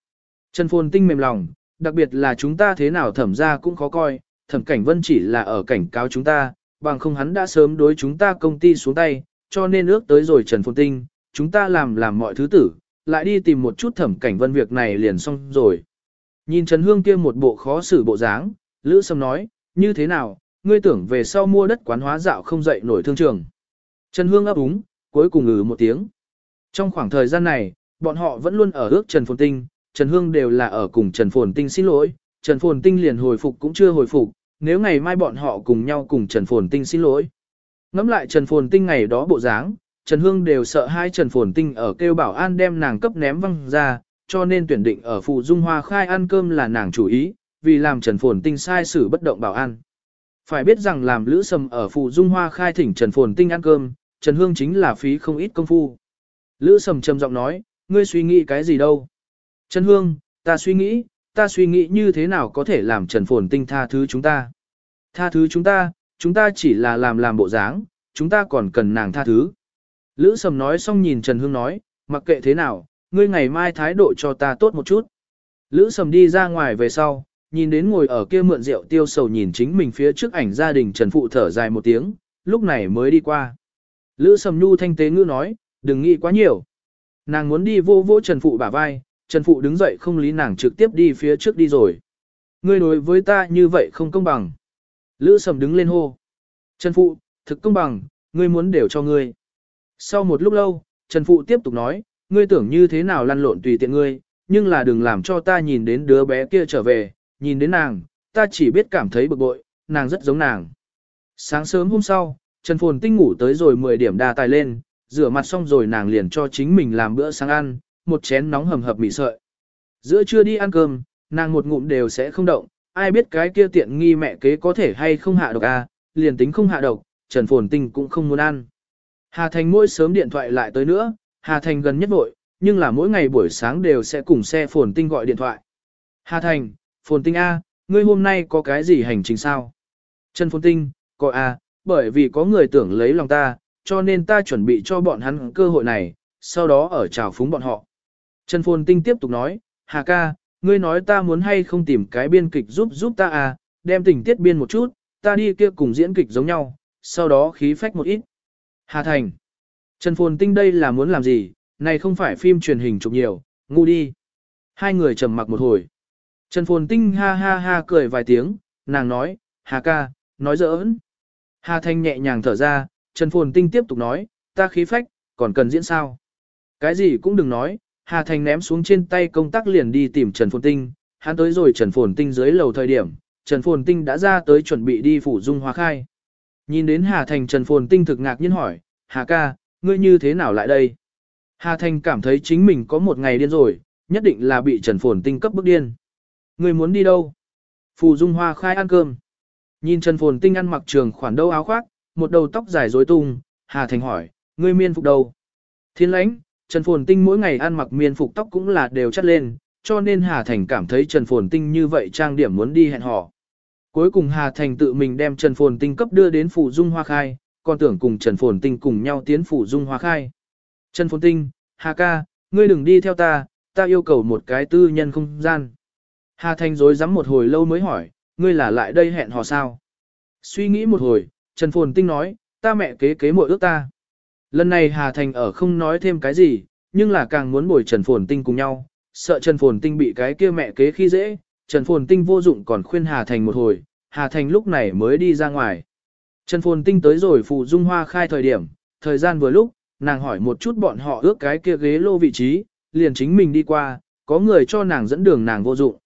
Trần Phồn Tinh mềm lòng, đặc biệt là chúng ta thế nào thẩm ra cũng khó coi, thẩm cảnh vân chỉ là ở cảnh cáo chúng ta, bằng không hắn đã sớm đối chúng ta công ty xuống tay, cho nên ước tới rồi Trần Phồn Tinh, chúng ta làm làm mọi thứ tử, lại đi tìm một chút thẩm cảnh vân việc này liền xong rồi. Nhìn Trần Hương kia một bộ khó xử bộ dáng, Lữ Sâm nói, như thế nào, ngươi tưởng về sau mua đất quán hóa dạo không dậy nổi thương trường. Trần Hương ấp úng, cuối cùng ngừ một tiếng. Trong khoảng thời gian này, bọn họ vẫn luôn ở ước Trần Phồn Tinh, Trần Hương đều là ở cùng Trần Phồn Tinh xin lỗi, Trần Phồn Tinh liền hồi phục cũng chưa hồi phục, nếu ngày mai bọn họ cùng nhau cùng Trần Phồn Tinh xin lỗi. Ngắm lại Trần Phồn Tinh ngày đó bộ dáng, Trần Hương đều sợ hai Trần Phồn Tinh ở kêu bảo an đem nàng cấp ném văng ra, cho nên tuyển định ở Phụ Dung Hoa khai ăn cơm là nàng chủ ý, vì làm Trần Phồn Tinh sai xử bất động bảo an. Phải biết rằng làm Lữ Sầm ở Phụ Dung Hoa khai thỉnh Trần Phồn Tinh ăn cơm, Trần Hương chính là phí không ít công phu. Lữ Sầm trầm giọng nói, ngươi suy nghĩ cái gì đâu? Trần Hương, ta suy nghĩ, ta suy nghĩ như thế nào có thể làm Trần Phồn Tinh tha thứ chúng ta. Tha thứ chúng ta, chúng ta chỉ là làm làm bộ dáng, chúng ta còn cần nàng tha thứ. Lữ Sầm nói xong nhìn Trần Hương nói, mặc kệ thế nào, ngươi ngày mai thái độ cho ta tốt một chút. Lữ Sầm đi ra ngoài về sau, nhìn đến ngồi ở kia mượn rượu tiêu sầu nhìn chính mình phía trước ảnh gia đình Trần Phụ thở dài một tiếng, lúc này mới đi qua. Lữ Sầm Nhu thanh tế ngữ nói, đừng nghĩ quá nhiều. Nàng muốn đi vô vô Trần Phụ bả vai, Trần Phụ đứng dậy không lý nàng trực tiếp đi phía trước đi rồi. Ngươi đối với ta như vậy không công bằng. Lữ Sầm đứng lên hô. Trần Phụ, thực công bằng, ngươi muốn đều cho ngươi. Sau một lúc lâu, Trần Phụ tiếp tục nói, ngươi tưởng như thế nào lăn lộn tùy tiện ngươi, nhưng là đừng làm cho ta nhìn đến đứa bé kia trở về, nhìn đến nàng, ta chỉ biết cảm thấy bực bội, nàng rất giống nàng. Sáng sớm hôm sau, Trần Phồn Tinh ngủ tới rồi 10 điểm đa tài lên, rửa mặt xong rồi nàng liền cho chính mình làm bữa sáng ăn, một chén nóng hầm hập mì sợi. Giữa trưa đi ăn cơm, nàng một ngụm đều sẽ không động, ai biết cái kia tiện nghi mẹ kế có thể hay không hạ độc à, liền tính không hạ độc, Trần Phồn Tinh cũng không muốn ăn. Hà Thành mỗi sớm điện thoại lại tới nữa, Hà Thành gần nhất vội, nhưng là mỗi ngày buổi sáng đều sẽ cùng xe Phồn Tinh gọi điện thoại. Hà Thành, Phồn Tinh A, ngươi hôm nay có cái gì hành trình sao? Trần Phồn Tinh, có A, bởi vì có người tưởng lấy lòng ta, cho nên ta chuẩn bị cho bọn hắn cơ hội này, sau đó ở trào phúng bọn họ. Trần Phồn Tinh tiếp tục nói, Hà ca, ngươi nói ta muốn hay không tìm cái biên kịch giúp giúp ta à, đem tình tiết biên một chút, ta đi kia cùng diễn kịch giống nhau, sau đó khí phách một ít. Hà Thành. Trần Phồn Tinh đây là muốn làm gì, này không phải phim truyền hình chụp nhiều, ngu đi. Hai người trầm mặc một hồi. Trần Phồn Tinh ha ha ha cười vài tiếng, nàng nói, Hà ca, nói giỡn. Hà Thanh nhẹ nhàng thở ra, Trần Phồn Tinh tiếp tục nói, ta khí phách, còn cần diễn sao. Cái gì cũng đừng nói, Hà Thành ném xuống trên tay công tác liền đi tìm Trần Phồn Tinh, hắn tới rồi Trần Phồn Tinh dưới lầu thời điểm, Trần Phồn Tinh đã ra tới chuẩn bị đi phủ dung hoa khai. Nhìn đến Hà Thành Trần Phồn Tinh thực ngạc nhiên hỏi, Hà ca, ngươi như thế nào lại đây? Hà Thành cảm thấy chính mình có một ngày điên rồi, nhất định là bị Trần Phồn Tinh cấp bức điên. Ngươi muốn đi đâu? Phù Dung Hoa khai ăn cơm. Nhìn Trần Phồn Tinh ăn mặc trường khoản đâu áo khoác, một đầu tóc dài rối tung, Hà Thành hỏi, ngươi miên phục đâu? Thiên lãnh, Trần Phồn Tinh mỗi ngày ăn mặc miên phục tóc cũng là đều chất lên, cho nên Hà Thành cảm thấy Trần Phồn Tinh như vậy trang điểm muốn đi hẹn hò. Cuối cùng Hà Thành tự mình đem Trần Phồn Tinh cấp đưa đến Phủ Dung Hoa Khai, còn tưởng cùng Trần Phồn Tinh cùng nhau tiến Phủ Dung Hoa Khai. Trần Phồn Tinh, Hà ca, ngươi đừng đi theo ta, ta yêu cầu một cái tư nhân không gian. Hà Thành dối rắm một hồi lâu mới hỏi, ngươi là lại đây hẹn hò sao? Suy nghĩ một hồi, Trần Phồn Tinh nói, ta mẹ kế kế mội ước ta. Lần này Hà Thành ở không nói thêm cái gì, nhưng là càng muốn bồi Trần Phồn Tinh cùng nhau, sợ Trần Phồn Tinh bị cái kia mẹ kế khi dễ, Trần Phồn Tinh vô dụng còn khuyên Hà Thành một hồi, Hà Thành lúc này mới đi ra ngoài. Trần Phồn Tinh tới rồi phụ dung hoa khai thời điểm, thời gian vừa lúc, nàng hỏi một chút bọn họ ước cái kia ghế lô vị trí, liền chính mình đi qua, có người cho nàng dẫn đường nàng vô dụng.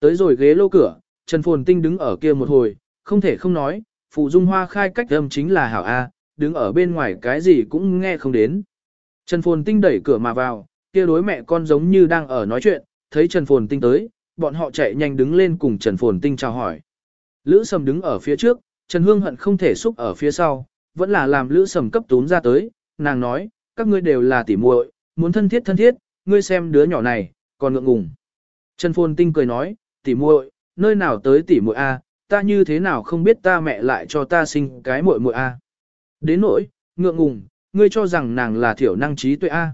Tới rồi ghế lô cửa, Trần Phồn Tinh đứng ở kia một hồi, không thể không nói, phụ dung hoa khai cách âm chính là hảo A, đứng ở bên ngoài cái gì cũng nghe không đến. Trần Phồn Tinh đẩy cửa mà vào, kia đối mẹ con giống như đang ở nói chuyện, thấy Trần Phồn Tinh tới, bọn họ chạy nhanh đứng lên cùng Trần Phồn Tinh chào hỏi. Lữ Sầm đứng ở phía trước, Trần Hương hận không thể xúc ở phía sau, vẫn là làm Lữ Sầm cấp tún ra tới, nàng nói, các ngươi đều là tỉ muội, muốn thân thiết thân thiết, ngươi xem đứa nhỏ này, còn ngượng ngùng. Trần Phồn Tinh cười nói, tỉ muội, nơi nào tới tỉ muội a, ta như thế nào không biết ta mẹ lại cho ta sinh cái muội muội a. Đến nỗi, ngượng ngùng, ngươi cho rằng nàng là thiểu năng trí tuệ a.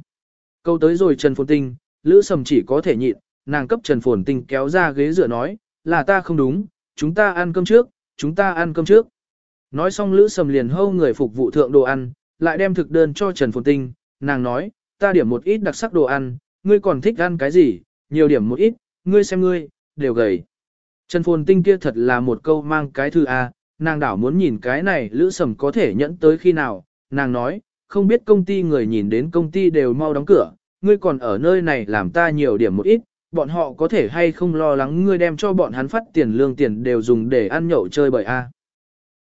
Câu tới rồi Trần Phồn Tinh, Lữ Sầm chỉ có thể nhịn, nàng cấp Trần Phồn Tinh kéo ra ghế dựa nói, là ta không đúng, chúng ta ăn cơm trước, chúng ta ăn cơm trước. Nói xong Lữ Sầm liền hâu người phục vụ thượng đồ ăn, lại đem thực đơn cho Trần Phồn Tinh, nàng nói, ta điểm một ít đặc sắc đồ ăn, ngươi còn thích ăn cái gì, nhiều điểm một ít, ngươi xem ngươi, đều gầy. Trần Phồn Tinh kia thật là một câu mang cái thư A, nàng đảo muốn nhìn cái này Lữ Sầm có thể nhẫn tới khi nào, nàng nói, không biết công ty người nhìn đến công ty đều mau đóng cửa, ngươi còn ở nơi này làm ta nhiều điểm một ít, bọn họ có thể hay không lo lắng ngươi đem cho bọn hắn phát tiền lương tiền đều dùng để ăn nhậu chơi bời a.